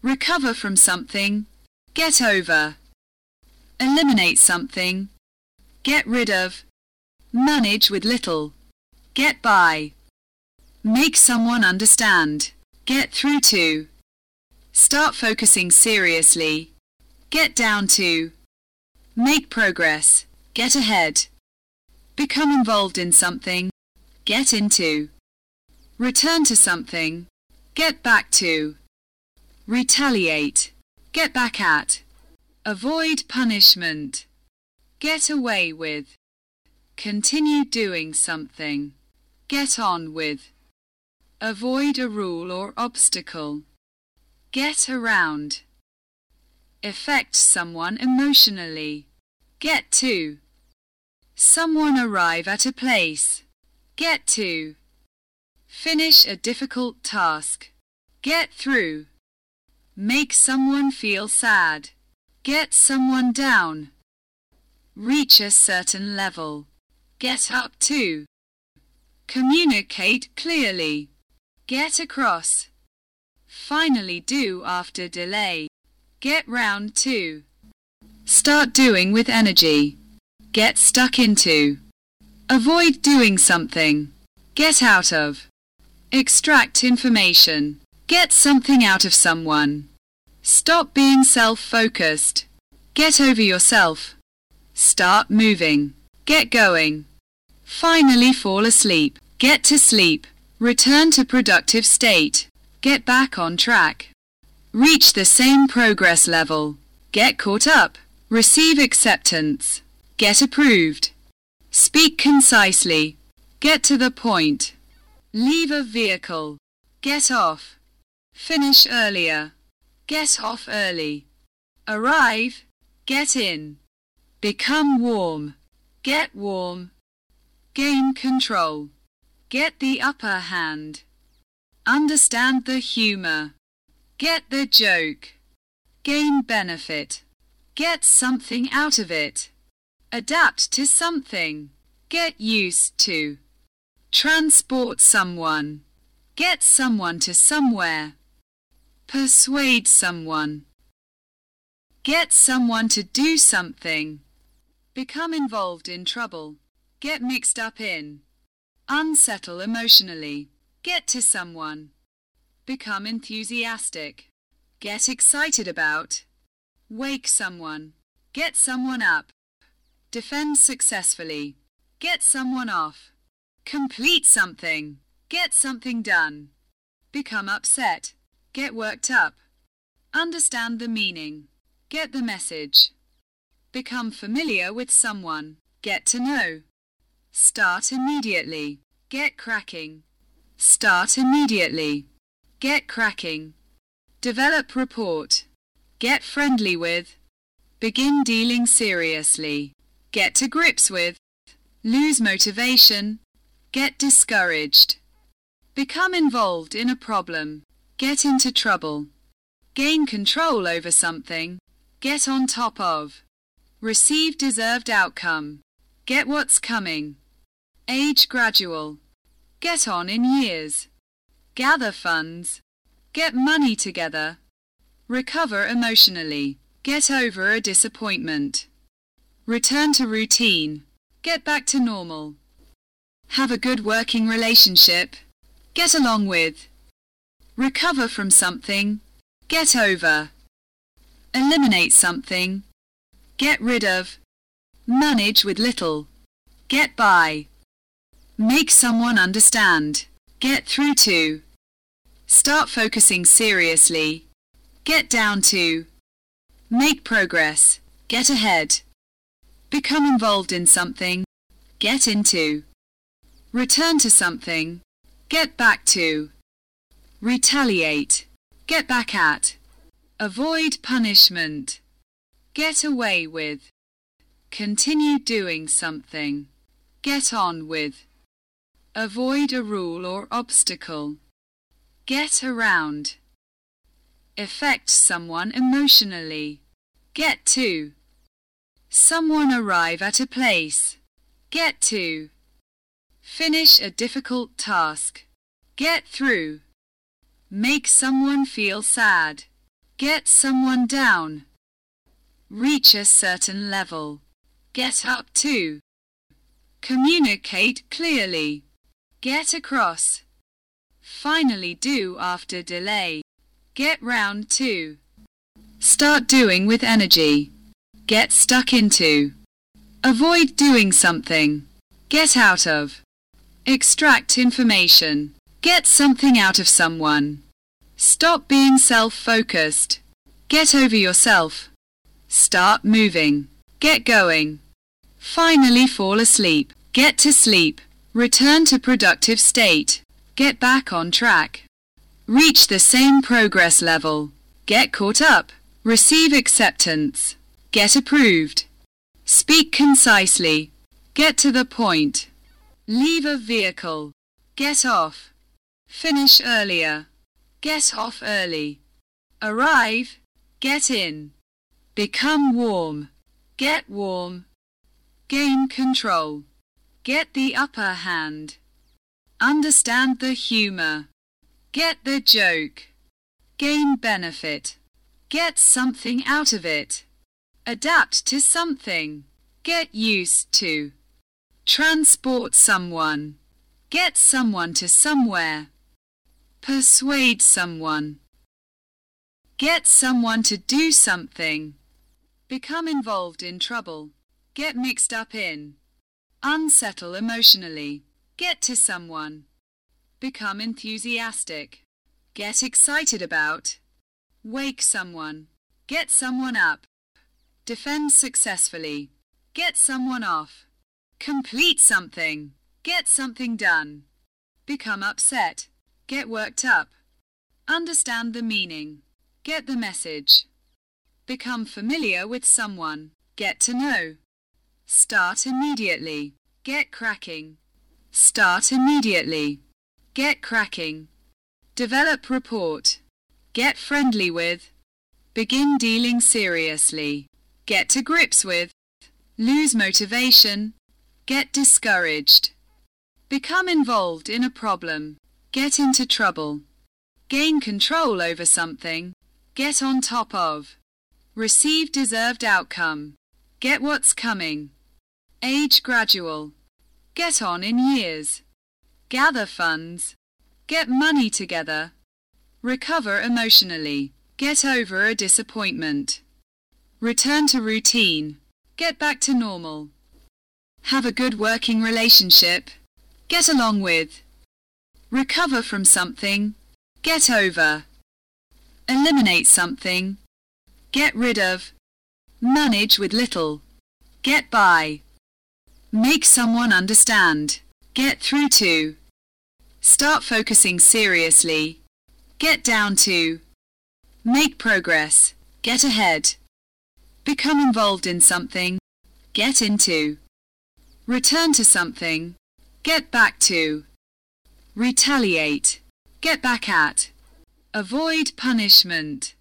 Recover from something. Get over. Eliminate something. Get rid of. Manage with little. Get by. Make someone understand. Get through to. Start focusing seriously. Get down to. Make progress. Get ahead. Become involved in something. Get into. Return to something. Get back to. Retaliate. Get back at. Avoid punishment. Get away with. Continue doing something. Get on with. Avoid a rule or obstacle. Get around. Affect someone emotionally. Get to. Someone arrive at a place. Get to. Finish a difficult task. Get through. Make someone feel sad. Get someone down. Reach a certain level. Get up to. Communicate clearly. Get across. Finally do after delay. Get round to. Start doing with energy. Get stuck into. Avoid doing something. Get out of. Extract information. Get something out of someone. Stop being self-focused. Get over yourself. Start moving. Get going. Finally fall asleep. Get to sleep. Return to productive state. Get back on track. Reach the same progress level. Get caught up. Receive acceptance. Get approved. Speak concisely. Get to the point. Leave a vehicle. Get off. Finish earlier. Get off early. Arrive. Get in. Become warm. Get warm. Gain control. Get the upper hand. Understand the humor. Get the joke. Gain benefit. Get something out of it. Adapt to something. Get used to. Transport someone. Get someone to somewhere. Persuade someone. Get someone to do something. Become involved in trouble. Get mixed up in. Unsettle emotionally. Get to someone. Become enthusiastic. Get excited about. Wake someone. Get someone up. Defend successfully. Get someone off. Complete something. Get something done. Become upset. Get worked up. Understand the meaning. Get the message. Become familiar with someone. Get to know. Start immediately. Get cracking. Start immediately. Get cracking. Develop report. Get friendly with. Begin dealing seriously. Get to grips with. Lose motivation. Get discouraged. Become involved in a problem. Get into trouble. Gain control over something. Get on top of. Receive deserved outcome. Get what's coming. Age gradual. Get on in years. Gather funds. Get money together. Recover emotionally. Get over a disappointment. Return to routine. Get back to normal. Have a good working relationship. Get along with. Recover from something. Get over. Eliminate something. Get rid of. Manage with little. Get by. Make someone understand. Get through to. Start focusing seriously. Get down to. Make progress. Get ahead. Become involved in something. Get into. Return to something. Get back to. Retaliate. Get back at. Avoid punishment. Get away with. Continue doing something. Get on with. Avoid a rule or obstacle. Get around. Affect someone emotionally. Get to. Someone arrive at a place. Get to. Finish a difficult task. Get through. Make someone feel sad. Get someone down. Reach a certain level. Get up to. Communicate clearly. Get across. Finally do after delay. Get round to. Start doing with energy. Get stuck into. Avoid doing something. Get out of. Extract information. Get something out of someone. Stop being self-focused. Get over yourself. Start moving. Get going. Finally fall asleep. Get to sleep. Return to productive state. Get back on track. Reach the same progress level. Get caught up. Receive acceptance. Get approved. Speak concisely. Get to the point. Leave a vehicle. Get off. Finish earlier. Get off early. Arrive. Get in. Become warm. Get warm. Gain control. Get the upper hand. Understand the humor. Get the joke. Gain benefit. Get something out of it. Adapt to something. Get used to. Transport someone. Get someone to somewhere. Persuade someone. Get someone to do something. Become involved in trouble. Get mixed up in. Unsettle emotionally. Get to someone. Become enthusiastic. Get excited about. Wake someone. Get someone up. Defend successfully. Get someone off. Complete something. Get something done. Become upset. Get worked up. Understand the meaning. Get the message. Become familiar with someone. Get to know. Start immediately. Get cracking. Start immediately. Get cracking. Develop report. Get friendly with. Begin dealing seriously. Get to grips with. Lose motivation. Get discouraged. Become involved in a problem. Get into trouble. Gain control over something. Get on top of. Receive deserved outcome. Get what's coming. Age gradual. Get on in years. Gather funds. Get money together. Recover emotionally. Get over a disappointment. Return to routine. Get back to normal. Have a good working relationship. Get along with. Recover from something. Get over. Eliminate something. Get rid of. Manage with little. Get by. Make someone understand. Get through to. Start focusing seriously. Get down to. Make progress. Get ahead. Become involved in something. Get into. Return to something. Get back to. Retaliate. Get back at. Avoid punishment.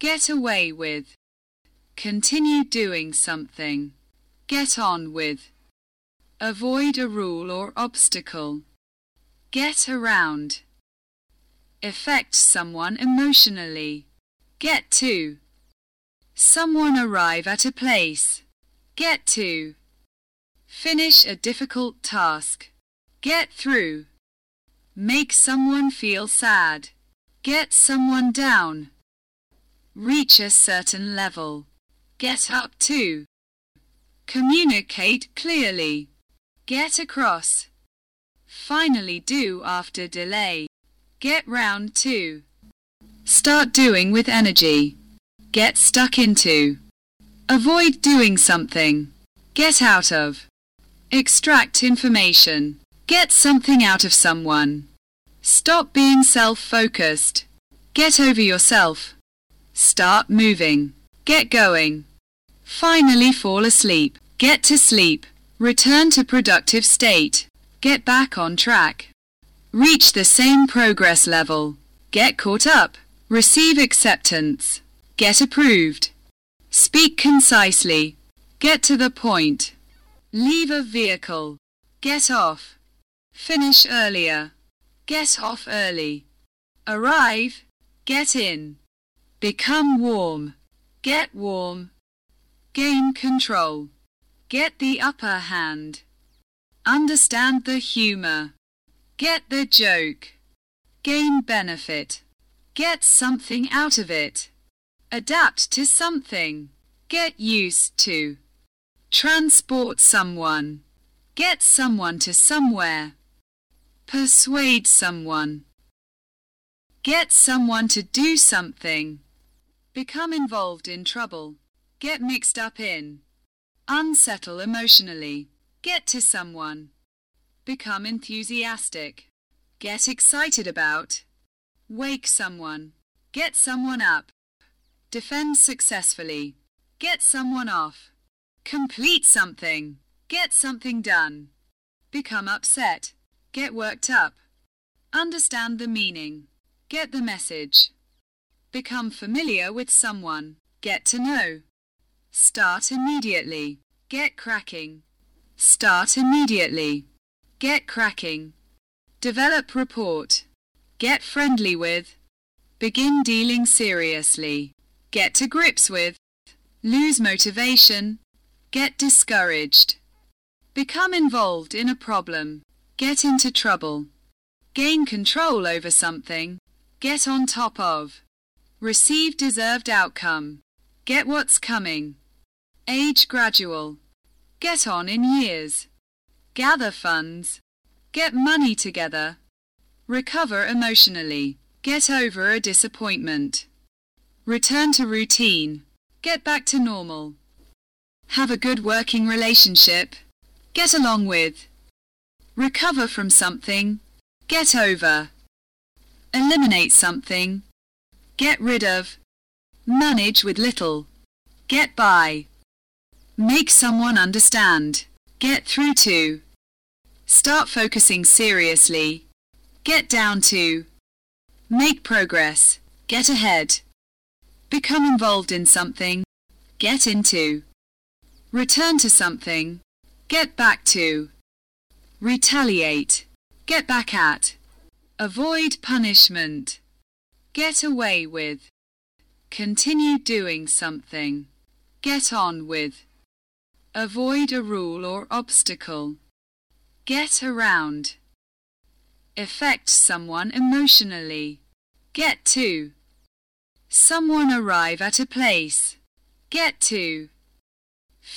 Get away with. Continue doing something. Get on with. Avoid a rule or obstacle. Get around. Affect someone emotionally. Get to. Someone arrive at a place. Get to. Finish a difficult task. Get through. Make someone feel sad. Get someone down. Reach a certain level. Get up to. Communicate clearly. Get across. Finally do after delay. Get round to. Start doing with energy. Get stuck into. Avoid doing something. Get out of. Extract information. Get something out of someone. Stop being self-focused. Get over yourself. Start moving. Get going. Finally fall asleep. Get to sleep. Return to productive state. Get back on track. Reach the same progress level. Get caught up. Receive acceptance. Get approved. Speak concisely. Get to the point. Leave a vehicle. Get off. Finish earlier. Get off early. Arrive. Get in. Become warm. Get warm. Gain control. Get the upper hand. Understand the humor. Get the joke. Gain benefit. Get something out of it. Adapt to something. Get used to. Transport someone. Get someone to somewhere. Persuade someone. Get someone to do something. Become involved in trouble. Get mixed up in. Unsettle emotionally. Get to someone. Become enthusiastic. Get excited about. Wake someone. Get someone up. Defend successfully. Get someone off. Complete something. Get something done. Become upset. Get worked up. Understand the meaning. Get the message. Become familiar with someone. Get to know. Start immediately. Get cracking. Start immediately. Get cracking. Develop report. Get friendly with. Begin dealing seriously. Get to grips with. Lose motivation. Get discouraged. Become involved in a problem. Get into trouble. Gain control over something. Get on top of. Receive deserved outcome. Get what's coming. Age gradual. Get on in years. Gather funds. Get money together. Recover emotionally. Get over a disappointment. Return to routine. Get back to normal. Have a good working relationship. Get along with. Recover from something. Get over. Eliminate something. Get rid of. Manage with little. Get by. Make someone understand. Get through to. Start focusing seriously. Get down to. Make progress. Get ahead. Become involved in something. Get into. Return to something. Get back to. Retaliate. Get back at. Avoid punishment. Get away with. Continue doing something. Get on with. Avoid a rule or obstacle. Get around. Affect someone emotionally. Get to. Someone arrive at a place. Get to.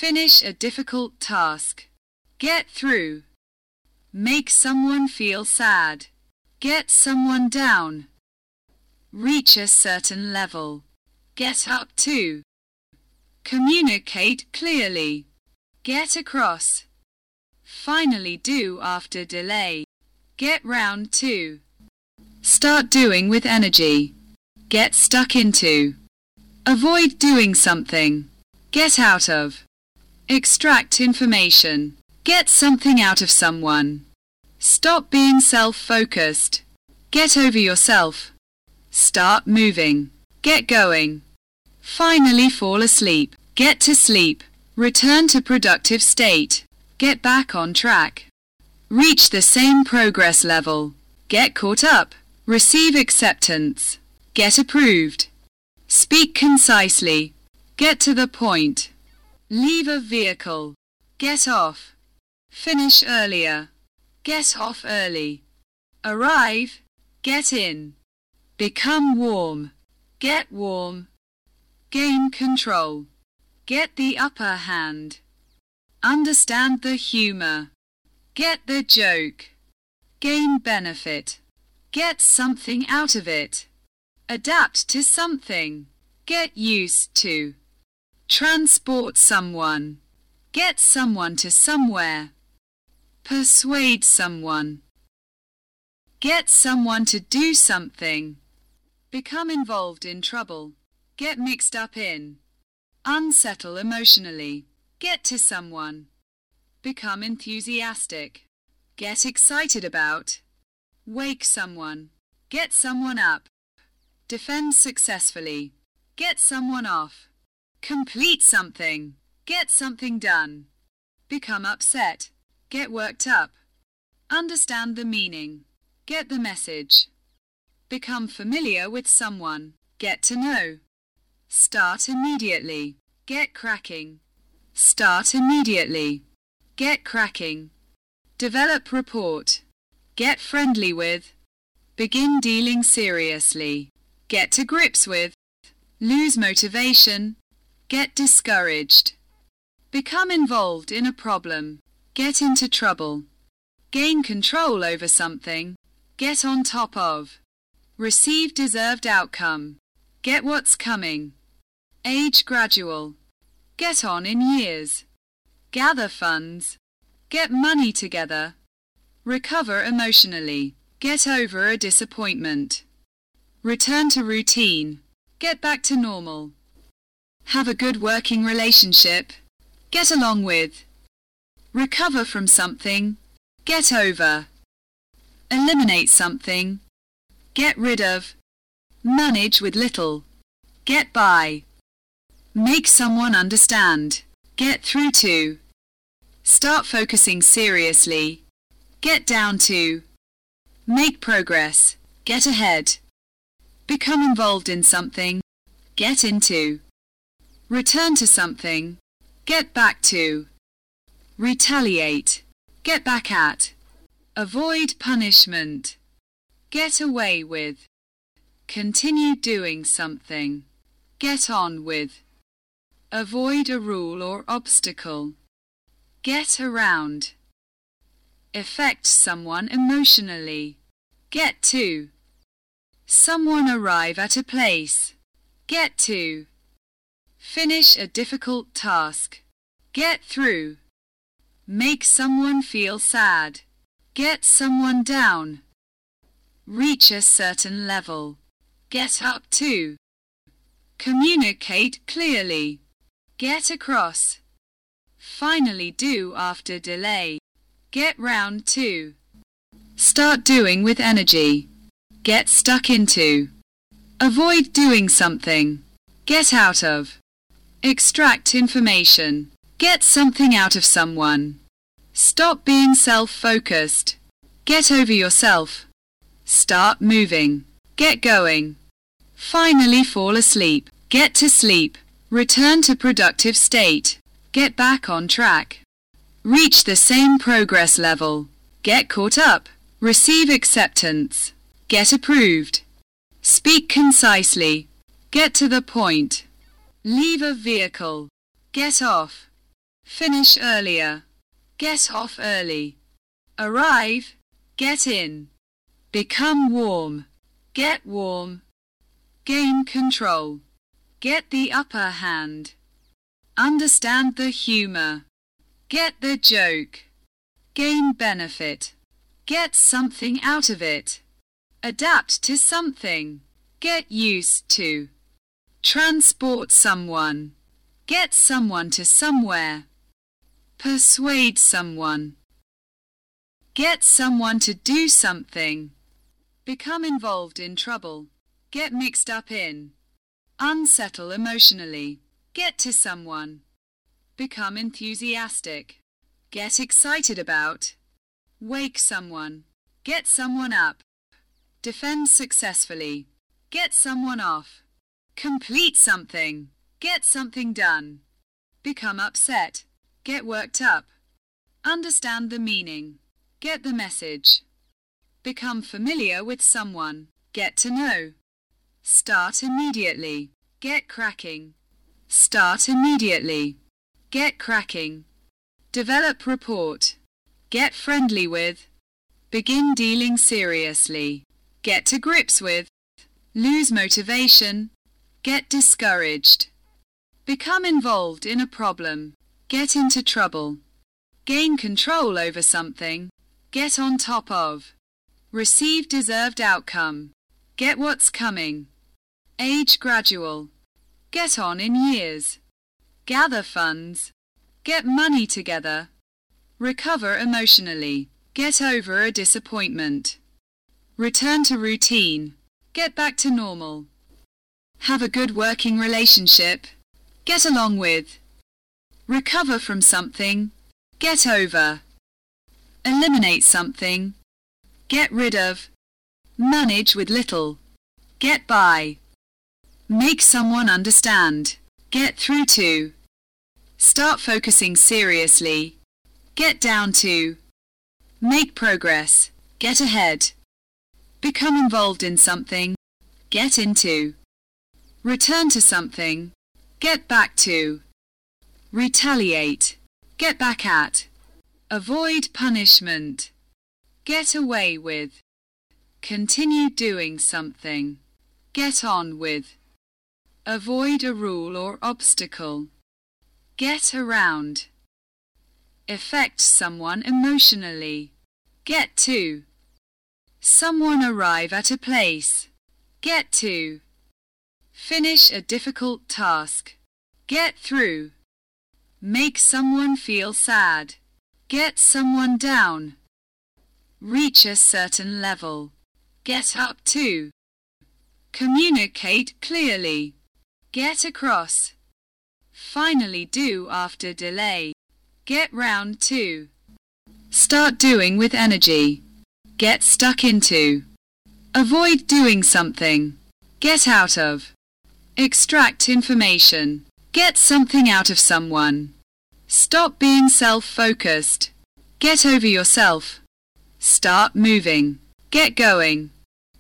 Finish a difficult task. Get through. Make someone feel sad. Get someone down. Reach a certain level. Get up to. Communicate clearly. Get across. Finally do after delay. Get round to. Start doing with energy. Get stuck into. Avoid doing something. Get out of. Extract information. Get something out of someone. Stop being self-focused. Get over yourself. Start moving. Get going. Finally fall asleep. Get to sleep. Return to productive state. Get back on track. Reach the same progress level. Get caught up. Receive acceptance. Get approved. Speak concisely. Get to the point. Leave a vehicle. Get off. Finish earlier. Get off early. Arrive. Get in. Become warm. Get warm. Gain control. Get the upper hand. Understand the humor. Get the joke. Gain benefit. Get something out of it. Adapt to something. Get used to. Transport someone. Get someone to somewhere. Persuade someone. Get someone to do something. Become involved in trouble. Get mixed up in. Unsettle emotionally. Get to someone. Become enthusiastic. Get excited about. Wake someone. Get someone up. Defend successfully. Get someone off. Complete something. Get something done. Become upset. Get worked up. Understand the meaning. Get the message. Become familiar with someone. Get to know. Start immediately. Get cracking. Start immediately. Get cracking. Develop report. Get friendly with. Begin dealing seriously. Get to grips with. Lose motivation. Get discouraged. Become involved in a problem. Get into trouble. Gain control over something. Get on top of. Receive deserved outcome. Get what's coming. Age gradual. Get on in years. Gather funds. Get money together. Recover emotionally. Get over a disappointment. Return to routine. Get back to normal. Have a good working relationship. Get along with. Recover from something. Get over. Eliminate something. Get rid of. Manage with little. Get by. Make someone understand. Get through to. Start focusing seriously. Get down to. Make progress. Get ahead. Become involved in something. Get into. Return to something. Get back to. Retaliate. Get back at. Avoid punishment. Get away with. Continue doing something. Get on with. Avoid a rule or obstacle. Get around. Affect someone emotionally. Get to. Someone arrive at a place. Get to. Finish a difficult task. Get through. Make someone feel sad. Get someone down. Reach a certain level. Get up to. Communicate clearly. Get across. Finally do after delay. Get round to. Start doing with energy. Get stuck into. Avoid doing something. Get out of. Extract information. Get something out of someone. Stop being self-focused. Get over yourself. Start moving. Get going. Finally fall asleep. Get to sleep. Return to productive state. Get back on track. Reach the same progress level. Get caught up. Receive acceptance. Get approved. Speak concisely. Get to the point. Leave a vehicle. Get off. Finish earlier. Get off early. Arrive. Get in. Become warm. Get warm. Gain control. Get the upper hand. Understand the humor. Get the joke. Gain benefit. Get something out of it. Adapt to something. Get used to. Transport someone. Get someone to somewhere. Persuade someone. Get someone to do something. Become involved in trouble. Get mixed up in. Unsettle emotionally. Get to someone. Become enthusiastic. Get excited about. Wake someone. Get someone up. Defend successfully. Get someone off. Complete something. Get something done. Become upset. Get worked up. Understand the meaning. Get the message. Become familiar with someone. Get to know. Start immediately. Get cracking. Start immediately. Get cracking. Develop report. Get friendly with. Begin dealing seriously. Get to grips with. Lose motivation. Get discouraged. Become involved in a problem. Get into trouble. Gain control over something. Get on top of. Receive deserved outcome. Get what's coming. Age gradual. Get on in years. Gather funds. Get money together. Recover emotionally. Get over a disappointment. Return to routine. Get back to normal. Have a good working relationship. Get along with. Recover from something. Get over. Eliminate something. Get rid of. Manage with little. Get by. Make someone understand. Get through to. Start focusing seriously. Get down to. Make progress. Get ahead. Become involved in something. Get into. Return to something. Get back to. Retaliate. Get back at. Avoid punishment. Get away with. Continue doing something. Get on with. Avoid a rule or obstacle. Get around. Affect someone emotionally. Get to. Someone arrive at a place. Get to. Finish a difficult task. Get through. Make someone feel sad. Get someone down. Reach a certain level. Get up to. Communicate clearly. Get across. Finally do after delay. Get round to. Start doing with energy. Get stuck into. Avoid doing something. Get out of. Extract information. Get something out of someone. Stop being self-focused. Get over yourself. Start moving. Get going.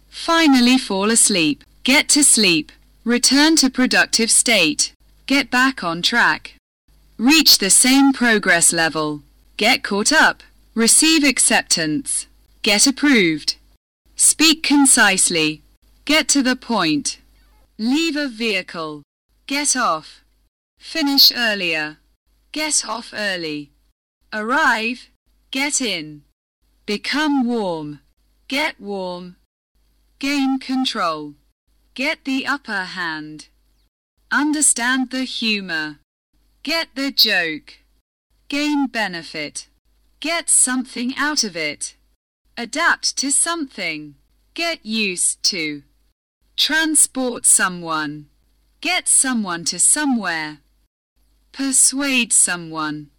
Finally fall asleep. Get to sleep. Return to productive state. Get back on track. Reach the same progress level. Get caught up. Receive acceptance. Get approved. Speak concisely. Get to the point. Leave a vehicle. Get off. Finish earlier. Get off early. Arrive. Get in. Become warm. Get warm. Gain control. Get the upper hand. Understand the humor. Get the joke. Gain benefit. Get something out of it. Adapt to something. Get used to. Transport someone. Get someone to somewhere. Persuade someone.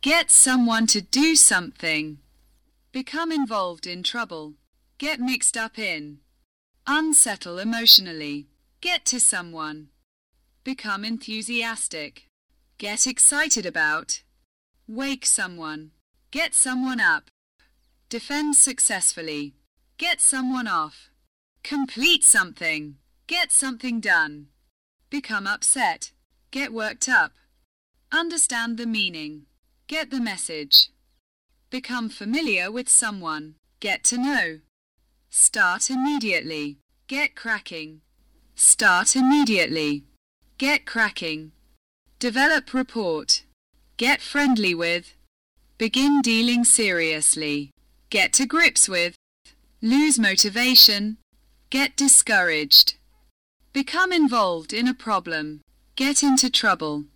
Get someone to do something. Become involved in trouble. Get mixed up in. Unsettle emotionally. Get to someone. Become enthusiastic. Get excited about. Wake someone. Get someone up. Defend successfully. Get someone off. Complete something. Get something done. Become upset. Get worked up. Understand the meaning. Get the message. Become familiar with someone. Get to know. Start immediately. Get cracking. Start immediately. Get cracking. Develop report. Get friendly with. Begin dealing seriously. Get to grips with. Lose motivation. Get discouraged. Become involved in a problem. Get into trouble.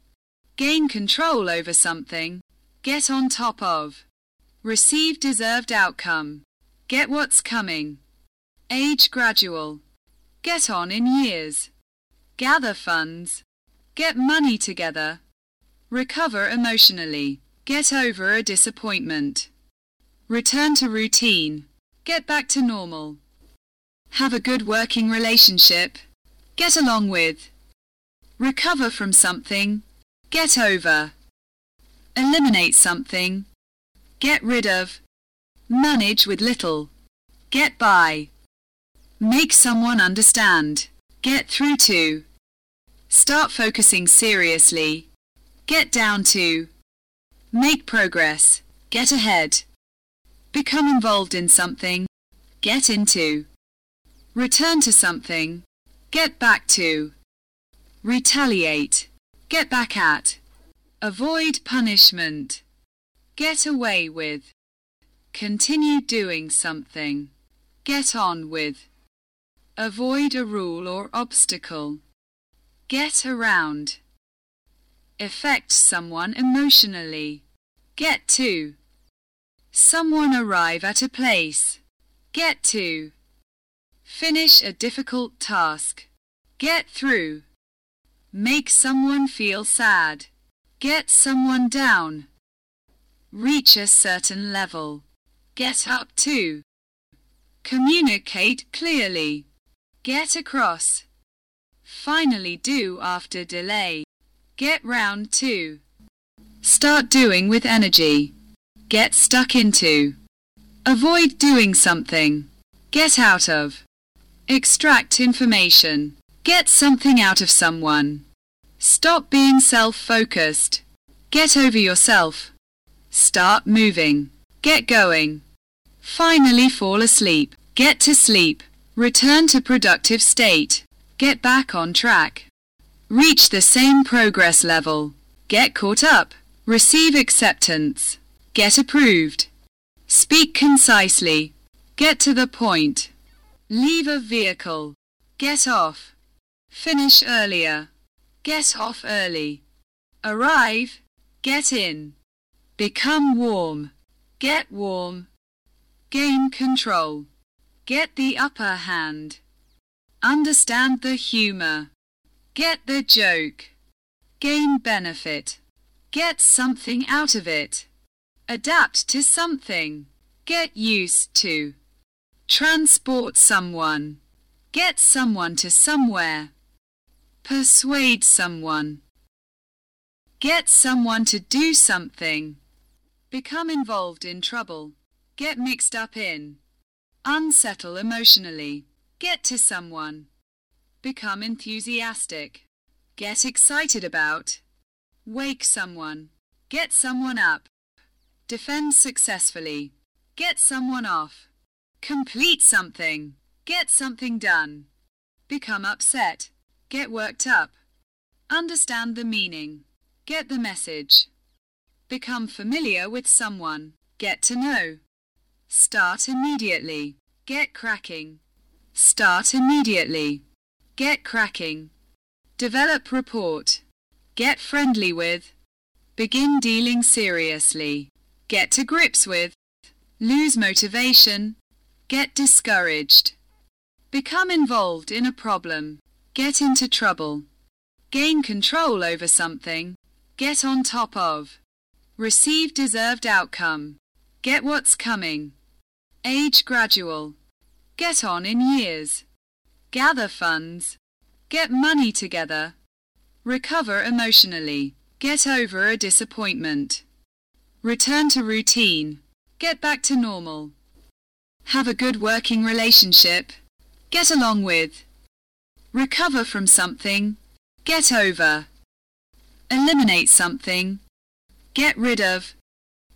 Gain control over something. Get on top of. Receive deserved outcome. Get what's coming. Age gradual. Get on in years. Gather funds. Get money together. Recover emotionally. Get over a disappointment. Return to routine. Get back to normal. Have a good working relationship. Get along with. Recover from something. Get over. Eliminate something. Get rid of. Manage with little. Get by. Make someone understand. Get through to. Start focusing seriously. Get down to. Make progress. Get ahead. Become involved in something. Get into. Return to something. Get back to. Retaliate. Get back at. Avoid punishment. Get away with. Continue doing something. Get on with. Avoid a rule or obstacle. Get around. Affect someone emotionally. Get to. Someone arrive at a place. Get to. Finish a difficult task. Get through. Make someone feel sad. Get someone down. Reach a certain level. Get up to. Communicate clearly. Get across. Finally do after delay. Get round to. Start doing with energy. Get stuck into. Avoid doing something. Get out of. Extract information. Get something out of someone. Stop being self-focused. Get over yourself. Start moving. Get going. Finally fall asleep. Get to sleep. Return to productive state. Get back on track. Reach the same progress level. Get caught up. Receive acceptance. Get approved. Speak concisely. Get to the point. Leave a vehicle. Get off. Finish earlier. Get off early. Arrive. Get in. Become warm. Get warm. Gain control. Get the upper hand. Understand the humor. Get the joke. Gain benefit. Get something out of it. Adapt to something. Get used to. Transport someone. Get someone to somewhere. Persuade someone. Get someone to do something. Become involved in trouble. Get mixed up in. Unsettle emotionally. Get to someone. Become enthusiastic. Get excited about. Wake someone. Get someone up. Defend successfully. Get someone off. Complete something. Get something done. Become upset. Get worked up. Understand the meaning. Get the message. Become familiar with someone. Get to know. Start immediately. Get cracking. Start immediately. Get cracking. Develop report. Get friendly with. Begin dealing seriously. Get to grips with. Lose motivation. Get discouraged. Become involved in a problem. Get into trouble. Gain control over something. Get on top of. Receive deserved outcome. Get what's coming. Age gradual. Get on in years. Gather funds. Get money together. Recover emotionally. Get over a disappointment. Return to routine. Get back to normal. Have a good working relationship. Get along with. Recover from something. Get over. Eliminate something. Get rid of.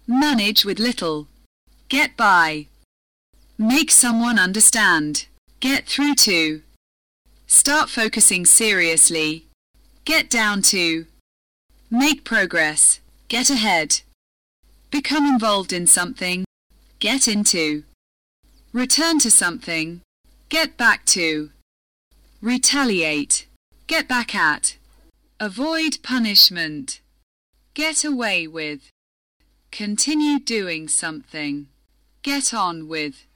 Manage with little. Get by. Make someone understand. Get through to. Start focusing seriously. Get down to. Make progress. Get ahead. Become involved in something. Get into. Return to something. Get back to. Retaliate. Get back at. Avoid punishment. Get away with. Continue doing something. Get on with.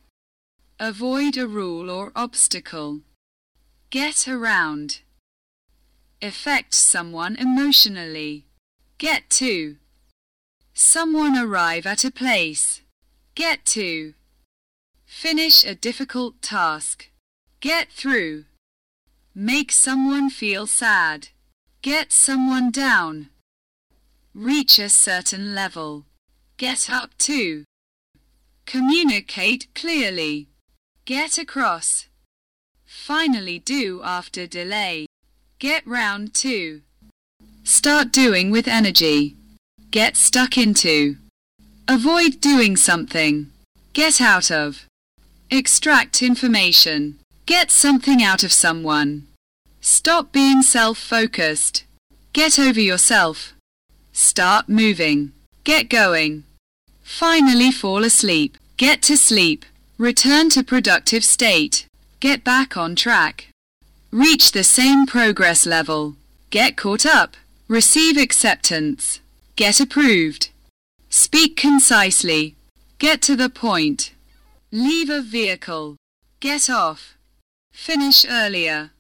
Avoid a rule or obstacle. Get around. Affect someone emotionally. Get to. Someone arrive at a place. Get to. Finish a difficult task. Get through. Make someone feel sad. Get someone down. Reach a certain level. Get up to. Communicate clearly. Get across. Finally do after delay. Get round to. Start doing with energy. Get stuck into. Avoid doing something. Get out of. Extract information. Get something out of someone. Stop being self-focused. Get over yourself. Start moving. Get going. Finally fall asleep. Get to sleep. Return to productive state. Get back on track. Reach the same progress level. Get caught up. Receive acceptance. Get approved. Speak concisely. Get to the point. Leave a vehicle. Get off. Finish earlier.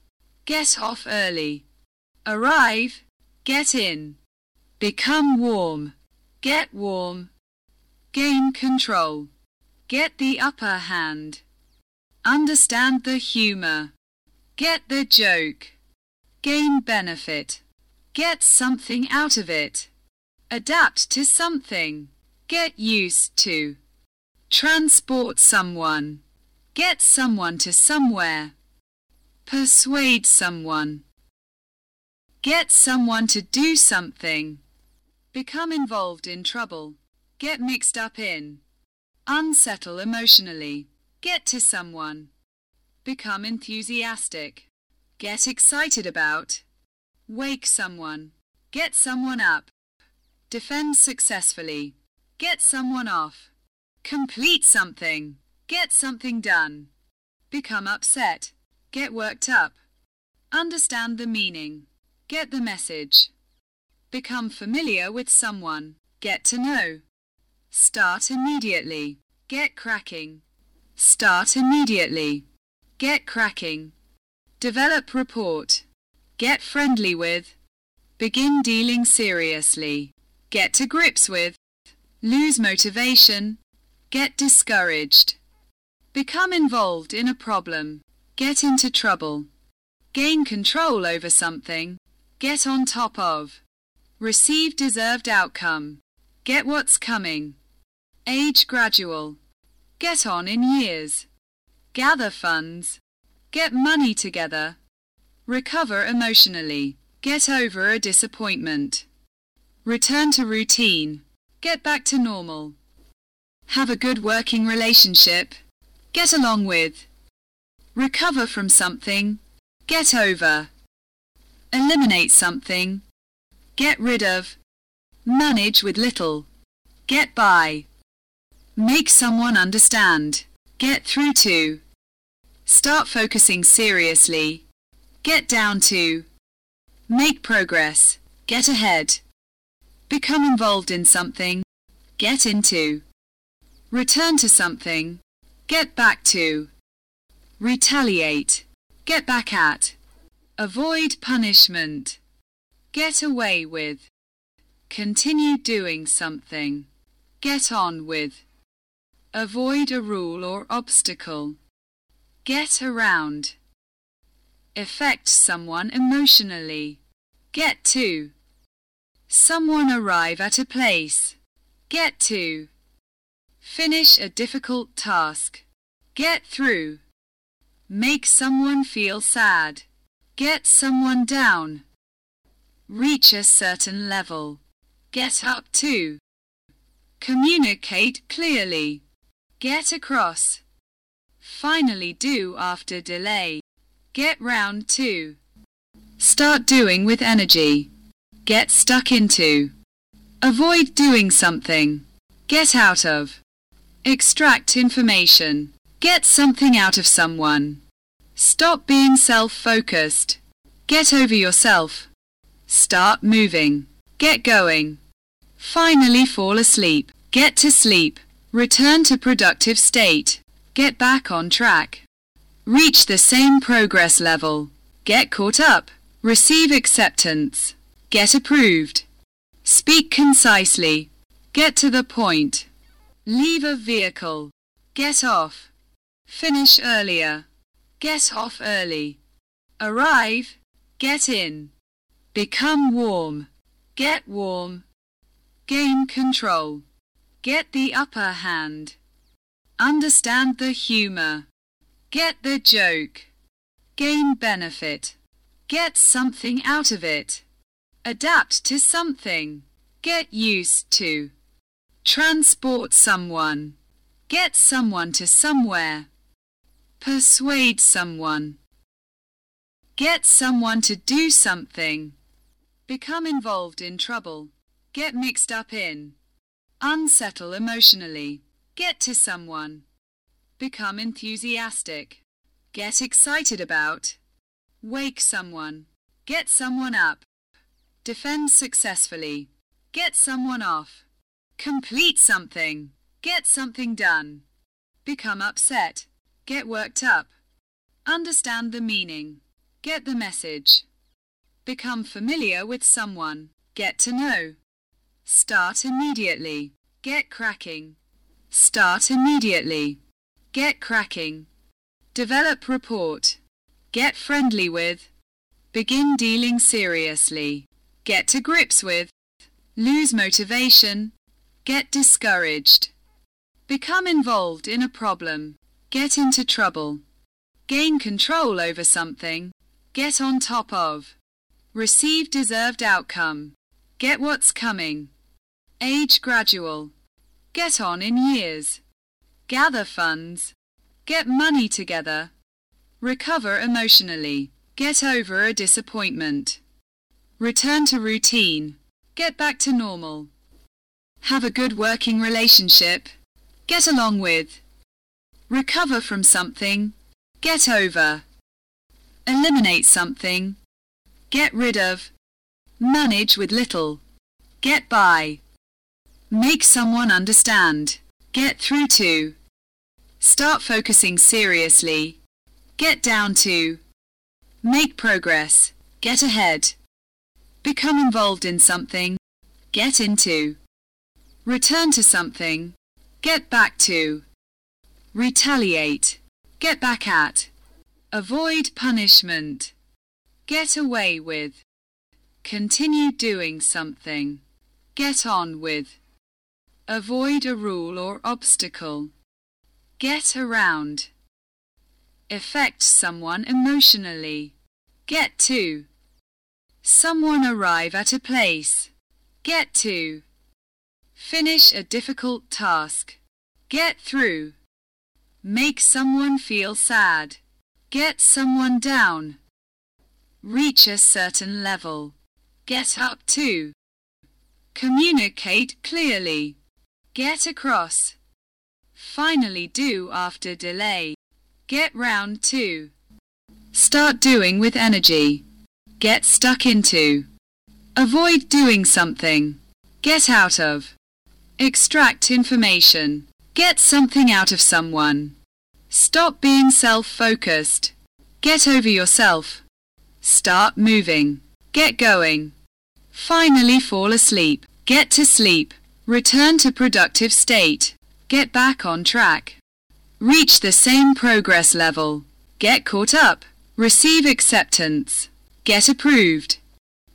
Get off early. Arrive. Get in. Become warm. Get warm. Gain control. Get the upper hand. Understand the humor. Get the joke. Gain benefit. Get something out of it. Adapt to something. Get used to. Transport someone. Get someone to somewhere. Persuade someone. Get someone to do something. Become involved in trouble. Get mixed up in. Unsettle emotionally. Get to someone. Become enthusiastic. Get excited about. Wake someone. Get someone up. Defend successfully. Get someone off. Complete something. Get something done. Become upset. Get worked up. Understand the meaning. Get the message. Become familiar with someone. Get to know. Start immediately. Get cracking. Start immediately. Get cracking. Develop report. Get friendly with. Begin dealing seriously. Get to grips with. Lose motivation. Get discouraged. Become involved in a problem. Get into trouble. Gain control over something. Get on top of. Receive deserved outcome. Get what's coming. Age gradual. Get on in years. Gather funds. Get money together. Recover emotionally. Get over a disappointment. Return to routine. Get back to normal. Have a good working relationship. Get along with. Recover from something. Get over. Eliminate something. Get rid of. Manage with little. Get by. Make someone understand. Get through to. Start focusing seriously. Get down to. Make progress. Get ahead. Become involved in something. Get into. Return to something. Get back to. Retaliate. Get back at. Avoid punishment. Get away with. Continue doing something. Get on with. Avoid a rule or obstacle. Get around. Affect someone emotionally. Get to. Someone arrive at a place. Get to. Finish a difficult task. Get through. Make someone feel sad. Get someone down. Reach a certain level. Get up to. Communicate clearly. Get across. Finally do after delay. Get round to. Start doing with energy. Get stuck into. Avoid doing something. Get out of. Extract information. Get something out of someone. Stop being self-focused. Get over yourself. Start moving. Get going. Finally fall asleep. Get to sleep. Return to productive state. Get back on track. Reach the same progress level. Get caught up. Receive acceptance. Get approved. Speak concisely. Get to the point. Leave a vehicle. Get off. Finish earlier. Get off early. Arrive. Get in. Become warm. Get warm. Gain control. Get the upper hand. Understand the humor. Get the joke. Gain benefit. Get something out of it. Adapt to something. Get used to. Transport someone. Get someone to somewhere. Persuade someone. Get someone to do something. Become involved in trouble. Get mixed up in. Unsettle emotionally. Get to someone. Become enthusiastic. Get excited about. Wake someone. Get someone up. Defend successfully. Get someone off. Complete something. Get something done. Become upset. Get worked up. Understand the meaning. Get the message. Become familiar with someone. Get to know. Start immediately. Get cracking. Start immediately. Get cracking. Develop report. Get friendly with. Begin dealing seriously. Get to grips with. Lose motivation. Get discouraged. Become involved in a problem. Get into trouble. Gain control over something. Get on top of. Receive deserved outcome. Get what's coming. Age gradual. Get on in years. Gather funds. Get money together. Recover emotionally. Get over a disappointment. Return to routine. Get back to normal. Have a good working relationship. Get along with. Recover from something. Get over. Eliminate something. Get rid of. Manage with little. Get by. Make someone understand. Get through to. Start focusing seriously. Get down to. Make progress. Get ahead. Become involved in something. Get into. Return to something. Get back to. Retaliate. Get back at. Avoid punishment. Get away with. Continue doing something. Get on with. Avoid a rule or obstacle. Get around. Affect someone emotionally. Get to. Someone arrive at a place. Get to. Finish a difficult task. Get through. Make someone feel sad. Get someone down. Reach a certain level. Get up to. Communicate clearly. Get across. Finally do after delay. Get round to. Start doing with energy. Get stuck into. Avoid doing something. Get out of. Extract information. Get something out of someone. Stop being self-focused. Get over yourself. Start moving. Get going. Finally fall asleep. Get to sleep. Return to productive state. Get back on track. Reach the same progress level. Get caught up. Receive acceptance. Get approved.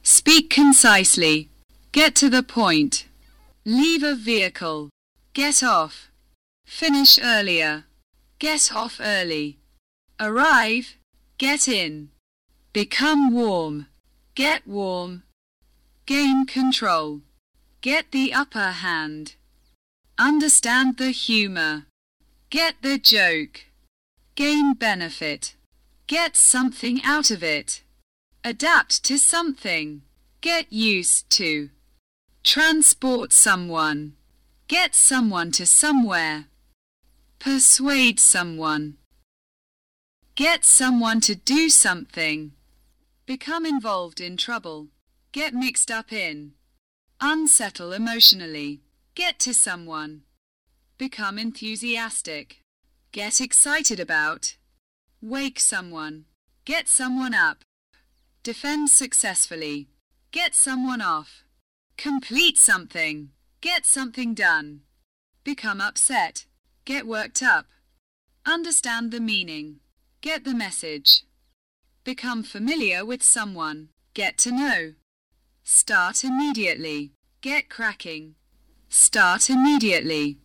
Speak concisely. Get to the point. Leave a vehicle. Get off. Finish earlier. Get off early. Arrive. Get in. Become warm. Get warm. Gain control. Get the upper hand. Understand the humor. Get the joke. Gain benefit. Get something out of it. Adapt to something. Get used to. Transport someone. Get someone to somewhere. Persuade someone. Get someone to do something. Become involved in trouble. Get mixed up in. Unsettle emotionally. Get to someone. Become enthusiastic. Get excited about. Wake someone. Get someone up. Defend successfully. Get someone off. Complete something. Get something done. Become upset. Get worked up. Understand the meaning. Get the message. Become familiar with someone. Get to know. Start immediately. Get cracking. Start immediately.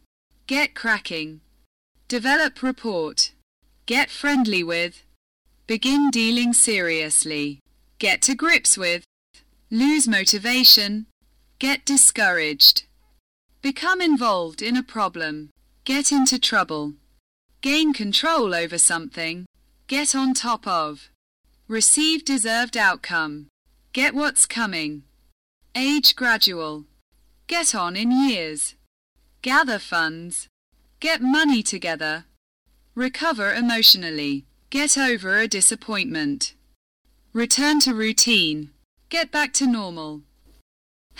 Get cracking. Develop report. Get friendly with. Begin dealing seriously. Get to grips with. Lose motivation. Get discouraged. Become involved in a problem. Get into trouble. Gain control over something. Get on top of. Receive deserved outcome. Get what's coming. Age gradual. Get on in years. Gather funds. Get money together. Recover emotionally. Get over a disappointment. Return to routine. Get back to normal.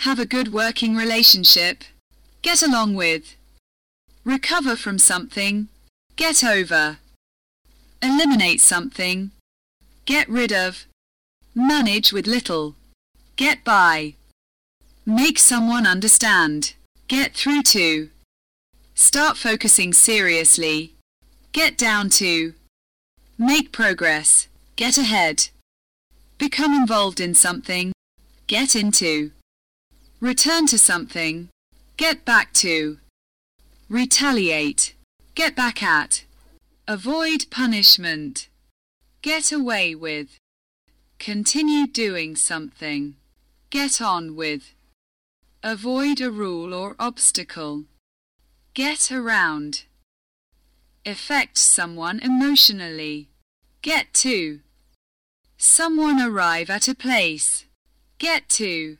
Have a good working relationship. Get along with. Recover from something. Get over. Eliminate something. Get rid of. Manage with little. Get by. Make someone understand. Get through to. Start focusing seriously. Get down to. Make progress. Get ahead. Become involved in something. Get into. Return to something. Get back to. Retaliate. Get back at. Avoid punishment. Get away with. Continue doing something. Get on with. Avoid a rule or obstacle. Get around. Affect someone emotionally. Get to. Someone arrive at a place. Get to.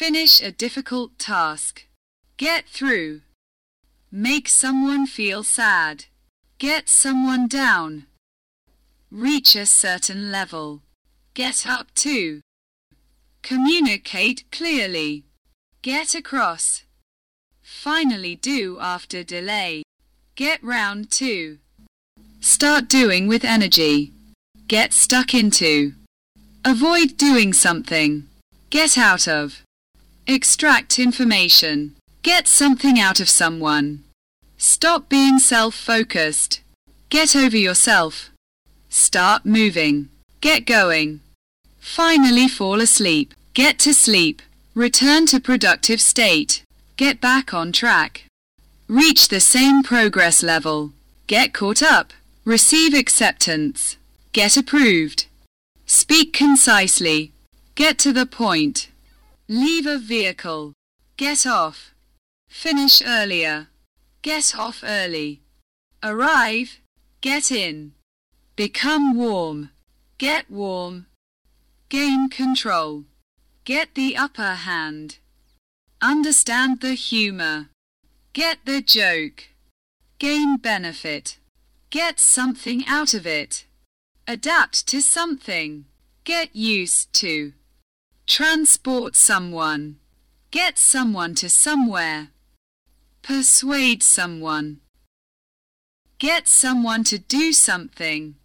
Finish a difficult task. Get through. Make someone feel sad. Get someone down. Reach a certain level. Get up to. Communicate clearly. Get across. Finally do after delay. Get round to. Start doing with energy. Get stuck into. Avoid doing something. Get out of. Extract information. Get something out of someone. Stop being self-focused. Get over yourself. Start moving. Get going. Finally fall asleep. Get to sleep. Return to productive state. Get back on track. Reach the same progress level. Get caught up. Receive acceptance. Get approved. Speak concisely. Get to the point. Leave a vehicle. Get off. Finish earlier. Get off early. Arrive. Get in. Become warm. Get warm. Gain control. Get the upper hand. Understand the humor. Get the joke. Gain benefit. Get something out of it. Adapt to something. Get used to. Transport someone. Get someone to somewhere. Persuade someone. Get someone to do something.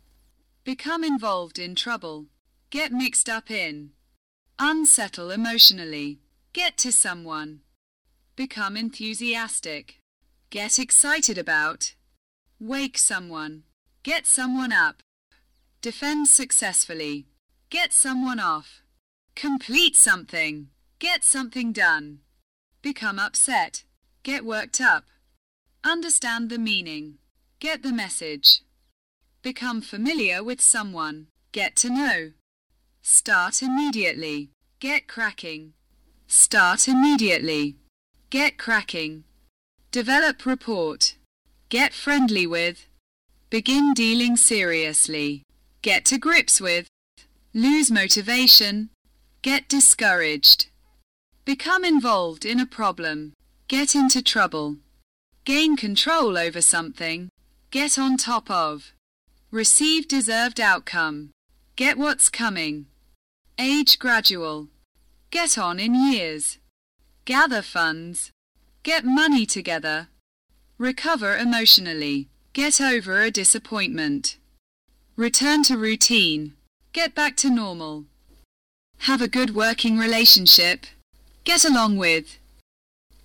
Become involved in trouble. Get mixed up in. Unsettle emotionally. Get to someone. Become enthusiastic. Get excited about. Wake someone. Get someone up. Defend successfully. Get someone off. Complete something. Get something done. Become upset. Get worked up. Understand the meaning. Get the message. Become familiar with someone. Get to know. Start immediately. Get cracking. Start immediately. Get cracking. Develop report. Get friendly with. Begin dealing seriously. Get to grips with. Lose motivation. Get discouraged. Become involved in a problem. Get into trouble. Gain control over something. Get on top of. Receive deserved outcome. Get what's coming. Age gradual. Get on in years. Gather funds. Get money together. Recover emotionally. Get over a disappointment. Return to routine. Get back to normal. Have a good working relationship. Get along with.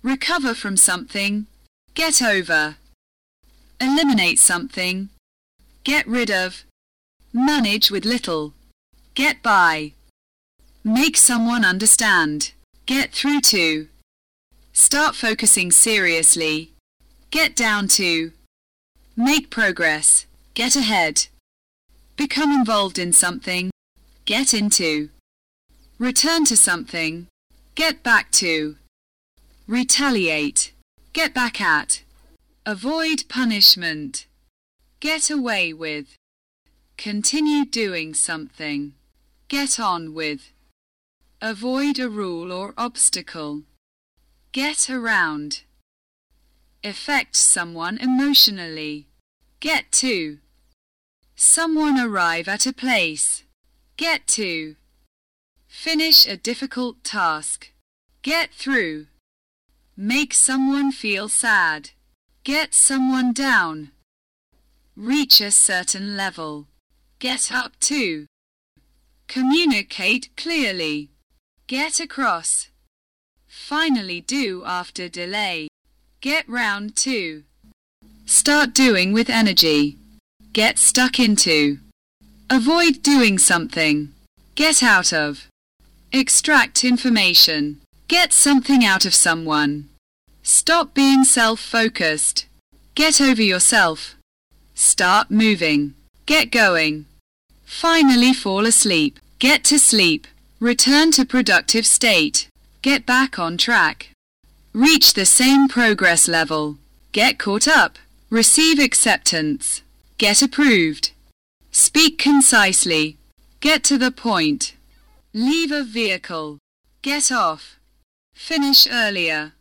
Recover from something. Get over. Eliminate something. Get rid of. Manage with little. Get by. Make someone understand. Get through to. Start focusing seriously. Get down to. Make progress. Get ahead. Become involved in something. Get into. Return to something. Get back to. Retaliate. Get back at. Avoid punishment. Get away with. Continue doing something. Get on with. Avoid a rule or obstacle. Get around. Affect someone emotionally. Get to. Someone arrive at a place. Get to. Finish a difficult task. Get through. Make someone feel sad. Get someone down. Reach a certain level. Get up to. Communicate clearly. Get across. Finally do after delay. Get round to. Start doing with energy. Get stuck into. Avoid doing something. Get out of. Extract information. Get something out of someone. Stop being self-focused. Get over yourself. Start moving. Get going. Finally fall asleep. Get to sleep. Return to productive state. Get back on track. Reach the same progress level. Get caught up. Receive acceptance. Get approved. Speak concisely. Get to the point. Leave a vehicle. Get off. Finish earlier.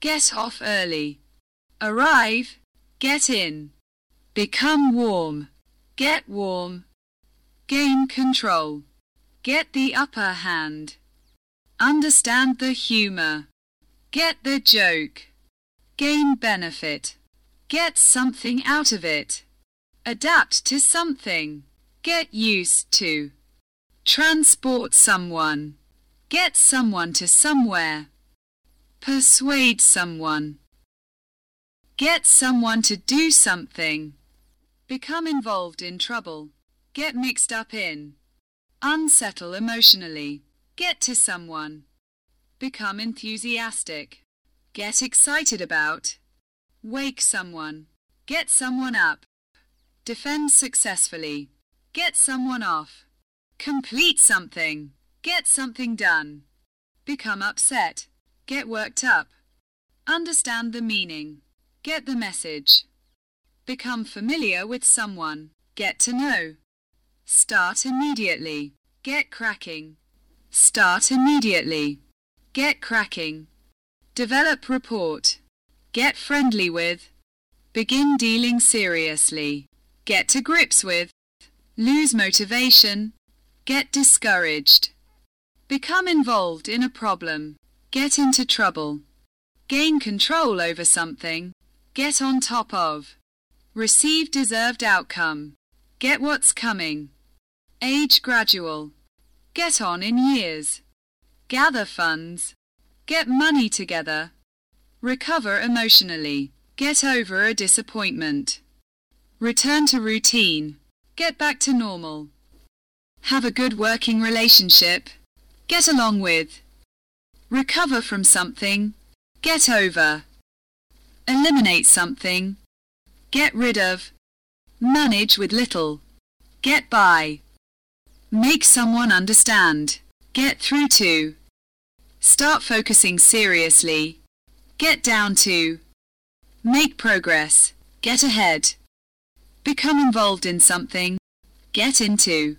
Get off early. Arrive. Get in. Become warm. Get warm. Gain control. Get the upper hand. Understand the humor. Get the joke. Gain benefit. Get something out of it. Adapt to something. Get used to. Transport someone. Get someone to somewhere. Persuade someone. Get someone to do something. Become involved in trouble. Get mixed up in. Unsettle emotionally. Get to someone. Become enthusiastic. Get excited about. Wake someone. Get someone up. Defend successfully. Get someone off. Complete something. Get something done. Become upset. Get worked up. Understand the meaning. Get the message. Become familiar with someone. Get to know. Start immediately. Get cracking. Start immediately. Get cracking. Develop report. Get friendly with. Begin dealing seriously. Get to grips with. Lose motivation. Get discouraged. Become involved in a problem. Get into trouble. Gain control over something. Get on top of. Receive deserved outcome. Get what's coming. Age gradual. Get on in years. Gather funds. Get money together. Recover emotionally. Get over a disappointment. Return to routine. Get back to normal. Have a good working relationship. Get along with. Recover from something. Get over. Eliminate something. Get rid of. Manage with little. Get by. Make someone understand. Get through to. Start focusing seriously. Get down to. Make progress. Get ahead. Become involved in something. Get into.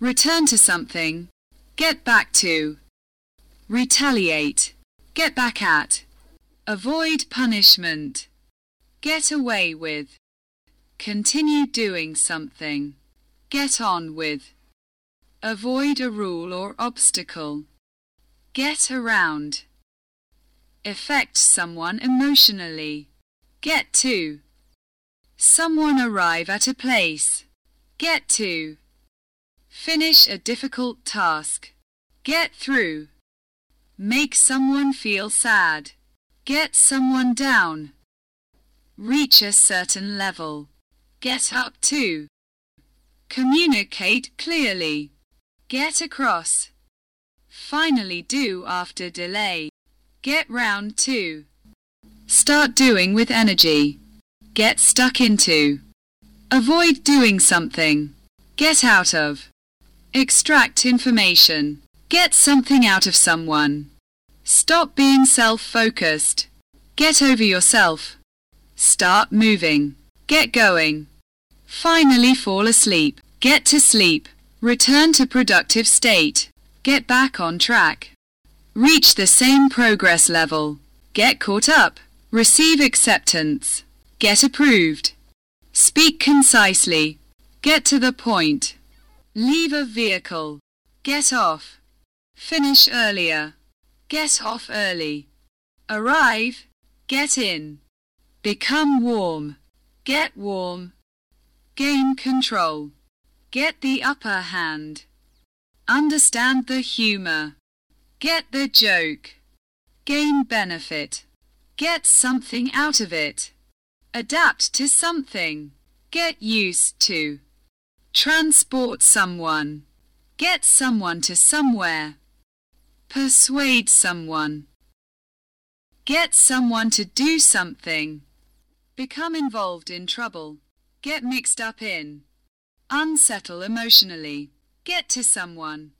Return to something. Get back to. Retaliate. Get back at. Avoid punishment. Get away with. Continue doing something. Get on with. Avoid a rule or obstacle. Get around. Affect someone emotionally. Get to. Someone arrive at a place. Get to. Finish a difficult task. Get through. Make someone feel sad. Get someone down. Reach a certain level. Get up to. Communicate clearly. Get across. Finally do after delay. Get round to. Start doing with energy. Get stuck into. Avoid doing something. Get out of. Extract information. Get something out of someone. Stop being self-focused. Get over yourself. Start moving. Get going. Finally fall asleep. Get to sleep. Return to productive state. Get back on track. Reach the same progress level. Get caught up. Receive acceptance. Get approved. Speak concisely. Get to the point. Leave a vehicle. Get off. Finish earlier. Get off early. Arrive. Get in. Become warm. Get warm. Gain control. Get the upper hand. Understand the humor. Get the joke. Gain benefit. Get something out of it. Adapt to something. Get used to. Transport someone. Get someone to somewhere. Persuade someone. Get someone to do something. Become involved in trouble. Get mixed up in. Unsettle emotionally. Get to someone.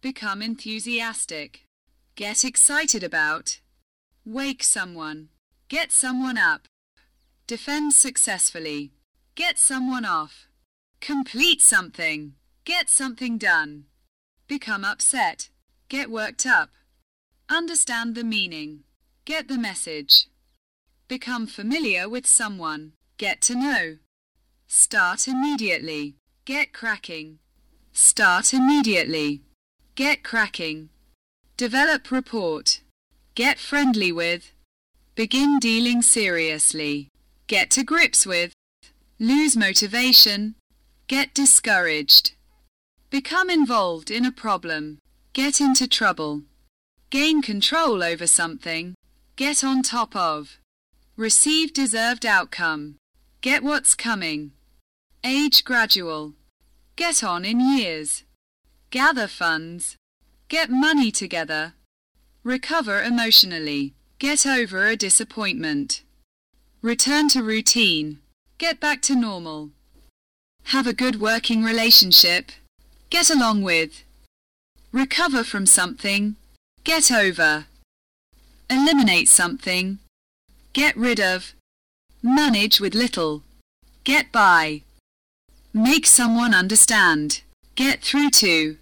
Become enthusiastic. Get excited about. Wake someone. Get someone up. Defend successfully. Get someone off. Complete something. Get something done. Become upset. Get worked up. Understand the meaning. Get the message. Become familiar with someone. Get to know. Start immediately. Get cracking. Start immediately. Get cracking. Develop report. Get friendly with. Begin dealing seriously. Get to grips with. Lose motivation. Get discouraged. Become involved in a problem. Get into trouble. Gain control over something. Get on top of. Receive deserved outcome. Get what's coming. Age gradual. Get on in years. Gather funds. Get money together. Recover emotionally. Get over a disappointment. Return to routine. Get back to normal. Have a good working relationship. Get along with. Recover from something. Get over. Eliminate something. Get rid of. Manage with little. Get by. Make someone understand. Get through to.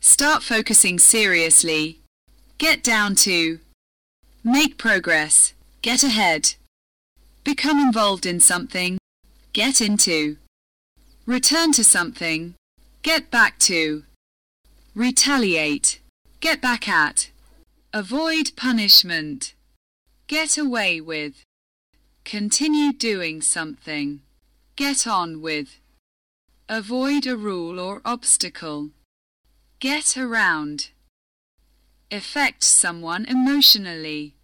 Start focusing seriously. Get down to. Make progress. Get ahead. Become involved in something. Get into. Return to something. Get back to. Retaliate. Get back at. Avoid punishment. Get away with. Continue doing something. Get on with. Avoid a rule or obstacle. Get around. Affect someone emotionally.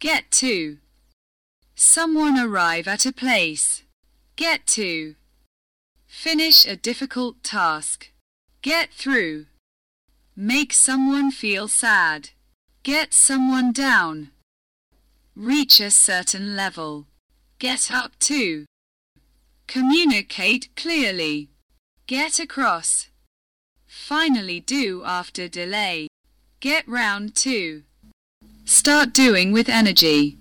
Get to. Someone arrive at a place. Get to. Finish a difficult task. Get through. Make someone feel sad. Get someone down. Reach a certain level. Get up to. Communicate clearly. Get across. Finally do after delay. Get round to. Start doing with energy.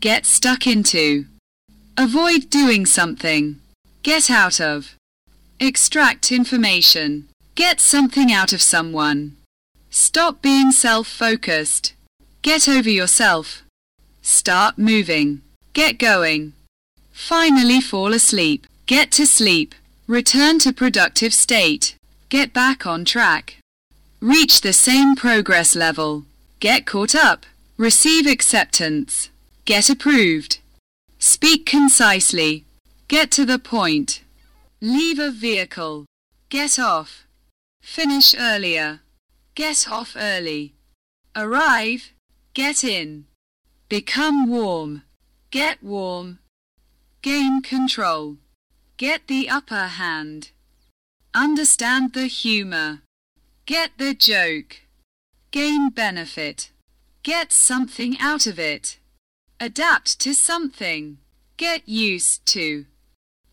Get stuck into. Avoid doing something. Get out of. Extract information. Get something out of someone. Stop being self-focused. Get over yourself. Start moving. Get going. Finally fall asleep. Get to sleep. Return to productive state. Get back on track. Reach the same progress level. Get caught up. Receive acceptance. Get approved. Speak concisely. Get to the point. Leave a vehicle. Get off. Finish earlier. Get off early. Arrive. Get in. Become warm. Get warm. Gain control. Get the upper hand. Understand the humor. Get the joke. Gain benefit. Get something out of it. Adapt to something. Get used to.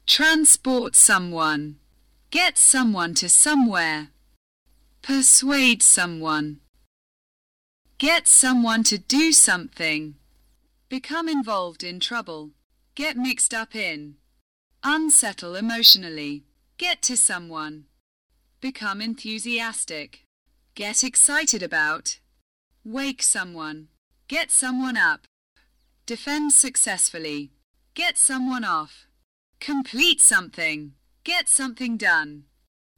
Transport someone. Get someone to somewhere. Persuade someone. Get someone to do something. Become involved in trouble. Get mixed up in. Unsettle emotionally. Get to someone. Become enthusiastic. Get excited about. Wake someone. Get someone up. Defend successfully. Get someone off. Complete something. Get something done.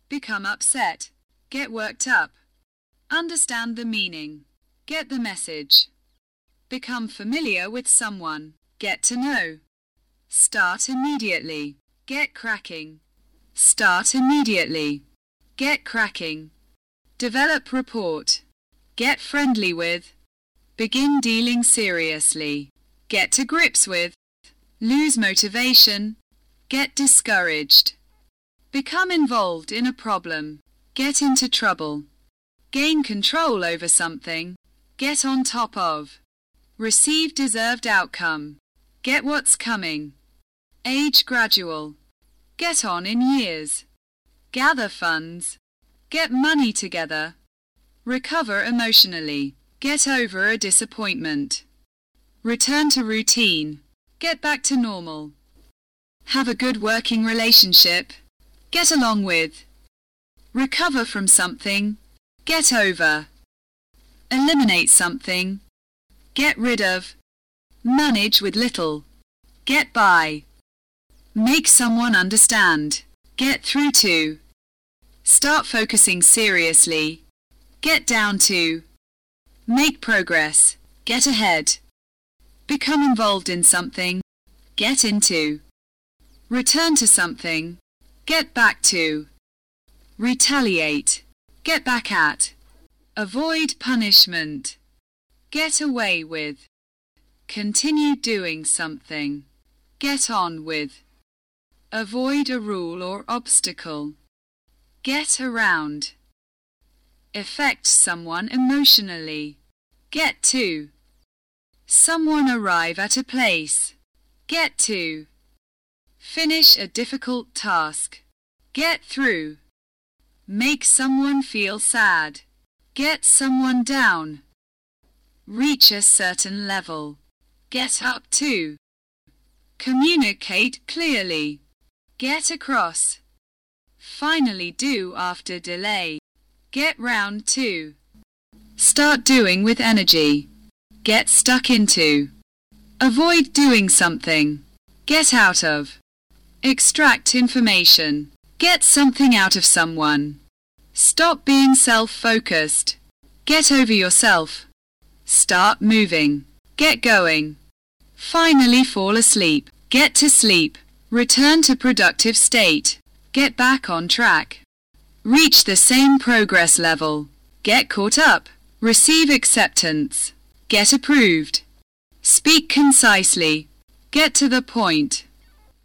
Become upset. Get worked up. Understand the meaning. Get the message. Become familiar with someone. Get to know. Start immediately. Get cracking. Start immediately. Get cracking. Develop report. Get friendly with. Begin dealing seriously. Get to grips with. Lose motivation. Get discouraged. Become involved in a problem. Get into trouble. Gain control over something. Get on top of. Receive deserved outcome. Get what's coming. Age gradual. Get on in years. Gather funds. Get money together. Recover emotionally. Get over a disappointment. Return to routine. Get back to normal. Have a good working relationship. Get along with. Recover from something. Get over. Eliminate something. Get rid of. Manage with little. Get by. Make someone understand. Get through to. Start focusing seriously. Get down to. Make progress. Get ahead. Become involved in something. Get into. Return to something. Get back to. Retaliate. Get back at. Avoid punishment. Get away with. Continue doing something. Get on with. Avoid a rule or obstacle. Get around. Affect someone emotionally. Get to. Someone arrive at a place. Get to. Finish a difficult task. Get through. Make someone feel sad. Get someone down. Reach a certain level. Get up to. Communicate clearly. Get across. Finally do after delay. Get round to. Start doing with energy. Get stuck into. Avoid doing something. Get out of. Extract information. Get something out of someone. Stop being self-focused. Get over yourself. Start moving. Get going. Finally fall asleep. Get to sleep. Return to productive state. Get back on track. Reach the same progress level. Get caught up. Receive acceptance. Get approved. Speak concisely. Get to the point.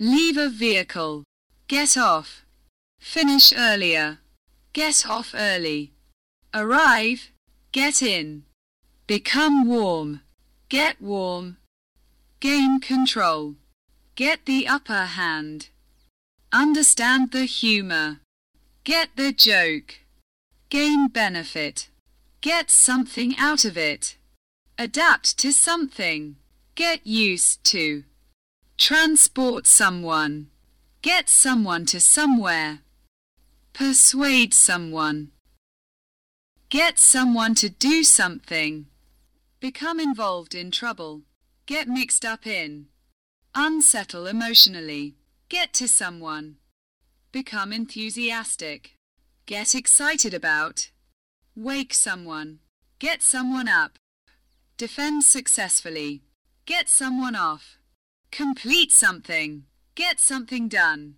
Leave a vehicle. Get off. Finish earlier. Get off early. Arrive. Get in. Become warm. Get warm. Gain control. Get the upper hand. Understand the humor. Get the joke. Gain benefit. Get something out of it. Adapt to something. Get used to. Transport someone. Get someone to somewhere. Persuade someone. Get someone to do something. Become involved in trouble. Get mixed up in. Unsettle emotionally. Get to someone. Become enthusiastic. Get excited about. Wake someone. Get someone up. Defend successfully. Get someone off. Complete something. Get something done.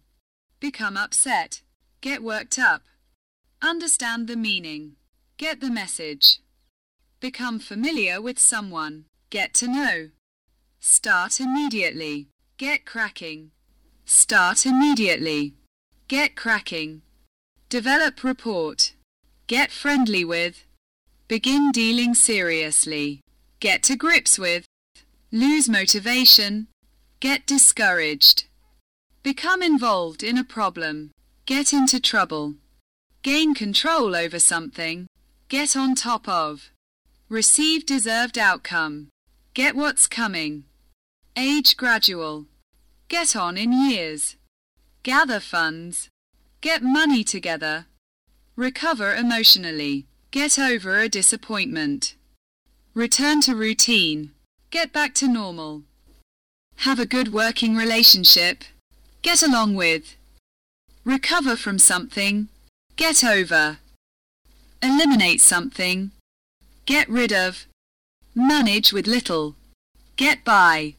Become upset. Get worked up. Understand the meaning. Get the message. Become familiar with someone. Get to know. Start immediately. Get cracking. Start immediately. Get cracking. Develop report. Get friendly with. Begin dealing seriously. Get to grips with. Lose motivation. Get discouraged. Become involved in a problem. Get into trouble. Gain control over something. Get on top of. Receive deserved outcome. Get what's coming. Age gradual. Get on in years. Gather funds. Get money together. Recover emotionally. Get over a disappointment. Return to routine. Get back to normal. Have a good working relationship. Get along with. Recover from something. Get over. Eliminate something. Get rid of. Manage with little. Get by.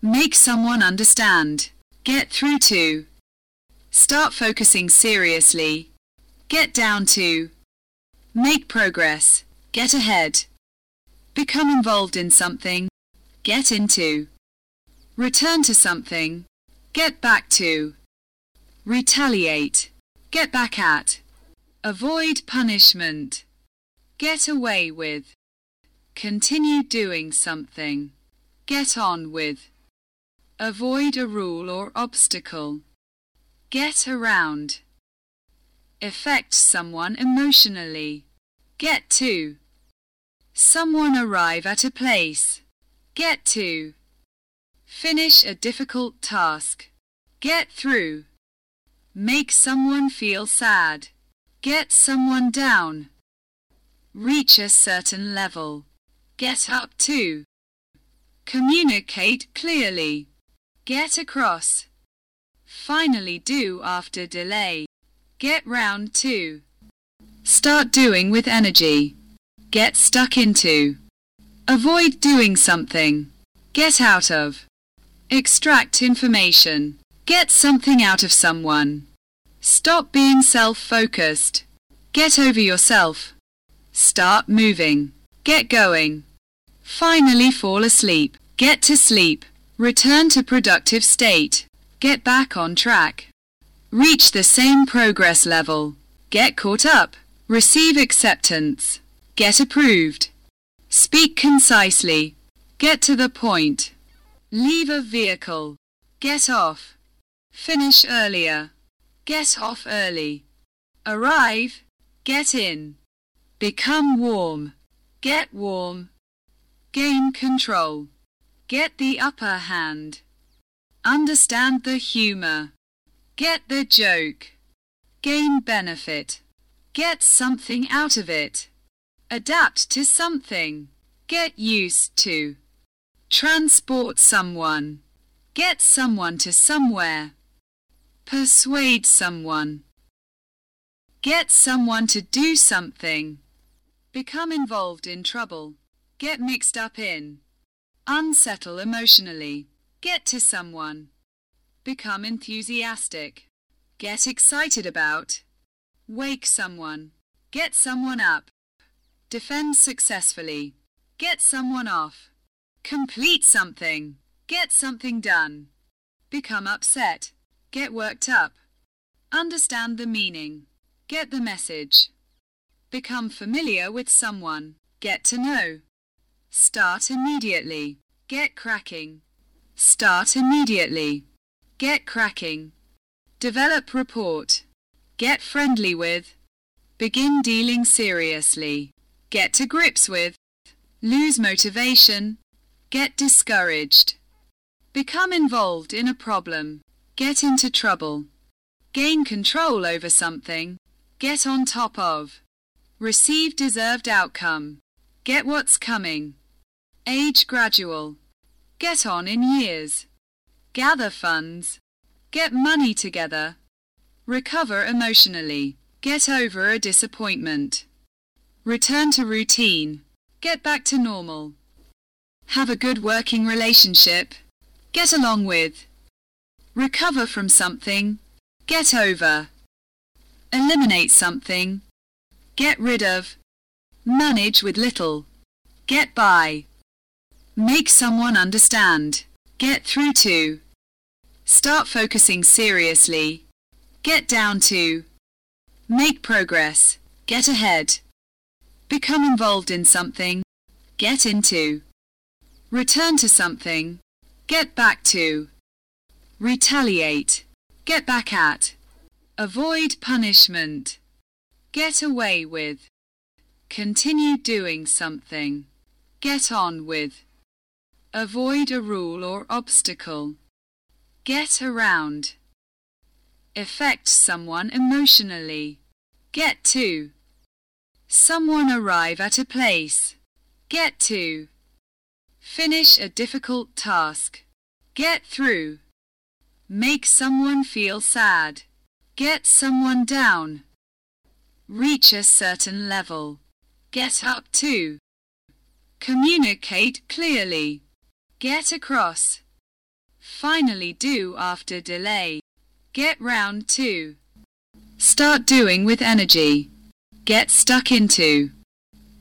Make someone understand. Get through to. Start focusing seriously. Get down to. Make progress. Get ahead. Become involved in something. Get into. Return to something. Get back to. Retaliate. Get back at. Avoid punishment. Get away with. Continue doing something. Get on with. Avoid a rule or obstacle. Get around. Affect someone emotionally. Get to. Someone arrive at a place. Get to. Finish a difficult task. Get through. Make someone feel sad. Get someone down. Reach a certain level. Get up to. Communicate clearly. Get across. Finally do after delay. Get round to. Start doing with energy. Get stuck into. Avoid doing something. Get out of. Extract information. Get something out of someone. Stop being self-focused. Get over yourself. Start moving. Get going. Finally fall asleep. Get to sleep. Return to productive state. Get back on track. Reach the same progress level. Get caught up. Receive acceptance. Get approved. Speak concisely. Get to the point. Leave a vehicle. Get off. Finish earlier. Get off early. Arrive. Get in. Become warm. Get warm. Gain control. Get the upper hand. Understand the humor. Get the joke. Gain benefit. Get something out of it. Adapt to something. Get used to. Transport someone. Get someone to somewhere. Persuade someone. Get someone to do something. Become involved in trouble. Get mixed up in. Unsettle emotionally. Get to someone. Become enthusiastic. Get excited about. Wake someone. Get someone up. Defend successfully. Get someone off. Complete something. Get something done. Become upset. Get worked up. Understand the meaning. Get the message. Become familiar with someone. Get to know. Start immediately. Get cracking. Start immediately. Get cracking. Develop report. Get friendly with. Begin dealing seriously. Get to grips with. Lose motivation. Get discouraged. Become involved in a problem. Get into trouble. Gain control over something. Get on top of. Receive deserved outcome. Get what's coming. Age gradual. Get on in years. Gather funds. Get money together. Recover emotionally. Get over a disappointment. Return to routine. Get back to normal. Have a good working relationship. Get along with. Recover from something. Get over. Eliminate something. Get rid of. Manage with little. Get by. Make someone understand. Get through to. Start focusing seriously. Get down to. Make progress. Get ahead. Become involved in something. Get into. Return to something. Get back to. Retaliate. Get back at. Avoid punishment. Get away with. Continue doing something. Get on with. Avoid a rule or obstacle. Get around. Affect someone emotionally. Get to. Someone arrive at a place. Get to. Finish a difficult task. Get through. Make someone feel sad. Get someone down. Reach a certain level. Get up to. Communicate clearly. Get across. Finally do after delay. Get round to. Start doing with energy. Get stuck into.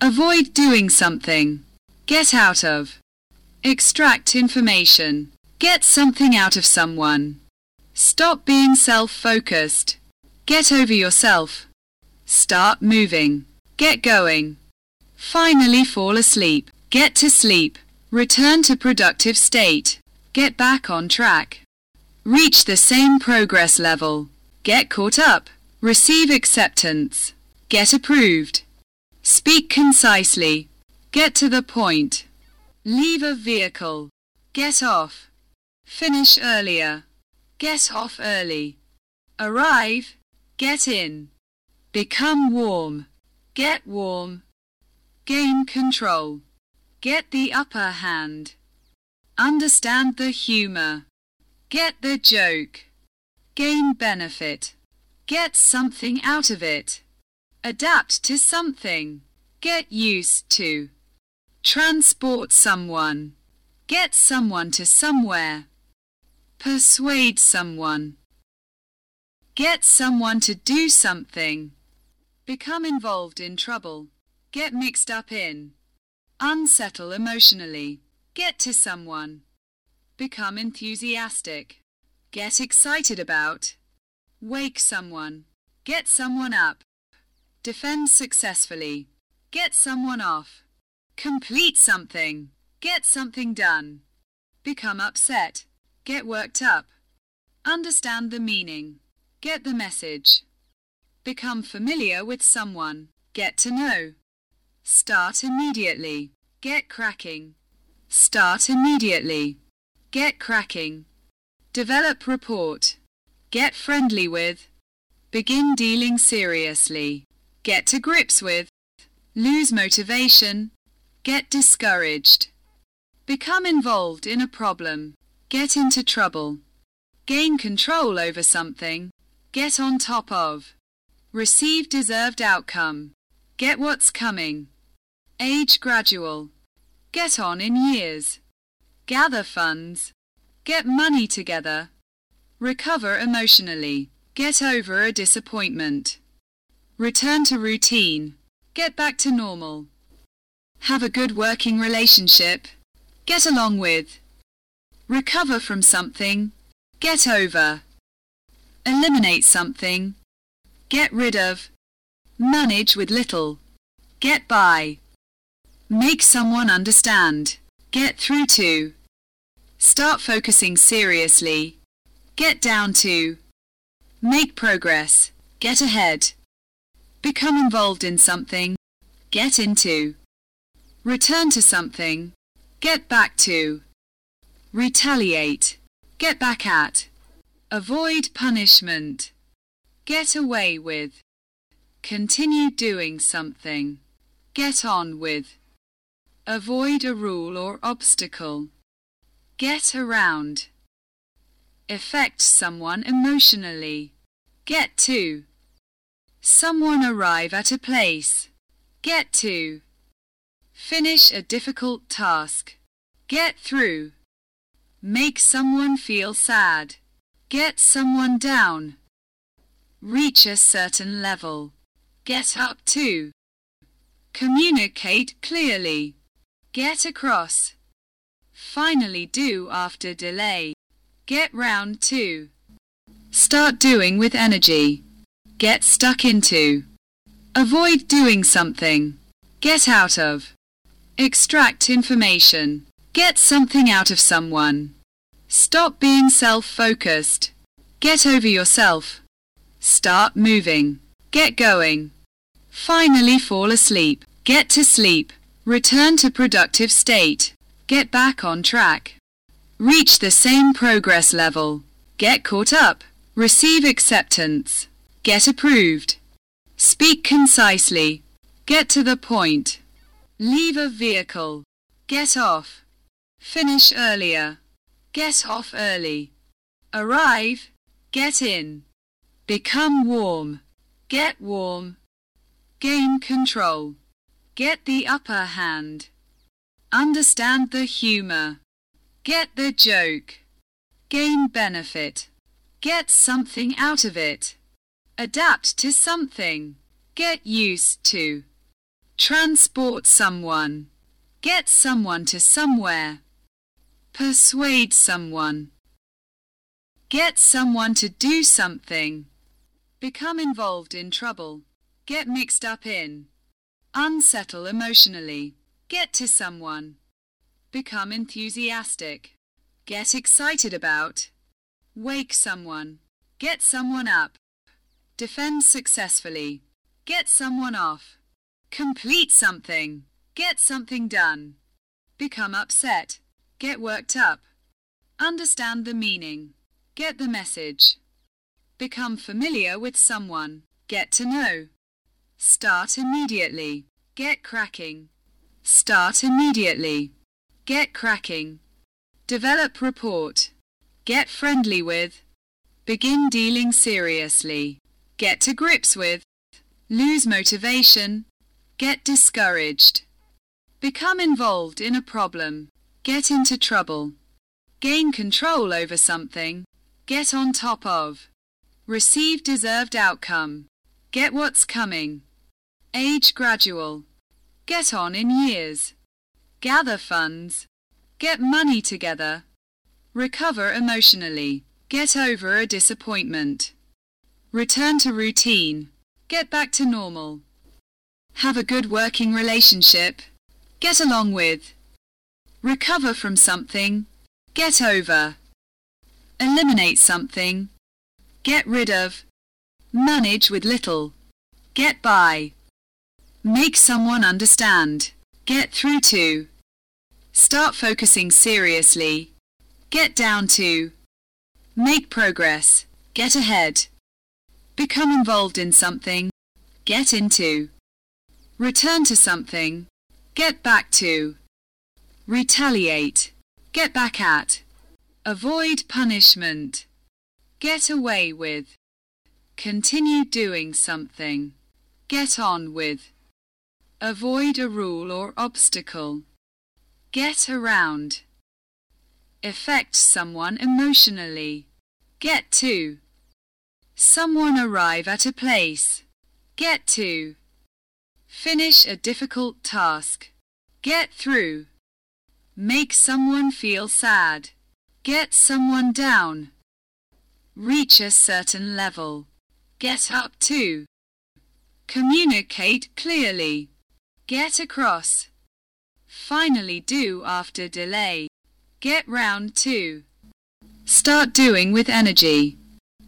Avoid doing something. Get out of. Extract information. Get something out of someone. Stop being self-focused. Get over yourself. Start moving. Get going. Finally fall asleep. Get to sleep. Return to productive state. Get back on track. Reach the same progress level. Get caught up. Receive acceptance. Get approved. Speak concisely. Get to the point. Leave a vehicle. Get off. Finish earlier. get off early. Arrive, get in. Become warm, get warm. Gain control, get the upper hand. Understand the humor, get the joke. Gain benefit, get something out of it. Adapt to something, get used to. Transport someone, get someone to somewhere. Persuade someone. Get someone to do something. Become involved in trouble. Get mixed up in. Unsettle emotionally. Get to someone. Become enthusiastic. Get excited about. Wake someone. Get someone up. Defend successfully. Get someone off. Complete something. Get something done. Become upset. Get worked up. Understand the meaning. Get the message. Become familiar with someone. Get to know. Start immediately. Get cracking. Start immediately. Get cracking. Develop report. Get friendly with. Begin dealing seriously. Get to grips with. Lose motivation. Get discouraged. Become involved in a problem. Get into trouble. Gain control over something. Get on top of. Receive deserved outcome. Get what's coming. Age gradual. Get on in years. Gather funds. Get money together. Recover emotionally. Get over a disappointment. Return to routine. Get back to normal. Have a good working relationship. Get along with. Recover from something. Get over. Eliminate something. Get rid of. Manage with little. Get by. Make someone understand. Get through to. Start focusing seriously. Get down to. Make progress. Get ahead. Become involved in something. Get into. Return to something. Get back to. Retaliate. Get back at. Avoid punishment. Get away with. Continue doing something. Get on with. Avoid a rule or obstacle. Get around. Affect someone emotionally. Get to. Someone arrive at a place. Get to. Finish a difficult task. Get through. Make someone feel sad. Get someone down. Reach a certain level. Get up to. Communicate clearly. Get across. Finally do after delay. Get round to. Start doing with energy. Get stuck into. Avoid doing something. Get out of. Extract information. Get something out of someone. Stop being self-focused. Get over yourself. Start moving. Get going. Finally fall asleep. Get to sleep. Return to productive state. Get back on track. Reach the same progress level. Get caught up. Receive acceptance. Get approved. Speak concisely. Get to the point. Leave a vehicle. Get off. Finish earlier. Get off early. Arrive. Get in. Become warm. Get warm. Gain control. Get the upper hand. Understand the humor. Get the joke. Gain benefit. Get something out of it. Adapt to something. Get used to. Transport someone. Get someone to somewhere. Persuade someone. Get someone to do something. Become involved in trouble. Get mixed up in. Unsettle emotionally. Get to someone. Become enthusiastic. Get excited about. Wake someone. Get someone up. Defend successfully. Get someone off. Complete something. Get something done. Become upset. Get worked up. Understand the meaning. Get the message. Become familiar with someone. Get to know. Start immediately. Get cracking. Start immediately. Get cracking. Develop report. Get friendly with. Begin dealing seriously. Get to grips with. Lose motivation. Get discouraged. Become involved in a problem. Get into trouble. Gain control over something. Get on top of. Receive deserved outcome. Get what's coming. Age gradual. Get on in years. Gather funds. Get money together. Recover emotionally. Get over a disappointment. Return to routine. Get back to normal. Have a good working relationship. Get along with. Recover from something. Get over. Eliminate something. Get rid of. Manage with little. Get by. Make someone understand. Get through to. Start focusing seriously. Get down to. Make progress. Get ahead. Become involved in something. Get into. Return to something. Get back to. Retaliate. Get back at. Avoid punishment. Get away with. Continue doing something. Get on with. Avoid a rule or obstacle. Get around. Affect someone emotionally. Get to. Someone arrive at a place. Get to. Finish a difficult task. Get through. Make someone feel sad. Get someone down. Reach a certain level. Get up to. Communicate clearly. Get across. Finally do after delay. Get round to. Start doing with energy.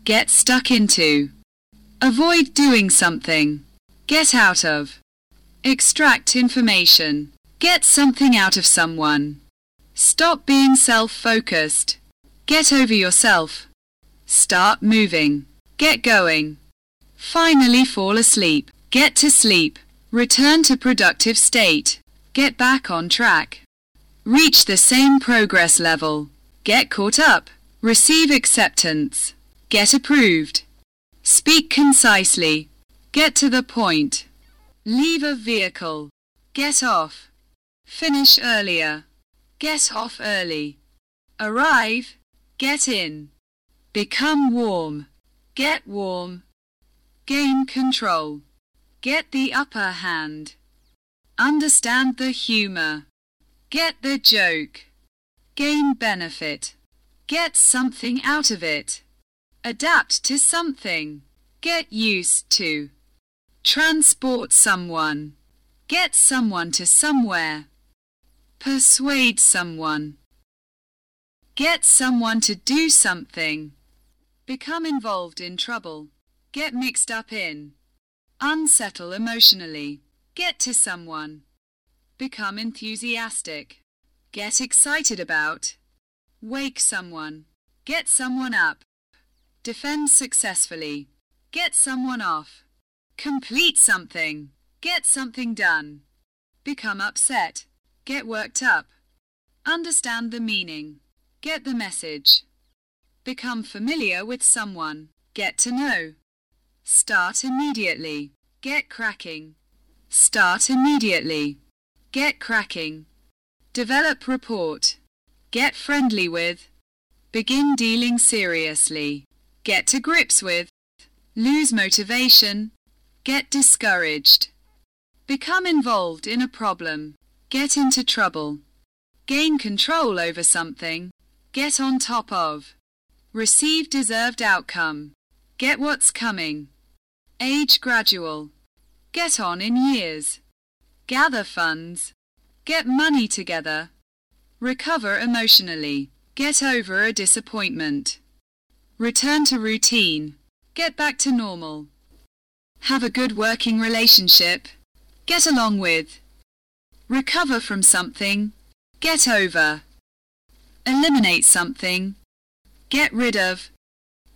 Get stuck into. Avoid doing something. Get out of. Extract information. Get something out of someone. Stop being self-focused. Get over yourself. Start moving. Get going. Finally fall asleep. Get to sleep. Return to productive state. Get back on track. Reach the same progress level. Get caught up. Receive acceptance. Get approved. Speak concisely. Get to the point. Leave a vehicle. Get off. Finish earlier. Get off early. Arrive. Get in. Become warm. Get warm. Gain control. Get the upper hand. Understand the humor. Get the joke. Gain benefit. Get something out of it. Adapt to something. Get used to. Transport someone. Get someone to somewhere. Persuade someone. Get someone to do something. Become involved in trouble. Get mixed up in. Unsettle emotionally. Get to someone. Become enthusiastic. Get excited about. Wake someone. Get someone up. Defend successfully. Get someone off. Complete something. Get something done. Become upset. Get worked up. Understand the meaning. Get the message. Become familiar with someone. Get to know. Start immediately. Get cracking. Start immediately. Get cracking. Develop report. Get friendly with. Begin dealing seriously. Get to grips with. Lose motivation. Get discouraged. Become involved in a problem. Get into trouble. Gain control over something. Get on top of. Receive deserved outcome. Get what's coming. Age gradual. Get on in years. Gather funds. Get money together. Recover emotionally. Get over a disappointment. Return to routine. Get back to normal. Have a good working relationship. Get along with. Recover from something. Get over. Eliminate something. Get rid of.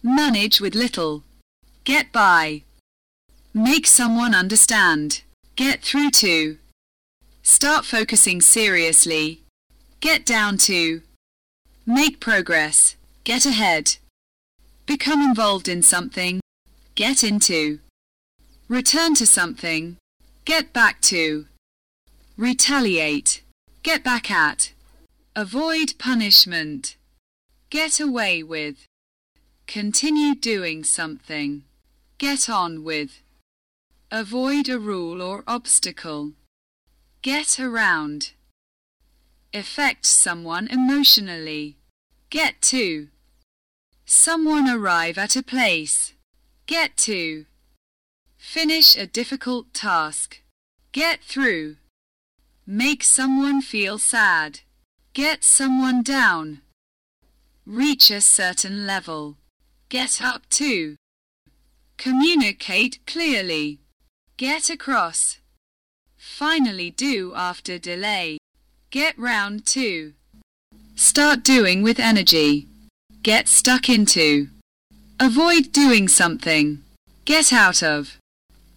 Manage with little. Get by. Make someone understand. Get through to. Start focusing seriously. Get down to. Make progress. Get ahead. Become involved in something. Get into. Return to something. Get back to. Retaliate. Get back at. Avoid punishment. Get away with. Continue doing something. Get on with. Avoid a rule or obstacle. Get around. Affect someone emotionally. Get to. Someone arrive at a place. Get to. Finish a difficult task. Get through. Make someone feel sad. Get someone down. Reach a certain level. Get up to. Communicate clearly. Get across. Finally do after delay. Get round to. Start doing with energy. Get stuck into. Avoid doing something. Get out of.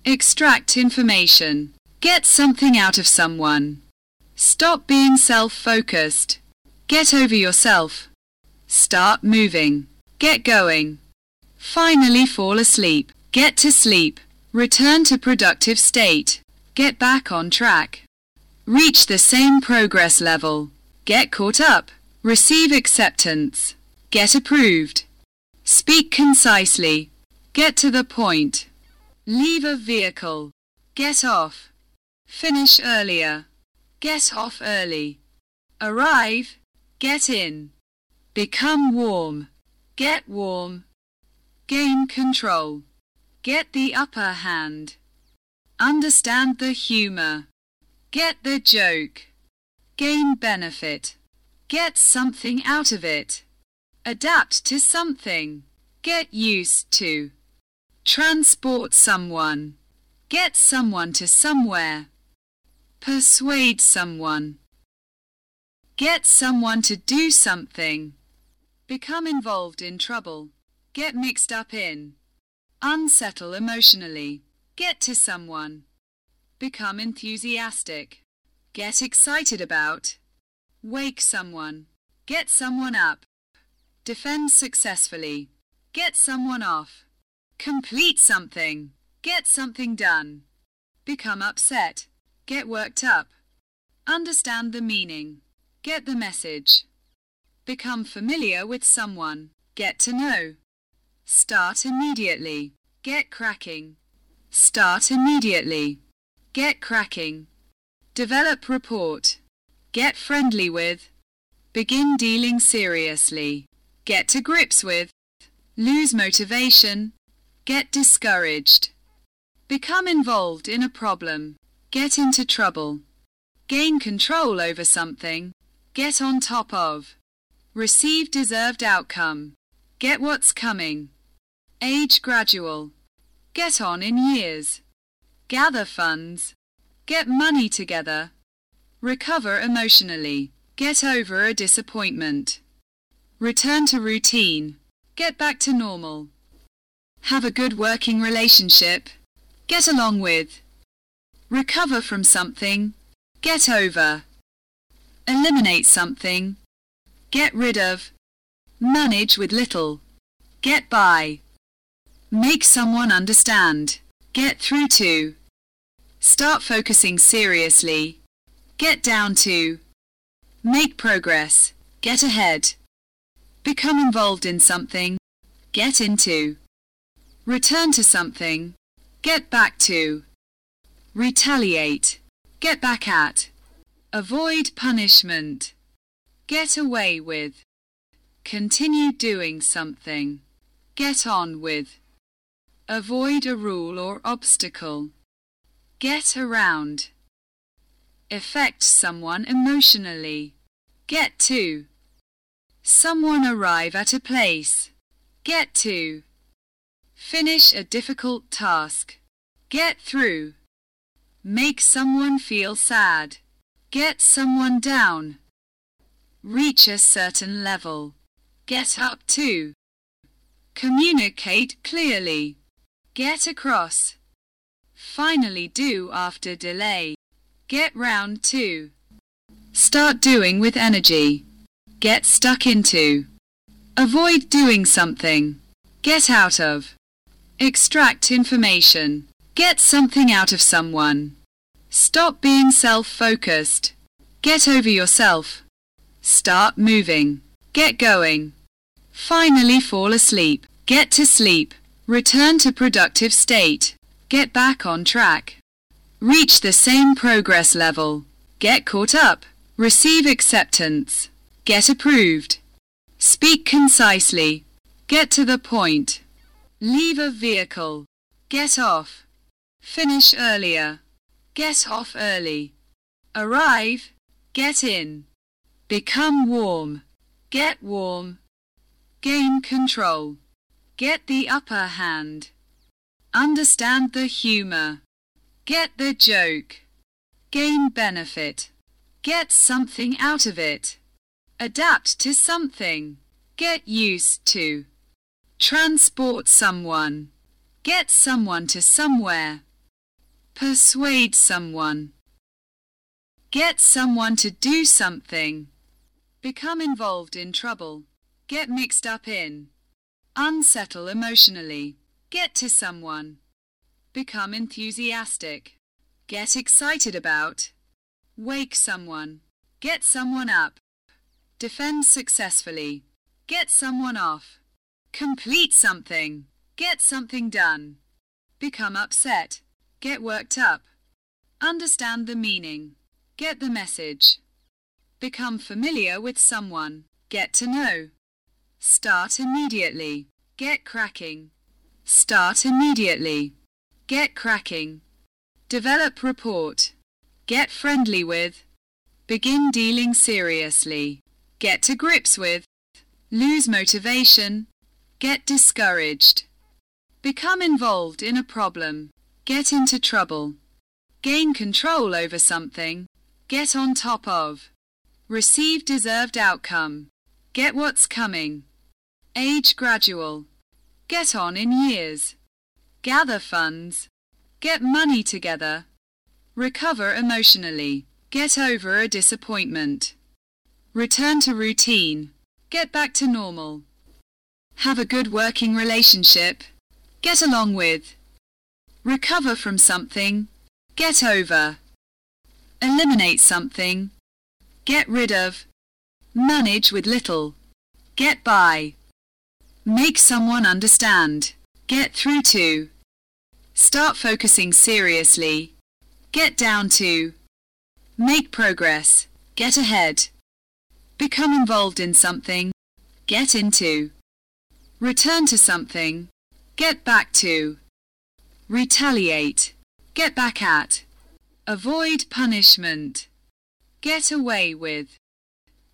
Extract information. Get something out of someone. Stop being self-focused. Get over yourself. Start moving. Get going. Finally fall asleep. Get to sleep. Return to productive state. Get back on track. Reach the same progress level. Get caught up. Receive acceptance. Get approved. Speak concisely. Get to the point. Leave a vehicle. Get off. Finish earlier. Get off early. Arrive. Get in. Become warm. Get warm. Gain control. Get the upper hand. Understand the humor. Get the joke. Gain benefit. Get something out of it. Adapt to something. Get used to. Transport someone. Get someone to somewhere. Persuade someone. Get someone to do something. Become involved in trouble. Get mixed up in. Unsettle emotionally. Get to someone. Become enthusiastic. Get excited about. Wake someone. Get someone up. Defend successfully. Get someone off. Complete something. Get something done. Become upset. Get worked up. Understand the meaning. Get the message. Become familiar with someone. Get to know. Start immediately. Get cracking. Start immediately. Get cracking. Develop report. Get friendly with. Begin dealing seriously. Get to grips with. Lose motivation. Get discouraged. Become involved in a problem. Get into trouble. Gain control over something. Get on top of. Receive deserved outcome. Get what's coming. Age gradual. Get on in years. Gather funds. Get money together. Recover emotionally. Get over a disappointment. Return to routine. Get back to normal. Have a good working relationship. Get along with. Recover from something. Get over. Eliminate something. Get rid of. Manage with little. Get by. Make someone understand. Get through to. Start focusing seriously. Get down to. Make progress. Get ahead. Become involved in something. Get into. Return to something. Get back to. Retaliate. Get back at. Avoid punishment. Get away with. Continue doing something. Get on with. Avoid a rule or obstacle. Get around. Affect someone emotionally. Get to. Someone arrive at a place. Get to. Finish a difficult task. Get through. Make someone feel sad. Get someone down. Reach a certain level. Get up to. Communicate clearly. Get across. Finally do after delay. Get round to. Start doing with energy. Get stuck into. Avoid doing something. Get out of. Extract information. Get something out of someone. Stop being self-focused. Get over yourself. Start moving. Get going. Finally fall asleep. Get to sleep. Return to productive state. Get back on track. Reach the same progress level. Get caught up. Receive acceptance. Get approved. Speak concisely. Get to the point. Leave a vehicle. Get off. Finish earlier. Get off early. Arrive. Get in. Become warm. Get warm. Gain control. Get the upper hand. Understand the humor. Get the joke. Gain benefit. Get something out of it. Adapt to something. Get used to. Transport someone. Get someone to somewhere. Persuade someone. Get someone to do something. Become involved in trouble. Get mixed up in. Unsettle emotionally. Get to someone. Become enthusiastic. Get excited about. Wake someone. Get someone up. Defend successfully. Get someone off. Complete something. Get something done. Become upset. Get worked up. Understand the meaning. Get the message. Become familiar with someone. Get to know. Start immediately. Get cracking. Start immediately. Get cracking. Develop report. Get friendly with. Begin dealing seriously. Get to grips with. Lose motivation. Get discouraged. Become involved in a problem. Get into trouble. Gain control over something. Get on top of. Receive deserved outcome. Get what's coming. Age gradual. Get on in years. Gather funds. Get money together. Recover emotionally. Get over a disappointment. Return to routine. Get back to normal. Have a good working relationship. Get along with. Recover from something. Get over. Eliminate something. Get rid of. Manage with little. Get by. Make someone understand. Get through to. Start focusing seriously. Get down to. Make progress. Get ahead. Become involved in something. Get into. Return to something. Get back to. Retaliate. Get back at. Avoid punishment. Get away with.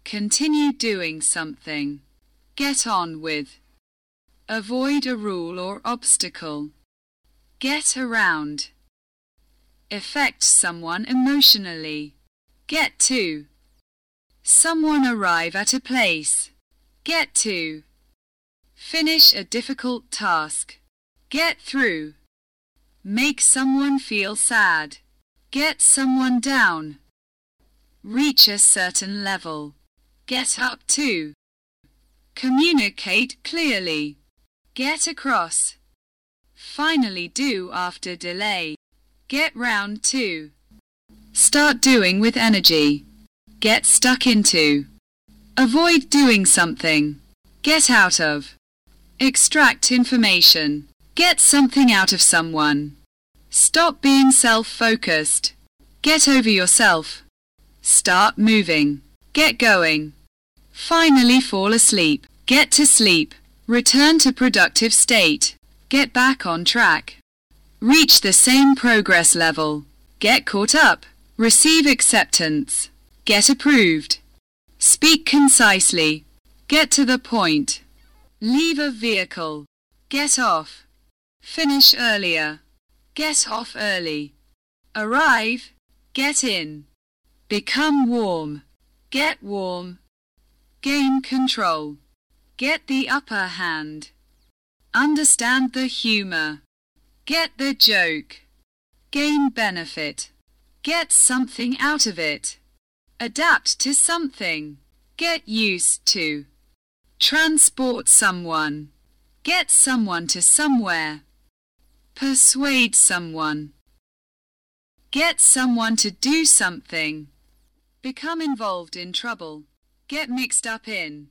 Continue doing something. Get on with. Avoid a rule or obstacle. Get around. Affect someone emotionally. Get to. Someone arrive at a place. Get to. Finish a difficult task. Get through. Make someone feel sad. Get someone down. Reach a certain level. Get up to. Communicate clearly. Get across. Finally do after delay. Get round to. Start doing with energy. Get stuck into. Avoid doing something. Get out of. Extract information. Get something out of someone. Stop being self-focused. Get over yourself. Start moving. Get going. Finally fall asleep. Get to sleep. Return to productive state. Get back on track. Reach the same progress level. Get caught up. Receive acceptance. Get approved. Speak concisely. Get to the point. Leave a vehicle. Get off. Finish earlier. Get off early. Arrive. Get in. Become warm. Get warm. Gain control. Get the upper hand. Understand the humor. Get the joke. Gain benefit. Get something out of it. Adapt to something. Get used to. Transport someone. Get someone to somewhere. Persuade someone. Get someone to do something. Become involved in trouble. Get mixed up in.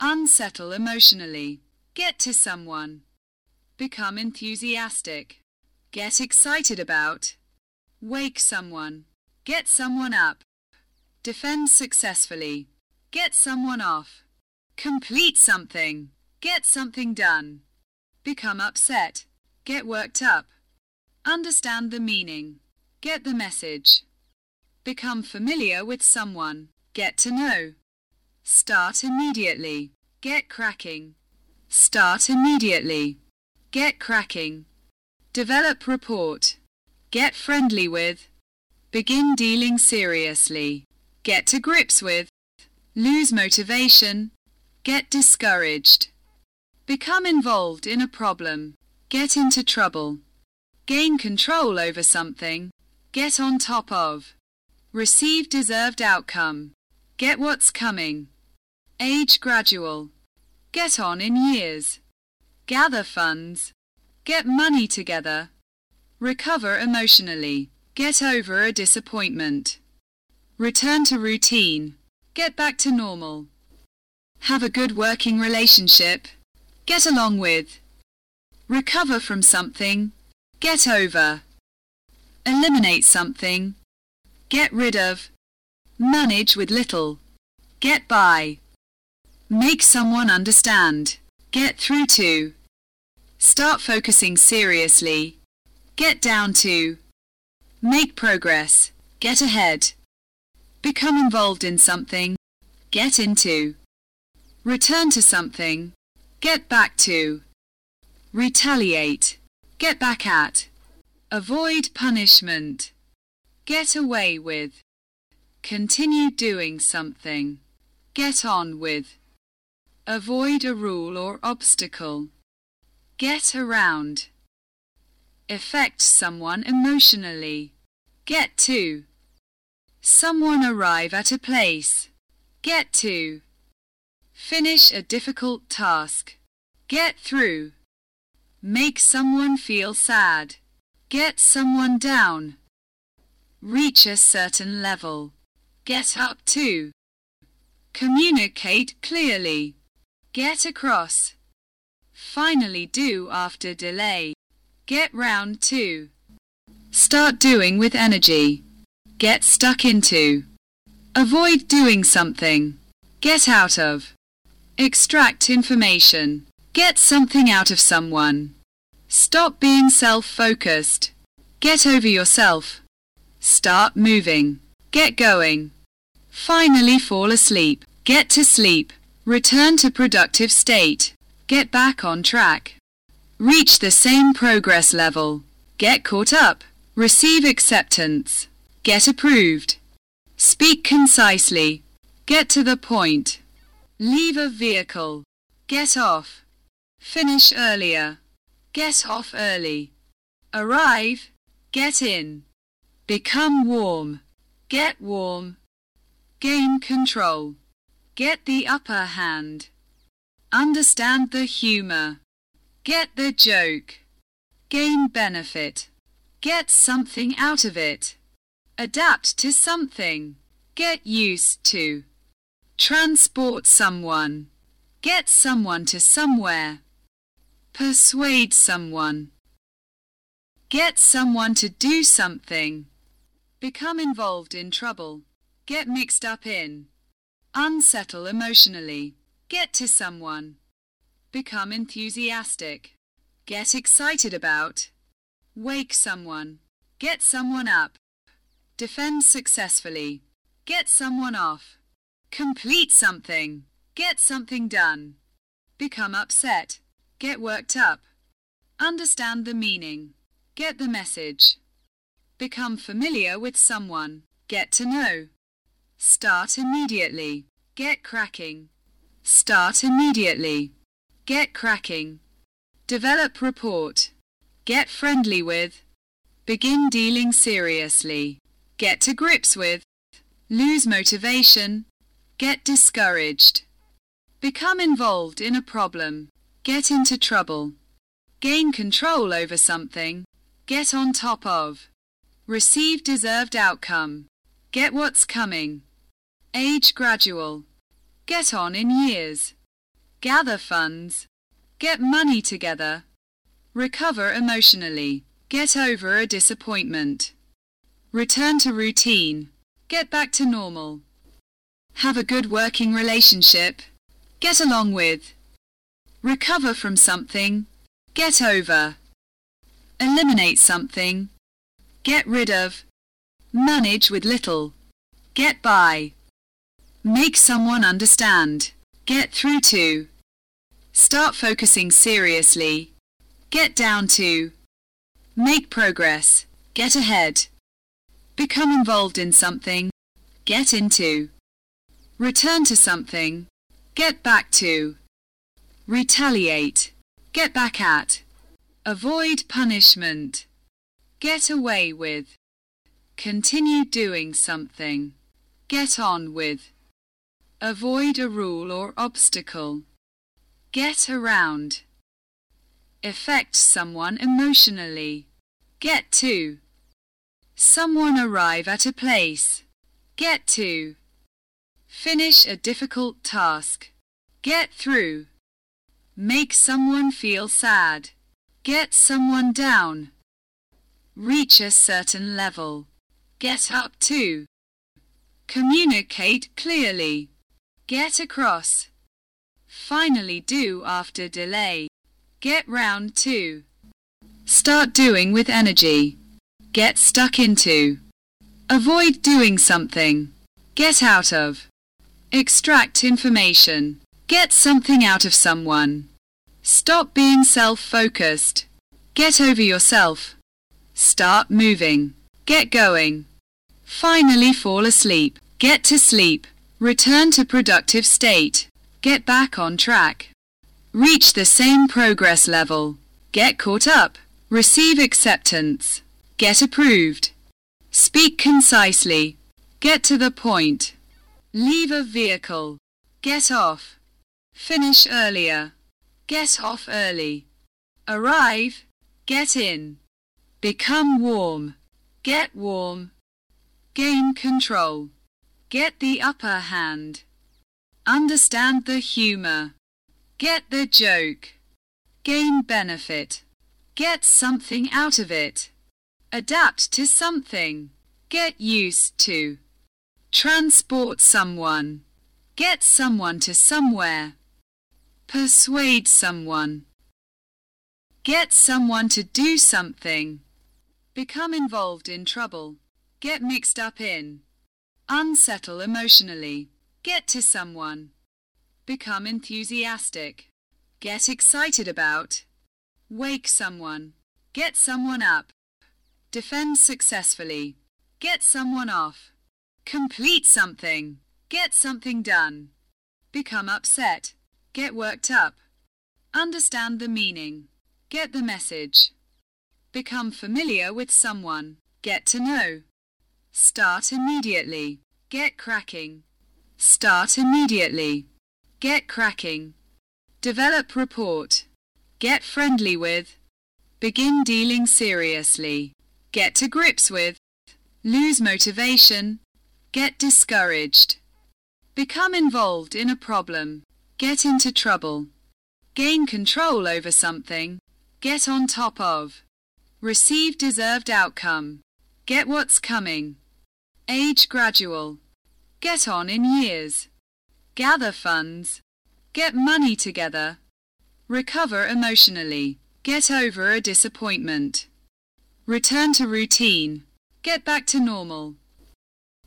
Unsettle emotionally. Get to someone. Become enthusiastic. Get excited about. Wake someone. Get someone up. Defend successfully. Get someone off. Complete something. Get something done. Become upset. Get worked up. Understand the meaning. Get the message. Become familiar with someone. Get to know. Start immediately. Get cracking. Start immediately. Get cracking. Develop report. Get friendly with. Begin dealing seriously. Get to grips with. Lose motivation. Get discouraged. Become involved in a problem. Get into trouble. Gain control over something. Get on top of. Receive deserved outcome. Get what's coming. Age gradual. Get on in years. Gather funds. Get money together. Recover emotionally. Get over a disappointment. Return to routine. Get back to normal. Have a good working relationship. Get along with. Recover from something. Get over. Eliminate something. Get rid of. Manage with little. Get by. Make someone understand. Get through to. Start focusing seriously. Get down to. Make progress. Get ahead. Become involved in something. Get into. Return to something. Get back to. Retaliate. Get back at. Avoid punishment. Get away with. Continue doing something. Get on with. Avoid a rule or obstacle. Get around. Affect someone emotionally. Get to. Someone arrive at a place. Get to. Finish a difficult task. Get through. Make someone feel sad. Get someone down. Reach a certain level. Get up to. Communicate clearly. Get across. Finally do after delay. Get round to. Start doing with energy. Get stuck into. Avoid doing something. Get out of. Extract information. Get something out of someone. Stop being self-focused. Get over yourself. Start moving. Get going. Finally fall asleep. Get to sleep. Return to productive state. Get back on track. Reach the same progress level. Get caught up. Receive acceptance. Get approved. Speak concisely. Get to the point. Leave a vehicle. Get off. Finish earlier. Get off early. Arrive. Get in. Become warm. Get warm. Gain control. Get the upper hand. Understand the humor. Get the joke. Gain benefit. Get something out of it. Adapt to something. Get used to. Transport someone. Get someone to somewhere. Persuade someone. Get someone to do something. Become involved in trouble. Get mixed up in. Unsettle emotionally. Get to someone. Become enthusiastic. Get excited about. Wake someone. Get someone up. Defend successfully. Get someone off. Complete something. Get something done. Become upset. Get worked up. Understand the meaning. Get the message. Become familiar with someone. Get to know. Start immediately. Get cracking. Start immediately. Get cracking. develop report, get friendly with, begin dealing seriously, get to grips with, lose motivation, get discouraged, become involved in a problem, get into trouble, gain control over something, get on top of, receive deserved outcome, get what's coming, age gradual, get on in years, gather funds, get money together, recover emotionally, get over a disappointment, return to routine, get back to normal, have a good working relationship, get along with, recover from something, get over, eliminate something, get rid of, manage with little, get by, make someone understand, get through to, start focusing seriously, get down to, make progress, get ahead, become involved in something, get into, return to something, get back to, retaliate, get back at, avoid punishment, get away with, continue doing something, get on with, avoid a rule or obstacle, get around, affect someone emotionally, get to, someone arrive at a place, get to, finish a difficult task, get through, make someone feel sad, get someone down, reach a certain level, get up to, communicate clearly, get across, finally do after delay, get round to, start doing with energy, get stuck into, avoid doing something, get out of, extract information, get something out of someone, stop being self-focused, get over yourself, start moving, get going, finally fall asleep, get to sleep, return to productive state, get back on track, reach the same progress level, get caught up, receive acceptance, get approved, speak concisely, get to the point, leave a vehicle, get off, finish earlier, get off early, arrive, get in, become warm, get warm, gain control, get the upper hand, understand the humor, get the joke, gain benefit, get something out of it. Adapt to something. Get used to. Transport someone. Get someone to somewhere. Persuade someone. Get someone to do something. Become involved in trouble. Get mixed up in. Unsettle emotionally. Get to someone. Become enthusiastic. Get excited about. Wake someone. Get someone up. Defend successfully. Get someone off. Complete something. Get something done. Become upset. Get worked up. Understand the meaning. Get the message. Become familiar with someone. Get to know. Start immediately. Get cracking. Start immediately. Get cracking. Develop report. Get friendly with. Begin dealing seriously get to grips with, lose motivation, get discouraged, become involved in a problem, get into trouble, gain control over something, get on top of, receive deserved outcome, get what's coming, age gradual, get on in years, gather funds, get money together, recover emotionally, get over a disappointment. Return to routine. Get back to normal.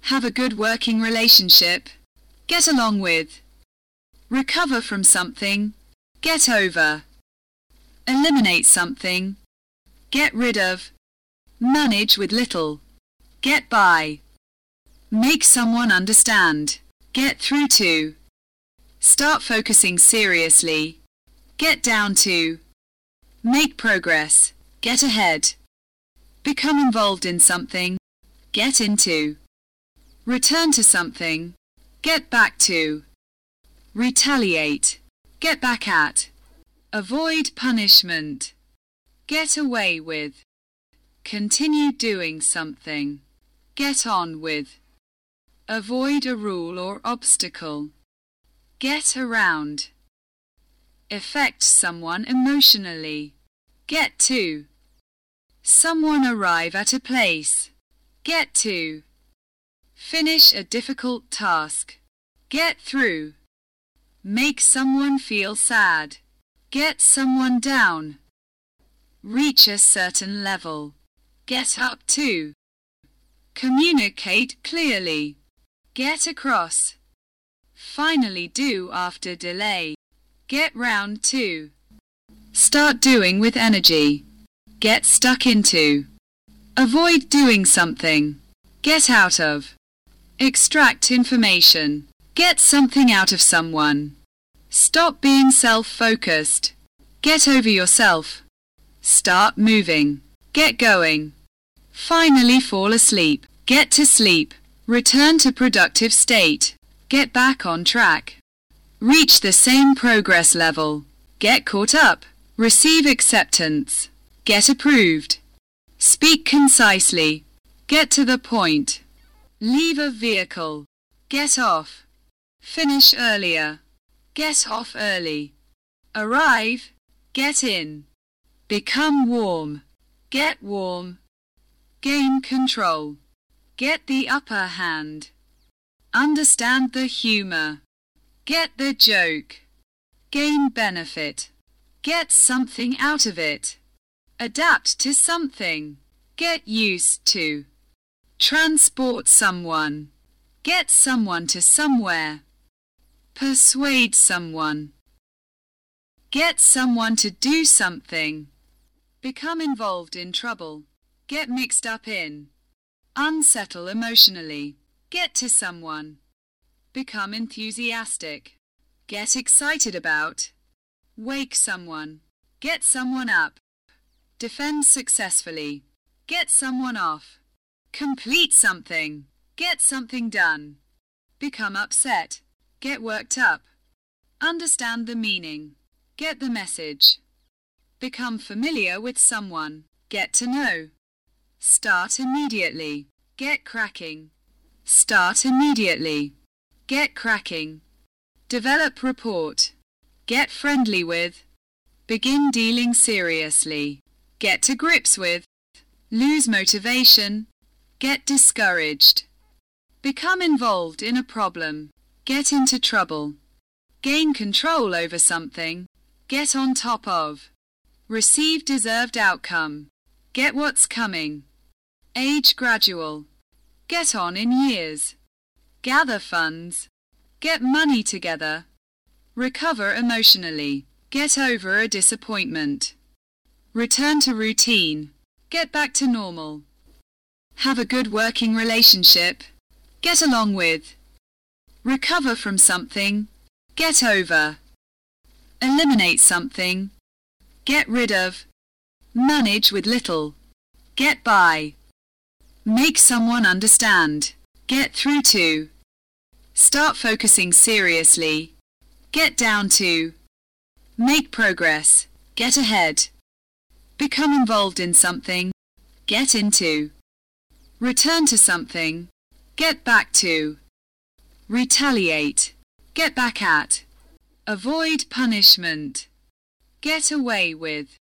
Have a good working relationship. Get along with. Recover from something. Get over. Eliminate something. Get rid of. Manage with little. Get by. Make someone understand. Get through to. Start focusing seriously. Get down to. Make progress. Get ahead. Become involved in something. Get into. Return to something. Get back to. Retaliate. Get back at. Avoid punishment. Get away with. Continue doing something. Get on with. Avoid a rule or obstacle. Get around. Affect someone emotionally. Get to. Someone arrive at a place. Get to. Finish a difficult task. Get through. Make someone feel sad. Get someone down. Reach a certain level. Get up to. Communicate clearly. Get across. Finally do after delay. Get round to. Start doing with energy. Get stuck into. Avoid doing something. Get out of. Extract information. Get something out of someone. Stop being self-focused. Get over yourself. Start moving. Get going. Finally fall asleep. Get to sleep. Return to productive state. Get back on track. Reach the same progress level. Get caught up. Receive acceptance. Get approved. Speak concisely. Get to the point. Leave a vehicle. Get off. Finish earlier. Get off early. Arrive. Get in. Become warm. Get warm. Gain control. Get the upper hand. Understand the humor. Get the joke. Gain benefit. Get something out of it. Adapt to something. Get used to. Transport someone. Get someone to somewhere. Persuade someone. Get someone to do something. Become involved in trouble. Get mixed up in. Unsettle emotionally. Get to someone. Become enthusiastic. Get excited about. Wake someone. Get someone up. Defend successfully. Get someone off. Complete something. Get something done. Become upset. Get worked up. Understand the meaning. Get the message. Become familiar with someone. Get to know. Start immediately. Get cracking. Start immediately. Get cracking. Develop report. Get friendly with. Begin dealing seriously. Get to grips with. Lose motivation. Get discouraged. Become involved in a problem. Get into trouble. Gain control over something. Get on top of. Receive deserved outcome. Get what's coming. Age gradual. Get on in years. Gather funds. Get money together. Recover emotionally. Get over a disappointment. Return to routine. Get back to normal. Have a good working relationship. Get along with. Recover from something. Get over. Eliminate something. Get rid of. Manage with little. Get by. Make someone understand. Get through to. Start focusing seriously. Get down to. Make progress. Get ahead. Become involved in something. Get into. Return to something. Get back to. Retaliate. Get back at. Avoid punishment. Get away with.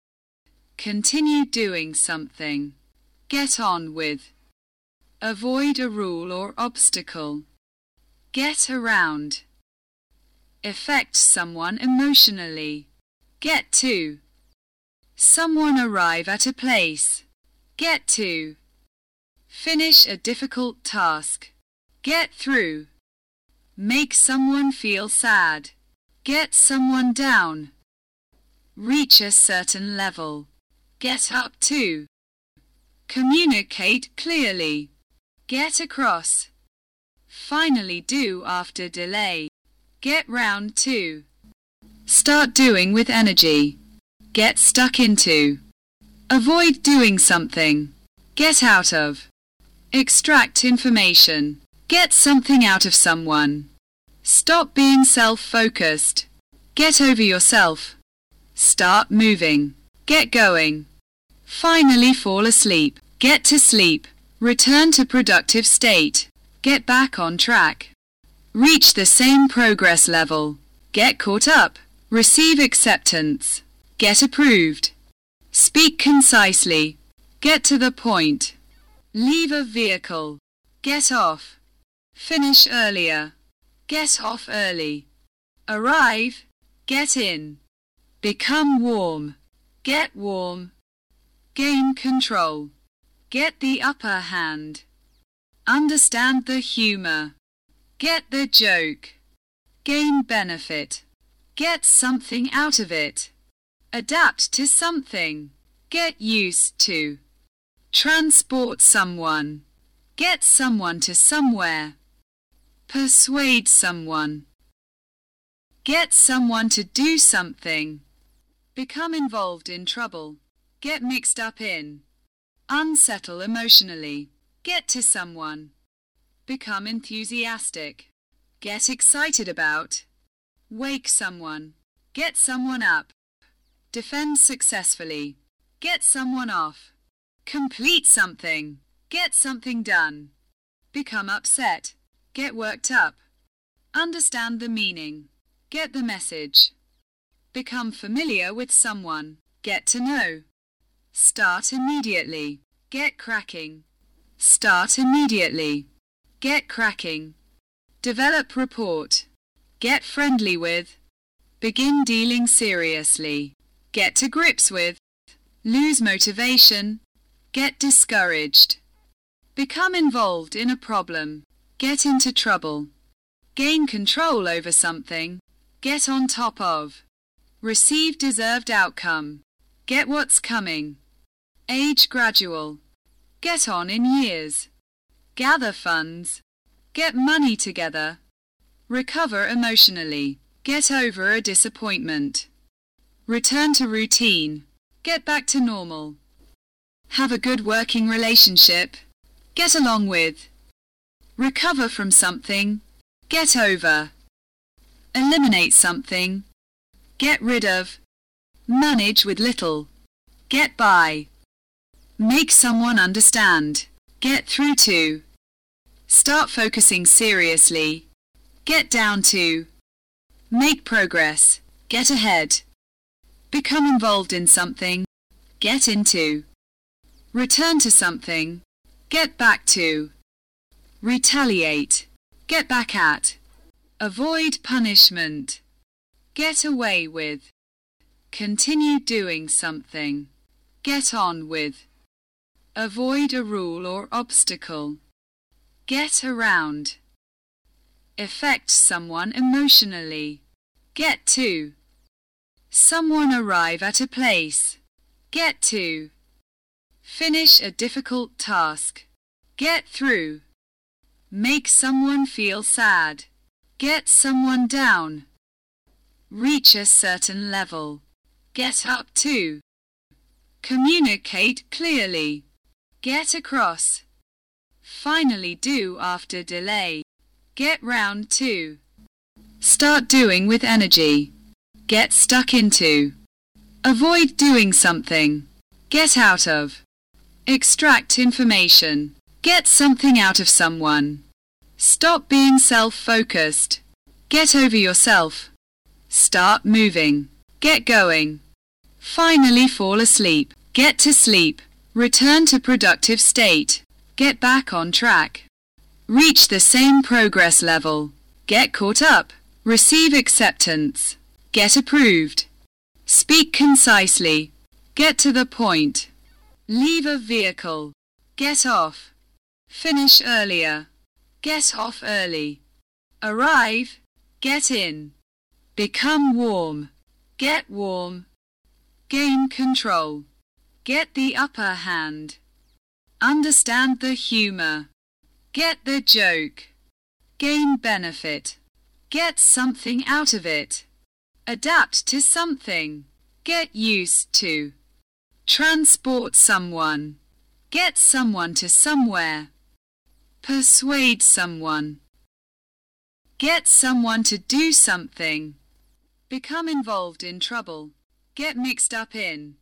Continue doing something. Get on with. Avoid a rule or obstacle. Get around. Affect someone emotionally. Get to. Someone arrive at a place. Get to. Finish a difficult task. Get through. Make someone feel sad. Get someone down. Reach a certain level. Get up to. Communicate clearly. Get across. Finally do after delay. Get round to. Start doing with energy. Get stuck into. Avoid doing something. Get out of. Extract information. Get something out of someone. Stop being self-focused. Get over yourself. Start moving. Get going. Finally fall asleep. Get to sleep. Return to productive state. Get back on track. Reach the same progress level. Get caught up. Receive acceptance. Get approved. Speak concisely. Get to the point. Leave a vehicle. Get off. Finish earlier. Get off early. Arrive. Get in. Become warm. Get warm. Gain control. Get the upper hand. Understand the humor. Get the joke. Gain benefit. Get something out of it. Adapt to something. Get used to. Transport someone. Get someone to somewhere. Persuade someone. Get someone to do something. Become involved in trouble. Get mixed up in. Unsettle emotionally. Get to someone. Become enthusiastic. Get excited about. Wake someone. Get someone up. Defend successfully. Get someone off. Complete something. Get something done. Become upset. Get worked up. Understand the meaning. Get the message. Become familiar with someone. Get to know. Start immediately. Get cracking. Start immediately. Get cracking. Develop report. Get friendly with. Begin dealing seriously. Get to grips with. Lose motivation. Get discouraged. Become involved in a problem. Get into trouble. Gain control over something. Get on top of. Receive deserved outcome. Get what's coming. Age gradual. Get on in years. Gather funds. Get money together. Recover emotionally. Get over a disappointment. Return to routine. Get back to normal. Have a good working relationship. Get along with. Recover from something. Get over. Eliminate something. Get rid of. Manage with little. Get by. Make someone understand. Get through to. Start focusing seriously. Get down to. Make progress. Get ahead. Become involved in something. Get into. Return to something. Get back to. Retaliate. Get back at. Avoid punishment. Get away with. Continue doing something. Get on with. Avoid a rule or obstacle. Get around. Affect someone emotionally. Get to. Someone arrive at a place. Get to. Finish a difficult task. Get through. Make someone feel sad. Get someone down. Reach a certain level. Get up to. Communicate clearly. Get across. Finally do after delay. Get round to. Start doing with energy. Get stuck into. Avoid doing something. Get out of. Extract information. Get something out of someone. Stop being self-focused. Get over yourself. Start moving. Get going. Finally fall asleep. Get to sleep. Return to productive state. Get back on track. Reach the same progress level. Get caught up. Receive acceptance. Get approved. Speak concisely. Get to the point. Leave a vehicle. Get off. Finish earlier. Get off early. Arrive. Get in. Become warm. Get warm. Gain control. Get the upper hand. Understand the humor. Get the joke. Gain benefit. Get something out of it. Adapt to something. Get used to. Transport someone. Get someone to somewhere. Persuade someone. Get someone to do something. Become involved in trouble. Get mixed up in.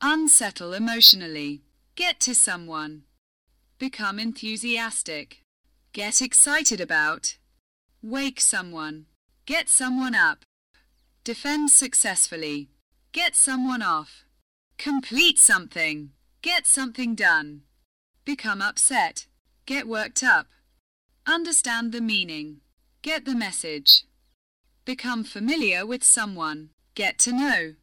Unsettle emotionally. Get to someone. Become enthusiastic. Get excited about. Wake someone. Get someone up. Defend successfully. Get someone off. Complete something. Get something done. Become upset. Get worked up. Understand the meaning. Get the message. Become familiar with someone. Get to know.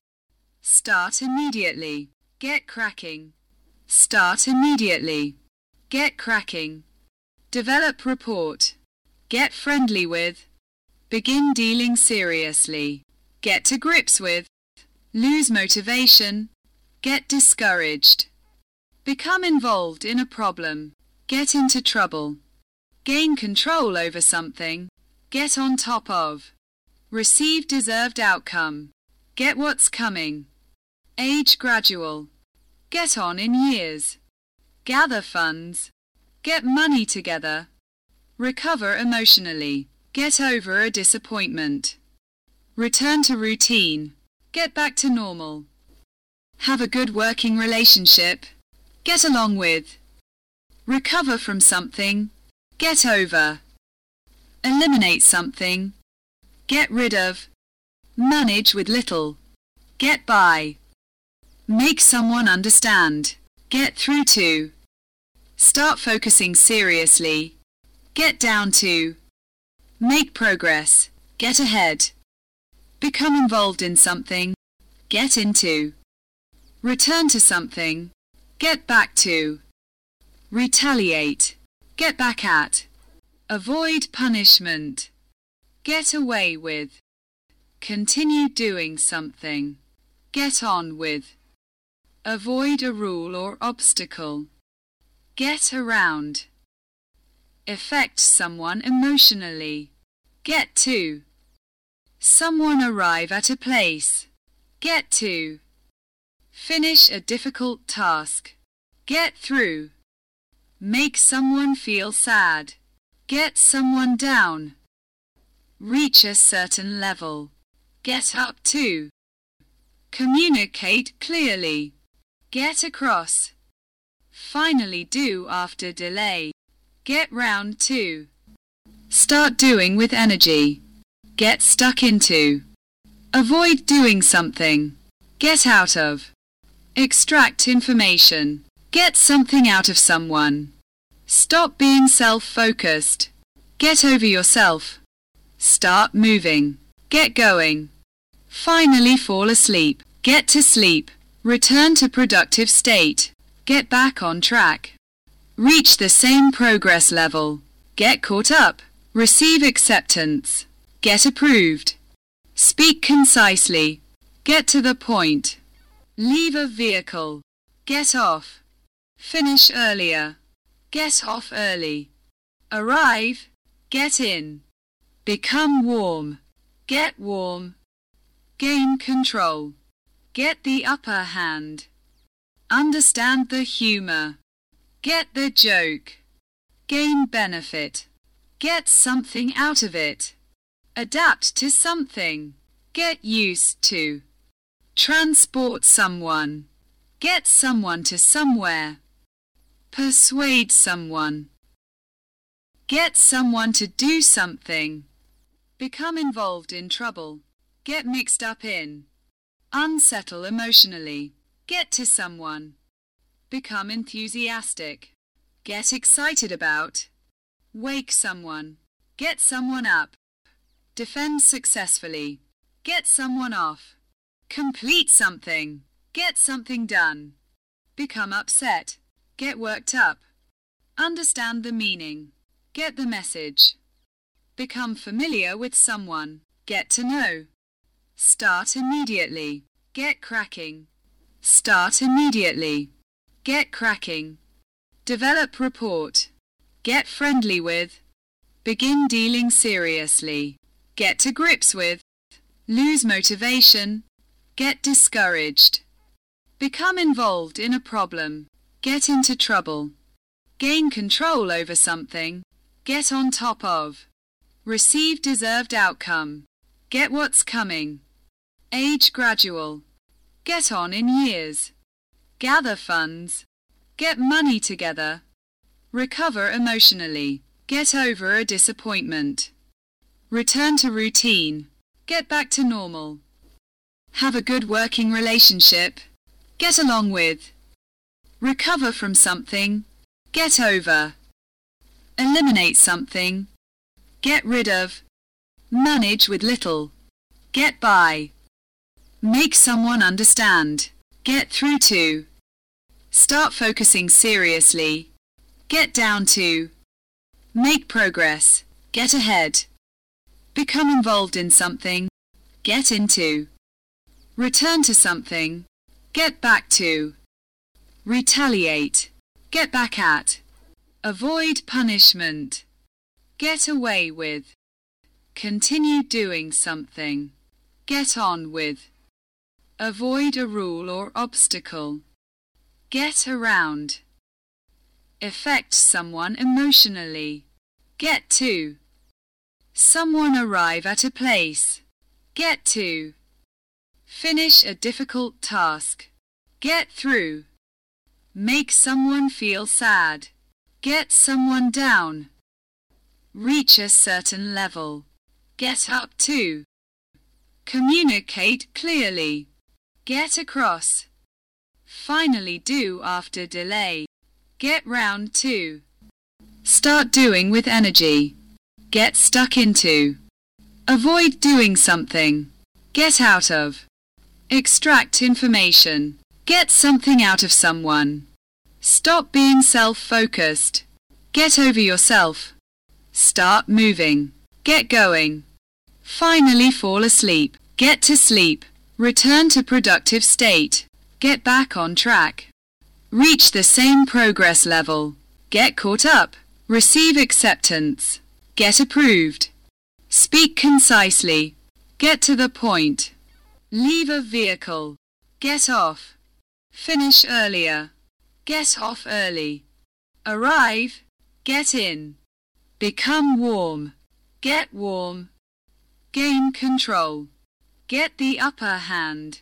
Start immediately. Get cracking. Start immediately. Get cracking. Develop report. Get friendly with. Begin dealing seriously. Get to grips with. Lose motivation. Get discouraged. Become involved in a problem. Get into trouble. Gain control over something. Get on top of. Receive deserved outcome. Get what's coming. Age gradual. Get on in years. Gather funds. Get money together. Recover emotionally. Get over a disappointment. Return to routine. Get back to normal. Have a good working relationship. Get along with. Recover from something. Get over. Eliminate something. Get rid of. Manage with little. Get by. Make someone understand. Get through to. Start focusing seriously. Get down to. Make progress. Get ahead. Become involved in something. Get into. Return to something. Get back to. Retaliate. Get back at. Avoid punishment. Get away with. Continue doing something. Get on with. Avoid a rule or obstacle. Get around. Affect someone emotionally. Get to. Someone arrive at a place. Get to. Finish a difficult task. Get through. Make someone feel sad. Get someone down. Reach a certain level. Get up to. Communicate clearly. Get across. Finally do after delay. Get round to. Start doing with energy. Get stuck into. Avoid doing something. Get out of. Extract information. Get something out of someone. Stop being self-focused. Get over yourself. Start moving. Get going. Finally fall asleep. Get to sleep. Return to productive state. Get back on track. Reach the same progress level. Get caught up. Receive acceptance. Get approved. Speak concisely. Get to the point. Leave a vehicle. Get off. Finish earlier. Get off early. Arrive. Get in. Become warm. Get warm. Gain control. Get the upper hand. Understand the humor. Get the joke. Gain benefit. Get something out of it. Adapt to something. Get used to. Transport someone. Get someone to somewhere. Persuade someone. Get someone to do something. Become involved in trouble. Get mixed up in. Unsettle emotionally. Get to someone. Become enthusiastic. Get excited about. Wake someone. Get someone up. Defend successfully. Get someone off. Complete something. Get something done. Become upset. Get worked up. Understand the meaning. Get the message. Become familiar with someone. Get to know. Start immediately. Get cracking. Start immediately. Get cracking. Develop report. Get friendly with. Begin dealing seriously. Get to grips with. Lose motivation. Get discouraged. Become involved in a problem. Get into trouble. Gain control over something. Get on top of. Receive deserved outcome. Get what's coming. Age gradual. Get on in years. Gather funds. Get money together. Recover emotionally. Get over a disappointment. Return to routine. Get back to normal. Have a good working relationship. Get along with. Recover from something. Get over. Eliminate something. Get rid of. Manage with little. Get by. Make someone understand. Get through to. Start focusing seriously. Get down to. Make progress. Get ahead. Become involved in something. Get into. Return to something. Get back to. Retaliate. Get back at. Avoid punishment. Get away with. Continue doing something. Get on with. Avoid a rule or obstacle. Get around. Affect someone emotionally. Get to. Someone arrive at a place. Get to. Finish a difficult task. Get through. Make someone feel sad. Get someone down. Reach a certain level. Get up to. Communicate clearly. Get across. Finally do after delay. Get round to. Start doing with energy. Get stuck into. Avoid doing something. Get out of. Extract information. Get something out of someone. Stop being self-focused. Get over yourself. Start moving. Get going. Finally fall asleep. Get to sleep. Return to productive state. Get back on track. Reach the same progress level. Get caught up. Receive acceptance. Get approved. Speak concisely. Get to the point. Leave a vehicle. Get off. Finish earlier. Get off early. Arrive. Get in. Become warm. Get warm. Gain control. Get the upper hand.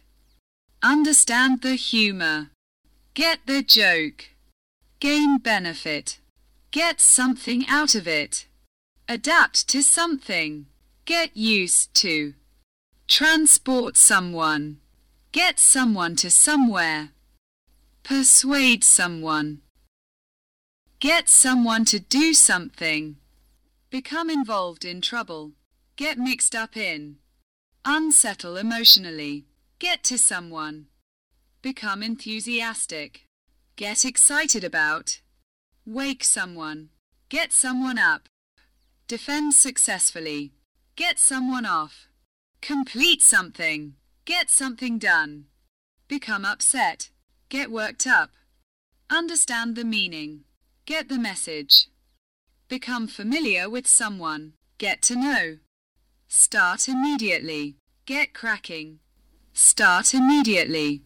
Understand the humor. Get the joke. Gain benefit. Get something out of it. Adapt to something. Get used to. Transport someone. Get someone to somewhere. Persuade someone. Get someone to do something. Become involved in trouble. Get mixed up in. Unsettle emotionally. Get to someone. Become enthusiastic. Get excited about. Wake someone. Get someone up. Defend successfully. Get someone off. Complete something. Get something done. Become upset. Get worked up. Understand the meaning. Get the message. Become familiar with someone. Get to know. Start immediately. Get cracking. Start immediately.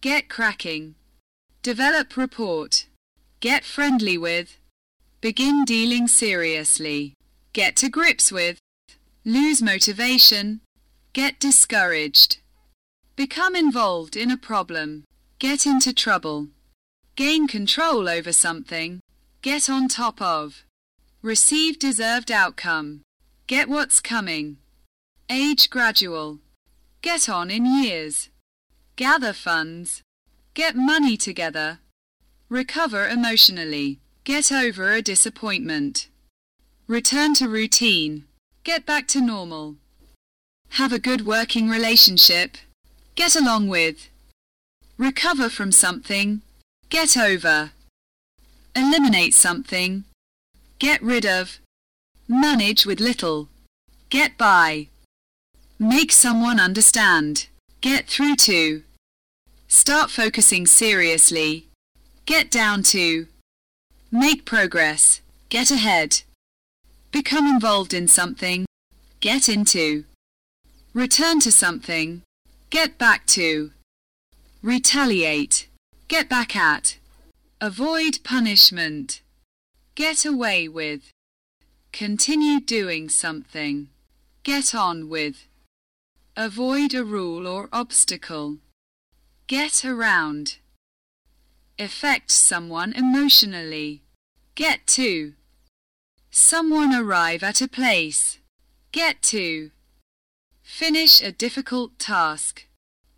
Get cracking. Develop report. Get friendly with. Begin dealing seriously. Get to grips with. Lose motivation. Get discouraged. Become involved in a problem. Get into trouble. Gain control over something. Get on top of. Receive deserved outcome. Get what's coming. Age gradual. Get on in years. Gather funds. Get money together. Recover emotionally. Get over a disappointment. Return to routine. Get back to normal. Have a good working relationship. Get along with. Recover from something. Get over. Eliminate something. Get rid of. Manage with little. Get by. Make someone understand. Get through to. Start focusing seriously. Get down to. Make progress. Get ahead. Become involved in something. Get into. Return to something. Get back to. Retaliate. Get back at. Avoid punishment. Get away with. Continue doing something. Get on with. Avoid a rule or obstacle. Get around. Affect someone emotionally. Get to. Someone arrive at a place. Get to. Finish a difficult task.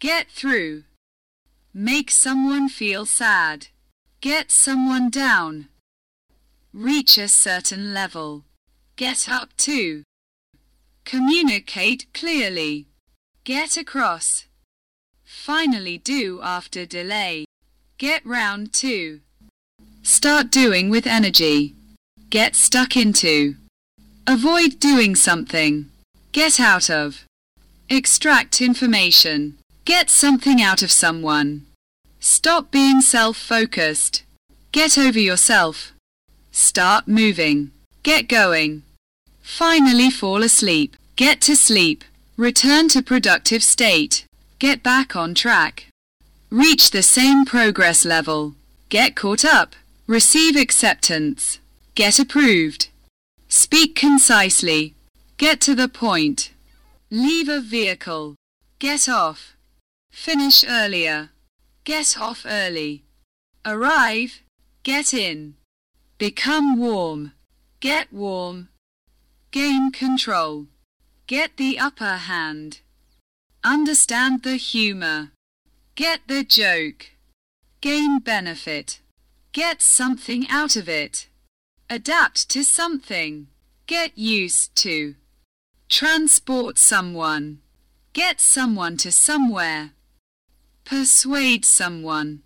Get through. Make someone feel sad. Get someone down. Reach a certain level. Get up to. Communicate clearly. Get across. Finally do after delay. Get round to. Start doing with energy. Get stuck into. Avoid doing something. Get out of. Extract information. Get something out of someone. Stop being self-focused. Get over yourself. Start moving. Get going. Finally fall asleep. Get to sleep. Return to productive state. Get back on track. Reach the same progress level. Get caught up. Receive acceptance. Get approved. Speak concisely. Get to the point. Leave a vehicle. Get off. Finish earlier. Get off early. Arrive. Get in. Become warm. Get warm. Gain control. Get the upper hand. Understand the humor. Get the joke. Gain benefit. Get something out of it. Adapt to something. Get used to. Transport someone. Get someone to somewhere. Persuade someone.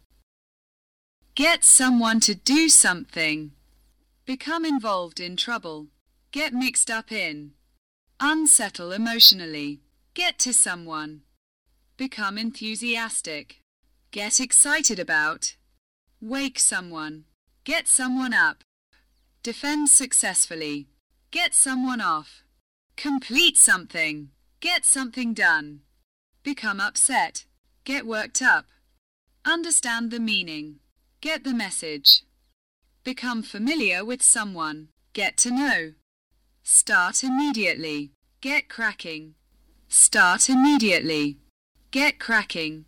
Get someone to do something. Become involved in trouble. Get mixed up in. Unsettle emotionally. Get to someone. Become enthusiastic. Get excited about. Wake someone. Get someone up. Defend successfully. Get someone off. Complete something. Get something done. Become upset. Get worked up. Understand the meaning. Get the message. Become familiar with someone. Get to know. Start immediately. Get cracking. Start immediately. Get cracking.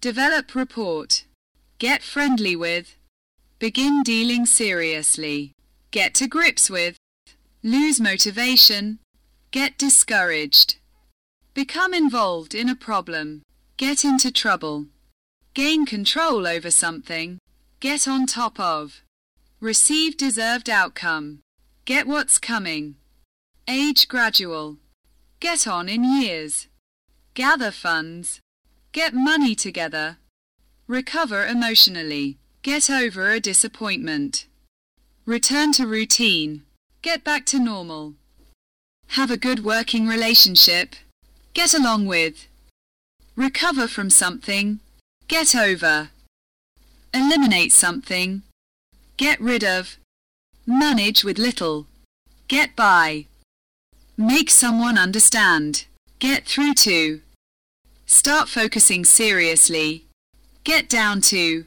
Develop report. Get friendly with. Begin dealing seriously. Get to grips with. Lose motivation. Get discouraged. Become involved in a problem. Get into trouble. Gain control over something. Get on top of. Receive deserved outcome. Get what's coming. Age gradual. Get on in years. Gather funds. Get money together. Recover emotionally. Get over a disappointment. Return to routine. Get back to normal. Have a good working relationship. Get along with. Recover from something. Get over. Eliminate something. Get rid of. Manage with little. Get by. Make someone understand. Get through to. Start focusing seriously. Get down to.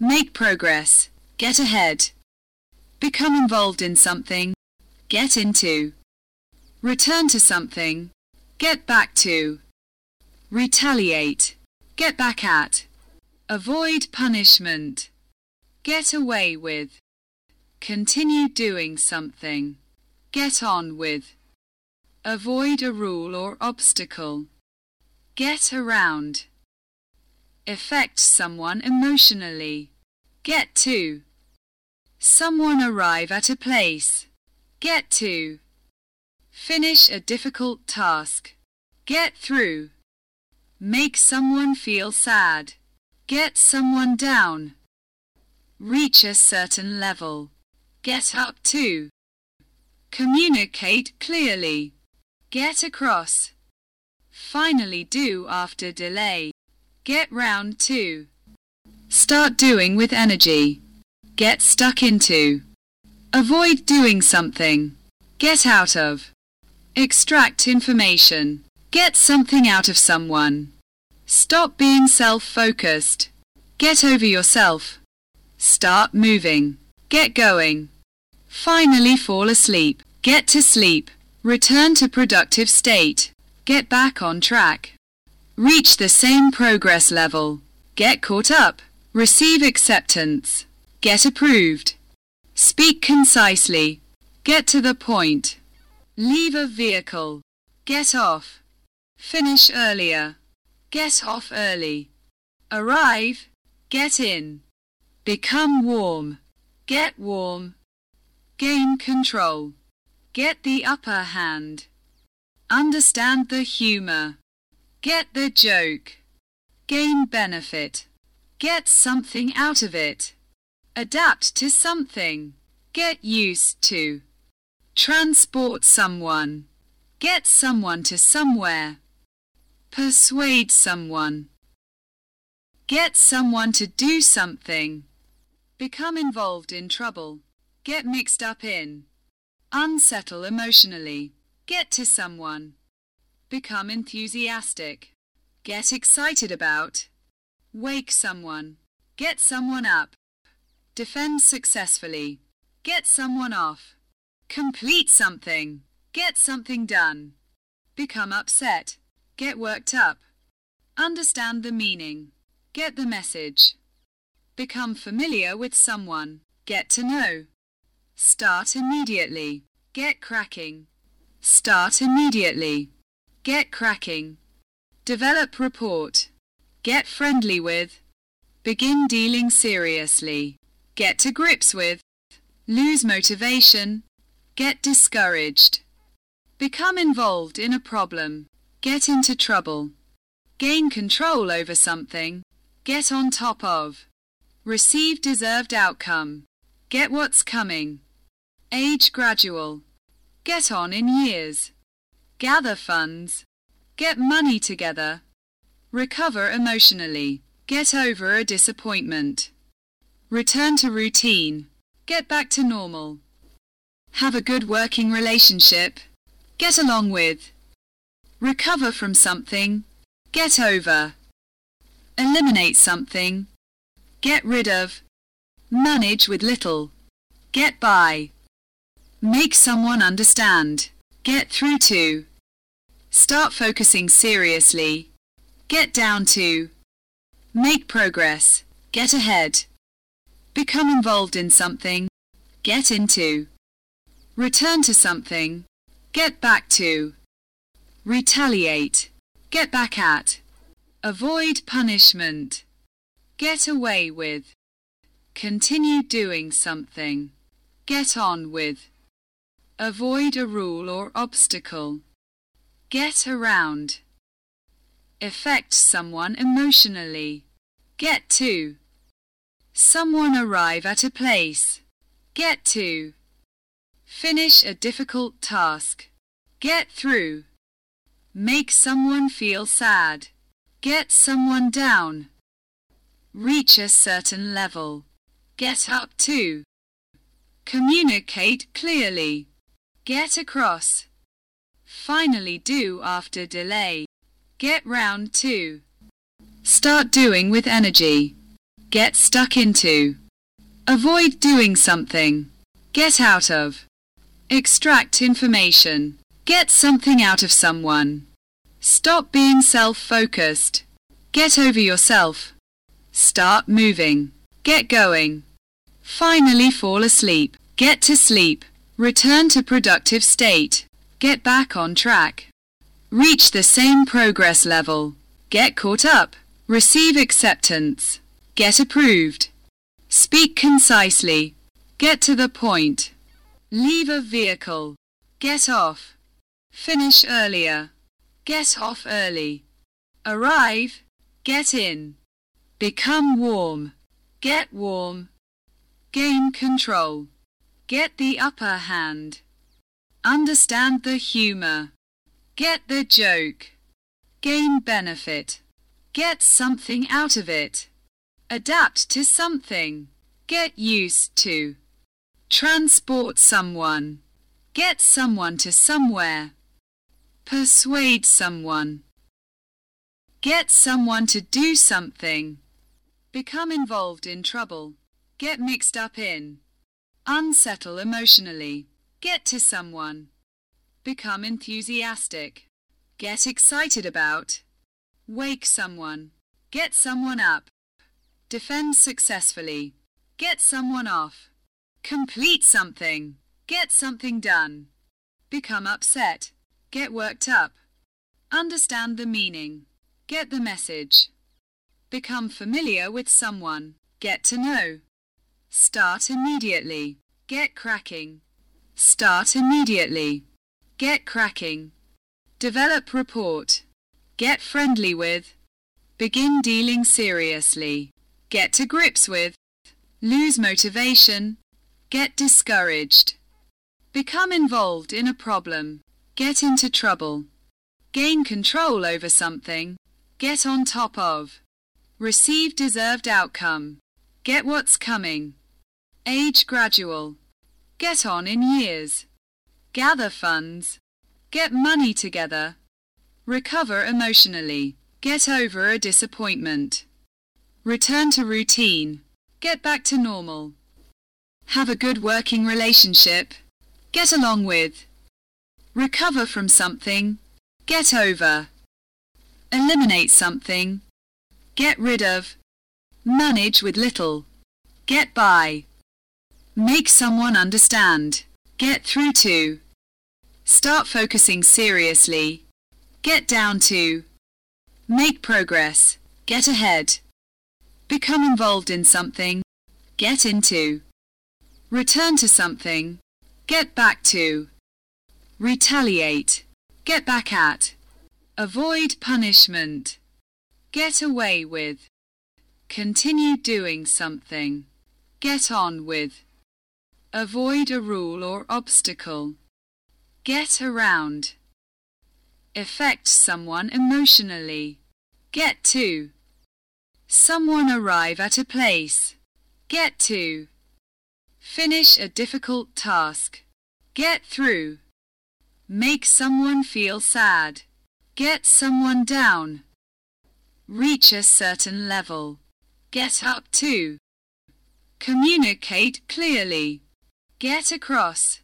Make progress. Get ahead. Become involved in something. Get into. Return to something. Get back to. Retaliate. Get back at. Avoid punishment. Get away with. Continue doing something. Get on with. Avoid a rule or obstacle. Get around. Affect someone emotionally. Get to. Someone arrive at a place. Get to. Finish a difficult task. Get through. Make someone feel sad. Get someone down. Reach a certain level. Get up to. Communicate clearly. Get across. Finally do after delay. Get round to. Start doing with energy. Get stuck into. Avoid doing something. Get out of. Extract information. Get something out of someone. Stop being self-focused. Get over yourself. Start moving. Get going. Finally fall asleep. Get to sleep. Return to productive state. Get back on track. Reach the same progress level. Get caught up. Receive acceptance. Get approved. Speak concisely. Get to the point. Leave a vehicle. Get off. Finish earlier. Get off early. Arrive. Get in. Become warm. Get warm. Gain control. Get the upper hand. Understand the humor. Get the joke. Gain benefit. Get something out of it. Adapt to something. Get used to. Transport someone. Get someone to somewhere. Persuade someone. Get someone to do something. Become involved in trouble. Get mixed up in. Unsettle emotionally. Get to someone. Become enthusiastic. Get excited about. Wake someone. Get someone up. Defend successfully. Get someone off. Complete something. Get something done. Become upset. Get worked up. Understand the meaning. Get the message. Become familiar with someone. Get to know. Start immediately. Get cracking. Start immediately. Get cracking. Develop report. Get friendly with. Begin dealing seriously. Get to grips with. Lose motivation. Get discouraged. Become involved in a problem. Get into trouble. Gain control over something. Get on top of. Receive deserved outcome. Get what's coming. Age gradual. Get on in years. Gather funds. Get money together. Recover emotionally. Get over a disappointment. Return to routine. Get back to normal. Have a good working relationship. Get along with. Recover from something. Get over. Eliminate something. Get rid of. Manage with little. Get by. Make someone understand. Get through to. Start focusing seriously. Get down to. Make progress. Get ahead. Become involved in something. Get into. Return to something. Get back to. Retaliate. Get back at. Avoid punishment. Get away with. Continue doing something. Get on with. Avoid a rule or obstacle. Get around. Affect someone emotionally. Get to. Someone arrive at a place. Get to. Finish a difficult task. Get through. Make someone feel sad. Get someone down. Reach a certain level. Get up to. Communicate clearly. Get across. Finally do after delay. Get round to. Start doing with energy. Get stuck into. Avoid doing something. Get out of. Extract information. Get something out of someone. Stop being self-focused. Get over yourself. Start moving. Get going. Finally fall asleep. Get to sleep. Return to productive state. Get back on track. Reach the same progress level. Get caught up. Receive acceptance. Get approved. Speak concisely. Get to the point. Leave a vehicle. Get off. Finish earlier. Get off early. Arrive. Get in. Become warm. Get warm. Gain control. Get the upper hand. Understand the humor. Get the joke. Gain benefit. Get something out of it. Adapt to something. Get used to. Transport someone. Get someone to somewhere. Persuade someone. Get someone to do something. Become involved in trouble. Get mixed up in. Unsettle emotionally. Get to someone. Become enthusiastic. Get excited about. Wake someone. Get someone up. Defend successfully. Get someone off. Complete something. Get something done. Become upset. Get worked up. Understand the meaning. Get the message. Become familiar with someone. Get to know. Start immediately. Get cracking. Start immediately. Get cracking. Develop report. Get friendly with. Begin dealing seriously. Get to grips with. Lose motivation. Get discouraged. Become involved in a problem. Get into trouble. Gain control over something. Get on top of. Receive deserved outcome. Get what's coming. Age gradual. Get on in years. Gather funds. Get money together. Recover emotionally. Get over a disappointment. Return to routine. Get back to normal. Have a good working relationship. Get along with. Recover from something. Get over. Eliminate something. Get rid of. Manage with little. Get by. Make someone understand. Get through to. Start focusing seriously. Get down to. Make progress. Get ahead. Become involved in something. Get into. Return to something. Get back to. Retaliate. Get back at. Avoid punishment. Get away with. Continue doing something. Get on with. Avoid a rule or obstacle. Get around. Affect someone emotionally. Get to. Someone arrive at a place. Get to. Finish a difficult task. Get through. Make someone feel sad. Get someone down. Reach a certain level. Get up to. Communicate clearly. Get across.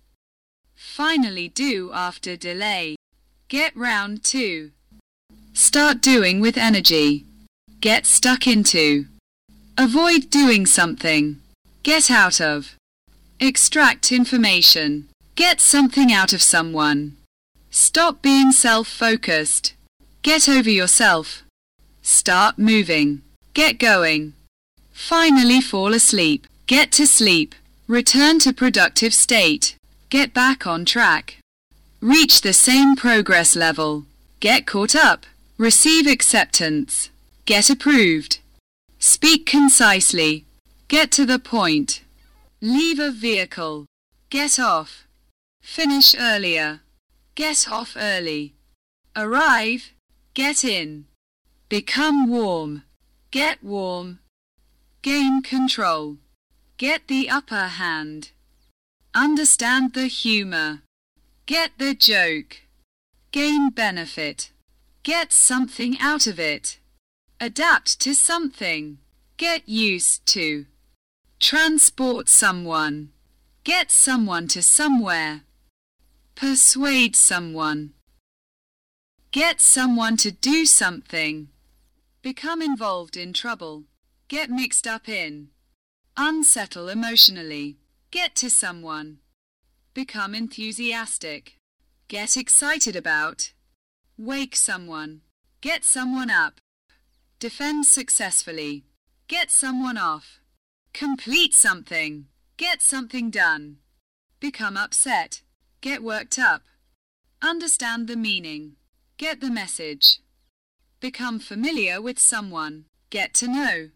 Finally do after delay. Get round to. Start doing with energy. Get stuck into. Avoid doing something. Get out of. Extract information. Get something out of someone. Stop being self-focused. Get over yourself. Start moving. Get going. Finally fall asleep. Get to sleep. Return to productive state. Get back on track. Reach the same progress level. Get caught up. Receive acceptance. Get approved. Speak concisely. Get to the point. Leave a vehicle. Get off. Finish earlier. Get off early. Arrive. Get in. Become warm. Get warm. Gain control. Get the upper hand. Understand the humor. Get the joke. Gain benefit. Get something out of it. Adapt to something. Get used to. Transport someone. Get someone to somewhere. Persuade someone. Get someone to do something. Become involved in trouble. Get mixed up in. Unsettle emotionally. Get to someone. Become enthusiastic. Get excited about. Wake someone. Get someone up. Defend successfully. Get someone off. Complete something. Get something done. Become upset. Get worked up. Understand the meaning. Get the message. Become familiar with someone. Get to know.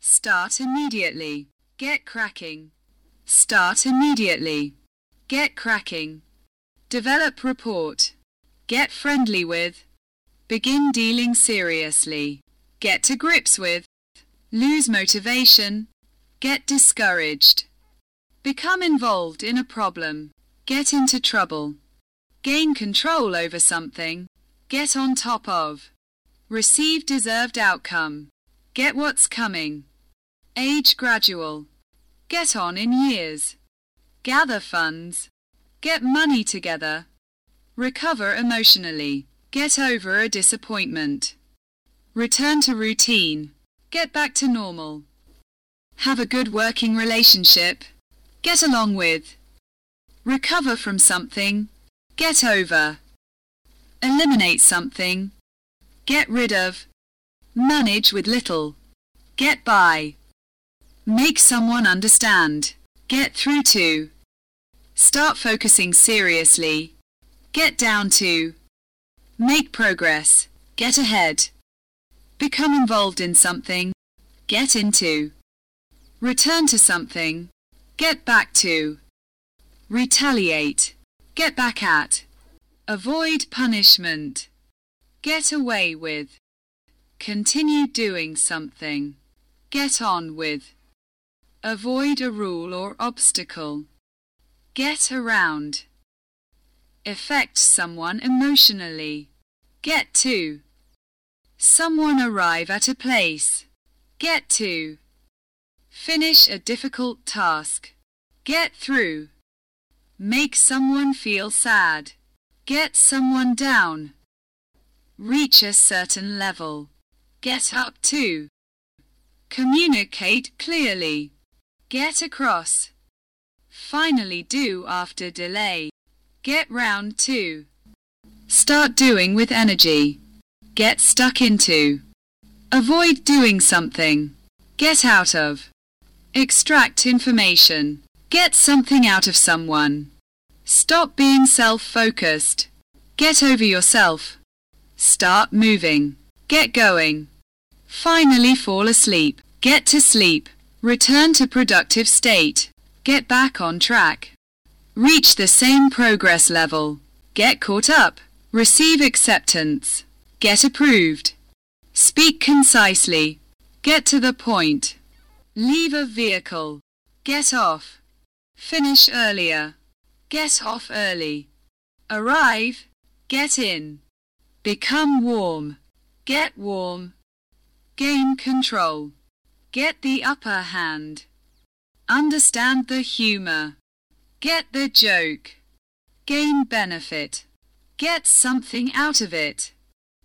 Start immediately. Get cracking. Start immediately. Get cracking. Develop report. Get friendly with. Begin dealing seriously. Get to grips with. Lose motivation. Get discouraged. Become involved in a problem. Get into trouble. Gain control over something. Get on top of. Receive deserved outcome. Get what's coming. Age gradual. Get on in years. Gather funds. Get money together. Recover emotionally. Get over a disappointment. Return to routine. Get back to normal. Have a good working relationship. Get along with. Recover from something. Get over. Eliminate something. Get rid of. Manage with little. Get by. Make someone understand. Get through to. Start focusing seriously. Get down to. Make progress. Get ahead. Become involved in something. Get into. Return to something. Get back to. Retaliate. Get back at. Avoid punishment. Get away with. Continue doing something. Get on with. Avoid a rule or obstacle. Get around. Affect someone emotionally. Get to. Someone arrive at a place. Get to. Finish a difficult task. Get through. Make someone feel sad. Get someone down. Reach a certain level. Get up to. Communicate clearly. Get across. Finally do after delay. Get round to. Start doing with energy. Get stuck into. Avoid doing something. Get out of. Extract information. Get something out of someone. Stop being self-focused. Get over yourself. Start moving. Get going. Finally fall asleep. Get to sleep. Return to productive state. Get back on track. Reach the same progress level. Get caught up. Receive acceptance. Get approved. Speak concisely. Get to the point. Leave a vehicle. Get off. Finish earlier. Get off early. Arrive. Get in. Become warm. Get warm. Gain control. Get the upper hand. Understand the humor. Get the joke. Gain benefit. Get something out of it.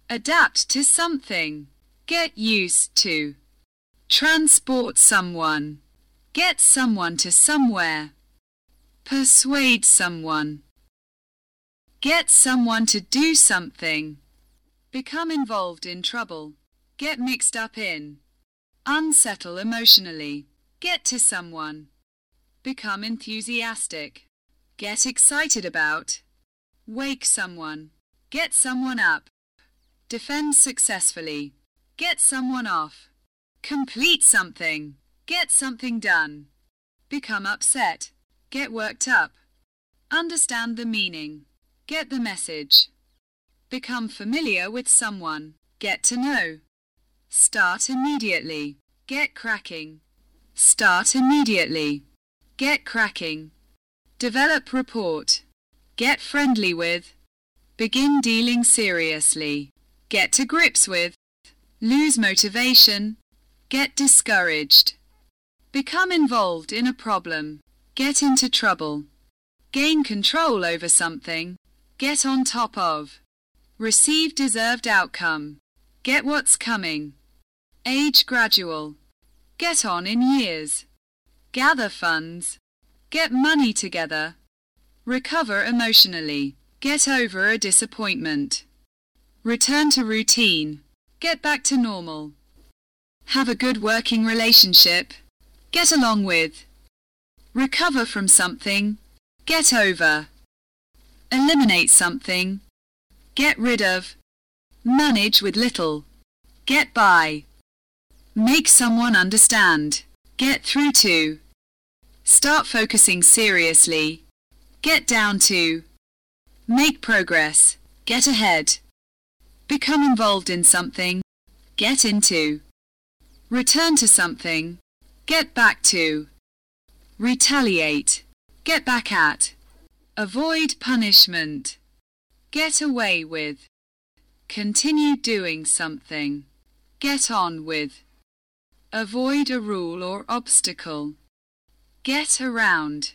Adapt to something. Get used to. Transport someone. Get someone to somewhere. Persuade someone. Get someone to do something. Become involved in trouble. Get mixed up in. Unsettle emotionally. Get to someone. Become enthusiastic. Get excited about. Wake someone. Get someone up. Defend successfully. Get someone off. Complete something. Get something done. Become upset. Get worked up. Understand the meaning. Get the message. Become familiar with someone. Get to know. Start immediately. Get cracking. Start immediately. Get cracking. Develop report. Get friendly with. Begin dealing seriously. Get to grips with. Lose motivation. Get discouraged. Become involved in a problem. Get into trouble. Gain control over something. Get on top of. Receive deserved outcome. Get what's coming. Age gradual. Get on in years. Gather funds. Get money together. Recover emotionally. Get over a disappointment. Return to routine. Get back to normal. Have a good working relationship. Get along with. Recover from something. Get over. Eliminate something. Get rid of. Manage with little. Get by. Make someone understand. Get through to. Start focusing seriously. Get down to. Make progress. Get ahead. Become involved in something. Get into. Return to something. Get back to. Retaliate. Get back at. Avoid punishment. Get away with. Continue doing something. Get on with. Avoid a rule or obstacle. Get around.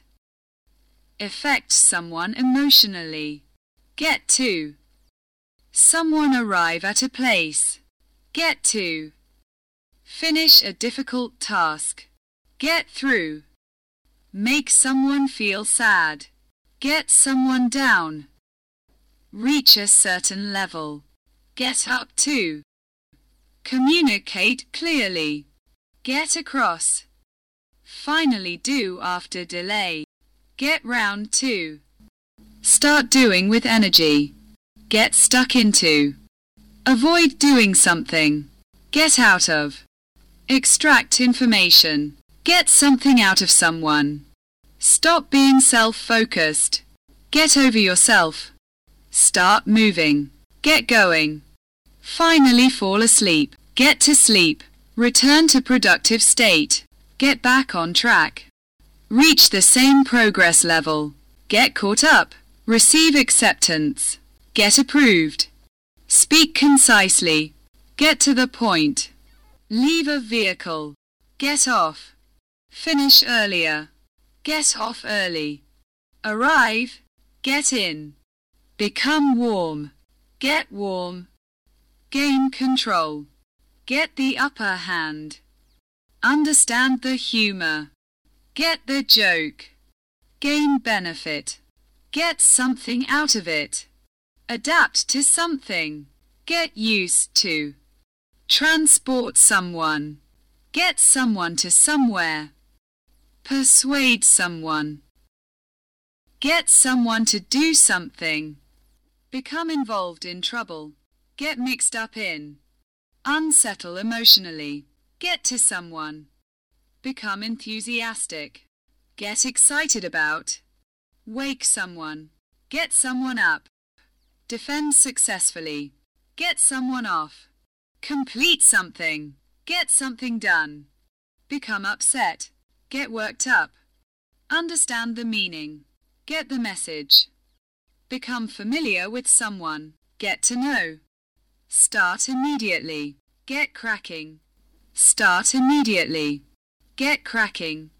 Affect someone emotionally. Get to. Someone arrive at a place. Get to. Finish a difficult task. Get through. Make someone feel sad. Get someone down. Reach a certain level. Get up to. Communicate clearly. Get across. Finally do after delay. Get round to. Start doing with energy. Get stuck into. Avoid doing something. Get out of. Extract information. Get something out of someone. Stop being self-focused. Get over yourself. Start moving. Get going. Finally fall asleep. Get to sleep. Return to productive state. Get back on track. Reach the same progress level. Get caught up. Receive acceptance. Get approved. Speak concisely. Get to the point. Leave a vehicle. Get off. Finish earlier. Get off early. Arrive. Get in. Become warm. Get warm. Gain control. Get the upper hand. Understand the humor. Get the joke. Gain benefit. Get something out of it. Adapt to something. Get used to. Transport someone. Get someone to somewhere. Persuade someone. Get someone to do something. Become involved in trouble. Get mixed up in. Unsettle emotionally. Get to someone. Become enthusiastic. Get excited about. Wake someone. Get someone up. Defend successfully. Get someone off. Complete something. Get something done. Become upset. Get worked up. Understand the meaning. Get the message. Become familiar with someone. Get to know. Start immediately. Get cracking. Start immediately. Get cracking.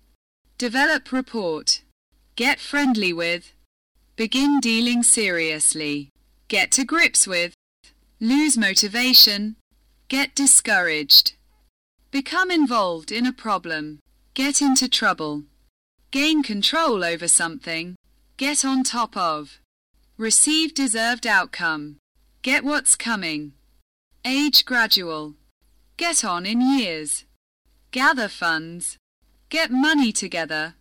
Develop report. Get friendly with. Begin dealing seriously. Get to grips with. Lose motivation. Get discouraged. Become involved in a problem. Get into trouble. Gain control over something. Get on top of. Receive deserved outcome. Get what's coming. Age gradual. Get on in years. Gather funds. Get money together.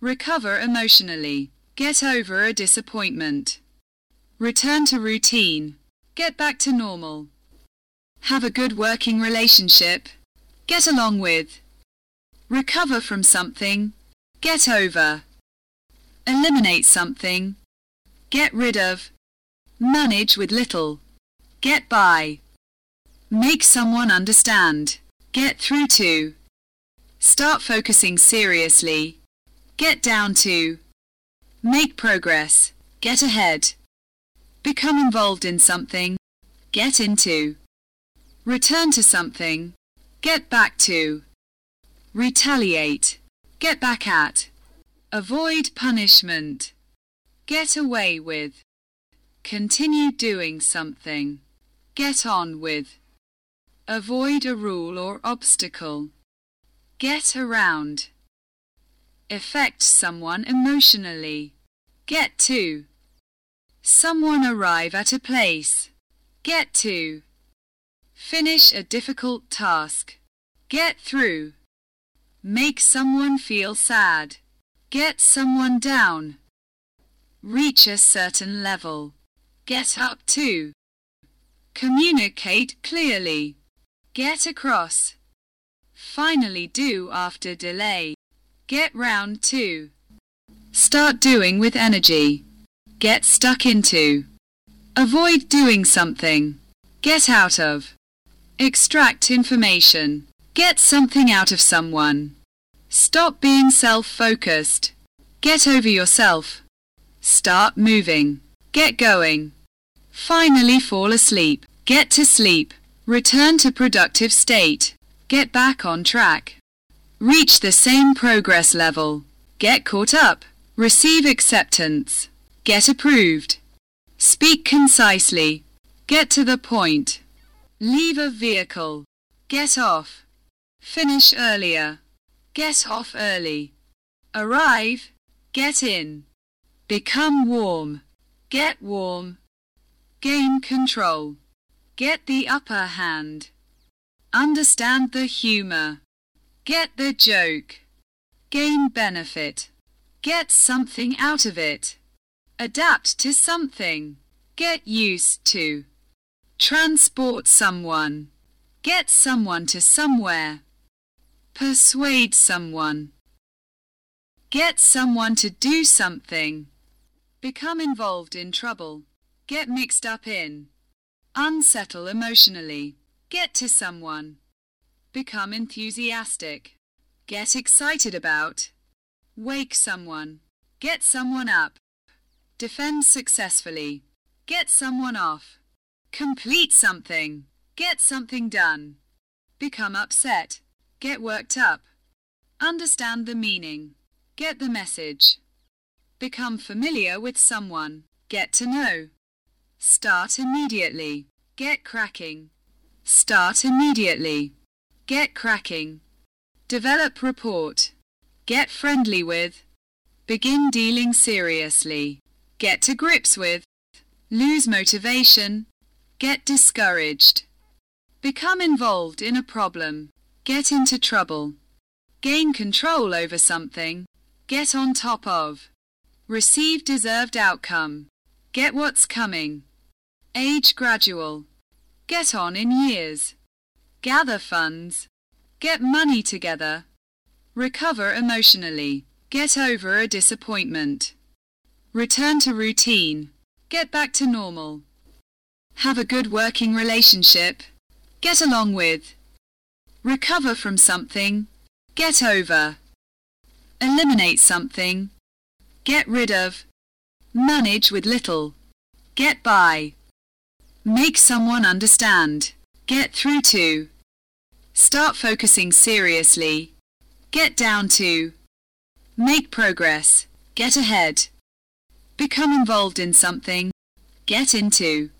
Recover emotionally. Get over a disappointment. Return to routine. Get back to normal. Have a good working relationship. Get along with. Recover from something. Get over. Eliminate something. Get rid of. Manage with little. Get by. Make someone understand. Get through to. Start focusing seriously. Get down to. Make progress. Get ahead. Become involved in something. Get into. Return to something. Get back to. Retaliate. Get back at. Avoid punishment. Get away with. Continue doing something. Get on with. Avoid a rule or obstacle. Get around. Affect someone emotionally. Get to. Someone arrive at a place. Get to. Finish a difficult task. Get through. Make someone feel sad. Get someone down. Reach a certain level. Get up to. Communicate clearly. Get across. Finally do after delay. Get round to. Start doing with energy. Get stuck into. Avoid doing something. Get out of. Extract information. Get something out of someone. Stop being self-focused. Get over yourself. Start moving. Get going. Finally fall asleep. Get to sleep. Return to productive state. Get back on track. Reach the same progress level. Get caught up. Receive acceptance. Get approved. Speak concisely. Get to the point. Leave a vehicle. Get off. Finish earlier. Get off early. Arrive. Get in. Become warm. Get warm. Gain control. Get the upper hand. Understand the humor. Get the joke. Gain benefit. Get something out of it. Adapt to something. Get used to. Transport someone. Get someone to somewhere. Persuade someone. Get someone to do something. Become involved in trouble. Get mixed up in. Unsettle emotionally. Get to someone. Become enthusiastic. Get excited about. Wake someone. Get someone up. Defend successfully. Get someone off. Complete something. Get something done. Become upset. Get worked up. Understand the meaning. Get the message. Become familiar with someone. Get to know. Start immediately. Get cracking. Start immediately. Get cracking. Develop report. Get friendly with. Begin dealing seriously. Get to grips with. Lose motivation. Get discouraged. Become involved in a problem. Get into trouble. Gain control over something. Get on top of. Receive deserved outcome. Get what's coming. Age gradual. Get on in years. Gather funds. Get money together. Recover emotionally. Get over a disappointment. Return to routine. Get back to normal. Have a good working relationship. Get along with. Recover from something. Get over. Eliminate something. Get rid of. Manage with little. Get by. Make someone understand. Get through to. Start focusing seriously. Get down to. Make progress. Get ahead. Become involved in something. Get into.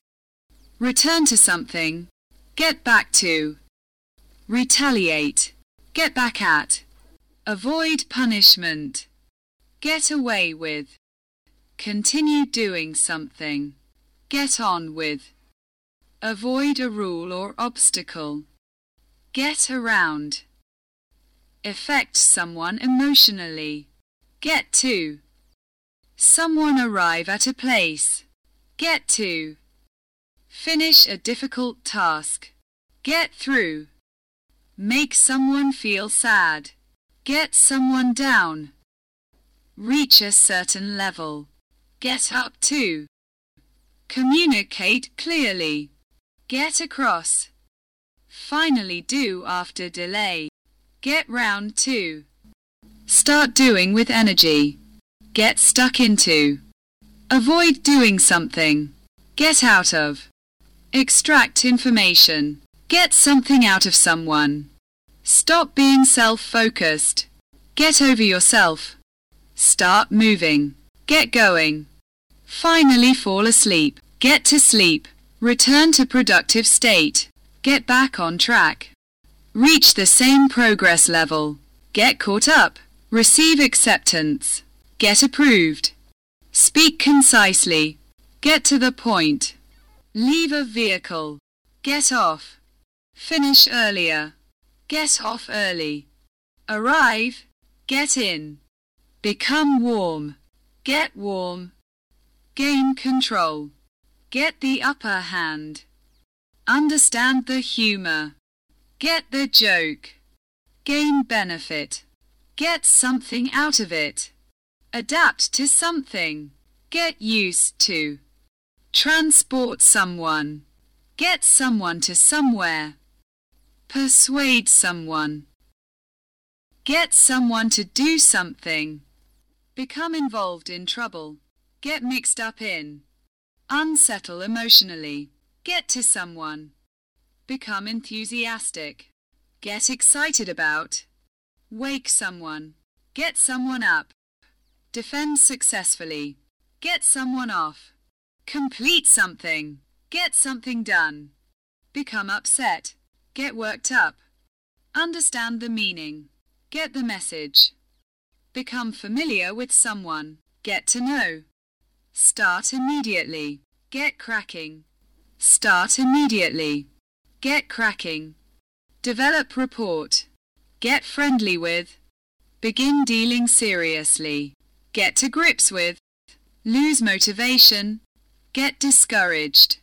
Return to something. Get back to. Retaliate. Get back at. Avoid punishment. Get away with. Continue doing something. Get on with. Avoid a rule or obstacle. Get around. Affect someone emotionally. Get to. Someone arrive at a place. Get to. Finish a difficult task. Get through. Make someone feel sad. Get someone down. Reach a certain level. Get up to. Communicate clearly. Get across. Finally do after delay. Get round to. Start doing with energy. Get stuck into. Avoid doing something. Get out of. Extract information. Get something out of someone. Stop being self-focused. Get over yourself. Start moving. Get going. Finally fall asleep. Get to sleep. Return to productive state. Get back on track. Reach the same progress level. Get caught up. Receive acceptance. Get approved. Speak concisely. Get to the point. Leave a vehicle. Get off. Finish earlier. Get off early. Arrive. Get in. Become warm. Get warm. Gain control. Get the upper hand. Understand the humor. Get the joke. Gain benefit. Get something out of it. Adapt to something. Get used to. Transport someone. Get someone to somewhere. Persuade someone. Get someone to do something. Become involved in trouble. Get mixed up in. Unsettle emotionally. Get to someone. Become enthusiastic. Get excited about. Wake someone. Get someone up. Defend successfully. Get someone off. Complete something. Get something done. Become upset. Get worked up. Understand the meaning. Get the message. Become familiar with someone. Get to know. Start immediately. Get cracking. Start immediately. Get cracking. Develop report. Get friendly with. Begin dealing seriously. Get to grips with. Lose motivation. Get discouraged.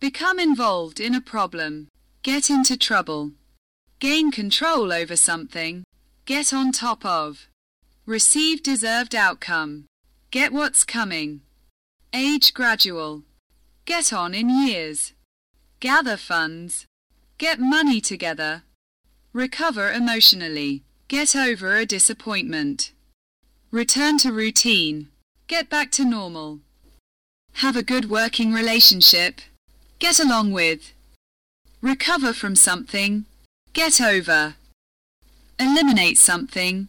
Become involved in a problem. Get into trouble. Gain control over something. Get on top of. Receive deserved outcome. Get what's coming. Age gradual. Get on in years. Gather funds. Get money together. Recover emotionally. Get over a disappointment. Return to routine. Get back to normal. Have a good working relationship. Get along with. Recover from something. Get over. Eliminate something.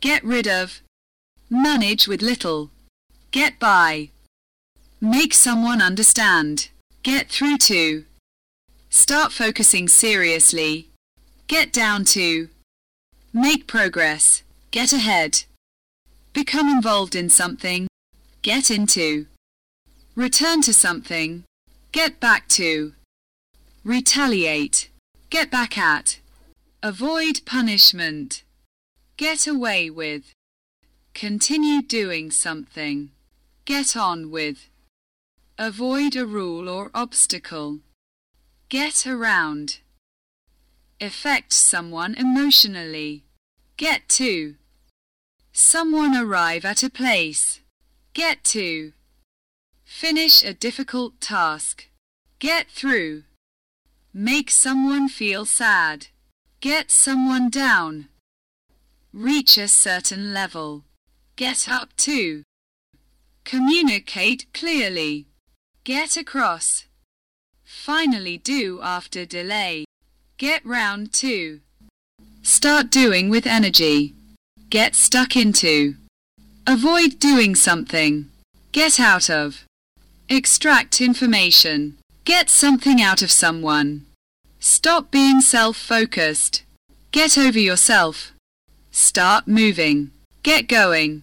Get rid of. Manage with little. Get by. Make someone understand. Get through to. Start focusing seriously. Get down to. Make progress. Get ahead. Become involved in something. Get into. Return to something. Get back to. Retaliate. Get back at. Avoid punishment. Get away with. Continue doing something. Get on with. Avoid a rule or obstacle. Get around. Affect someone emotionally. Get to. Someone arrive at a place. Get to. Finish a difficult task. Get through. Make someone feel sad. Get someone down. Reach a certain level. Get up to. Communicate clearly. Get across. Finally do after delay. Get round to. Start doing with energy. Get stuck into. Avoid doing something. Get out of. Extract information. Get something out of someone. Stop being self-focused. Get over yourself. Start moving. Get going.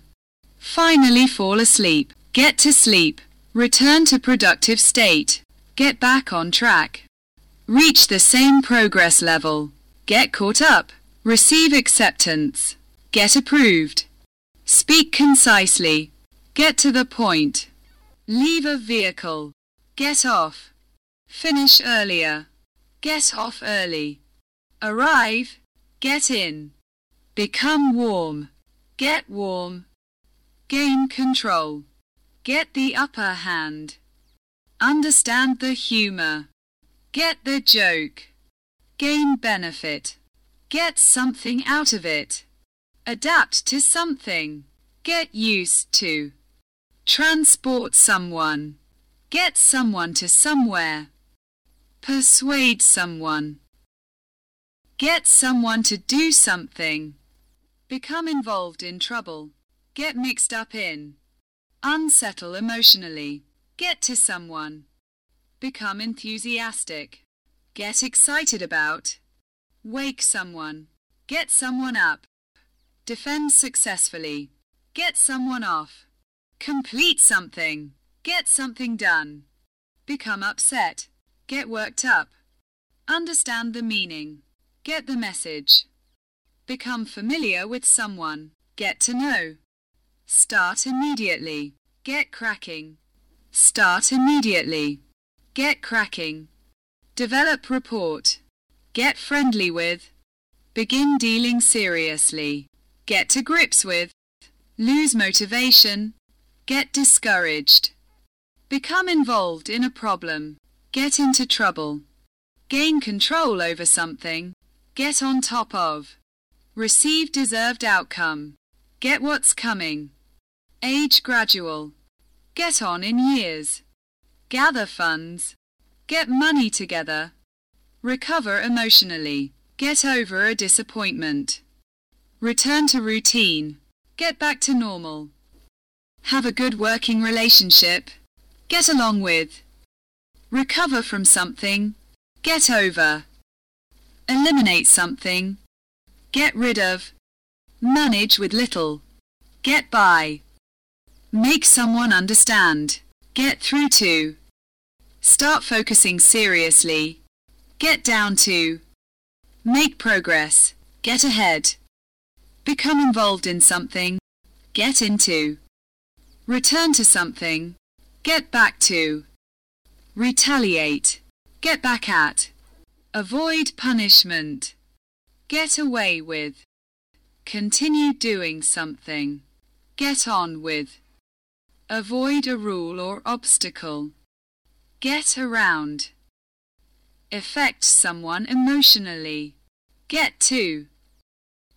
Finally fall asleep. Get to sleep. Return to productive state. Get back on track. Reach the same progress level. Get caught up. Receive acceptance. Get approved. Speak concisely. Get to the point. Leave a vehicle. Get off. Finish earlier. Get off early. Arrive. Get in. Become warm. Get warm. Gain control. Get the upper hand. Understand the humor. Get the joke. Gain benefit. Get something out of it. Adapt to something. Get used to. Transport someone. Get someone to somewhere. Persuade someone. Get someone to do something. Become involved in trouble. Get mixed up in. Unsettle emotionally. Get to someone. Become enthusiastic. Get excited about. Wake someone. Get someone up. Defend successfully. Get someone off. Complete something. Get something done. Become upset. Get worked up. Understand the meaning. Get the message. Become familiar with someone. Get to know. Start immediately. Get cracking. Start immediately. Get cracking. Develop report. Get friendly with. Begin dealing seriously. Get to grips with. Lose motivation. Get discouraged. Become involved in a problem. Get into trouble. Gain control over something. Get on top of. Receive deserved outcome. Get what's coming. Age gradual. Get on in years. Gather funds. Get money together. Recover emotionally. Get over a disappointment. Return to routine. Get back to normal. Have a good working relationship. Get along with. Recover from something. Get over. Eliminate something. Get rid of. Manage with little. Get by. Make someone understand. Get through to. Start focusing seriously. Get down to. Make progress. Get ahead. Become involved in something. Get into. Return to something. Get back to. Retaliate. Get back at. Avoid punishment. Get away with. Continue doing something. Get on with. Avoid a rule or obstacle. Get around. Affect someone emotionally. Get to.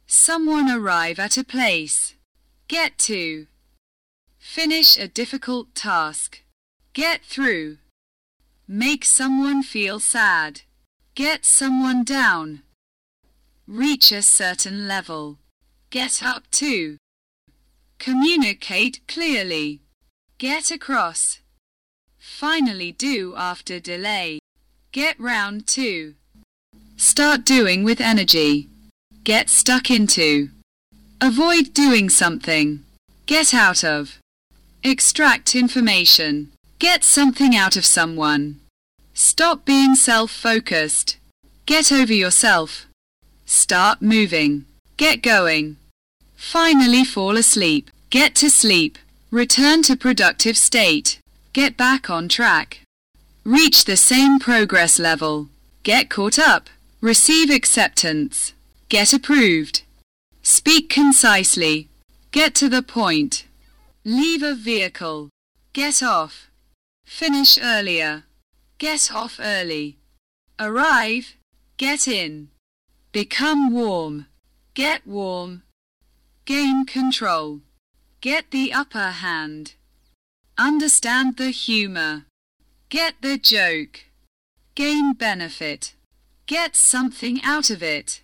Someone arrive at a place. Get to. Finish a difficult task. Get through. Make someone feel sad. Get someone down. Reach a certain level. Get up to. Communicate clearly. Get across. Finally do after delay. Get round to. Start doing with energy. Get stuck into. Avoid doing something. Get out of. Extract information. Get something out of someone. Stop being self-focused. Get over yourself. Start moving. Get going. Finally fall asleep. Get to sleep. Return to productive state. Get back on track. Reach the same progress level. Get caught up. Receive acceptance. Get approved. Speak concisely. Get to the point. Leave a vehicle. Get off. Finish earlier. Get off early. Arrive. Get in. Become warm. Get warm. Gain control. Get the upper hand. Understand the humor. Get the joke. Gain benefit. Get something out of it.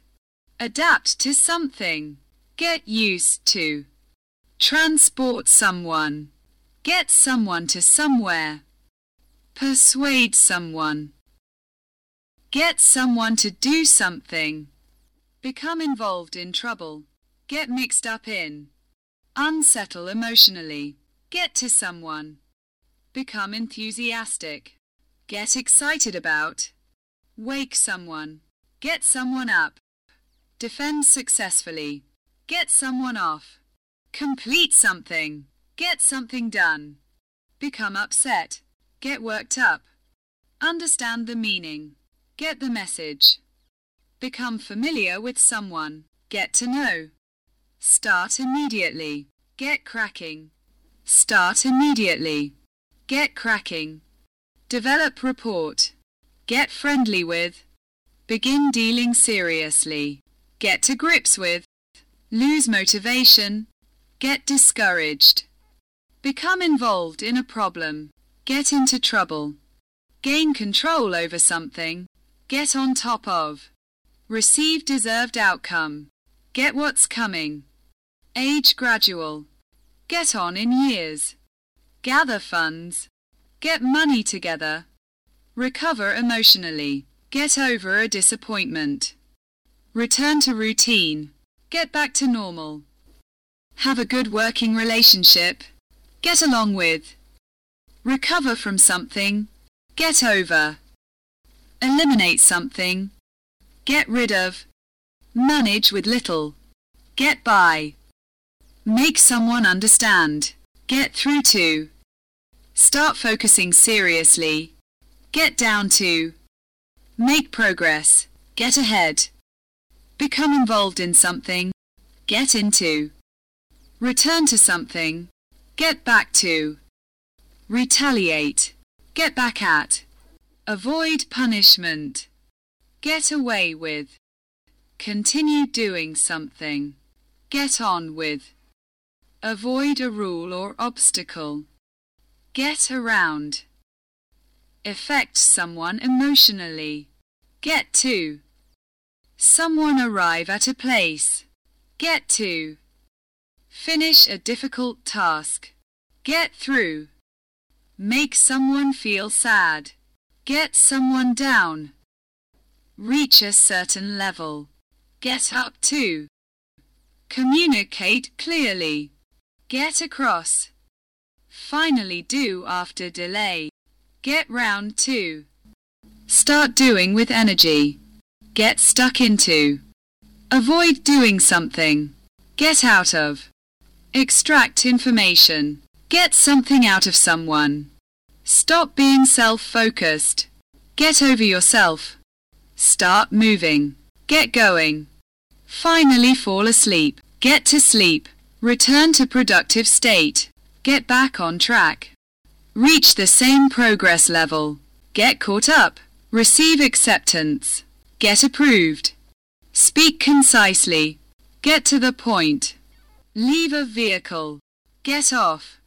Adapt to something. Get used to. Transport someone. Get someone to somewhere. Persuade someone. Get someone to do something. Become involved in trouble. Get mixed up in. Unsettle emotionally. Get to someone. Become enthusiastic. Get excited about. Wake someone. Get someone up. Defend successfully. Get someone off. Complete something. Get something done. Become upset. Get worked up. Understand the meaning. Get the message. Become familiar with someone. Get to know. Start immediately. Get cracking. Start immediately. Get cracking. Develop report. Get friendly with. Begin dealing seriously. Get to grips with. Lose motivation. Get discouraged. Become involved in a problem. Get into trouble. Gain control over something. Get on top of. Receive deserved outcome. Get what's coming. Age gradual. Get on in years. Gather funds. Get money together. Recover emotionally. Get over a disappointment. Return to routine. Get back to normal. Have a good working relationship. Get along with. Recover from something. Get over. Eliminate something. Get rid of. Manage with little. Get by. Make someone understand. Get through to. Start focusing seriously. Get down to. Make progress. Get ahead. Become involved in something. Get into. Return to something. Get back to. Retaliate. Get back at. Avoid punishment. Get away with. Continue doing something. Get on with. Avoid a rule or obstacle. Get around. Affect someone emotionally. Get to. Someone arrive at a place. Get to. Finish a difficult task. Get through. Make someone feel sad. Get someone down. Reach a certain level. Get up to. Communicate clearly. Get across. Finally do after delay. Get round to. Start doing with energy. Get stuck into. Avoid doing something. Get out of. Extract information. Get something out of someone. Stop being self-focused. Get over yourself. Start moving. Get going. Finally fall asleep. Get to sleep. Return to productive state. Get back on track. Reach the same progress level. Get caught up. Receive acceptance. Get approved. Speak concisely. Get to the point. Leave a vehicle. Get off.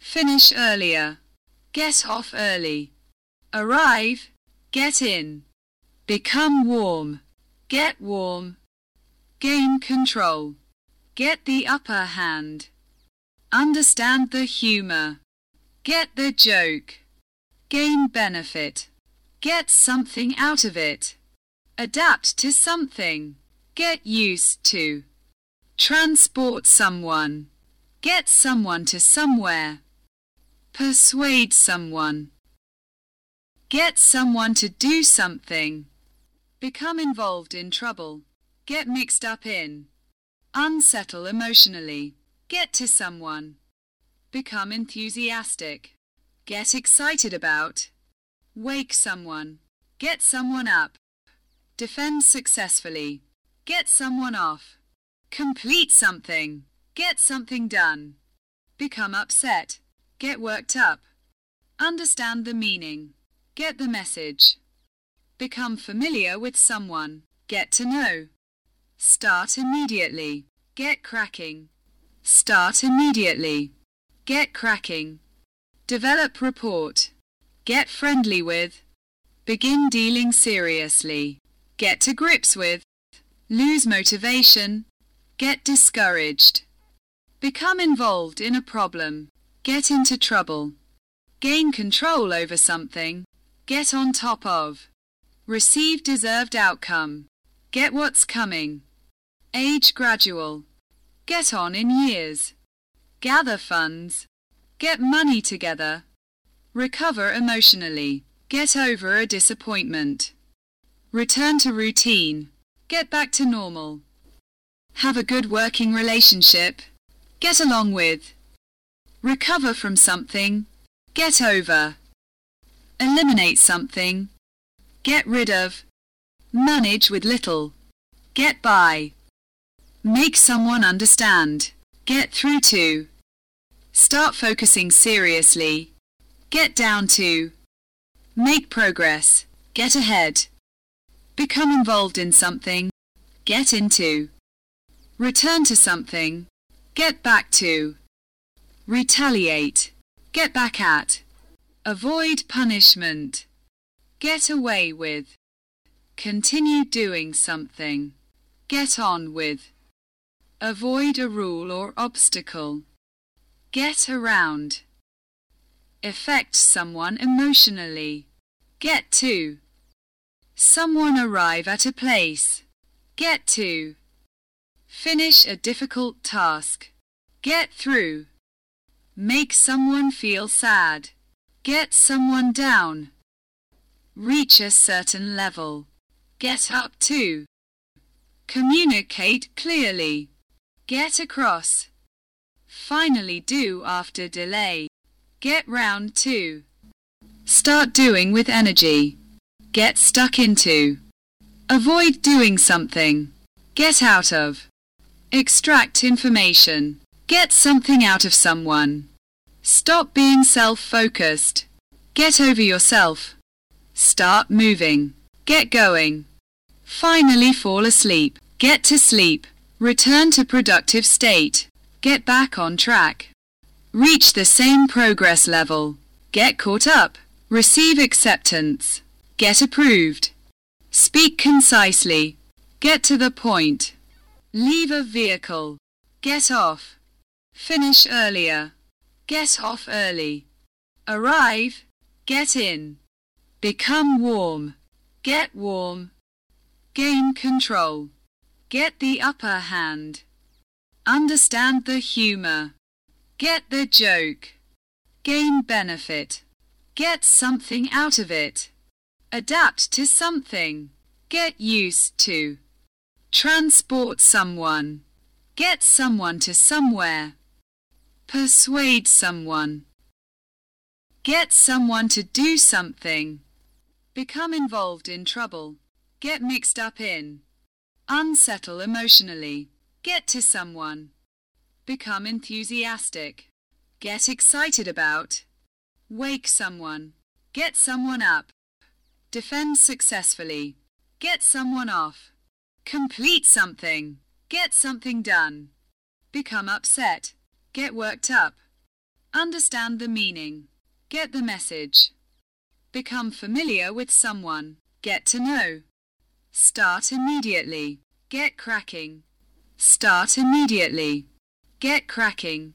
Finish earlier. Get off early. Arrive. Get in. Become warm. Get warm. Gain control. Get the upper hand. Understand the humor. Get the joke. Gain benefit. Get something out of it. Adapt to something. Get used to. Transport someone. Get someone to somewhere. Persuade someone. Get someone to do something. Become involved in trouble. Get mixed up in. Unsettle emotionally. Get to someone. Become enthusiastic. Get excited about. Wake someone. Get someone up. Defend successfully. Get someone off. Complete something. Get something done. Become upset. Get worked up. Understand the meaning. Get the message. Become familiar with someone. Get to know. Start immediately. Get cracking. Start immediately. Get cracking. Develop report. Get friendly with. Begin dealing seriously. Get to grips with. Lose motivation. Get discouraged. Become involved in a problem. Get into trouble. Gain control over something. Get on top of. Receive deserved outcome. Get what's coming. Age gradual. Get on in years. Gather funds. Get money together. Recover emotionally. Get over a disappointment. Return to routine. Get back to normal. Have a good working relationship. Get along with. Recover from something. Get over. Eliminate something. Get rid of. Manage with little. Get by. Make someone understand. Get through to. Start focusing seriously. Get down to. Make progress. Get ahead. Become involved in something. Get into. Return to something. Get back to. Retaliate. Get back at. Avoid punishment. Get away with. Continue doing something. Get on with. Avoid a rule or obstacle. Get around. Affect someone emotionally. Get to. Someone arrive at a place. Get to. Finish a difficult task. Get through. Make someone feel sad. Get someone down. Reach a certain level. Get up to. Communicate clearly. Get across. Finally do after delay. Get round to. Start doing with energy. Get stuck into. Avoid doing something. Get out of. Extract information. Get something out of someone. Stop being self-focused. Get over yourself. Start moving. Get going. Finally fall asleep. Get to sleep. Return to productive state. Get back on track. Reach the same progress level. Get caught up. Receive acceptance. Get approved. Speak concisely. Get to the point. Leave a vehicle. Get off. Finish earlier. Get off early. Arrive. Get in. Become warm. Get warm. Gain control. Get the upper hand. Understand the humor. Get the joke. Gain benefit. Get something out of it. Adapt to something. Get used to. Transport someone. Get someone to somewhere. Persuade someone. Get someone to do something. Become involved in trouble. Get mixed up in. Unsettle emotionally. Get to someone. Become enthusiastic. Get excited about. Wake someone. Get someone up. Defend successfully. Get someone off. Complete something. Get something done. Become upset. Get worked up. Understand the meaning. Get the message. Become familiar with someone. Get to know. Start immediately. Get cracking. Start immediately. Get cracking.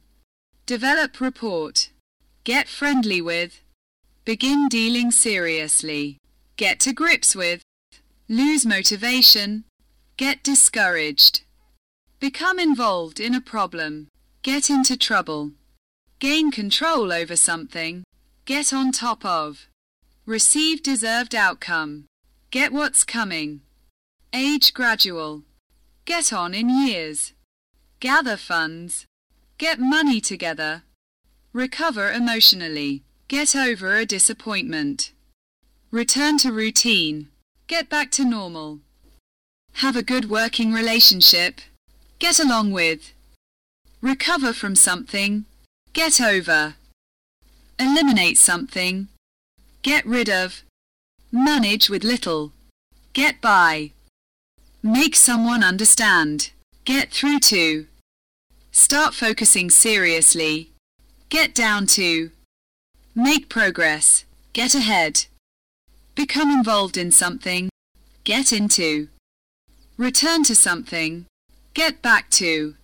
Develop report. Get friendly with. Begin dealing seriously. Get to grips with. Lose motivation. Get discouraged. Become involved in a problem. Get into trouble. Gain control over something. Get on top of. Receive deserved outcome. Get what's coming. Age gradual. Get on in years. Gather funds. Get money together. Recover emotionally. Get over a disappointment. Return to routine. Get back to normal. Have a good working relationship. Get along with. Recover from something. Get over. Eliminate something. Get rid of. Manage with little. Get by. Make someone understand. Get through to. Start focusing seriously. Get down to. Make progress. Get ahead. Become involved in something. Get into. Return to something. Get back to.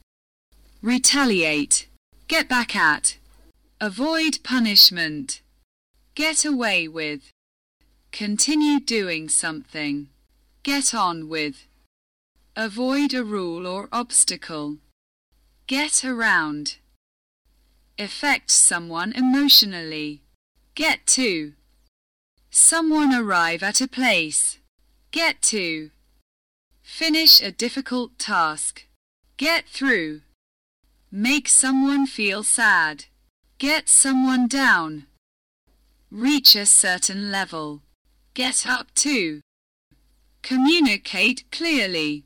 Retaliate. Get back at. Avoid punishment. Get away with. Continue doing something. Get on with. Avoid a rule or obstacle. Get around. Affect someone emotionally. Get to. Someone arrive at a place. Get to. Finish a difficult task. Get through. Make someone feel sad. Get someone down. Reach a certain level. Get up to. Communicate clearly.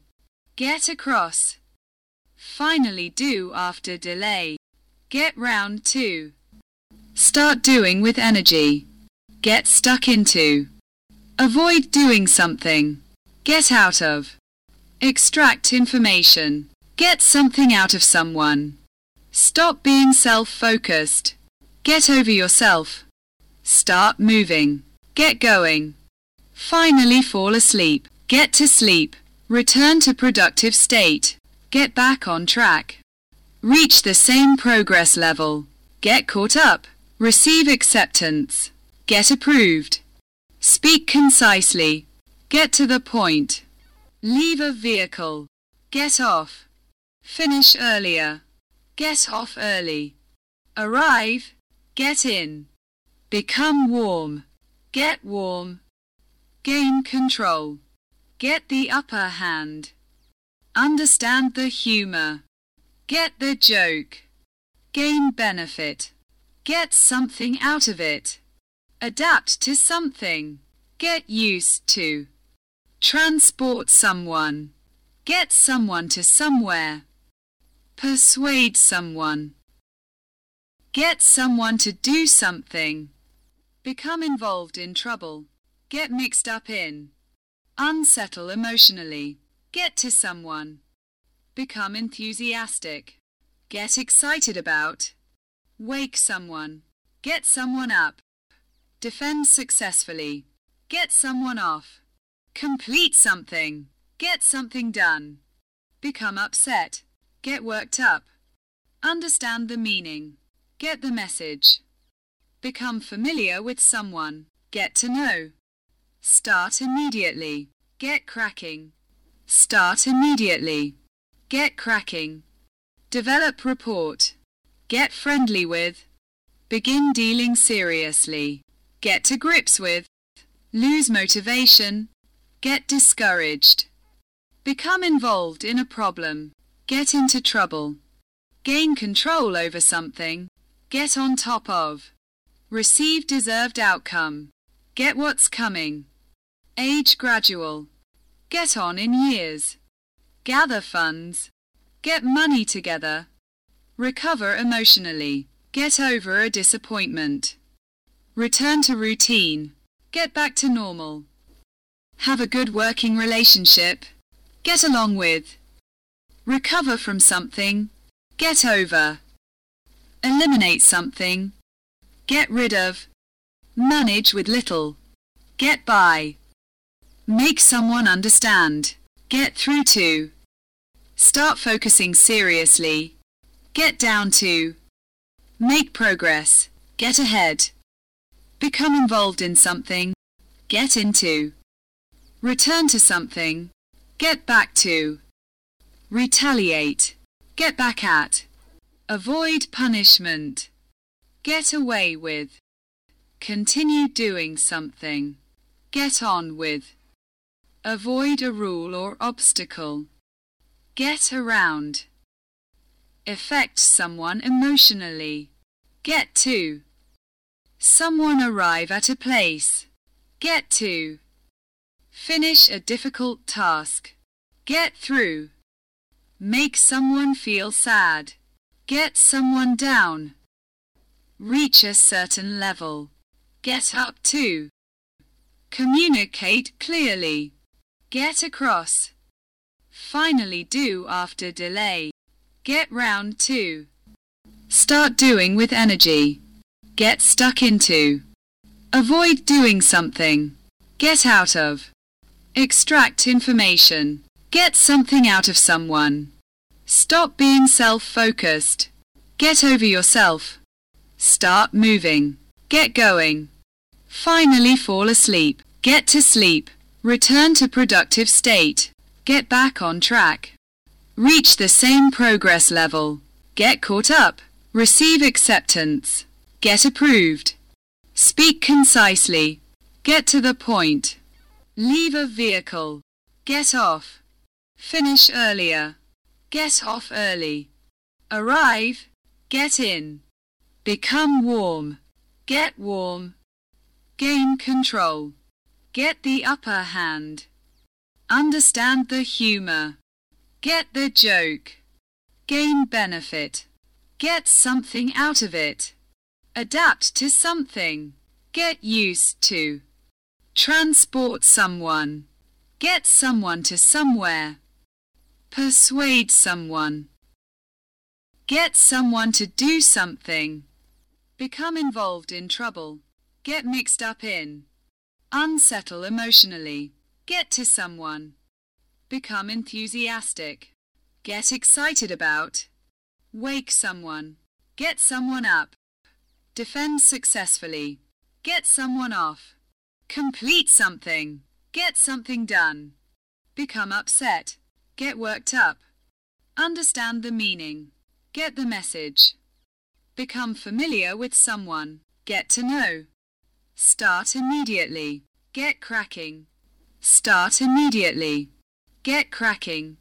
Get across. Finally do after delay. Get round to. Start doing with energy. Get stuck into. Avoid doing something. Get out of. Extract information. Get something out of someone. Stop being self-focused. Get over yourself. Start moving. Get going. Finally fall asleep. Get to sleep. Return to productive state. Get back on track. Reach the same progress level. Get caught up. Receive acceptance. Get approved. Speak concisely. Get to the point. Leave a vehicle. Get off. Finish earlier. Get off early. Arrive. Get in. Become warm. Get warm. Gain control. Get the upper hand. Understand the humor. Get the joke. Gain benefit. Get something out of it. Adapt to something. Get used to. Transport someone. Get someone to somewhere. Persuade someone. Get someone to do something. Become involved in trouble. Get mixed up in. Unsettle emotionally. Get to someone. Become enthusiastic. Get excited about. Wake someone. Get someone up. Defend successfully. Get someone off. Complete something. Get something done. Become upset. Get worked up. Understand the meaning. Get the message. Become familiar with someone. Get to know. Start immediately. Get cracking. Start immediately. Get cracking. Develop report. Get friendly with. Begin dealing seriously. Get to grips with. Lose motivation. Get discouraged. Become involved in a problem. Get into trouble. Gain control over something. Get on top of. Receive deserved outcome. Get what's coming. Age gradual. Get on in years. Gather funds. Get money together. Recover emotionally. Get over a disappointment. Return to routine. Get back to normal. Have a good working relationship. Get along with. Recover from something. Get over. Eliminate something. Get rid of. Manage with little. Get by. Make someone understand. Get through to. Start focusing seriously. Get down to. Make progress. Get ahead. Become involved in something. Get into. Return to something. Get back to. Retaliate. Get back at. Avoid punishment. Get away with. Continue doing something. Get on with. Avoid a rule or obstacle. Get around. Affect someone emotionally. Get to. Someone arrive at a place. Get to. Finish a difficult task. Get through. Make someone feel sad. Get someone down. Reach a certain level. Get up to. Communicate clearly. Get across. Finally do after delay. Get round to. Start doing with energy. Get stuck into. Avoid doing something. Get out of. Extract information. Get something out of someone. Stop being self-focused. Get over yourself. Start moving. Get going. Finally fall asleep. Get to sleep. Return to productive state. Get back on track. Reach the same progress level. Get caught up. Receive acceptance. Get approved. Speak concisely. Get to the point. Leave a vehicle. Get off. Finish earlier. Get off early. Arrive. Get in. Become warm. Get warm. Gain control. Get the upper hand. Understand the humor. Get the joke. Gain benefit. Get something out of it. Adapt to something. Get used to. Transport someone. Get someone to somewhere. Persuade someone. Get someone to do something. Become involved in trouble. Get mixed up in. Unsettle emotionally. Get to someone. Become enthusiastic. Get excited about. Wake someone. Get someone up. Defend successfully. Get someone off. Complete something. Get something done. Become upset. Get worked up. Understand the meaning. Get the message. Become familiar with someone. Get to know. Start immediately. Get cracking. Start immediately. Get cracking.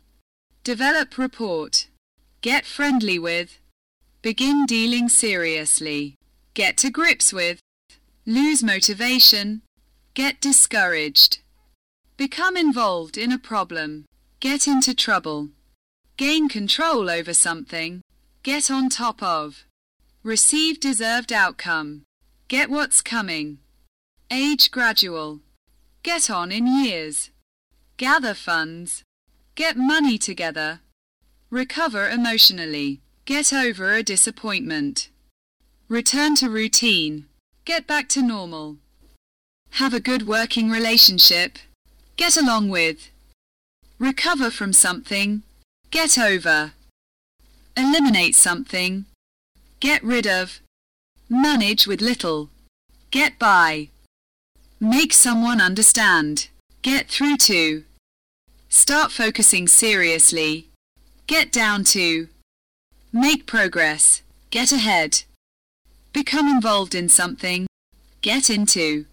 Develop report. Get friendly with. Begin dealing seriously. Get to grips with. Lose motivation. Get discouraged. Become involved in a problem. Get into trouble. Gain control over something. Get on top of. Receive deserved outcome. Get what's coming. Age gradual. Get on in years. Gather funds. Get money together. Recover emotionally. Get over a disappointment. Return to routine. Get back to normal. Have a good working relationship. Get along with. Recover from something. Get over. Eliminate something. Get rid of. Manage with little. Get by. Make someone understand. Get through to. Start focusing seriously. Get down to. Make progress. Get ahead. Become involved in something. Get into.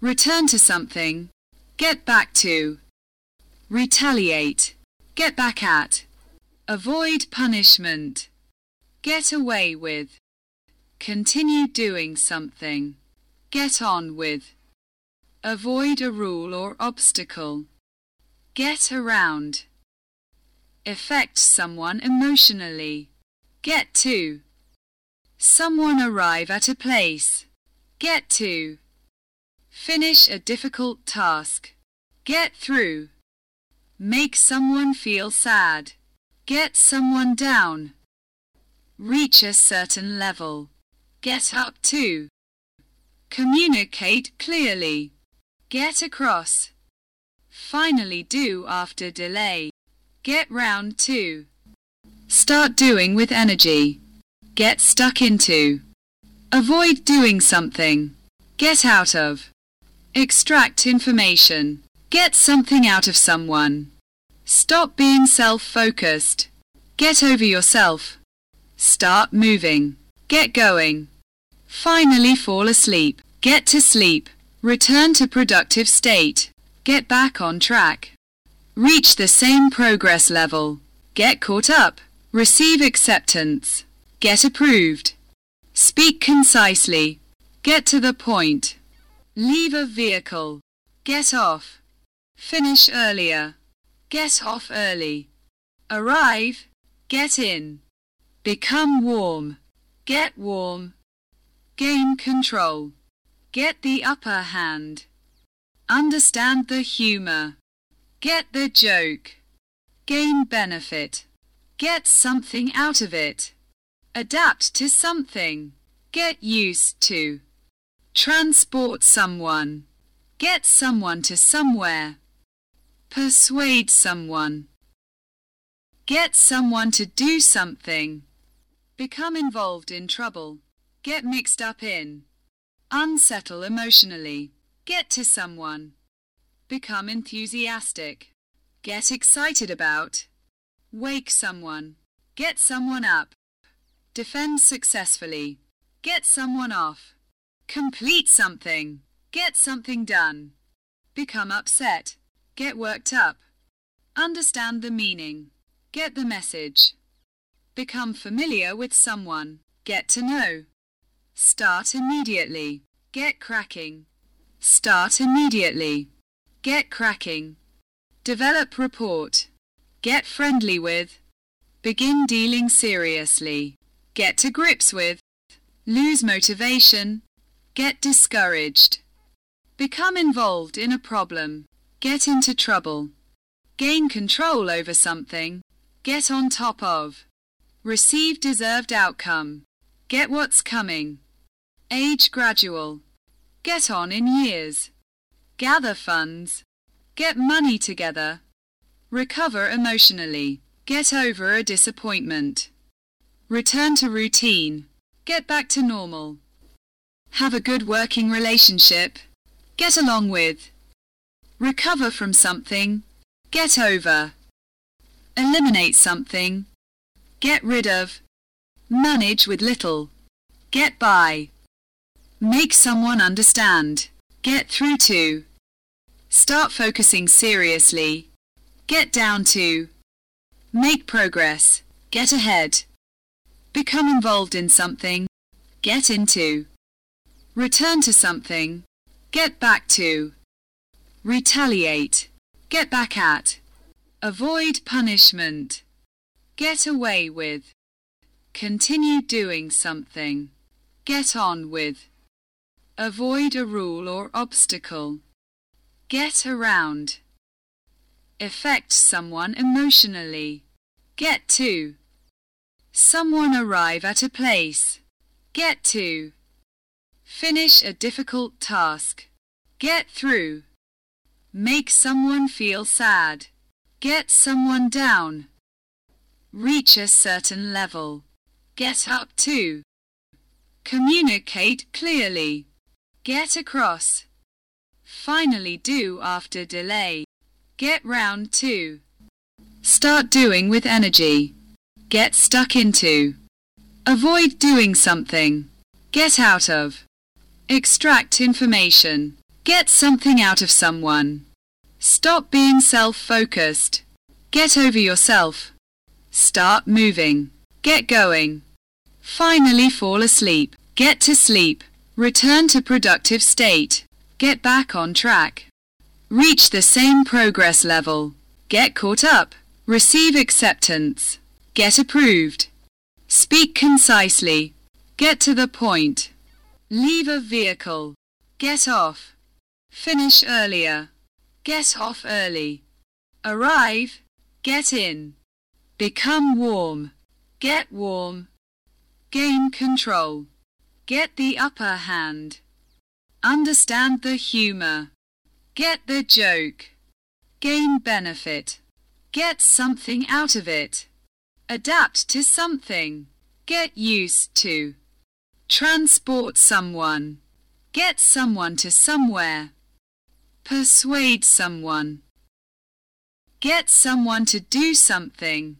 Return to something. Get back to. Retaliate. Get back at. Avoid punishment. Get away with. Continue doing something. Get on with. Avoid a rule or obstacle. Get around. Affect someone emotionally. Get to. Someone arrive at a place. Get to. Finish a difficult task. Get through. Make someone feel sad. Get someone down. Reach a certain level. Get up to. Communicate clearly. Get across. Finally do after delay. Get round to. Start doing with energy. Get stuck into. Avoid doing something. Get out of. Extract information. Get something out of someone. Stop being self-focused. Get over yourself. Start moving. Get going. Finally fall asleep. Get to sleep. Return to productive state. Get back on track. Reach the same progress level. Get caught up. Receive acceptance. Get approved. Speak concisely. Get to the point. Leave a vehicle. Get off. Finish earlier. Get off early. Arrive. Get in. Become warm. Get warm. Gain control. Get the upper hand. Understand the humor. Get the joke. Gain benefit. Get something out of it. Adapt to something. Get used to. Transport someone. Get someone to somewhere. Persuade someone. Get someone to do something. Become involved in trouble. Get mixed up in. Unsettle emotionally. Get to someone. Become enthusiastic. Get excited about. Wake someone. Get someone up. Defend successfully. Get someone off. Complete something. Get something done. Become upset. Get worked up. Understand the meaning. Get the message. Become familiar with someone. Get to know. Start immediately. Get cracking. Start immediately. Get cracking. Develop report. Get friendly with. Begin dealing seriously. Get to grips with. Lose motivation. Get discouraged. Become involved in a problem. Get into trouble. Gain control over something. Get on top of. Receive deserved outcome. Get what's coming. Age gradual. Get on in years. Gather funds. Get money together. Recover emotionally. Get over a disappointment. Return to routine. Get back to normal. Have a good working relationship. Get along with. Recover from something. Get over. Eliminate something. Get rid of. Manage with little. Get by. Make someone understand. Get through to. Start focusing seriously. Get down to. Make progress. Get ahead. Become involved in something. Get into. Return to something. Get back to. Retaliate. Get back at. Avoid punishment. Get away with. Continue doing something. Get on with. Avoid a rule or obstacle. Get around. Affect someone emotionally. Get to. Someone arrive at a place. Get to. Finish a difficult task. Get through. Make someone feel sad. Get someone down. Reach a certain level. Get up to. Communicate clearly. Get across. Finally do after delay. Get round to. Start doing with energy. Get stuck into. Avoid doing something. Get out of. Extract information. Get something out of someone. Stop being self-focused. Get over yourself. Start moving. Get going. Finally fall asleep. Get to sleep. Return to productive state. Get back on track. Reach the same progress level. Get caught up. Receive acceptance. Get approved. Speak concisely. Get to the point. Leave a vehicle. Get off. Finish earlier. Get off early. Arrive. Get in. Become warm. Get warm. Gain control. Get the upper hand. Understand the humor. Get the joke. Gain benefit. Get something out of it. Adapt to something. Get used to. Transport someone. Get someone to somewhere. Persuade someone. Get someone to do something.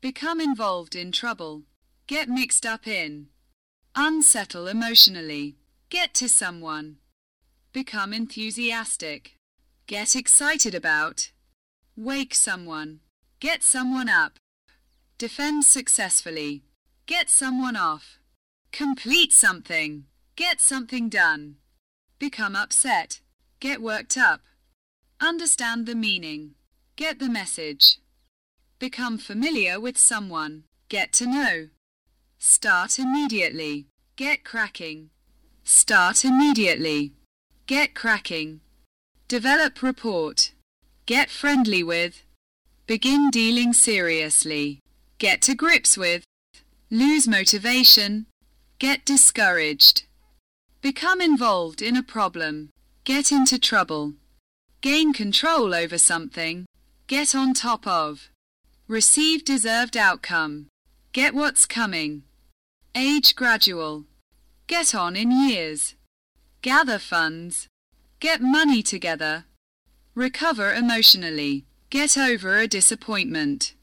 Become involved in trouble. Get mixed up in. Unsettle emotionally. Get to someone. Become enthusiastic. Get excited about. Wake someone. Get someone up. Defend successfully. Get someone off. Complete something. Get something done. Become upset. Get worked up. Understand the meaning. Get the message. Become familiar with someone. Get to know. Start immediately. Get cracking. Start immediately. Get cracking. Develop report. Get friendly with. Begin dealing seriously. Get to grips with. Lose motivation. Get discouraged. Become involved in a problem. Get into trouble. Gain control over something. Get on top of. Receive deserved outcome. Get what's coming. Age gradual. Get on in years. Gather funds. Get money together. Recover emotionally. Get over a disappointment.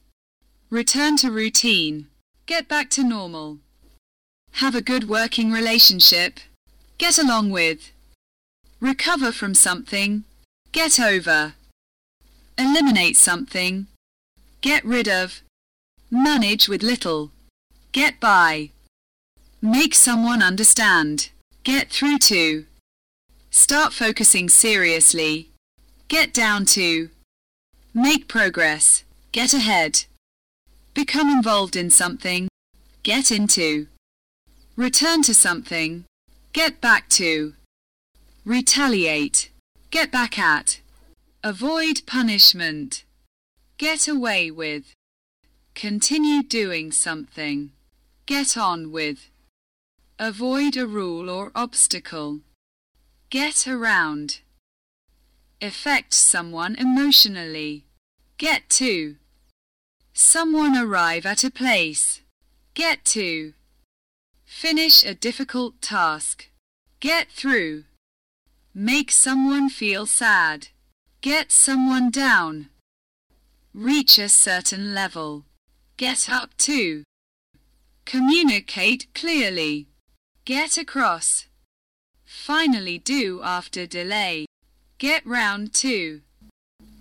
Return to routine. Get back to normal. Have a good working relationship. Get along with. Recover from something. Get over. Eliminate something. Get rid of. Manage with little. Get by. Make someone understand. Get through to. Start focusing seriously. Get down to. Make progress. Get ahead. Become involved in something. Get into. Return to something. Get back to. Retaliate. Get back at. Avoid punishment. Get away with. Continue doing something. Get on with. Avoid a rule or obstacle. Get around. Affect someone emotionally. Get to. Someone arrive at a place. Get to. Finish a difficult task. Get through. Make someone feel sad. Get someone down. Reach a certain level. Get up to. Communicate clearly. Get across. Finally do after delay. Get round to.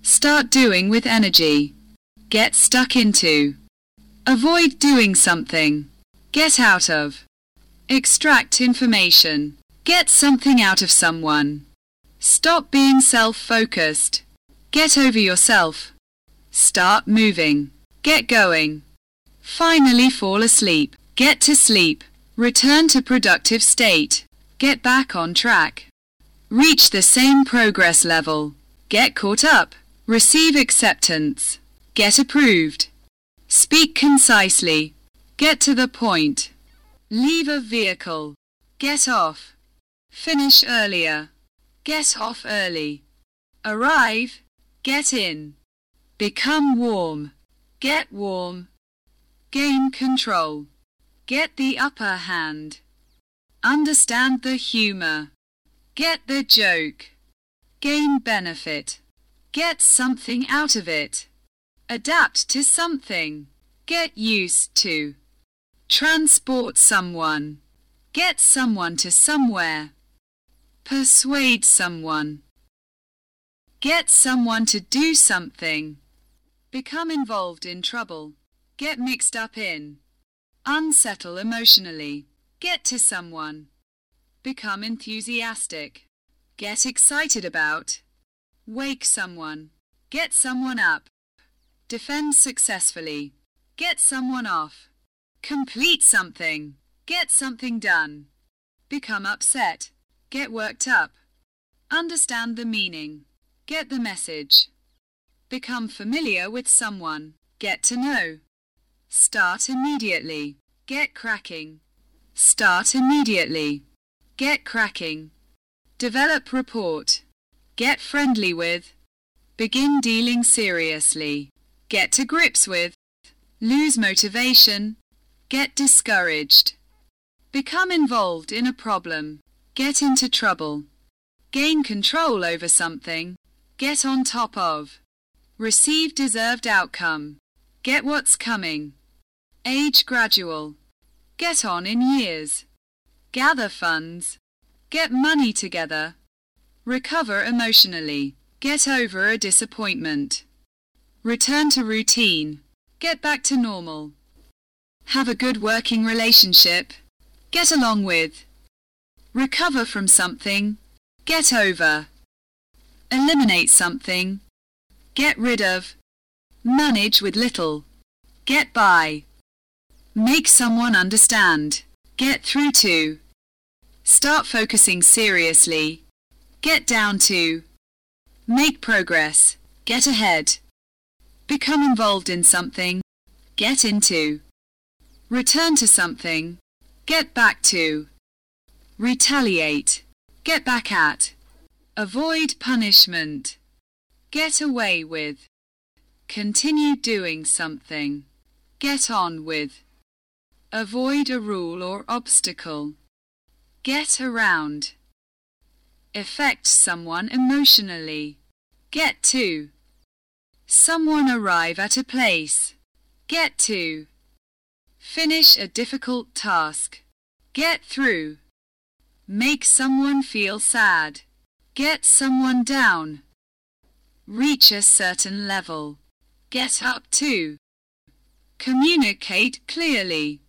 Start doing with energy. Get stuck into. Avoid doing something. Get out of. Extract information. Get something out of someone. Stop being self-focused. Get over yourself. Start moving. Get going. Finally fall asleep. Get to sleep. Return to productive state. Get back on track. Reach the same progress level. Get caught up. Receive acceptance. Get approved. Speak concisely. Get to the point. Leave a vehicle. Get off. Finish earlier. get off early. Arrive, get in. Become warm, get warm. Gain control, get the upper hand. Understand the humor, get the joke. Gain benefit, get something out of it. Adapt to something, get used to. Transport someone, get someone to somewhere. Persuade someone. Get someone to do something. Become involved in trouble. Get mixed up in. Unsettle emotionally. Get to someone. Become enthusiastic. Get excited about. Wake someone. Get someone up. Defend successfully. Get someone off. Complete something. Get something done. Become upset. Get worked up. Understand the meaning. Get the message. Become familiar with someone. Get to know. Start immediately. Get cracking. Start immediately. Get cracking. Develop report. Get friendly with. Begin dealing seriously. Get to grips with. Lose motivation. Get discouraged. Become involved in a problem. Get into trouble. Gain control over something. Get on top of. Receive deserved outcome. Get what's coming. Age gradual. Get on in years. Gather funds. Get money together. Recover emotionally. Get over a disappointment. Return to routine. Get back to normal. Have a good working relationship. Get along with. Recover from something. Get over. Eliminate something. Get rid of. Manage with little. Get by. Make someone understand. Get through to. Start focusing seriously. Get down to. Make progress. Get ahead. Become involved in something. Get into. Return to something. Get back to. Retaliate. Get back at. Avoid punishment. Get away with. Continue doing something. Get on with. Avoid a rule or obstacle. Get around. Affect someone emotionally. Get to. Someone arrive at a place. Get to. Finish a difficult task. Get through. Make someone feel sad. Get someone down. Reach a certain level. Get up to. Communicate clearly.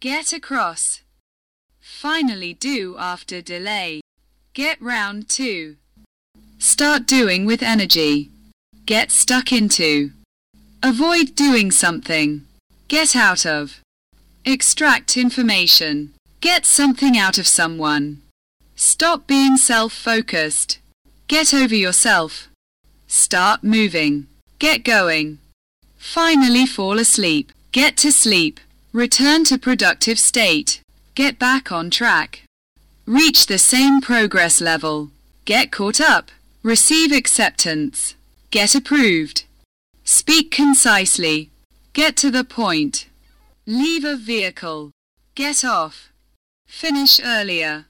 Get across. Finally do after delay. Get round to. Start doing with energy. Get stuck into. Avoid doing something. Get out of. Extract information. Get something out of someone. Stop being self-focused. Get over yourself. Start moving. Get going. Finally fall asleep. Get to sleep. Return to productive state. Get back on track. Reach the same progress level. Get caught up. Receive acceptance. Get approved. Speak concisely. Get to the point. Leave a vehicle. Get off. Finish earlier.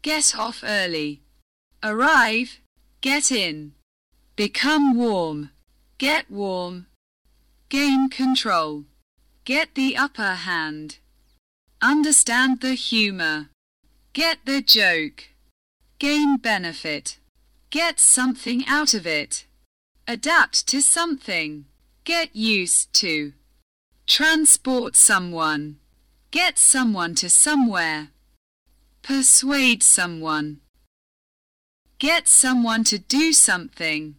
Get off early. Arrive. Get in. Become warm. Get warm. Gain control. Get the upper hand. Understand the humor. Get the joke. Gain benefit. Get something out of it. Adapt to something. Get used to. Transport someone. Get someone to somewhere. Persuade someone. Get someone to do something.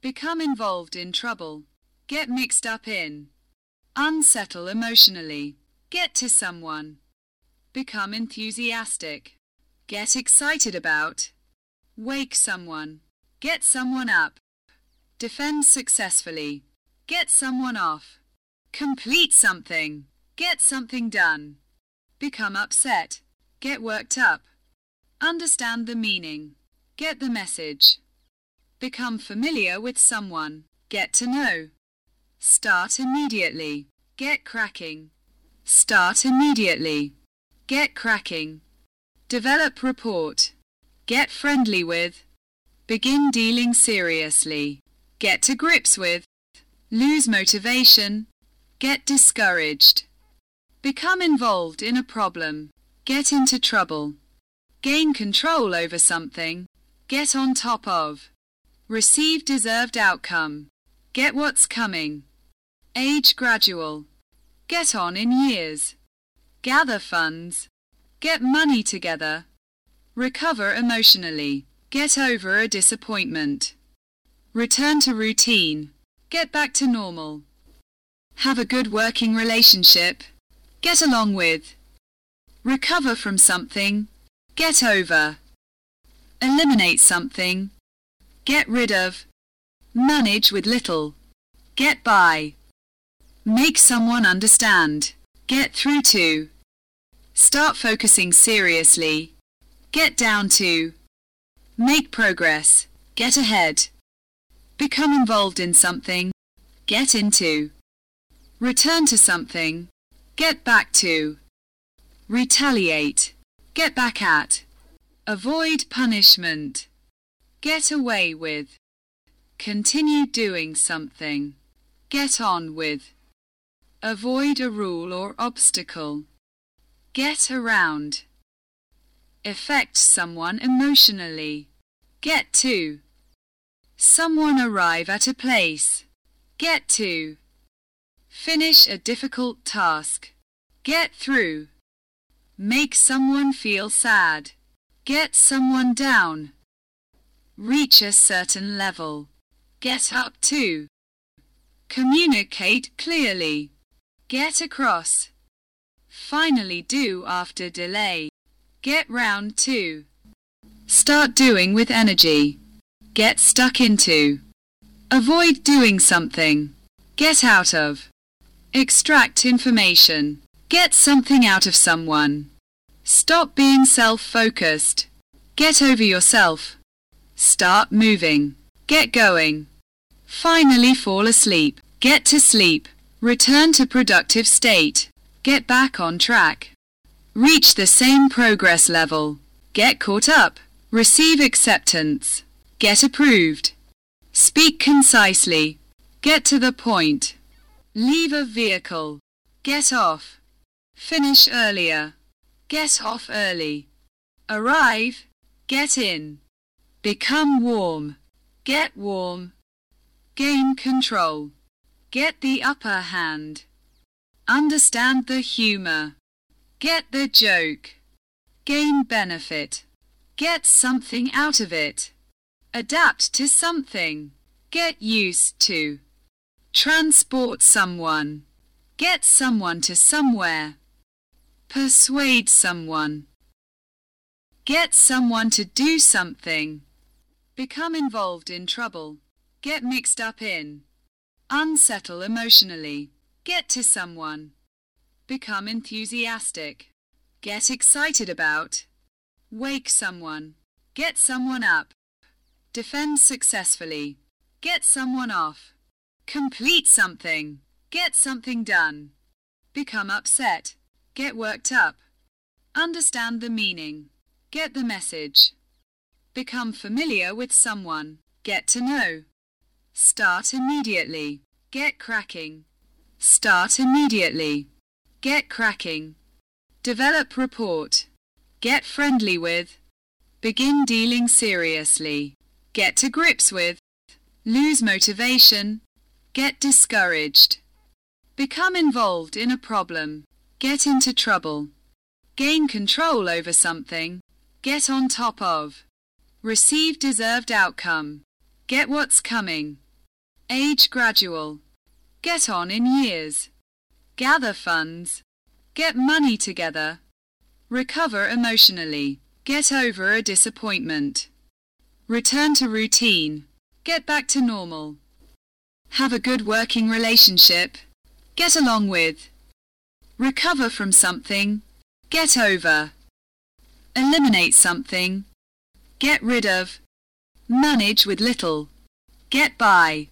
Become involved in trouble. Get mixed up in. Unsettle emotionally. Get to someone. Become enthusiastic. Get excited about. Wake someone. Get someone up. Defend successfully. Get someone off. Complete something. Get something done. Become upset. Get worked up. Understand the meaning. Get the message. Become familiar with someone. Get to know. Start immediately. Get cracking. Start immediately. Get cracking. Develop report. Get friendly with. Begin dealing seriously. Get to grips with. Lose motivation. Get discouraged. Become involved in a problem. Get into trouble. Gain control over something. Get on top of. Receive deserved outcome. Get what's coming. Age gradual. Get on in years. Gather funds. Get money together. Recover emotionally. Get over a disappointment. Return to routine. Get back to normal. Have a good working relationship. Get along with. Recover from something. Get over. Eliminate something. Get rid of. Manage with little. Get by. Make someone understand. Get through to. Start focusing seriously. Get down to. Make progress. Get ahead. Become involved in something. Get into. Return to something. Get back to. Retaliate. Get back at. Avoid punishment. Get away with. Continue doing something. Get on with. Avoid a rule or obstacle. Get around. Affect someone emotionally. Get to. Someone arrive at a place. Get to. Finish a difficult task. Get through. Make someone feel sad. Get someone down. Reach a certain level. Get up to. Communicate clearly. Get across. Finally do after delay. Get round to. Start doing with energy. Get stuck into. Avoid doing something. Get out of. Extract information. Get something out of someone. Stop being self-focused. Get over yourself. Start moving. Get going. Finally fall asleep. Get to sleep. Return to productive state. Get back on track. Reach the same progress level. Get caught up. Receive acceptance. Get approved. Speak concisely. Get to the point. Leave a vehicle. Get off. Finish earlier. Get off early. Arrive. Get in. Become warm. Get warm. Gain control. Get the upper hand. Understand the humor. Get the joke. Gain benefit. Get something out of it. Adapt to something. Get used to. Transport someone. Get someone to somewhere. Persuade someone. Get someone to do something. Become involved in trouble. Get mixed up in. Unsettle emotionally. Get to someone. Become enthusiastic. Get excited about. Wake someone. Get someone up. Defend successfully. Get someone off. Complete something. Get something done. Become upset. Get worked up. Understand the meaning. Get the message. Become familiar with someone. Get to know. Start immediately. Get cracking. Start immediately. Get cracking. Develop report. Get friendly with. Begin dealing seriously. Get to grips with. Lose motivation. Get discouraged. Become involved in a problem. Get into trouble. Gain control over something. Get on top of. Receive deserved outcome. Get what's coming. Age gradual. Get on in years. Gather funds. Get money together. Recover emotionally. Get over a disappointment. Return to routine. Get back to normal. Have a good working relationship. Get along with. Recover from something. Get over. Eliminate something. Get rid of. Manage with little. Get by.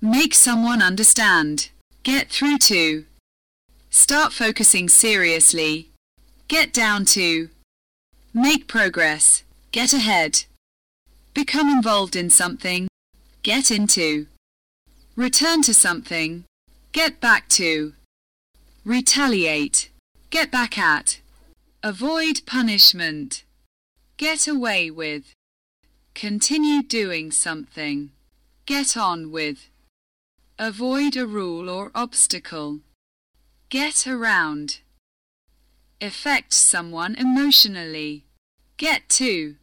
Make someone understand. Get through to. Start focusing seriously. Get down to. Make progress. Get ahead. Become involved in something. Get into. Return to something. Get back to. Retaliate. Get back at. Avoid punishment. Get away with. Continue doing something. Get on with. Avoid a rule or obstacle. Get around. Affect someone emotionally. Get to.